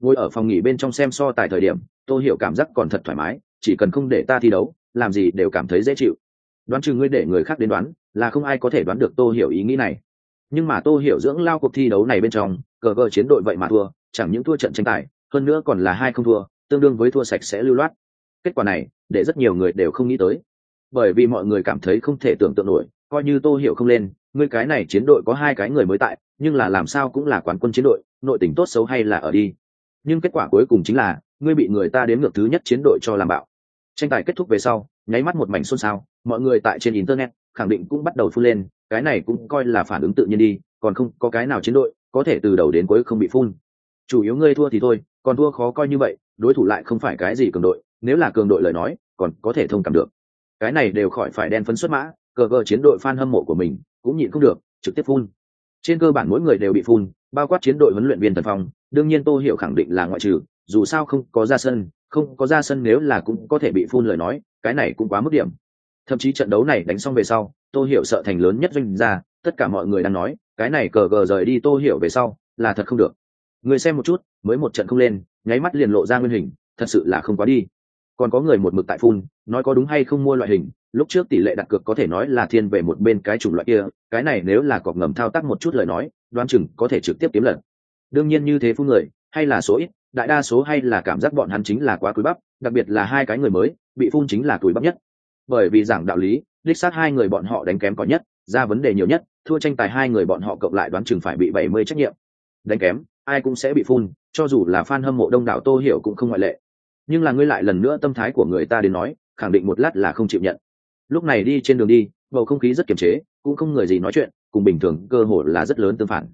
Ngồi ở phòng nghỉ bên trong xem so tại thời điểm, tô hiểu cảm giác còn thật thoải mái, chỉ cần không để ta thi đấu, làm gì đều cảm thấy dễ chịu. Đoán chừng ngươi để người khác đến đoán là không ai có thể đoán được tô hiểu ý nghĩ này. Nhưng mà tô hiểu dưỡng lao cuộc thi đấu này bên trong, cờ cờ chiến đội vậy mà thua, chẳng những thua trận tranh tài, hơn nữa còn là hai không thua, tương đương với thua sạch sẽ lưu loát. Kết quả này, để rất nhiều người đều không nghĩ tới. Bởi vì mọi người cảm thấy không thể tưởng tượng nổi, coi như tô hiểu không lên, người cái này chiến đội có hai cái người mới tại, nhưng là làm sao cũng là quán quân chiến đội, nội tình tốt xấu hay là ở đi. Nhưng kết quả cuối cùng chính là, ngươi bị người ta đến ngược thứ nhất chiến đội cho làm bạo. Tranh tài kết thúc về sau, nháy mắt một mảnh xôn xao, mọi người tại trên internet khẳng định cũng bắt đầu phun lên, cái này cũng coi là phản ứng tự nhiên đi, còn không có cái nào chiến đội có thể từ đầu đến cuối không bị phun. Chủ yếu ngươi thua thì thôi, còn thua khó coi như vậy, đối thủ lại không phải cái gì cường đội, nếu là cường đội lời nói, còn có thể thông cảm được. Cái này đều khỏi phải đen phấn xuất mã, cờ cờ chiến đội fan hâm mộ của mình, cũng nhịn không được, trực tiếp phun. Trên cơ bản mỗi người đều bị phun, bao quát chiến đội huấn luyện viên tần phong, đương nhiên tô hiểu khẳng định là ngoại trừ, dù sao không có ra sân, không có ra sân nếu là cũng có thể bị phun lời nói, cái này cũng quá mức điểm thậm chí trận đấu này đánh xong về sau, tô hiểu sợ thành lớn nhất doanh ra tất cả mọi người đang nói, cái này cờ gờ rời đi tô hiểu về sau, là thật không được. Người xem một chút, mới một trận không lên, nháy mắt liền lộ ra nguyên hình, thật sự là không quá đi. Còn có người một mực tại phun, nói có đúng hay không mua loại hình, lúc trước tỷ lệ đặt cược có thể nói là thiên về một bên cái chủng loại kia, cái này nếu là cọc ngầm thao tác một chút lời nói đoan chừng có thể trực tiếp kiếm lần. Đương nhiên như thế phun người, hay là số ít, đại đa số hay là cảm giác bọn hắn chính là quá cúi bắp, đặc biệt là hai cái người mới, bị phun chính là cúi bắp nhất bởi vì giảng đạo lý, đích xác hai người bọn họ đánh kém có nhất, ra vấn đề nhiều nhất, thua tranh tài hai người bọn họ cộng lại đoán chừng phải bị bảy mươi trách nhiệm. Đánh kém, ai cũng sẽ bị phun, cho dù là fan hâm mộ đông đảo tô hiểu cũng không ngoại lệ. Nhưng là ngươi lại lần nữa tâm thái của người ta đến nói, khẳng định một lát là không chịu nhận. Lúc này đi trên đường đi, bầu không khí rất kiềm chế, cũng không người gì nói chuyện, cùng bình thường cơ hội là rất lớn tương phản.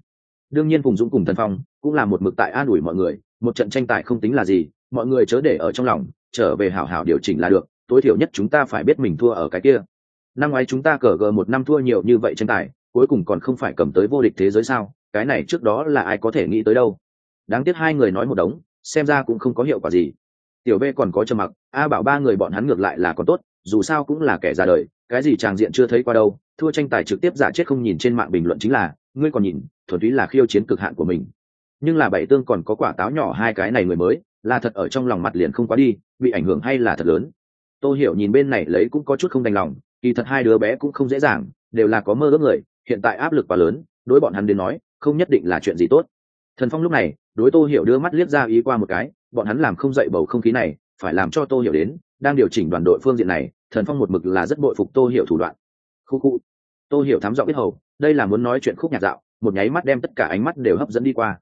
Đương nhiên vùng dũng cùng thần phong cũng là một mực tại an ủi mọi người, một trận tranh tài không tính là gì, mọi người chớ để ở trong lòng, trở về hảo hảo điều chỉnh là được tối thiểu nhất chúng ta phải biết mình thua ở cái kia. Năm ngoái chúng ta cờ gờ một năm thua nhiều như vậy tranh tài, cuối cùng còn không phải cầm tới vô địch thế giới sao? Cái này trước đó là ai có thể nghĩ tới đâu? Đáng tiếc hai người nói một đống, xem ra cũng không có hiệu quả gì. Tiểu b còn có trầm mặc, a bảo ba người bọn hắn ngược lại là còn tốt, dù sao cũng là kẻ ra đời, cái gì tràng diện chưa thấy qua đâu, thua tranh tài trực tiếp giả chết không nhìn trên mạng bình luận chính là, ngươi còn nhìn, thuần túy là khiêu chiến cực hạn của mình. Nhưng là bảy tương còn có quả táo nhỏ hai cái này người mới, là thật ở trong lòng mặt liền không quá đi, bị ảnh hưởng hay là thật lớn tôi hiểu nhìn bên này lấy cũng có chút không đành lòng, kỳ thật hai đứa bé cũng không dễ dàng, đều là có mơ ước người, hiện tại áp lực quá lớn, đối bọn hắn đến nói, không nhất định là chuyện gì tốt. Thần phong lúc này, đối tô hiểu đưa mắt liếc ra ý qua một cái, bọn hắn làm không dậy bầu không khí này, phải làm cho tô hiểu đến, đang điều chỉnh đoàn đội phương diện này, thần phong một mực là rất bội phục tô hiểu thủ đoạn. Khu khu. Tô hiểu thám giọng biết hầu, đây là muốn nói chuyện khúc nhạc dạo, một nháy mắt đem tất cả ánh mắt đều hấp dẫn đi qua.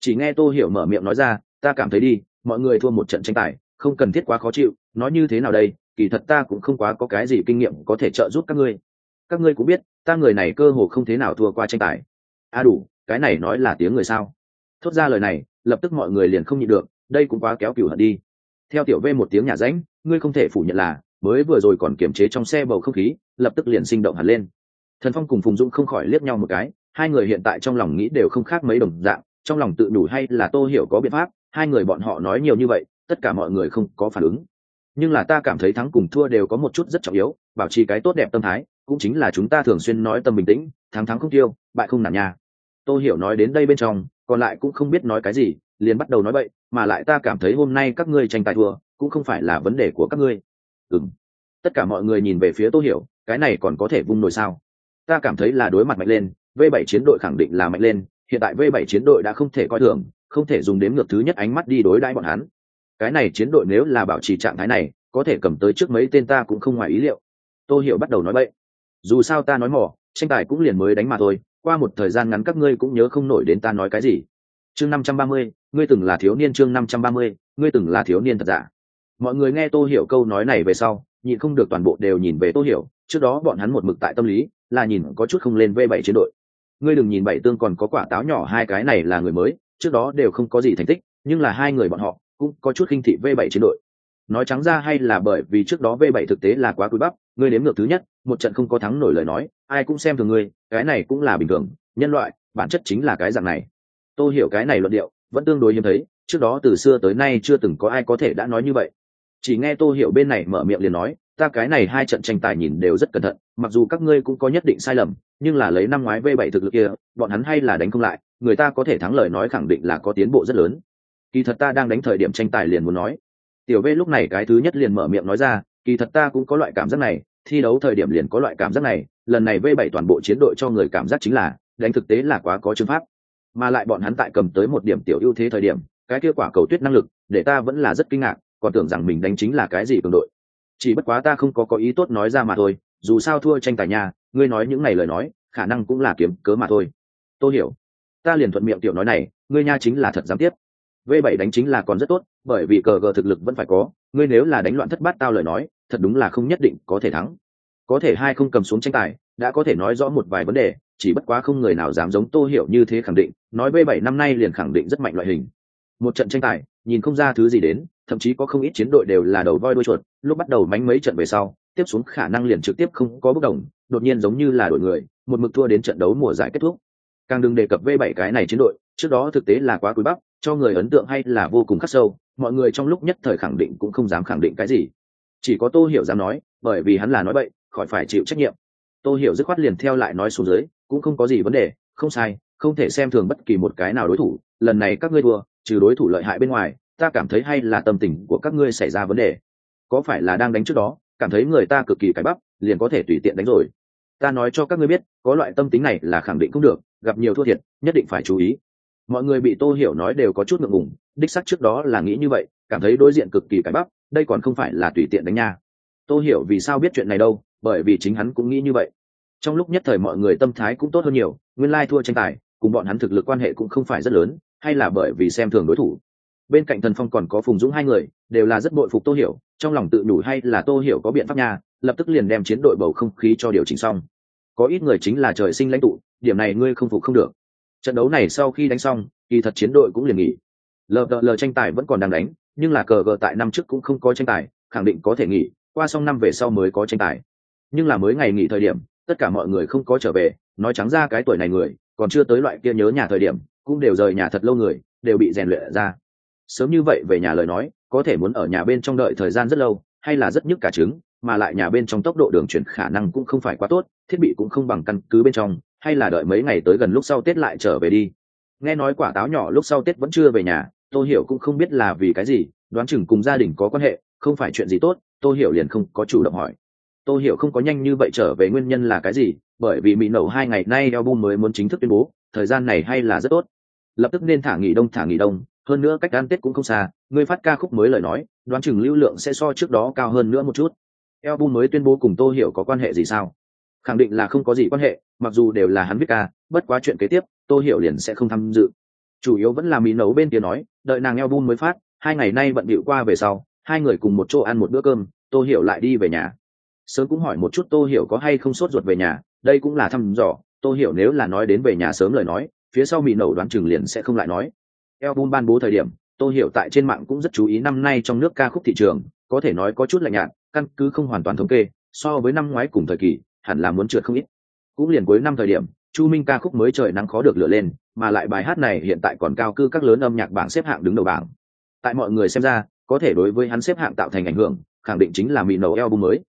Chỉ nghe tô hiểu mở miệng nói ra, ta cảm thấy đi, mọi người thua một trận tranh tài, không cần thiết quá khó chịu, nói như thế nào đây kỳ thật ta cũng không quá có cái gì kinh nghiệm có thể trợ giúp các ngươi. Các ngươi cũng biết, ta người này cơ hồ không thế nào thua qua tranh tài. A à đủ, cái này nói là tiếng người sao? Thốt ra lời này, lập tức mọi người liền không nhịn được, đây cũng quá kéo cửu hận đi. Theo tiểu v một tiếng nhà ránh, ngươi không thể phủ nhận là, mới vừa rồi còn kiềm chế trong xe bầu không khí, lập tức liền sinh động hẳn lên. Thần phong cùng phùng dũng không khỏi liếc nhau một cái, hai người hiện tại trong lòng nghĩ đều không khác mấy đồng dạng, trong lòng tự đủ hay là tô hiểu có biện pháp, hai người bọn họ nói nhiều như vậy, tất cả mọi người không có phản ứng nhưng là ta cảm thấy thắng cùng thua đều có một chút rất trọng yếu, bảo trì cái tốt đẹp tâm thái, cũng chính là chúng ta thường xuyên nói tâm bình tĩnh, thắng thắng không tiêu, bại không nản nha tô hiểu nói đến đây bên trong, còn lại cũng không biết nói cái gì, liền bắt đầu nói bậy, mà lại ta cảm thấy hôm nay các ngươi tranh tài thua, cũng không phải là vấn đề của các ngươi. Ừm. Tất cả mọi người nhìn về phía tô hiểu, cái này còn có thể vung nổi sao? Ta cảm thấy là đối mặt mạnh lên, v 7 chiến đội khẳng định là mạnh lên, hiện tại v 7 chiến đội đã không thể coi thường, không thể dùng đếm ngược thứ nhất ánh mắt đi đối đãi bọn hắn cái này chiến đội nếu là bảo trì trạng thái này, có thể cầm tới trước mấy tên ta cũng không ngoài ý liệu. Tô hiểu bắt đầu nói bậy. Dù sao ta nói mỏ, tranh tài cũng liền mới đánh mà thôi, qua một thời gian ngắn các ngươi cũng nhớ không nổi đến ta nói cái gì. Chương năm trăm ba mươi, ngươi từng là thiếu niên chương năm trăm ba mươi, ngươi từng là thiếu niên thật giả. Mọi người nghe tô hiểu câu nói này về sau, nhịn không được toàn bộ đều nhìn về tô hiểu trước đó bọn hắn một mực tại tâm lý, là nhìn có chút không lên v bảy chiến đội. Ngươi đừng nhìn bảy tương còn có quả táo nhỏ hai cái này là người mới, trước đó đều không có gì thành tích, nhưng là hai người bọn họ cũng có chút khinh thị v 7 chiến đội. Nói trắng ra hay là bởi vì trước đó v 7 thực tế là quá cúi bắp ngươi nếm ngược thứ nhất, một trận không có thắng nổi lời nói, ai cũng xem thường ngươi, cái này cũng là bình thường, nhân loại, bản chất chính là cái dạng này. Tôi hiểu cái này luận điệu, vẫn tương đối hiếm thấy, trước đó từ xưa tới nay chưa từng có ai có thể đã nói như vậy. Chỉ nghe tôi hiểu bên này mở miệng liền nói, ta cái này hai trận tranh tài nhìn đều rất cẩn thận, mặc dù các ngươi cũng có nhất định sai lầm, nhưng là lấy năm ngoái v 7 thực lực kia, bọn hắn hay là đánh không lại, người ta có thể thắng lời nói khẳng định là có tiến bộ rất lớn kỳ thật ta đang đánh thời điểm tranh tài liền muốn nói. Tiểu v lúc này cái thứ nhất liền mở miệng nói ra, kỳ thật ta cũng có loại cảm giác này, thi đấu thời điểm liền có loại cảm giác này, lần này v 7 toàn bộ chiến đội cho người cảm giác chính là, đánh thực tế là quá có chứng pháp. Mà lại bọn hắn tại cầm tới một điểm tiểu ưu thế thời điểm, cái kia quả cầu tuyết năng lực, để ta vẫn là rất kinh ngạc, còn tưởng rằng mình đánh chính là cái gì cường đội. Chỉ bất quá ta không có có ý tốt nói ra mà thôi, dù sao thua tranh tài nhà ngươi nói những này lời nói, khả năng cũng là kiếm cớ mà thôi. Tôi hiểu. Ta liền thuận miệng tiểu nói này, ngươi nha chính là thật dám tiếp v 7 đánh chính là còn rất tốt, bởi vì cờ gờ thực lực vẫn phải có. Ngươi nếu là đánh loạn thất bát tao lời nói, thật đúng là không nhất định có thể thắng. Có thể hai không cầm xuống tranh tài, đã có thể nói rõ một vài vấn đề, chỉ bất quá không người nào dám giống tô hiểu như thế khẳng định, nói v 7 năm nay liền khẳng định rất mạnh loại hình. Một trận tranh tài, nhìn không ra thứ gì đến, thậm chí có không ít chiến đội đều là đầu voi đuôi chuột, lúc bắt đầu mánh mấy trận về sau, tiếp xuống khả năng liền trực tiếp không có bất đồng, đột nhiên giống như là đội người, một mực thua đến trận đấu mùa giải kết thúc. Càng đừng đề cập v 7 cái này chiến đội, trước đó thực tế là quá cúi bắp cho người ấn tượng hay là vô cùng khắc sâu, mọi người trong lúc nhất thời khẳng định cũng không dám khẳng định cái gì. Chỉ có tô hiểu dám nói, bởi vì hắn là nói bậy, khỏi phải chịu trách nhiệm. Tô hiểu dứt khoát liền theo lại nói xuống dưới, cũng không có gì vấn đề, không sai, không thể xem thường bất kỳ một cái nào đối thủ, lần này các ngươi thua, trừ đối thủ lợi hại bên ngoài, ta cảm thấy hay là tâm tình của các ngươi xảy ra vấn đề. Có phải là đang đánh trước đó, cảm thấy người ta cực kỳ cái bắp, liền có thể tùy tiện đánh rồi. Ta nói cho các ngươi biết, có loại tâm tính này là khẳng định không được, gặp nhiều thua thiệt, nhất định phải chú ý mọi người bị tô hiểu nói đều có chút ngượng ngùng, đích sắc trước đó là nghĩ như vậy, cảm thấy đối diện cực kỳ cải bắp, đây còn không phải là tùy tiện đánh nha. Tô hiểu vì sao biết chuyện này đâu, bởi vì chính hắn cũng nghĩ như vậy. Trong lúc nhất thời mọi người tâm thái cũng tốt hơn nhiều, nguyên lai thua tranh tài, cùng bọn hắn thực lực quan hệ cũng không phải rất lớn, hay là bởi vì xem thường đối thủ. Bên cạnh thần phong còn có phùng dũng hai người, đều là rất bội phục tô hiểu, trong lòng tự đủ hay là tô hiểu có biện pháp nha, lập tức liền đem chiến đội bầu không khí cho điều chỉnh xong. Có ít người chính là trời sinh lãnh tụ, điểm này ngươi không phục không được trận đấu này sau khi đánh xong, kỳ thật chiến đội cũng liền nghỉ. Lờ lờ tranh tài vẫn còn đang đánh, nhưng là cờ gờ tại năm trước cũng không có tranh tài, khẳng định có thể nghỉ, qua xong năm về sau mới có tranh tài. Nhưng là mới ngày nghỉ thời điểm, tất cả mọi người không có trở về, nói trắng ra cái tuổi này người, còn chưa tới loại kia nhớ nhà thời điểm, cũng đều rời nhà thật lâu người, đều bị rèn luyện ra. Sớm như vậy về nhà lời nói, có thể muốn ở nhà bên trong đợi thời gian rất lâu, hay là rất nhức cả trứng mà lại nhà bên trong tốc độ đường chuyển khả năng cũng không phải quá tốt, thiết bị cũng không bằng căn cứ bên trong, hay là đợi mấy ngày tới gần lúc sau tết lại trở về đi. Nghe nói quả táo nhỏ lúc sau tết vẫn chưa về nhà tôi hiểu cũng không biết là vì cái gì, đoán chừng cùng gia đình có quan hệ, không phải chuyện gì tốt tôi hiểu liền không có chủ động hỏi. Tôi hiểu không có nhanh như vậy trở về nguyên nhân là cái gì, bởi vì mỹ nổ hai ngày nay album mới muốn chính thức tuyên bố, thời gian này hay là rất tốt. Lập tức nên thả nghỉ đông, thả nghỉ đông, hơn nữa cách ăn tết cũng không xa, người phát ca khúc mới lời nói, đoán chừng lưu lượng sẽ so trước đó cao hơn nữa một chút album mới tuyên bố cùng tô hiểu có quan hệ gì sao? Khẳng định là không có gì quan hệ, mặc dù đều là hắn viết ca, bất quá chuyện kế tiếp, tô hiểu liền sẽ không tham dự. Chủ yếu vẫn là mì nấu bên kia nói, đợi nàng album mới phát, hai ngày nay bận bịu qua về sau, hai người cùng một chỗ ăn một bữa cơm, tô hiểu lại đi về nhà. Sớm cũng hỏi một chút tô hiểu có hay không sốt ruột về nhà, đây cũng là thăm dò, tô hiểu nếu là nói đến về nhà sớm lời nói, phía sau mì nấu đoán chừng liền sẽ không lại nói. Album ban bố thời điểm, tô hiểu tại trên mạng cũng rất chú ý năm nay trong nước ca khúc thị trường, có thể nói có chút lạnh nhạt căn cứ không hoàn toàn thống kê, so với năm ngoái cùng thời kỳ, hẳn là muốn trượt không ít. Cũng liền cuối năm thời điểm, chu minh ca khúc mới trời nắng khó được lựa lên, mà lại bài hát này hiện tại còn cao cư các lớn âm nhạc bảng xếp hạng đứng đầu bảng. Tại mọi người xem ra, có thể đối với hắn xếp hạng tạo thành ảnh hưởng, khẳng định chính là mỹ nấu album mới.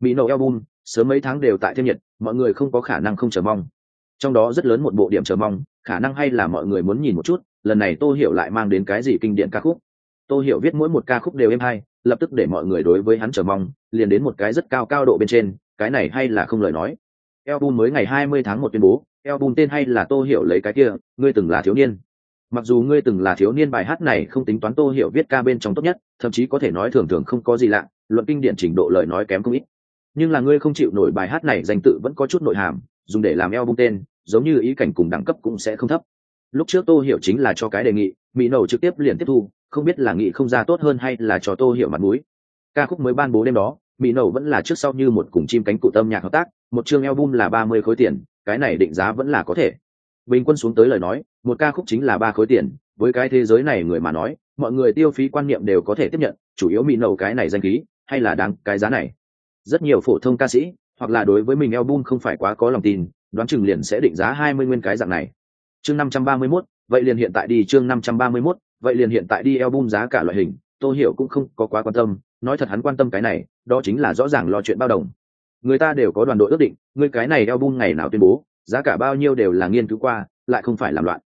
Mỹ nấu album, sớm mấy tháng đều tại thêm nhiệt, mọi người không có khả năng không chờ mong. Trong đó rất lớn một bộ điểm chờ mong, khả năng hay là mọi người muốn nhìn một chút, lần này tô hiểu lại mang đến cái gì kinh điển ca khúc. Tô hiểu viết mỗi một ca khúc đều êm hay lập tức để mọi người đối với hắn chờ mong, liền đến một cái rất cao cao độ bên trên, cái này hay là không lời nói. Album mới ngày 20 tháng 1 tuyên bố, album tên hay là tô hiểu lấy cái kia, ngươi từng là thiếu niên. Mặc dù ngươi từng là thiếu niên bài hát này không tính toán tô hiểu viết ca bên trong tốt nhất, thậm chí có thể nói thường thường không có gì lạ, luận kinh điển trình độ lời nói kém không ít. Nhưng là ngươi không chịu nổi bài hát này danh tự vẫn có chút nội hàm, dùng để làm album tên, giống như ý cảnh cùng đẳng cấp cũng sẽ không thấp. Lúc trước tô hiểu chính là cho cái đề nghị, mỹ nầu trực tiếp liền tiếp thu không biết là nghị không ra tốt hơn hay là cho tô hiểu mặt mũi. Ca khúc mới ban bố đêm đó mỹ nầu vẫn là trước sau như một cùng chim cánh cụ tâm nhạc hợp tác một chương album là ba mươi khối tiền cái này định giá vẫn là có thể. Bình quân xuống tới lời nói một ca khúc chính là ba khối tiền với cái thế giới này người mà nói mọi người tiêu phí quan niệm đều có thể tiếp nhận chủ yếu mỹ nầu cái này danh khí hay là đáng cái giá này. Rất nhiều phổ thông ca sĩ hoặc là đối với mình album không phải quá có lòng tin đoán chừng liền sẽ định giá hai mươi nguyên cái dạng này. Chương năm trăm ba mươi 531, vậy liền hiện tại đi chương năm trăm ba mươi 531, vậy liền hiện tại đi album giá cả loại hình tôi hiểu cũng không có quá quan tâm. Nói thật hắn quan tâm cái này, đó chính là rõ ràng lo chuyện bao đồng. Người ta đều có đoàn đội ước định, người cái này album ngày nào tuyên bố, giá cả bao nhiêu đều là nghiên cứu qua, lại không phải làm loạn.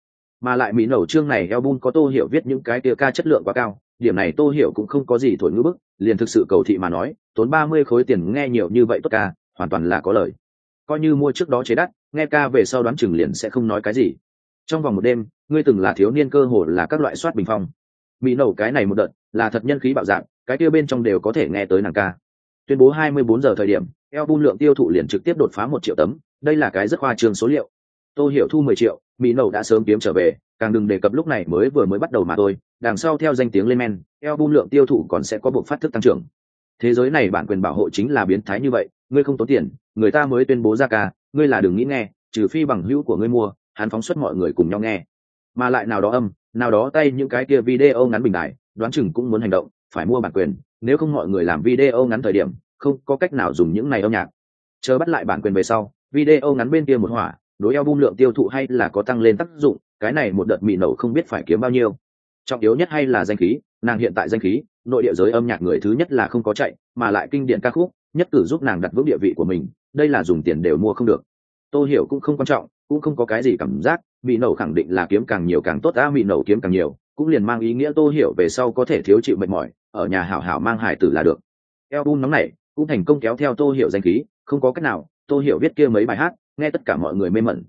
Mà lại mỹ nổ chương này album có tô hiểu viết những cái tia ca chất lượng quá cao, điểm này tô hiểu cũng không có gì thổi ngữ bức, liền thực sự cầu thị mà nói, tốn ba mươi khối tiền nghe nhiều như vậy tốt ca, hoàn toàn là có lời. Coi như mua trước đó chế đắt, nghe ca về sau đoán chừng liền sẽ không nói cái gì trong vòng một đêm, ngươi từng là thiếu niên cơ hồ là các loại soát bình phong. Mỹ nổ cái này một đợt, là thật nhân khí bạo dạng, cái kia bên trong đều có thể nghe tới nàng ca. Tuyên bố 24 giờ thời điểm, album lượng tiêu thụ liền trực tiếp đột phá một triệu tấm, đây là cái rất khoa trương số liệu. Tôi hiểu thu 10 triệu, mỹ nổ đã sớm kiếm trở về, càng đừng đề cập lúc này mới vừa mới bắt đầu mà thôi, đằng sau theo danh tiếng lên men, album lượng tiêu thụ còn sẽ có bộ phát thức tăng trưởng. Thế giới này bản quyền bảo hộ chính là biến thái như vậy, ngươi không tốn tiền, người ta mới tuyên bố ra ca, ngươi là đừng nghĩ nghe, trừ phi bằng hữu của ngươi mua hắn phóng xuất mọi người cùng nhau nghe. Mà lại nào đó âm, nào đó tay những cái kia video ngắn bình đại đoán chừng cũng muốn hành động, phải mua bản quyền, nếu không mọi người làm video ngắn thời điểm, không có cách nào dùng những này âm nhạc. Chờ bắt lại bản quyền về sau, video ngắn bên kia một hỏa, đối eo bung lượng tiêu thụ hay là có tăng lên tác dụng, cái này một đợt mì nổ không biết phải kiếm bao nhiêu. Trọng yếu nhất hay là danh khí, nàng hiện tại danh khí, nội địa giới âm nhạc người thứ nhất là không có chạy, mà lại kinh điển ca khúc, nhất cử giúp nàng đặt vững địa vị của mình, đây là dùng tiền đều mua không được. Tôi hiểu cũng không quan trọng cũng không có cái gì cảm giác bị nổ khẳng định là kiếm càng nhiều càng tốt, a bị nổ kiếm càng nhiều, cũng liền mang ý nghĩa tô hiểu về sau có thể thiếu chịu mệt mỏi, ở nhà hảo hảo mang hải tử là được. Album nóng này cũng thành công kéo theo tô hiểu danh khí, không có cách nào, tô hiểu viết kia mấy bài hát, nghe tất cả mọi người mê mẩn.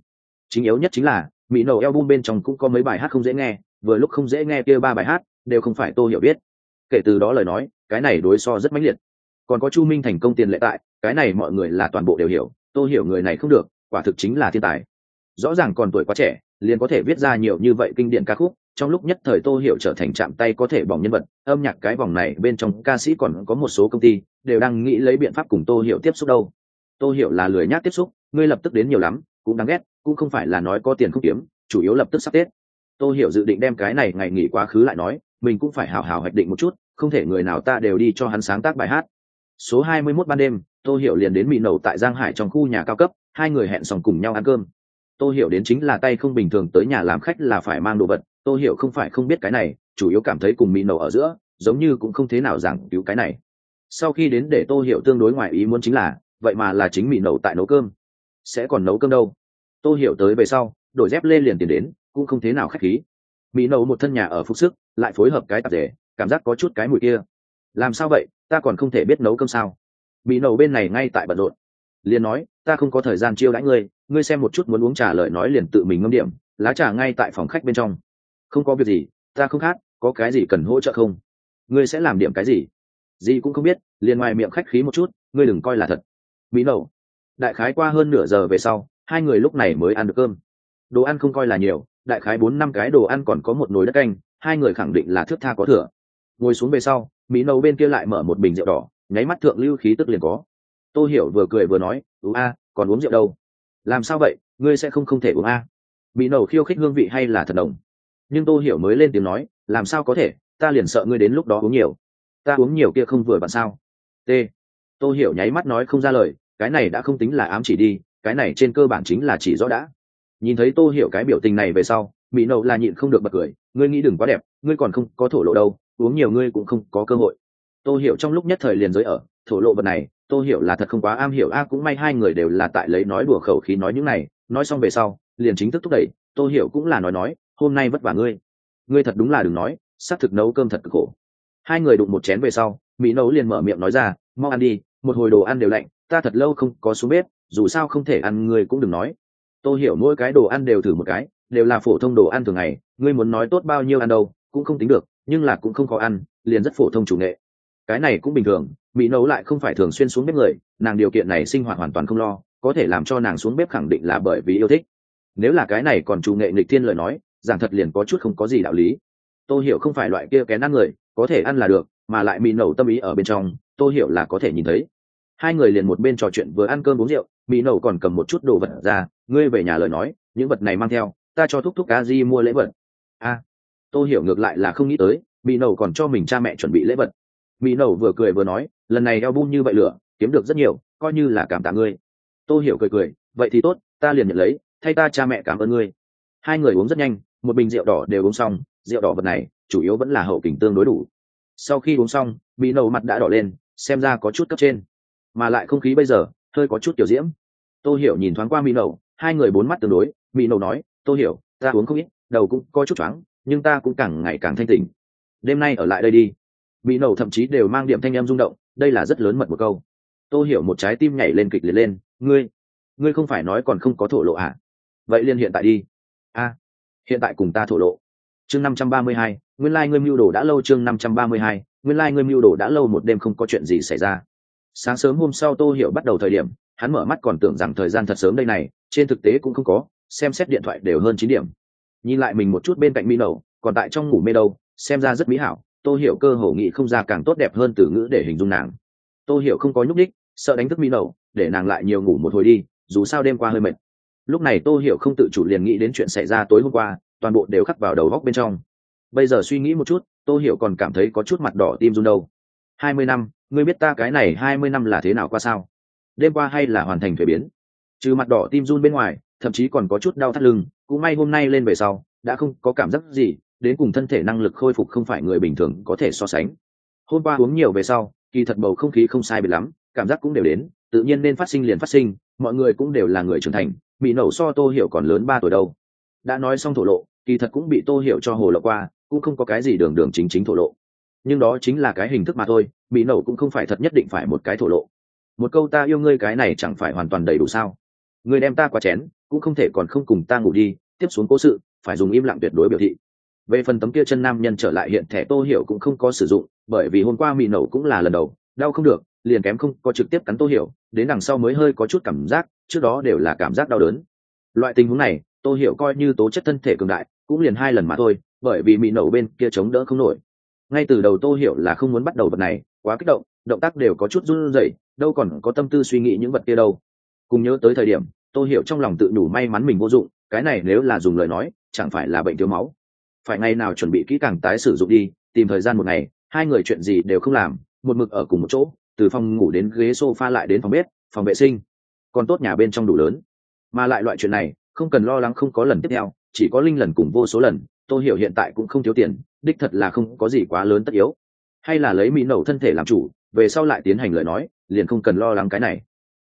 Chính yếu nhất chính là mỹ nổ album bên trong cũng có mấy bài hát không dễ nghe, vừa lúc không dễ nghe kia ba bài hát, đều không phải tô hiểu biết kể từ đó lời nói, cái này đối so rất mãnh liệt. Còn có chu minh thành công tiền lệ tại, cái này mọi người là toàn bộ đều hiểu, tô hiểu người này không được, quả thực chính là thiên tài rõ ràng còn tuổi quá trẻ, liền có thể viết ra nhiều như vậy kinh điển ca khúc, trong lúc nhất thời tô hiểu trở thành chạm tay có thể bỏng nhân vật, âm nhạc cái vòng này bên trong ca sĩ còn có một số công ty, đều đang nghĩ lấy biện pháp cùng tô hiểu tiếp xúc đâu. Tô hiểu là lười nhác tiếp xúc, ngươi lập tức đến nhiều lắm, cũng đáng ghét, cũng không phải là nói có tiền không kiếm, chủ yếu lập tức sắp tết tô hiểu dự định đem cái này ngày nghỉ quá khứ lại nói, mình cũng phải hào hào hoạch định một chút, không thể người nào ta đều đi cho hắn sáng tác bài hát. Số 21 ban đêm, tô hiểu liền đến mị nầu tại giang hải trong khu nhà cao cấp, hai người hẹn xong cùng nhau ăn cơm. Tôi hiểu đến chính là tay không bình thường tới nhà làm khách là phải mang đồ vật Tôi hiểu không phải không biết cái này, chủ yếu cảm thấy cùng mỹ nổ ở giữa, giống như cũng không thế nào giảng cứu cái này. Sau khi đến để tôi hiểu tương đối ngoài ý muốn chính là, vậy mà là chính mỹ nổ tại nấu cơm. Sẽ còn nấu cơm đâu? Tôi hiểu tới về sau, đổi dép lên liền tiền đến, cũng không thế nào khách khí. Mỹ nấu một thân nhà ở phúc sức, lại phối hợp cái tạp rể cảm giác có chút cái mùi kia. Làm sao vậy? Ta còn không thể biết nấu cơm sao? Mỹ nấu bên này ngay tại bận rộn. Liền nói, ta không có thời gian chiêu đãi ngươi ngươi xem một chút muốn uống trà lời nói liền tự mình ngâm điểm, lá trà ngay tại phòng khách bên trong. Không có việc gì, ta không khát có cái gì cần hỗ trợ không? Ngươi sẽ làm điểm cái gì? Gì cũng không biết, liền ngoài miệng khách khí một chút, ngươi đừng coi là thật. Mỹ nậu, đại khái qua hơn nửa giờ về sau, hai người lúc này mới ăn được cơm. Đồ ăn không coi là nhiều, đại khái bốn năm cái đồ ăn còn có một nồi đất canh, hai người khẳng định là thước tha có thừa. Ngồi xuống về sau, mỹ nâu bên kia lại mở một bình rượu đỏ, nháy mắt thượng lưu khí tức liền có. Tô hiểu vừa cười vừa nói, ú a, còn uống rượu đâu? Làm sao vậy? Ngươi sẽ không không thể uống a? Bị nổ khiêu khích hương vị hay là thật đồng nhưng tô hiểu mới lên tiếng nói, làm sao có thể? Ta liền sợ ngươi đến lúc đó uống nhiều. Ta uống nhiều kia không vừa bạn sao? T. Tô hiểu nháy mắt nói không ra lời, cái này đã không tính là ám chỉ đi, cái này trên cơ bản chính là chỉ rõ đã. Nhìn thấy tô hiểu cái biểu tình này về sau, mỹ nậu là nhịn không được bật cười, ngươi nghĩ đừng quá đẹp, ngươi còn không có thổ lộ đâu, uống nhiều ngươi cũng không có cơ hội. Tô hiểu trong lúc nhất thời liền giới ở, thổ lộ vật này tô hiểu là thật không quá am hiểu, a, cũng may hai người đều là tại lấy nói đùa khẩu khí nói những này, nói xong về sau, liền chính thức thúc đẩy, tô hiểu cũng là nói nói, hôm nay vất vả ngươi. Ngươi thật đúng là đừng nói, xác thực nấu cơm thật cực khổ. Hai người đụng một chén về sau, mỹ nấu liền mở miệng nói ra, mau ăn đi, một hồi đồ ăn đều lạnh, ta thật lâu không có xuống bếp, dù sao không thể ăn ngươi cũng đừng nói. Tôi hiểu mỗi cái đồ ăn đều thử một cái, đều là phổ thông đồ ăn thường ngày, ngươi muốn nói tốt bao nhiêu ăn đâu, cũng không tính được, nhưng là cũng không có ăn, liền rất phổ thông chủ nghệ. Cái này cũng bình thường mỹ nấu lại không phải thường xuyên xuống bếp người, nàng điều kiện này sinh hoạt hoàn toàn không lo, có thể làm cho nàng xuống bếp khẳng định là bởi vì yêu thích. Nếu là cái này còn chủ nghệ nghịch thiên lời nói, giảng thật liền có chút không có gì đạo lý. Tôi hiểu không phải loại kia kén ăn người, có thể ăn là được, mà lại mỹ nấu tâm ý ở bên trong, tôi hiểu là có thể nhìn thấy. Hai người liền một bên trò chuyện vừa ăn cơm uống rượu, mỹ nấu còn cầm một chút đồ vật ra, ngươi về nhà lời nói, những vật này mang theo, ta cho thúc thúc a di mua lễ vật. A, tôi hiểu ngược lại là không nghĩ tới, mỹ nầu còn cho mình cha mẹ chuẩn bị lễ vật mỹ nầu vừa cười vừa nói, lần này eo bung như vậy lửa, kiếm được rất nhiều, coi như là cảm tạ ngươi. Tôi hiểu cười cười, vậy thì tốt, ta liền nhận lấy, thay ta cha mẹ cảm ơn ngươi. Hai người uống rất nhanh, một bình rượu đỏ đều uống xong, rượu đỏ vật này, chủ yếu vẫn là hậu kình tương đối đủ. Sau khi uống xong, mỹ nầu mặt đã đỏ lên, xem ra có chút cấp trên. Mà lại không khí bây giờ, hơi có chút kiểu diễm. Tôi hiểu nhìn thoáng qua mỹ nầu hai người bốn mắt tương đối, mỹ nầu nói tôi hiểu, ta uống không ít, đầu cũng có chút choáng, nhưng ta cũng càng ngày càng thanh tỉnh. Đêm nay ở lại đây đi mỹ nầu thậm chí đều mang điểm thanh em rung động, đây là rất lớn mật một câu. Tôi hiểu một trái tim nhảy lên kịch liệt lên, ngươi ngươi không phải nói còn không có thổ lộ à? vậy liên hiện tại đi. A, hiện tại cùng ta thổ lộ. Chương năm trăm ba mươi hai, nguyên lai、like、ngươi mưu đồ đã lâu chương năm trăm ba mươi hai, nguyên lai、like、ngươi mưu đồ đã lâu một đêm không có chuyện gì xảy ra. Sáng sớm hôm sau tô hiểu bắt đầu thời điểm, hắn mở mắt còn tưởng rằng thời gian thật sớm đây này, trên thực tế cũng không có, xem xét điện thoại đều hơn chín điểm. Nhìn lại mình một chút bên cạnh mỹ nậu còn tại trong ngủ mê đâu, xem ra rất mỹ hảo tô hiểu cơ hồ nghị không ra càng tốt đẹp hơn từ ngữ để hình dung nàng. Tô hiểu không có nhúc đích sợ đánh thức mỹ nậu, để nàng lại nhiều ngủ một hồi đi, dù sao đêm qua hơi mệt. Lúc này tô hiểu không tự chủ liền nghĩ đến chuyện xảy ra tối hôm qua, toàn bộ đều khắc vào đầu góc bên trong. Bây giờ suy nghĩ một chút, tô hiểu còn cảm thấy có chút mặt đỏ tim run đâu. Hai mươi năm, ngươi biết ta cái này hai mươi năm là thế nào qua sao? Đêm qua hay là hoàn thành thuế biến? Trừ mặt đỏ tim run bên ngoài, thậm chí còn có chút đau thắt lưng, cũng may hôm nay lên về sau, đã không có cảm giác gì đến cùng thân thể năng lực khôi phục không phải người bình thường có thể so sánh. Hôm qua uống nhiều về sau, kỳ thật bầu không khí không sai biệt lắm, cảm giác cũng đều đến, tự nhiên nên phát sinh liền phát sinh, mọi người cũng đều là người trưởng thành bị nổ so tô hiểu còn lớn ba tuổi đâu. Đã nói xong thổ lộ, kỳ thật cũng bị tô hiểu cho hồ lộ qua, cũng không có cái gì đường đường chính chính thổ lộ. Nhưng đó chính là cái hình thức mà thôi bị nổ cũng không phải thật nhất định phải một cái thổ lộ. Một câu ta yêu ngươi cái này chẳng phải hoàn toàn đầy đủ sao? Ngươi đem ta qua chén, cũng không thể còn không cùng ta ngủ đi, tiếp xuống cố sự, phải dùng im lặng tuyệt đối biểu thị về phần tấm kia chân nam nhân trở lại hiện thẻ tô hiểu cũng không có sử dụng, bởi vì hôm qua mì nổ cũng là lần đầu, đau không được, liền kém không có trực tiếp cắn tô hiểu, đến đằng sau mới hơi có chút cảm giác, trước đó đều là cảm giác đau đớn. Loại tình huống này, tô hiểu coi như tố chất thân thể cường đại, cũng liền hai lần mà thôi, bởi vì mì nổ bên kia chống đỡ không nổi. Ngay từ đầu tô hiểu là không muốn bắt đầu vật này, quá kích động động tác đều có chút run rẩy, đâu còn có tâm tư suy nghĩ những vật kia đâu. Cùng nhớ tới thời điểm, tô hiểu trong lòng tự đủ may mắn mình vô dụng, cái này nếu là dùng lời nói, chẳng phải là bệnh thiếu máu phải ngày nào chuẩn bị kỹ càng tái sử dụng đi, tìm thời gian một ngày, hai người chuyện gì đều không làm, một mực ở cùng một chỗ, từ phòng ngủ đến ghế sofa lại đến phòng bếp, phòng vệ sinh. Còn tốt nhà bên trong đủ lớn. Mà lại loại chuyện này, không cần lo lắng không có lần tiếp theo, chỉ có linh lần cùng vô số lần, tôi hiểu hiện tại cũng không thiếu tiền, đích thật là không có gì quá lớn tất yếu. Hay là lấy mỹ nẩu thân thể làm chủ, về sau lại tiến hành lời nói, liền không cần lo lắng cái này.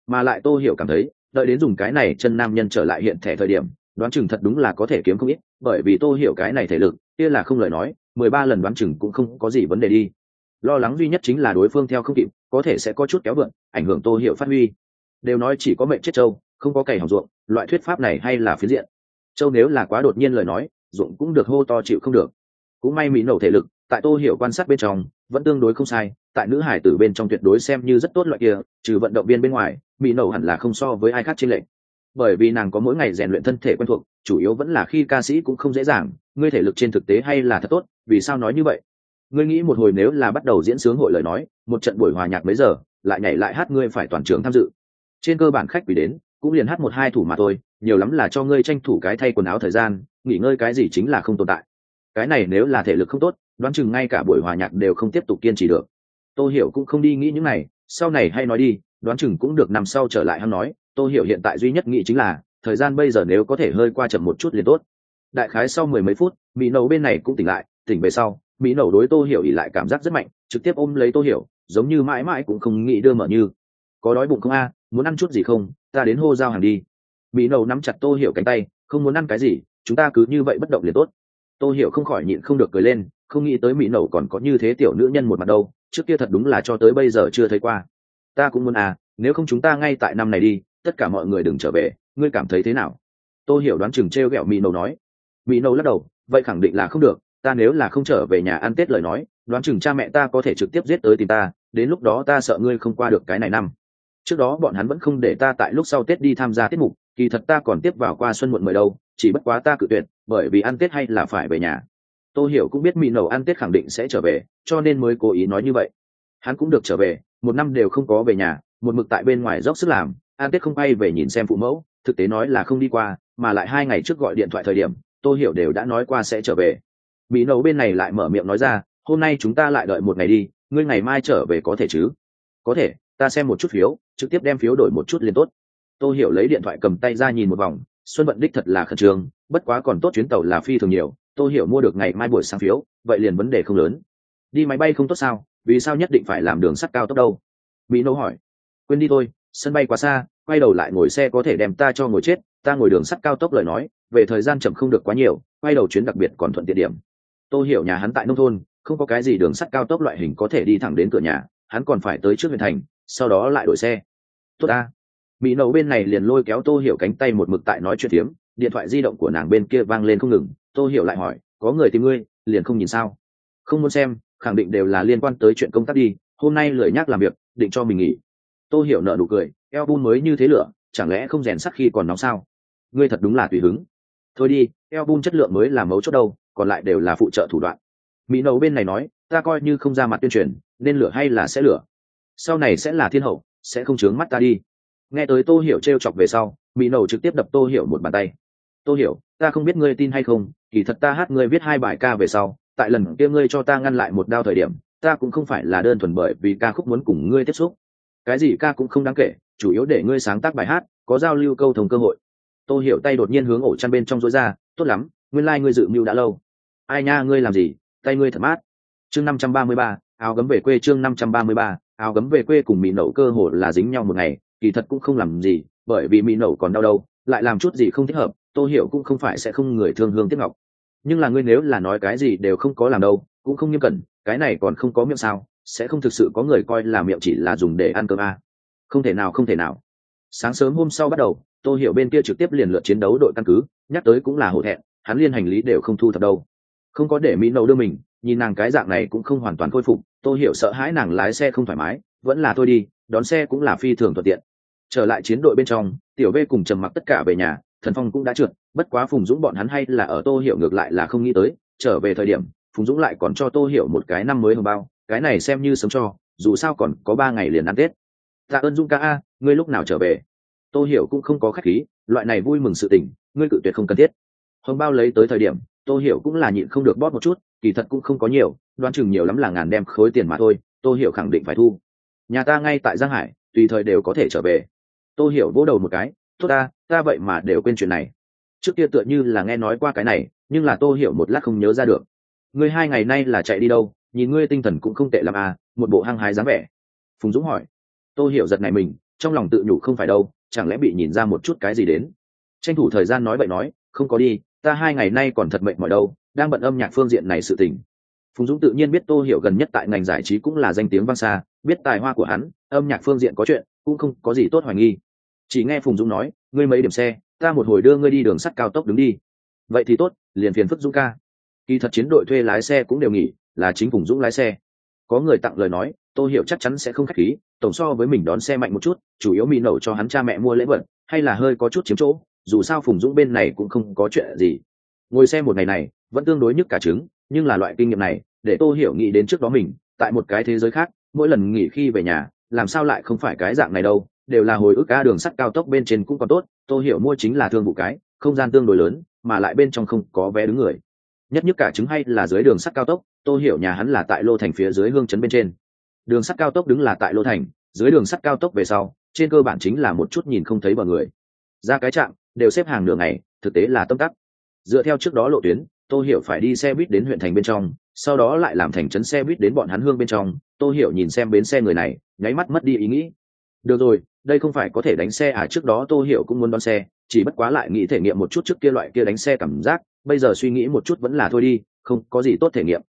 Mà lại tôi hiểu cảm thấy, đợi đến dùng cái này chân nam nhân trở lại hiện thẻ thời điểm đoán chừng thật đúng là có thể kiếm không ít, bởi vì tôi hiểu cái này thể lực, kia là không lời nói, mười ba lần đoán chừng cũng không có gì vấn đề đi. Lo lắng duy nhất chính là đối phương theo không kịp, có thể sẽ có chút kéo vượn, ảnh hưởng tô hiểu phát huy. Đều nói chỉ có mệnh chết châu không có cày hỏng ruộng, loại thuyết pháp này hay là phiến diện. Châu nếu là quá đột nhiên lời nói, ruộng cũng được hô to chịu không được. Cũng may mỹ nổ thể lực, tại tô hiểu quan sát bên trong, vẫn tương đối không sai, tại nữ hải tử bên trong tuyệt đối xem như rất tốt loại kia, trừ vận động viên bên ngoài, mỹ nổ hẳn là không so với ai khác trên lệnh bởi vì nàng có mỗi ngày rèn luyện thân thể quen thuộc, chủ yếu vẫn là khi ca sĩ cũng không dễ dàng, ngươi thể lực trên thực tế hay là thật tốt, vì sao nói như vậy? Ngươi nghĩ một hồi nếu là bắt đầu diễn sướng hội lời nói, một trận buổi hòa nhạc mấy giờ, lại nhảy lại hát ngươi phải toàn trường tham dự. Trên cơ bản khách quỷ đến, cũng liền hát một hai thủ mà thôi, nhiều lắm là cho ngươi tranh thủ cái thay quần áo thời gian, nghỉ ngơi cái gì chính là không tồn tại. Cái này nếu là thể lực không tốt, đoán chừng ngay cả buổi hòa nhạc đều không tiếp tục kiên trì được. Tôi hiểu cũng không đi nghĩ những này, sau này hay nói đi, đoán chừng cũng được nằm sau trở lại hắn nói tôi hiểu hiện tại duy nhất nghĩ chính là, thời gian bây giờ nếu có thể hơi qua chậm một chút liền tốt. Đại khái sau mười mấy phút, mỹ nấu bên này cũng tỉnh lại, tỉnh về sau, mỹ nấu đối tô hiểu ỉ lại cảm giác rất mạnh, trực tiếp ôm lấy tô hiểu, giống như mãi mãi cũng không nghĩ đưa mở như. Có đói bụng không a? Muốn ăn chút gì không? Ta đến hô giao hàng đi. Mỹ nấu nắm chặt tô hiểu cánh tay, không muốn ăn cái gì, chúng ta cứ như vậy bất động liền tốt. Tô hiểu không khỏi nhịn không được cười lên, không nghĩ tới mỹ nấu còn có như thế tiểu nữ nhân một mặt đâu, trước kia thật đúng là cho tới bây giờ chưa thấy qua. Ta cũng muốn à nếu không chúng ta ngay tại năm này đi tất cả mọi người đừng trở về, ngươi cảm thấy thế nào? Tôi hiểu đoán chừng t r e o g ẹ o mỹ nâu nói. Mỹ nâu lắc đầu, vậy khẳng định là không được, ta nếu là không trở về nhà ăn tết lời nói, đoán chừng cha mẹ ta có thể trực tiếp giết tới tìm ta, đến lúc đó ta sợ ngươi không qua được cái này năm. Trước đó bọn hắn vẫn không để ta tại lúc sau tết đi tham gia tiết mục, kỳ thật ta còn tiếp vào qua xuân muộn mời đâu, chỉ bất quá ta cự tuyệt, bởi vì ăn tết hay là phải về nhà. Tôi hiểu cũng biết mỹ nấu ăn tết khẳng định sẽ trở về, cho nên mới cố ý nói như vậy. Hắn cũng được trở về, một năm đều không có về nhà, một mực tại bên ngoài dốc sức làm an tết không bay về nhìn xem phụ mẫu, thực tế nói là không đi qua, mà lại hai ngày trước gọi điện thoại thời điểm tôi hiểu đều đã nói qua sẽ trở về. Mỹ nấu bên này lại mở miệng nói ra, hôm nay chúng ta lại đợi một ngày đi, ngươi ngày mai trở về có thể chứ? Có thể, ta xem một chút phiếu, trực tiếp đem phiếu đổi một chút liền tốt. Tôi hiểu lấy điện thoại cầm tay ra nhìn một vòng, xuân vận đích thật là khẩn trương, bất quá còn tốt chuyến tàu là phi thường nhiều tôi hiểu mua được ngày mai buổi sáng phiếu, vậy liền vấn đề không lớn. Đi máy bay không tốt sao? Vì sao nhất định phải làm đường sắt cao tốc đâu? Mỹ nô hỏi. Quên đi thôi, sân bay quá xa quay đầu lại ngồi xe có thể đem ta cho ngồi chết, ta ngồi đường sắt cao tốc lời nói, về thời gian chậm không được quá nhiều, quay đầu chuyến đặc biệt còn thuận tiện điểm. Tôi hiểu nhà hắn tại nông thôn, không có cái gì đường sắt cao tốc loại hình có thể đi thẳng đến cửa nhà, hắn còn phải tới trước huyện thành, sau đó lại đổi xe. Tốt ta. Mỹ nậu bên này liền lôi kéo tô hiểu cánh tay một mực tại nói chuyện tiếm điện thoại di động của nàng bên kia vang lên không ngừng, tô hiểu lại hỏi, có người tìm ngươi, liền không nhìn sao? Không muốn xem, khẳng định đều là liên quan tới chuyện công tác đi, hôm nay lười nhác làm việc, định cho mình nghỉ. Tô hiểu nợ nụ cười eo bun mới như thế lửa, chẳng lẽ không rèn sắc khi còn nóng sao? Ngươi thật đúng là tùy hứng. Thôi đi eo bun chất lượng mới là mấu chốt đâu, còn lại đều là phụ trợ thủ đoạn. Mỹ nấu bên này nói, ta coi như không ra mặt tuyên truyền, nên lửa hay là sẽ lửa? Sau này sẽ là thiên hậu, sẽ không chướng mắt ta đi. Nghe tới tô hiểu t r e o chọc về sau, mỹ nầu trực tiếp đập tô hiểu một bàn tay. Tô hiểu, ta không biết ngươi tin hay không, kỳ thật ta hát ngươi viết hai bài ca về sau, tại lần kia ngươi cho ta ngăn lại một đao thời điểm, ta cũng không phải là đơn thuần bởi vì ca khúc muốn cùng ngươi tiếp xúc. Cái gì ca cũng không đáng kể chủ yếu để ngươi sáng tác bài hát, có giao lưu câu thông cơ hội. Tôi hiểu tay đột nhiên hướng ổ chăn bên trong rối ra, tốt lắm, nguyên lai、like、ngươi dự mưu đã lâu. Ai nha, ngươi làm gì? Tay ngươi thật mát. Chương năm trăm ba mươi ba, áo gấm về quê chương năm trăm ba mươi ba, áo gấm về quê cùng mỹ nậu cơ hồ là dính nhau một ngày, kỳ thật cũng không làm gì, bởi vì mỹ nậu còn đau đâu lại làm chút gì không thích hợp tôi hiểu cũng không phải sẽ không người thương hương tiếp ngọc. Nhưng là ngươi nếu là nói cái gì đều không có làm đâu, cũng không nghiêm cẩn, cái này còn không có miệng sao, sẽ không thực sự có người coi là miệng chỉ là dùng để ăn cơm à không thể nào, không thể nào. Sáng sớm hôm sau bắt đầu, tô hiểu bên kia trực tiếp liền lượt chiến đấu đội căn cứ, nhắc tới cũng là hổ thẹn, hắn liên hành lý đều không thu thập đâu. Không có để mỹ nậu đưa mình, nhìn nàng cái dạng này cũng không hoàn toàn khôi phục tôi hiểu sợ hãi nàng lái xe không thoải mái, vẫn là tôi đi, đón xe cũng là phi thường thuận tiện. Trở lại chiến đội bên trong, tiểu v cùng trầm mặc tất cả về nhà, thần phong cũng đã trượt, bất quá phùng dũng bọn hắn hay là ở tô hiểu ngược lại là không nghĩ tới, trở về thời điểm, phùng dũng lại còn cho tô hiểu một cái năm mới hồng bao, cái này xem như sớm cho, dù sao còn có ba ngày liền ăn tết tạ ơn dung ca a, ngươi lúc nào trở về? Tô hiểu cũng không có khách khí, loại này vui mừng sự tình, ngươi cự tuyệt không cần thiết. Hồng bao lấy tới thời điểm, tô hiểu cũng là nhịn không được bóp một chút, kỳ thật cũng không có nhiều, đoán chừng nhiều lắm là ngàn đem khối tiền mà thôi, tô hiểu khẳng định phải thu. Nhà ta ngay tại giang hải, tùy thời đều có thể trở về. Tô hiểu vỗ đầu một cái, tốt ta ta vậy mà đều quên chuyện này. Trước kia tựa như là nghe nói qua cái này, nhưng là tô hiểu một lát không nhớ ra được. Ngươi hai ngày nay là chạy đi đâu? Nhìn ngươi tinh thần cũng không tệ l à một bộ hăng hái dáng vẻ. Phùng dũng hỏi. Tôi hiểu giật này mình, trong lòng tự nhủ không phải đâu, chẳng lẽ bị nhìn ra một chút cái gì đến? Tranh thủ thời gian nói vậy nói, không có đi, ta hai ngày nay còn thật mệnh mọi đâu, đang bận âm nhạc phương diện này sự tình. Phùng dũng tự nhiên biết tô hiểu gần nhất tại ngành giải trí cũng là danh tiếng vang xa, biết tài hoa của hắn, âm nhạc phương diện có chuyện, cũng không có gì tốt hoài nghi. Chỉ nghe phùng dũng nói, ngươi mấy điểm xe, ta một hồi đưa ngươi đi đường sắt cao tốc đứng đi. Vậy thì tốt, liền phiền phức dũng ca. Kỳ thật chiến đội thuê lái xe cũng đều nghỉ, là chính phùng dũng lái xe. Có người tặng lời nói tô hiểu chắc chắn sẽ không khách khí, tổng so với mình đón xe mạnh một chút, chủ yếu mỹ nổ cho hắn cha mẹ mua lễ vật, hay là hơi có chút chiếm chỗ, dù sao phùng dũng bên này cũng không có chuyện gì. Ngồi xe một ngày này, vẫn tương đối nhức cả trứng, nhưng là loại kinh nghiệm này, để tô hiểu nghĩ đến trước đó mình, tại một cái thế giới khác, mỗi lần nghỉ khi về nhà, làm sao lại không phải cái dạng này đâu, đều là hồi ức ca đường sắt cao tốc bên trên cũng còn tốt, tô hiểu mua chính là thương vụ cái, không gian tương đối lớn, mà lại bên trong không có vé đứng người. Nhất nhất cả chứng hay là dưới đường sắt cao tốc, tô hiểu nhà hắn là tại lô thành phía dưới hương chấn bên trên đường sắt cao tốc đứng là tại lô thành, dưới đường sắt cao tốc về sau, trên cơ bản chính là một chút nhìn không thấy bờ người. Ra cái trạm, đều xếp hàng đường này thực tế là tâm tắc. Dựa theo trước đó lộ tuyến, tô hiểu phải đi xe buýt đến huyện thành bên trong, sau đó lại làm thành trấn xe buýt đến bọn hắn hương bên trong. Tô hiểu nhìn xem bến xe người này, nháy mắt mất đi ý nghĩ. Được rồi, đây không phải có thể đánh xe à trước đó tô hiểu cũng muốn đón xe, chỉ bất quá lại nghĩ thể nghiệm một chút trước kia loại kia đánh xe cảm giác, bây giờ suy nghĩ một chút vẫn là thôi đi, không có gì tốt thể nghiệm.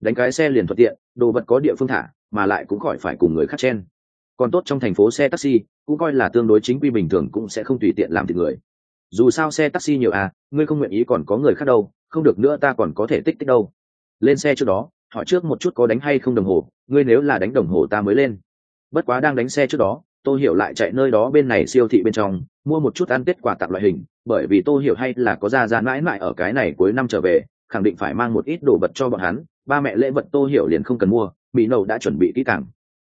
Đánh cái xe liền thuận tiện, đồ vật có địa phương thả mà lại cũng khỏi phải cùng người khác chen. Còn tốt trong thành phố xe taxi, cũng coi là tương đối chính quy bình thường cũng sẽ không tùy tiện làm thịt người. Dù sao xe taxi nhiều à ngươi không nguyện ý còn có người khác đâu, không được nữa ta còn có thể tích tích đâu. Lên xe trước đó, hỏi trước một chút có đánh hay không đồng hồ, ngươi nếu là đánh đồng hồ ta mới lên. Bất quá đang đánh xe trước đó, tô hiểu lại chạy nơi đó bên này siêu thị bên trong, mua một chút ăn tết quà tặng loại hình, bởi vì tô hiểu hay là có ra ra mãi mãi ở cái này cuối năm trở về, khẳng định phải mang một ít đồ vật cho bọn hắn, ba mẹ lễ vật tô hiểu liền không cần mua mỹ nầu đã chuẩn bị kỹ càng.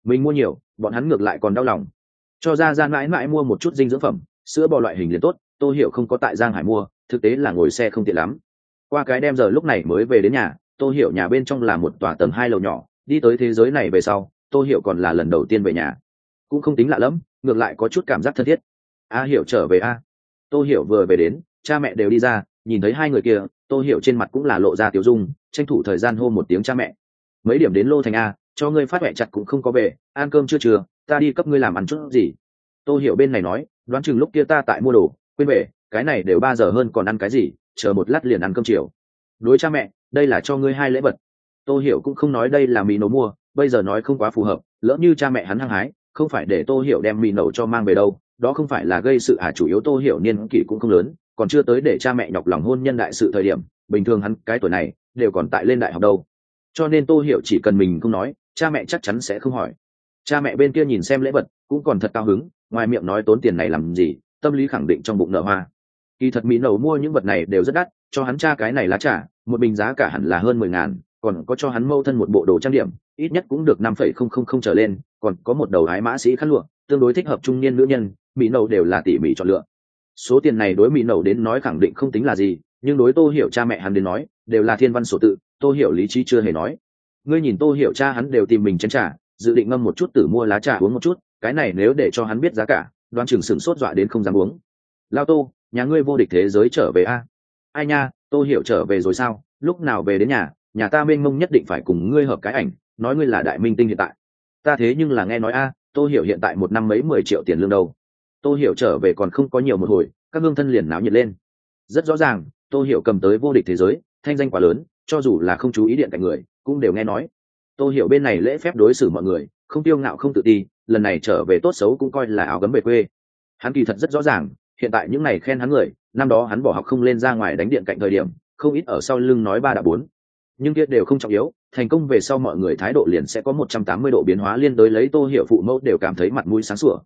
Mình mua nhiều, bọn hắn ngược lại còn đau lòng. Cho ra ra mãi mãi mua một chút dinh dưỡng phẩm, sữa bò loại hình liền tốt, tô hiểu không có tại giang hải mua, thực tế là ngồi xe không tiện lắm. Qua cái đêm giờ lúc này mới về đến nhà, tô hiểu nhà bên trong là một tòa tầng hai lầu nhỏ, đi tới thế giới này về sau, tô hiểu còn là lần đầu tiên về nhà. Cũng không tính lạ lẫm, ngược lại có chút cảm giác thân thiết. A hiểu trở về a. Tô hiểu vừa về đến, cha mẹ đều đi ra, nhìn thấy hai người kia, tô hiểu trên mặt cũng là lộ ra tiểu dung, tranh thủ thời gian hô một tiếng cha mẹ mấy điểm đến lô thành a, cho ngươi phát huệ chặt cũng không có về, ăn cơm chưa chưa ta đi cấp ngươi làm ăn chút gì. Tô hiểu bên này nói, đoán chừng lúc kia ta tại mua đồ, quên về, cái này đều ba giờ hơn còn ăn cái gì, chờ một lát liền ăn cơm chiều. Đối cha mẹ, đây là cho ngươi hai lễ vật. Tô hiểu cũng không nói đây là mì nấu mua, bây giờ nói không quá phù hợp, lỡ như cha mẹ hắn hăng hái, không phải để tô hiểu đem mì nấu cho mang về đâu, đó không phải là gây sự à chủ yếu tô hiểu niên kỷ cũng không lớn, còn chưa tới để cha mẹ nhọc lòng hôn nhân đại sự thời điểm, bình thường hắn cái tuổi này, đều còn tại lên đại học đâu cho nên tô hiểu chỉ cần mình không nói, cha mẹ chắc chắn sẽ không hỏi. Cha mẹ bên kia nhìn xem lễ vật, cũng còn thật cao hứng, ngoài miệng nói tốn tiền này làm gì, tâm lý khẳng định trong bụng nợ hoa. Kỳ thật mỹ nầu mua những vật này đều rất đắt, cho hắn cha cái này lá trả một bình giá cả hẳn là hơn mười ngàn, còn có cho hắn mâu thân một bộ đồ trang điểm, ít nhất cũng được năm phẩy không không không trở lên, còn có một đầu hái mã sĩ khăn lụa, tương đối thích hợp trung niên nữ nhân, mỹ nầu đều là tỉ mỉ chọn lựa. Số tiền này đối mỹ nầu đến nói khẳng định không tính là gì, nhưng đối tô hiểu cha mẹ hắn đến nói, đều là thiên văn sổ tự tô hiểu lý trí chưa hề nói. Ngươi nhìn tô hiểu cha hắn đều tìm mình chén trả dự định ngâm một chút tử mua lá trà uống một chút, cái này nếu để cho hắn biết giá cả đoan chừng sửng sốt dọa đến không dám uống. Lao tô, nhà ngươi vô địch thế giới trở về a. Ai nha, tô hiểu trở về rồi sao? Lúc nào về đến nhà nhà ta mênh mông nhất định phải cùng ngươi hợp cái ảnh, nói ngươi là đại minh tinh hiện tại. Ta thế nhưng là nghe nói a, tô hiểu hiện tại một năm mấy mười triệu tiền lương đâu. Tô hiểu trở về còn không có nhiều một hồi, các gương thân liền náo nhiệt lên. Rất rõ ràng, tô hiểu cầm tới vô địch thế giới, thanh danh quá lớn cho dù là không chú ý điện cạnh người, cũng đều nghe nói. Tô hiểu bên này lễ phép đối xử mọi người, không tiêu ngạo, không tự ti, lần này trở về tốt xấu cũng coi là áo gấm về quê. Hắn kỳ thật rất rõ ràng, hiện tại những này khen hắn người, năm đó hắn bỏ học không lên ra ngoài đánh điện cạnh thời điểm, không ít ở sau lưng nói ba đã bốn. Nhưng kia đều không trọng yếu, thành công về sau mọi người thái độ liền sẽ có một trăm tám mươi độ biến hóa liên đối lấy tô hiểu phụ mẫu đều cảm thấy mặt mũi sáng sủa.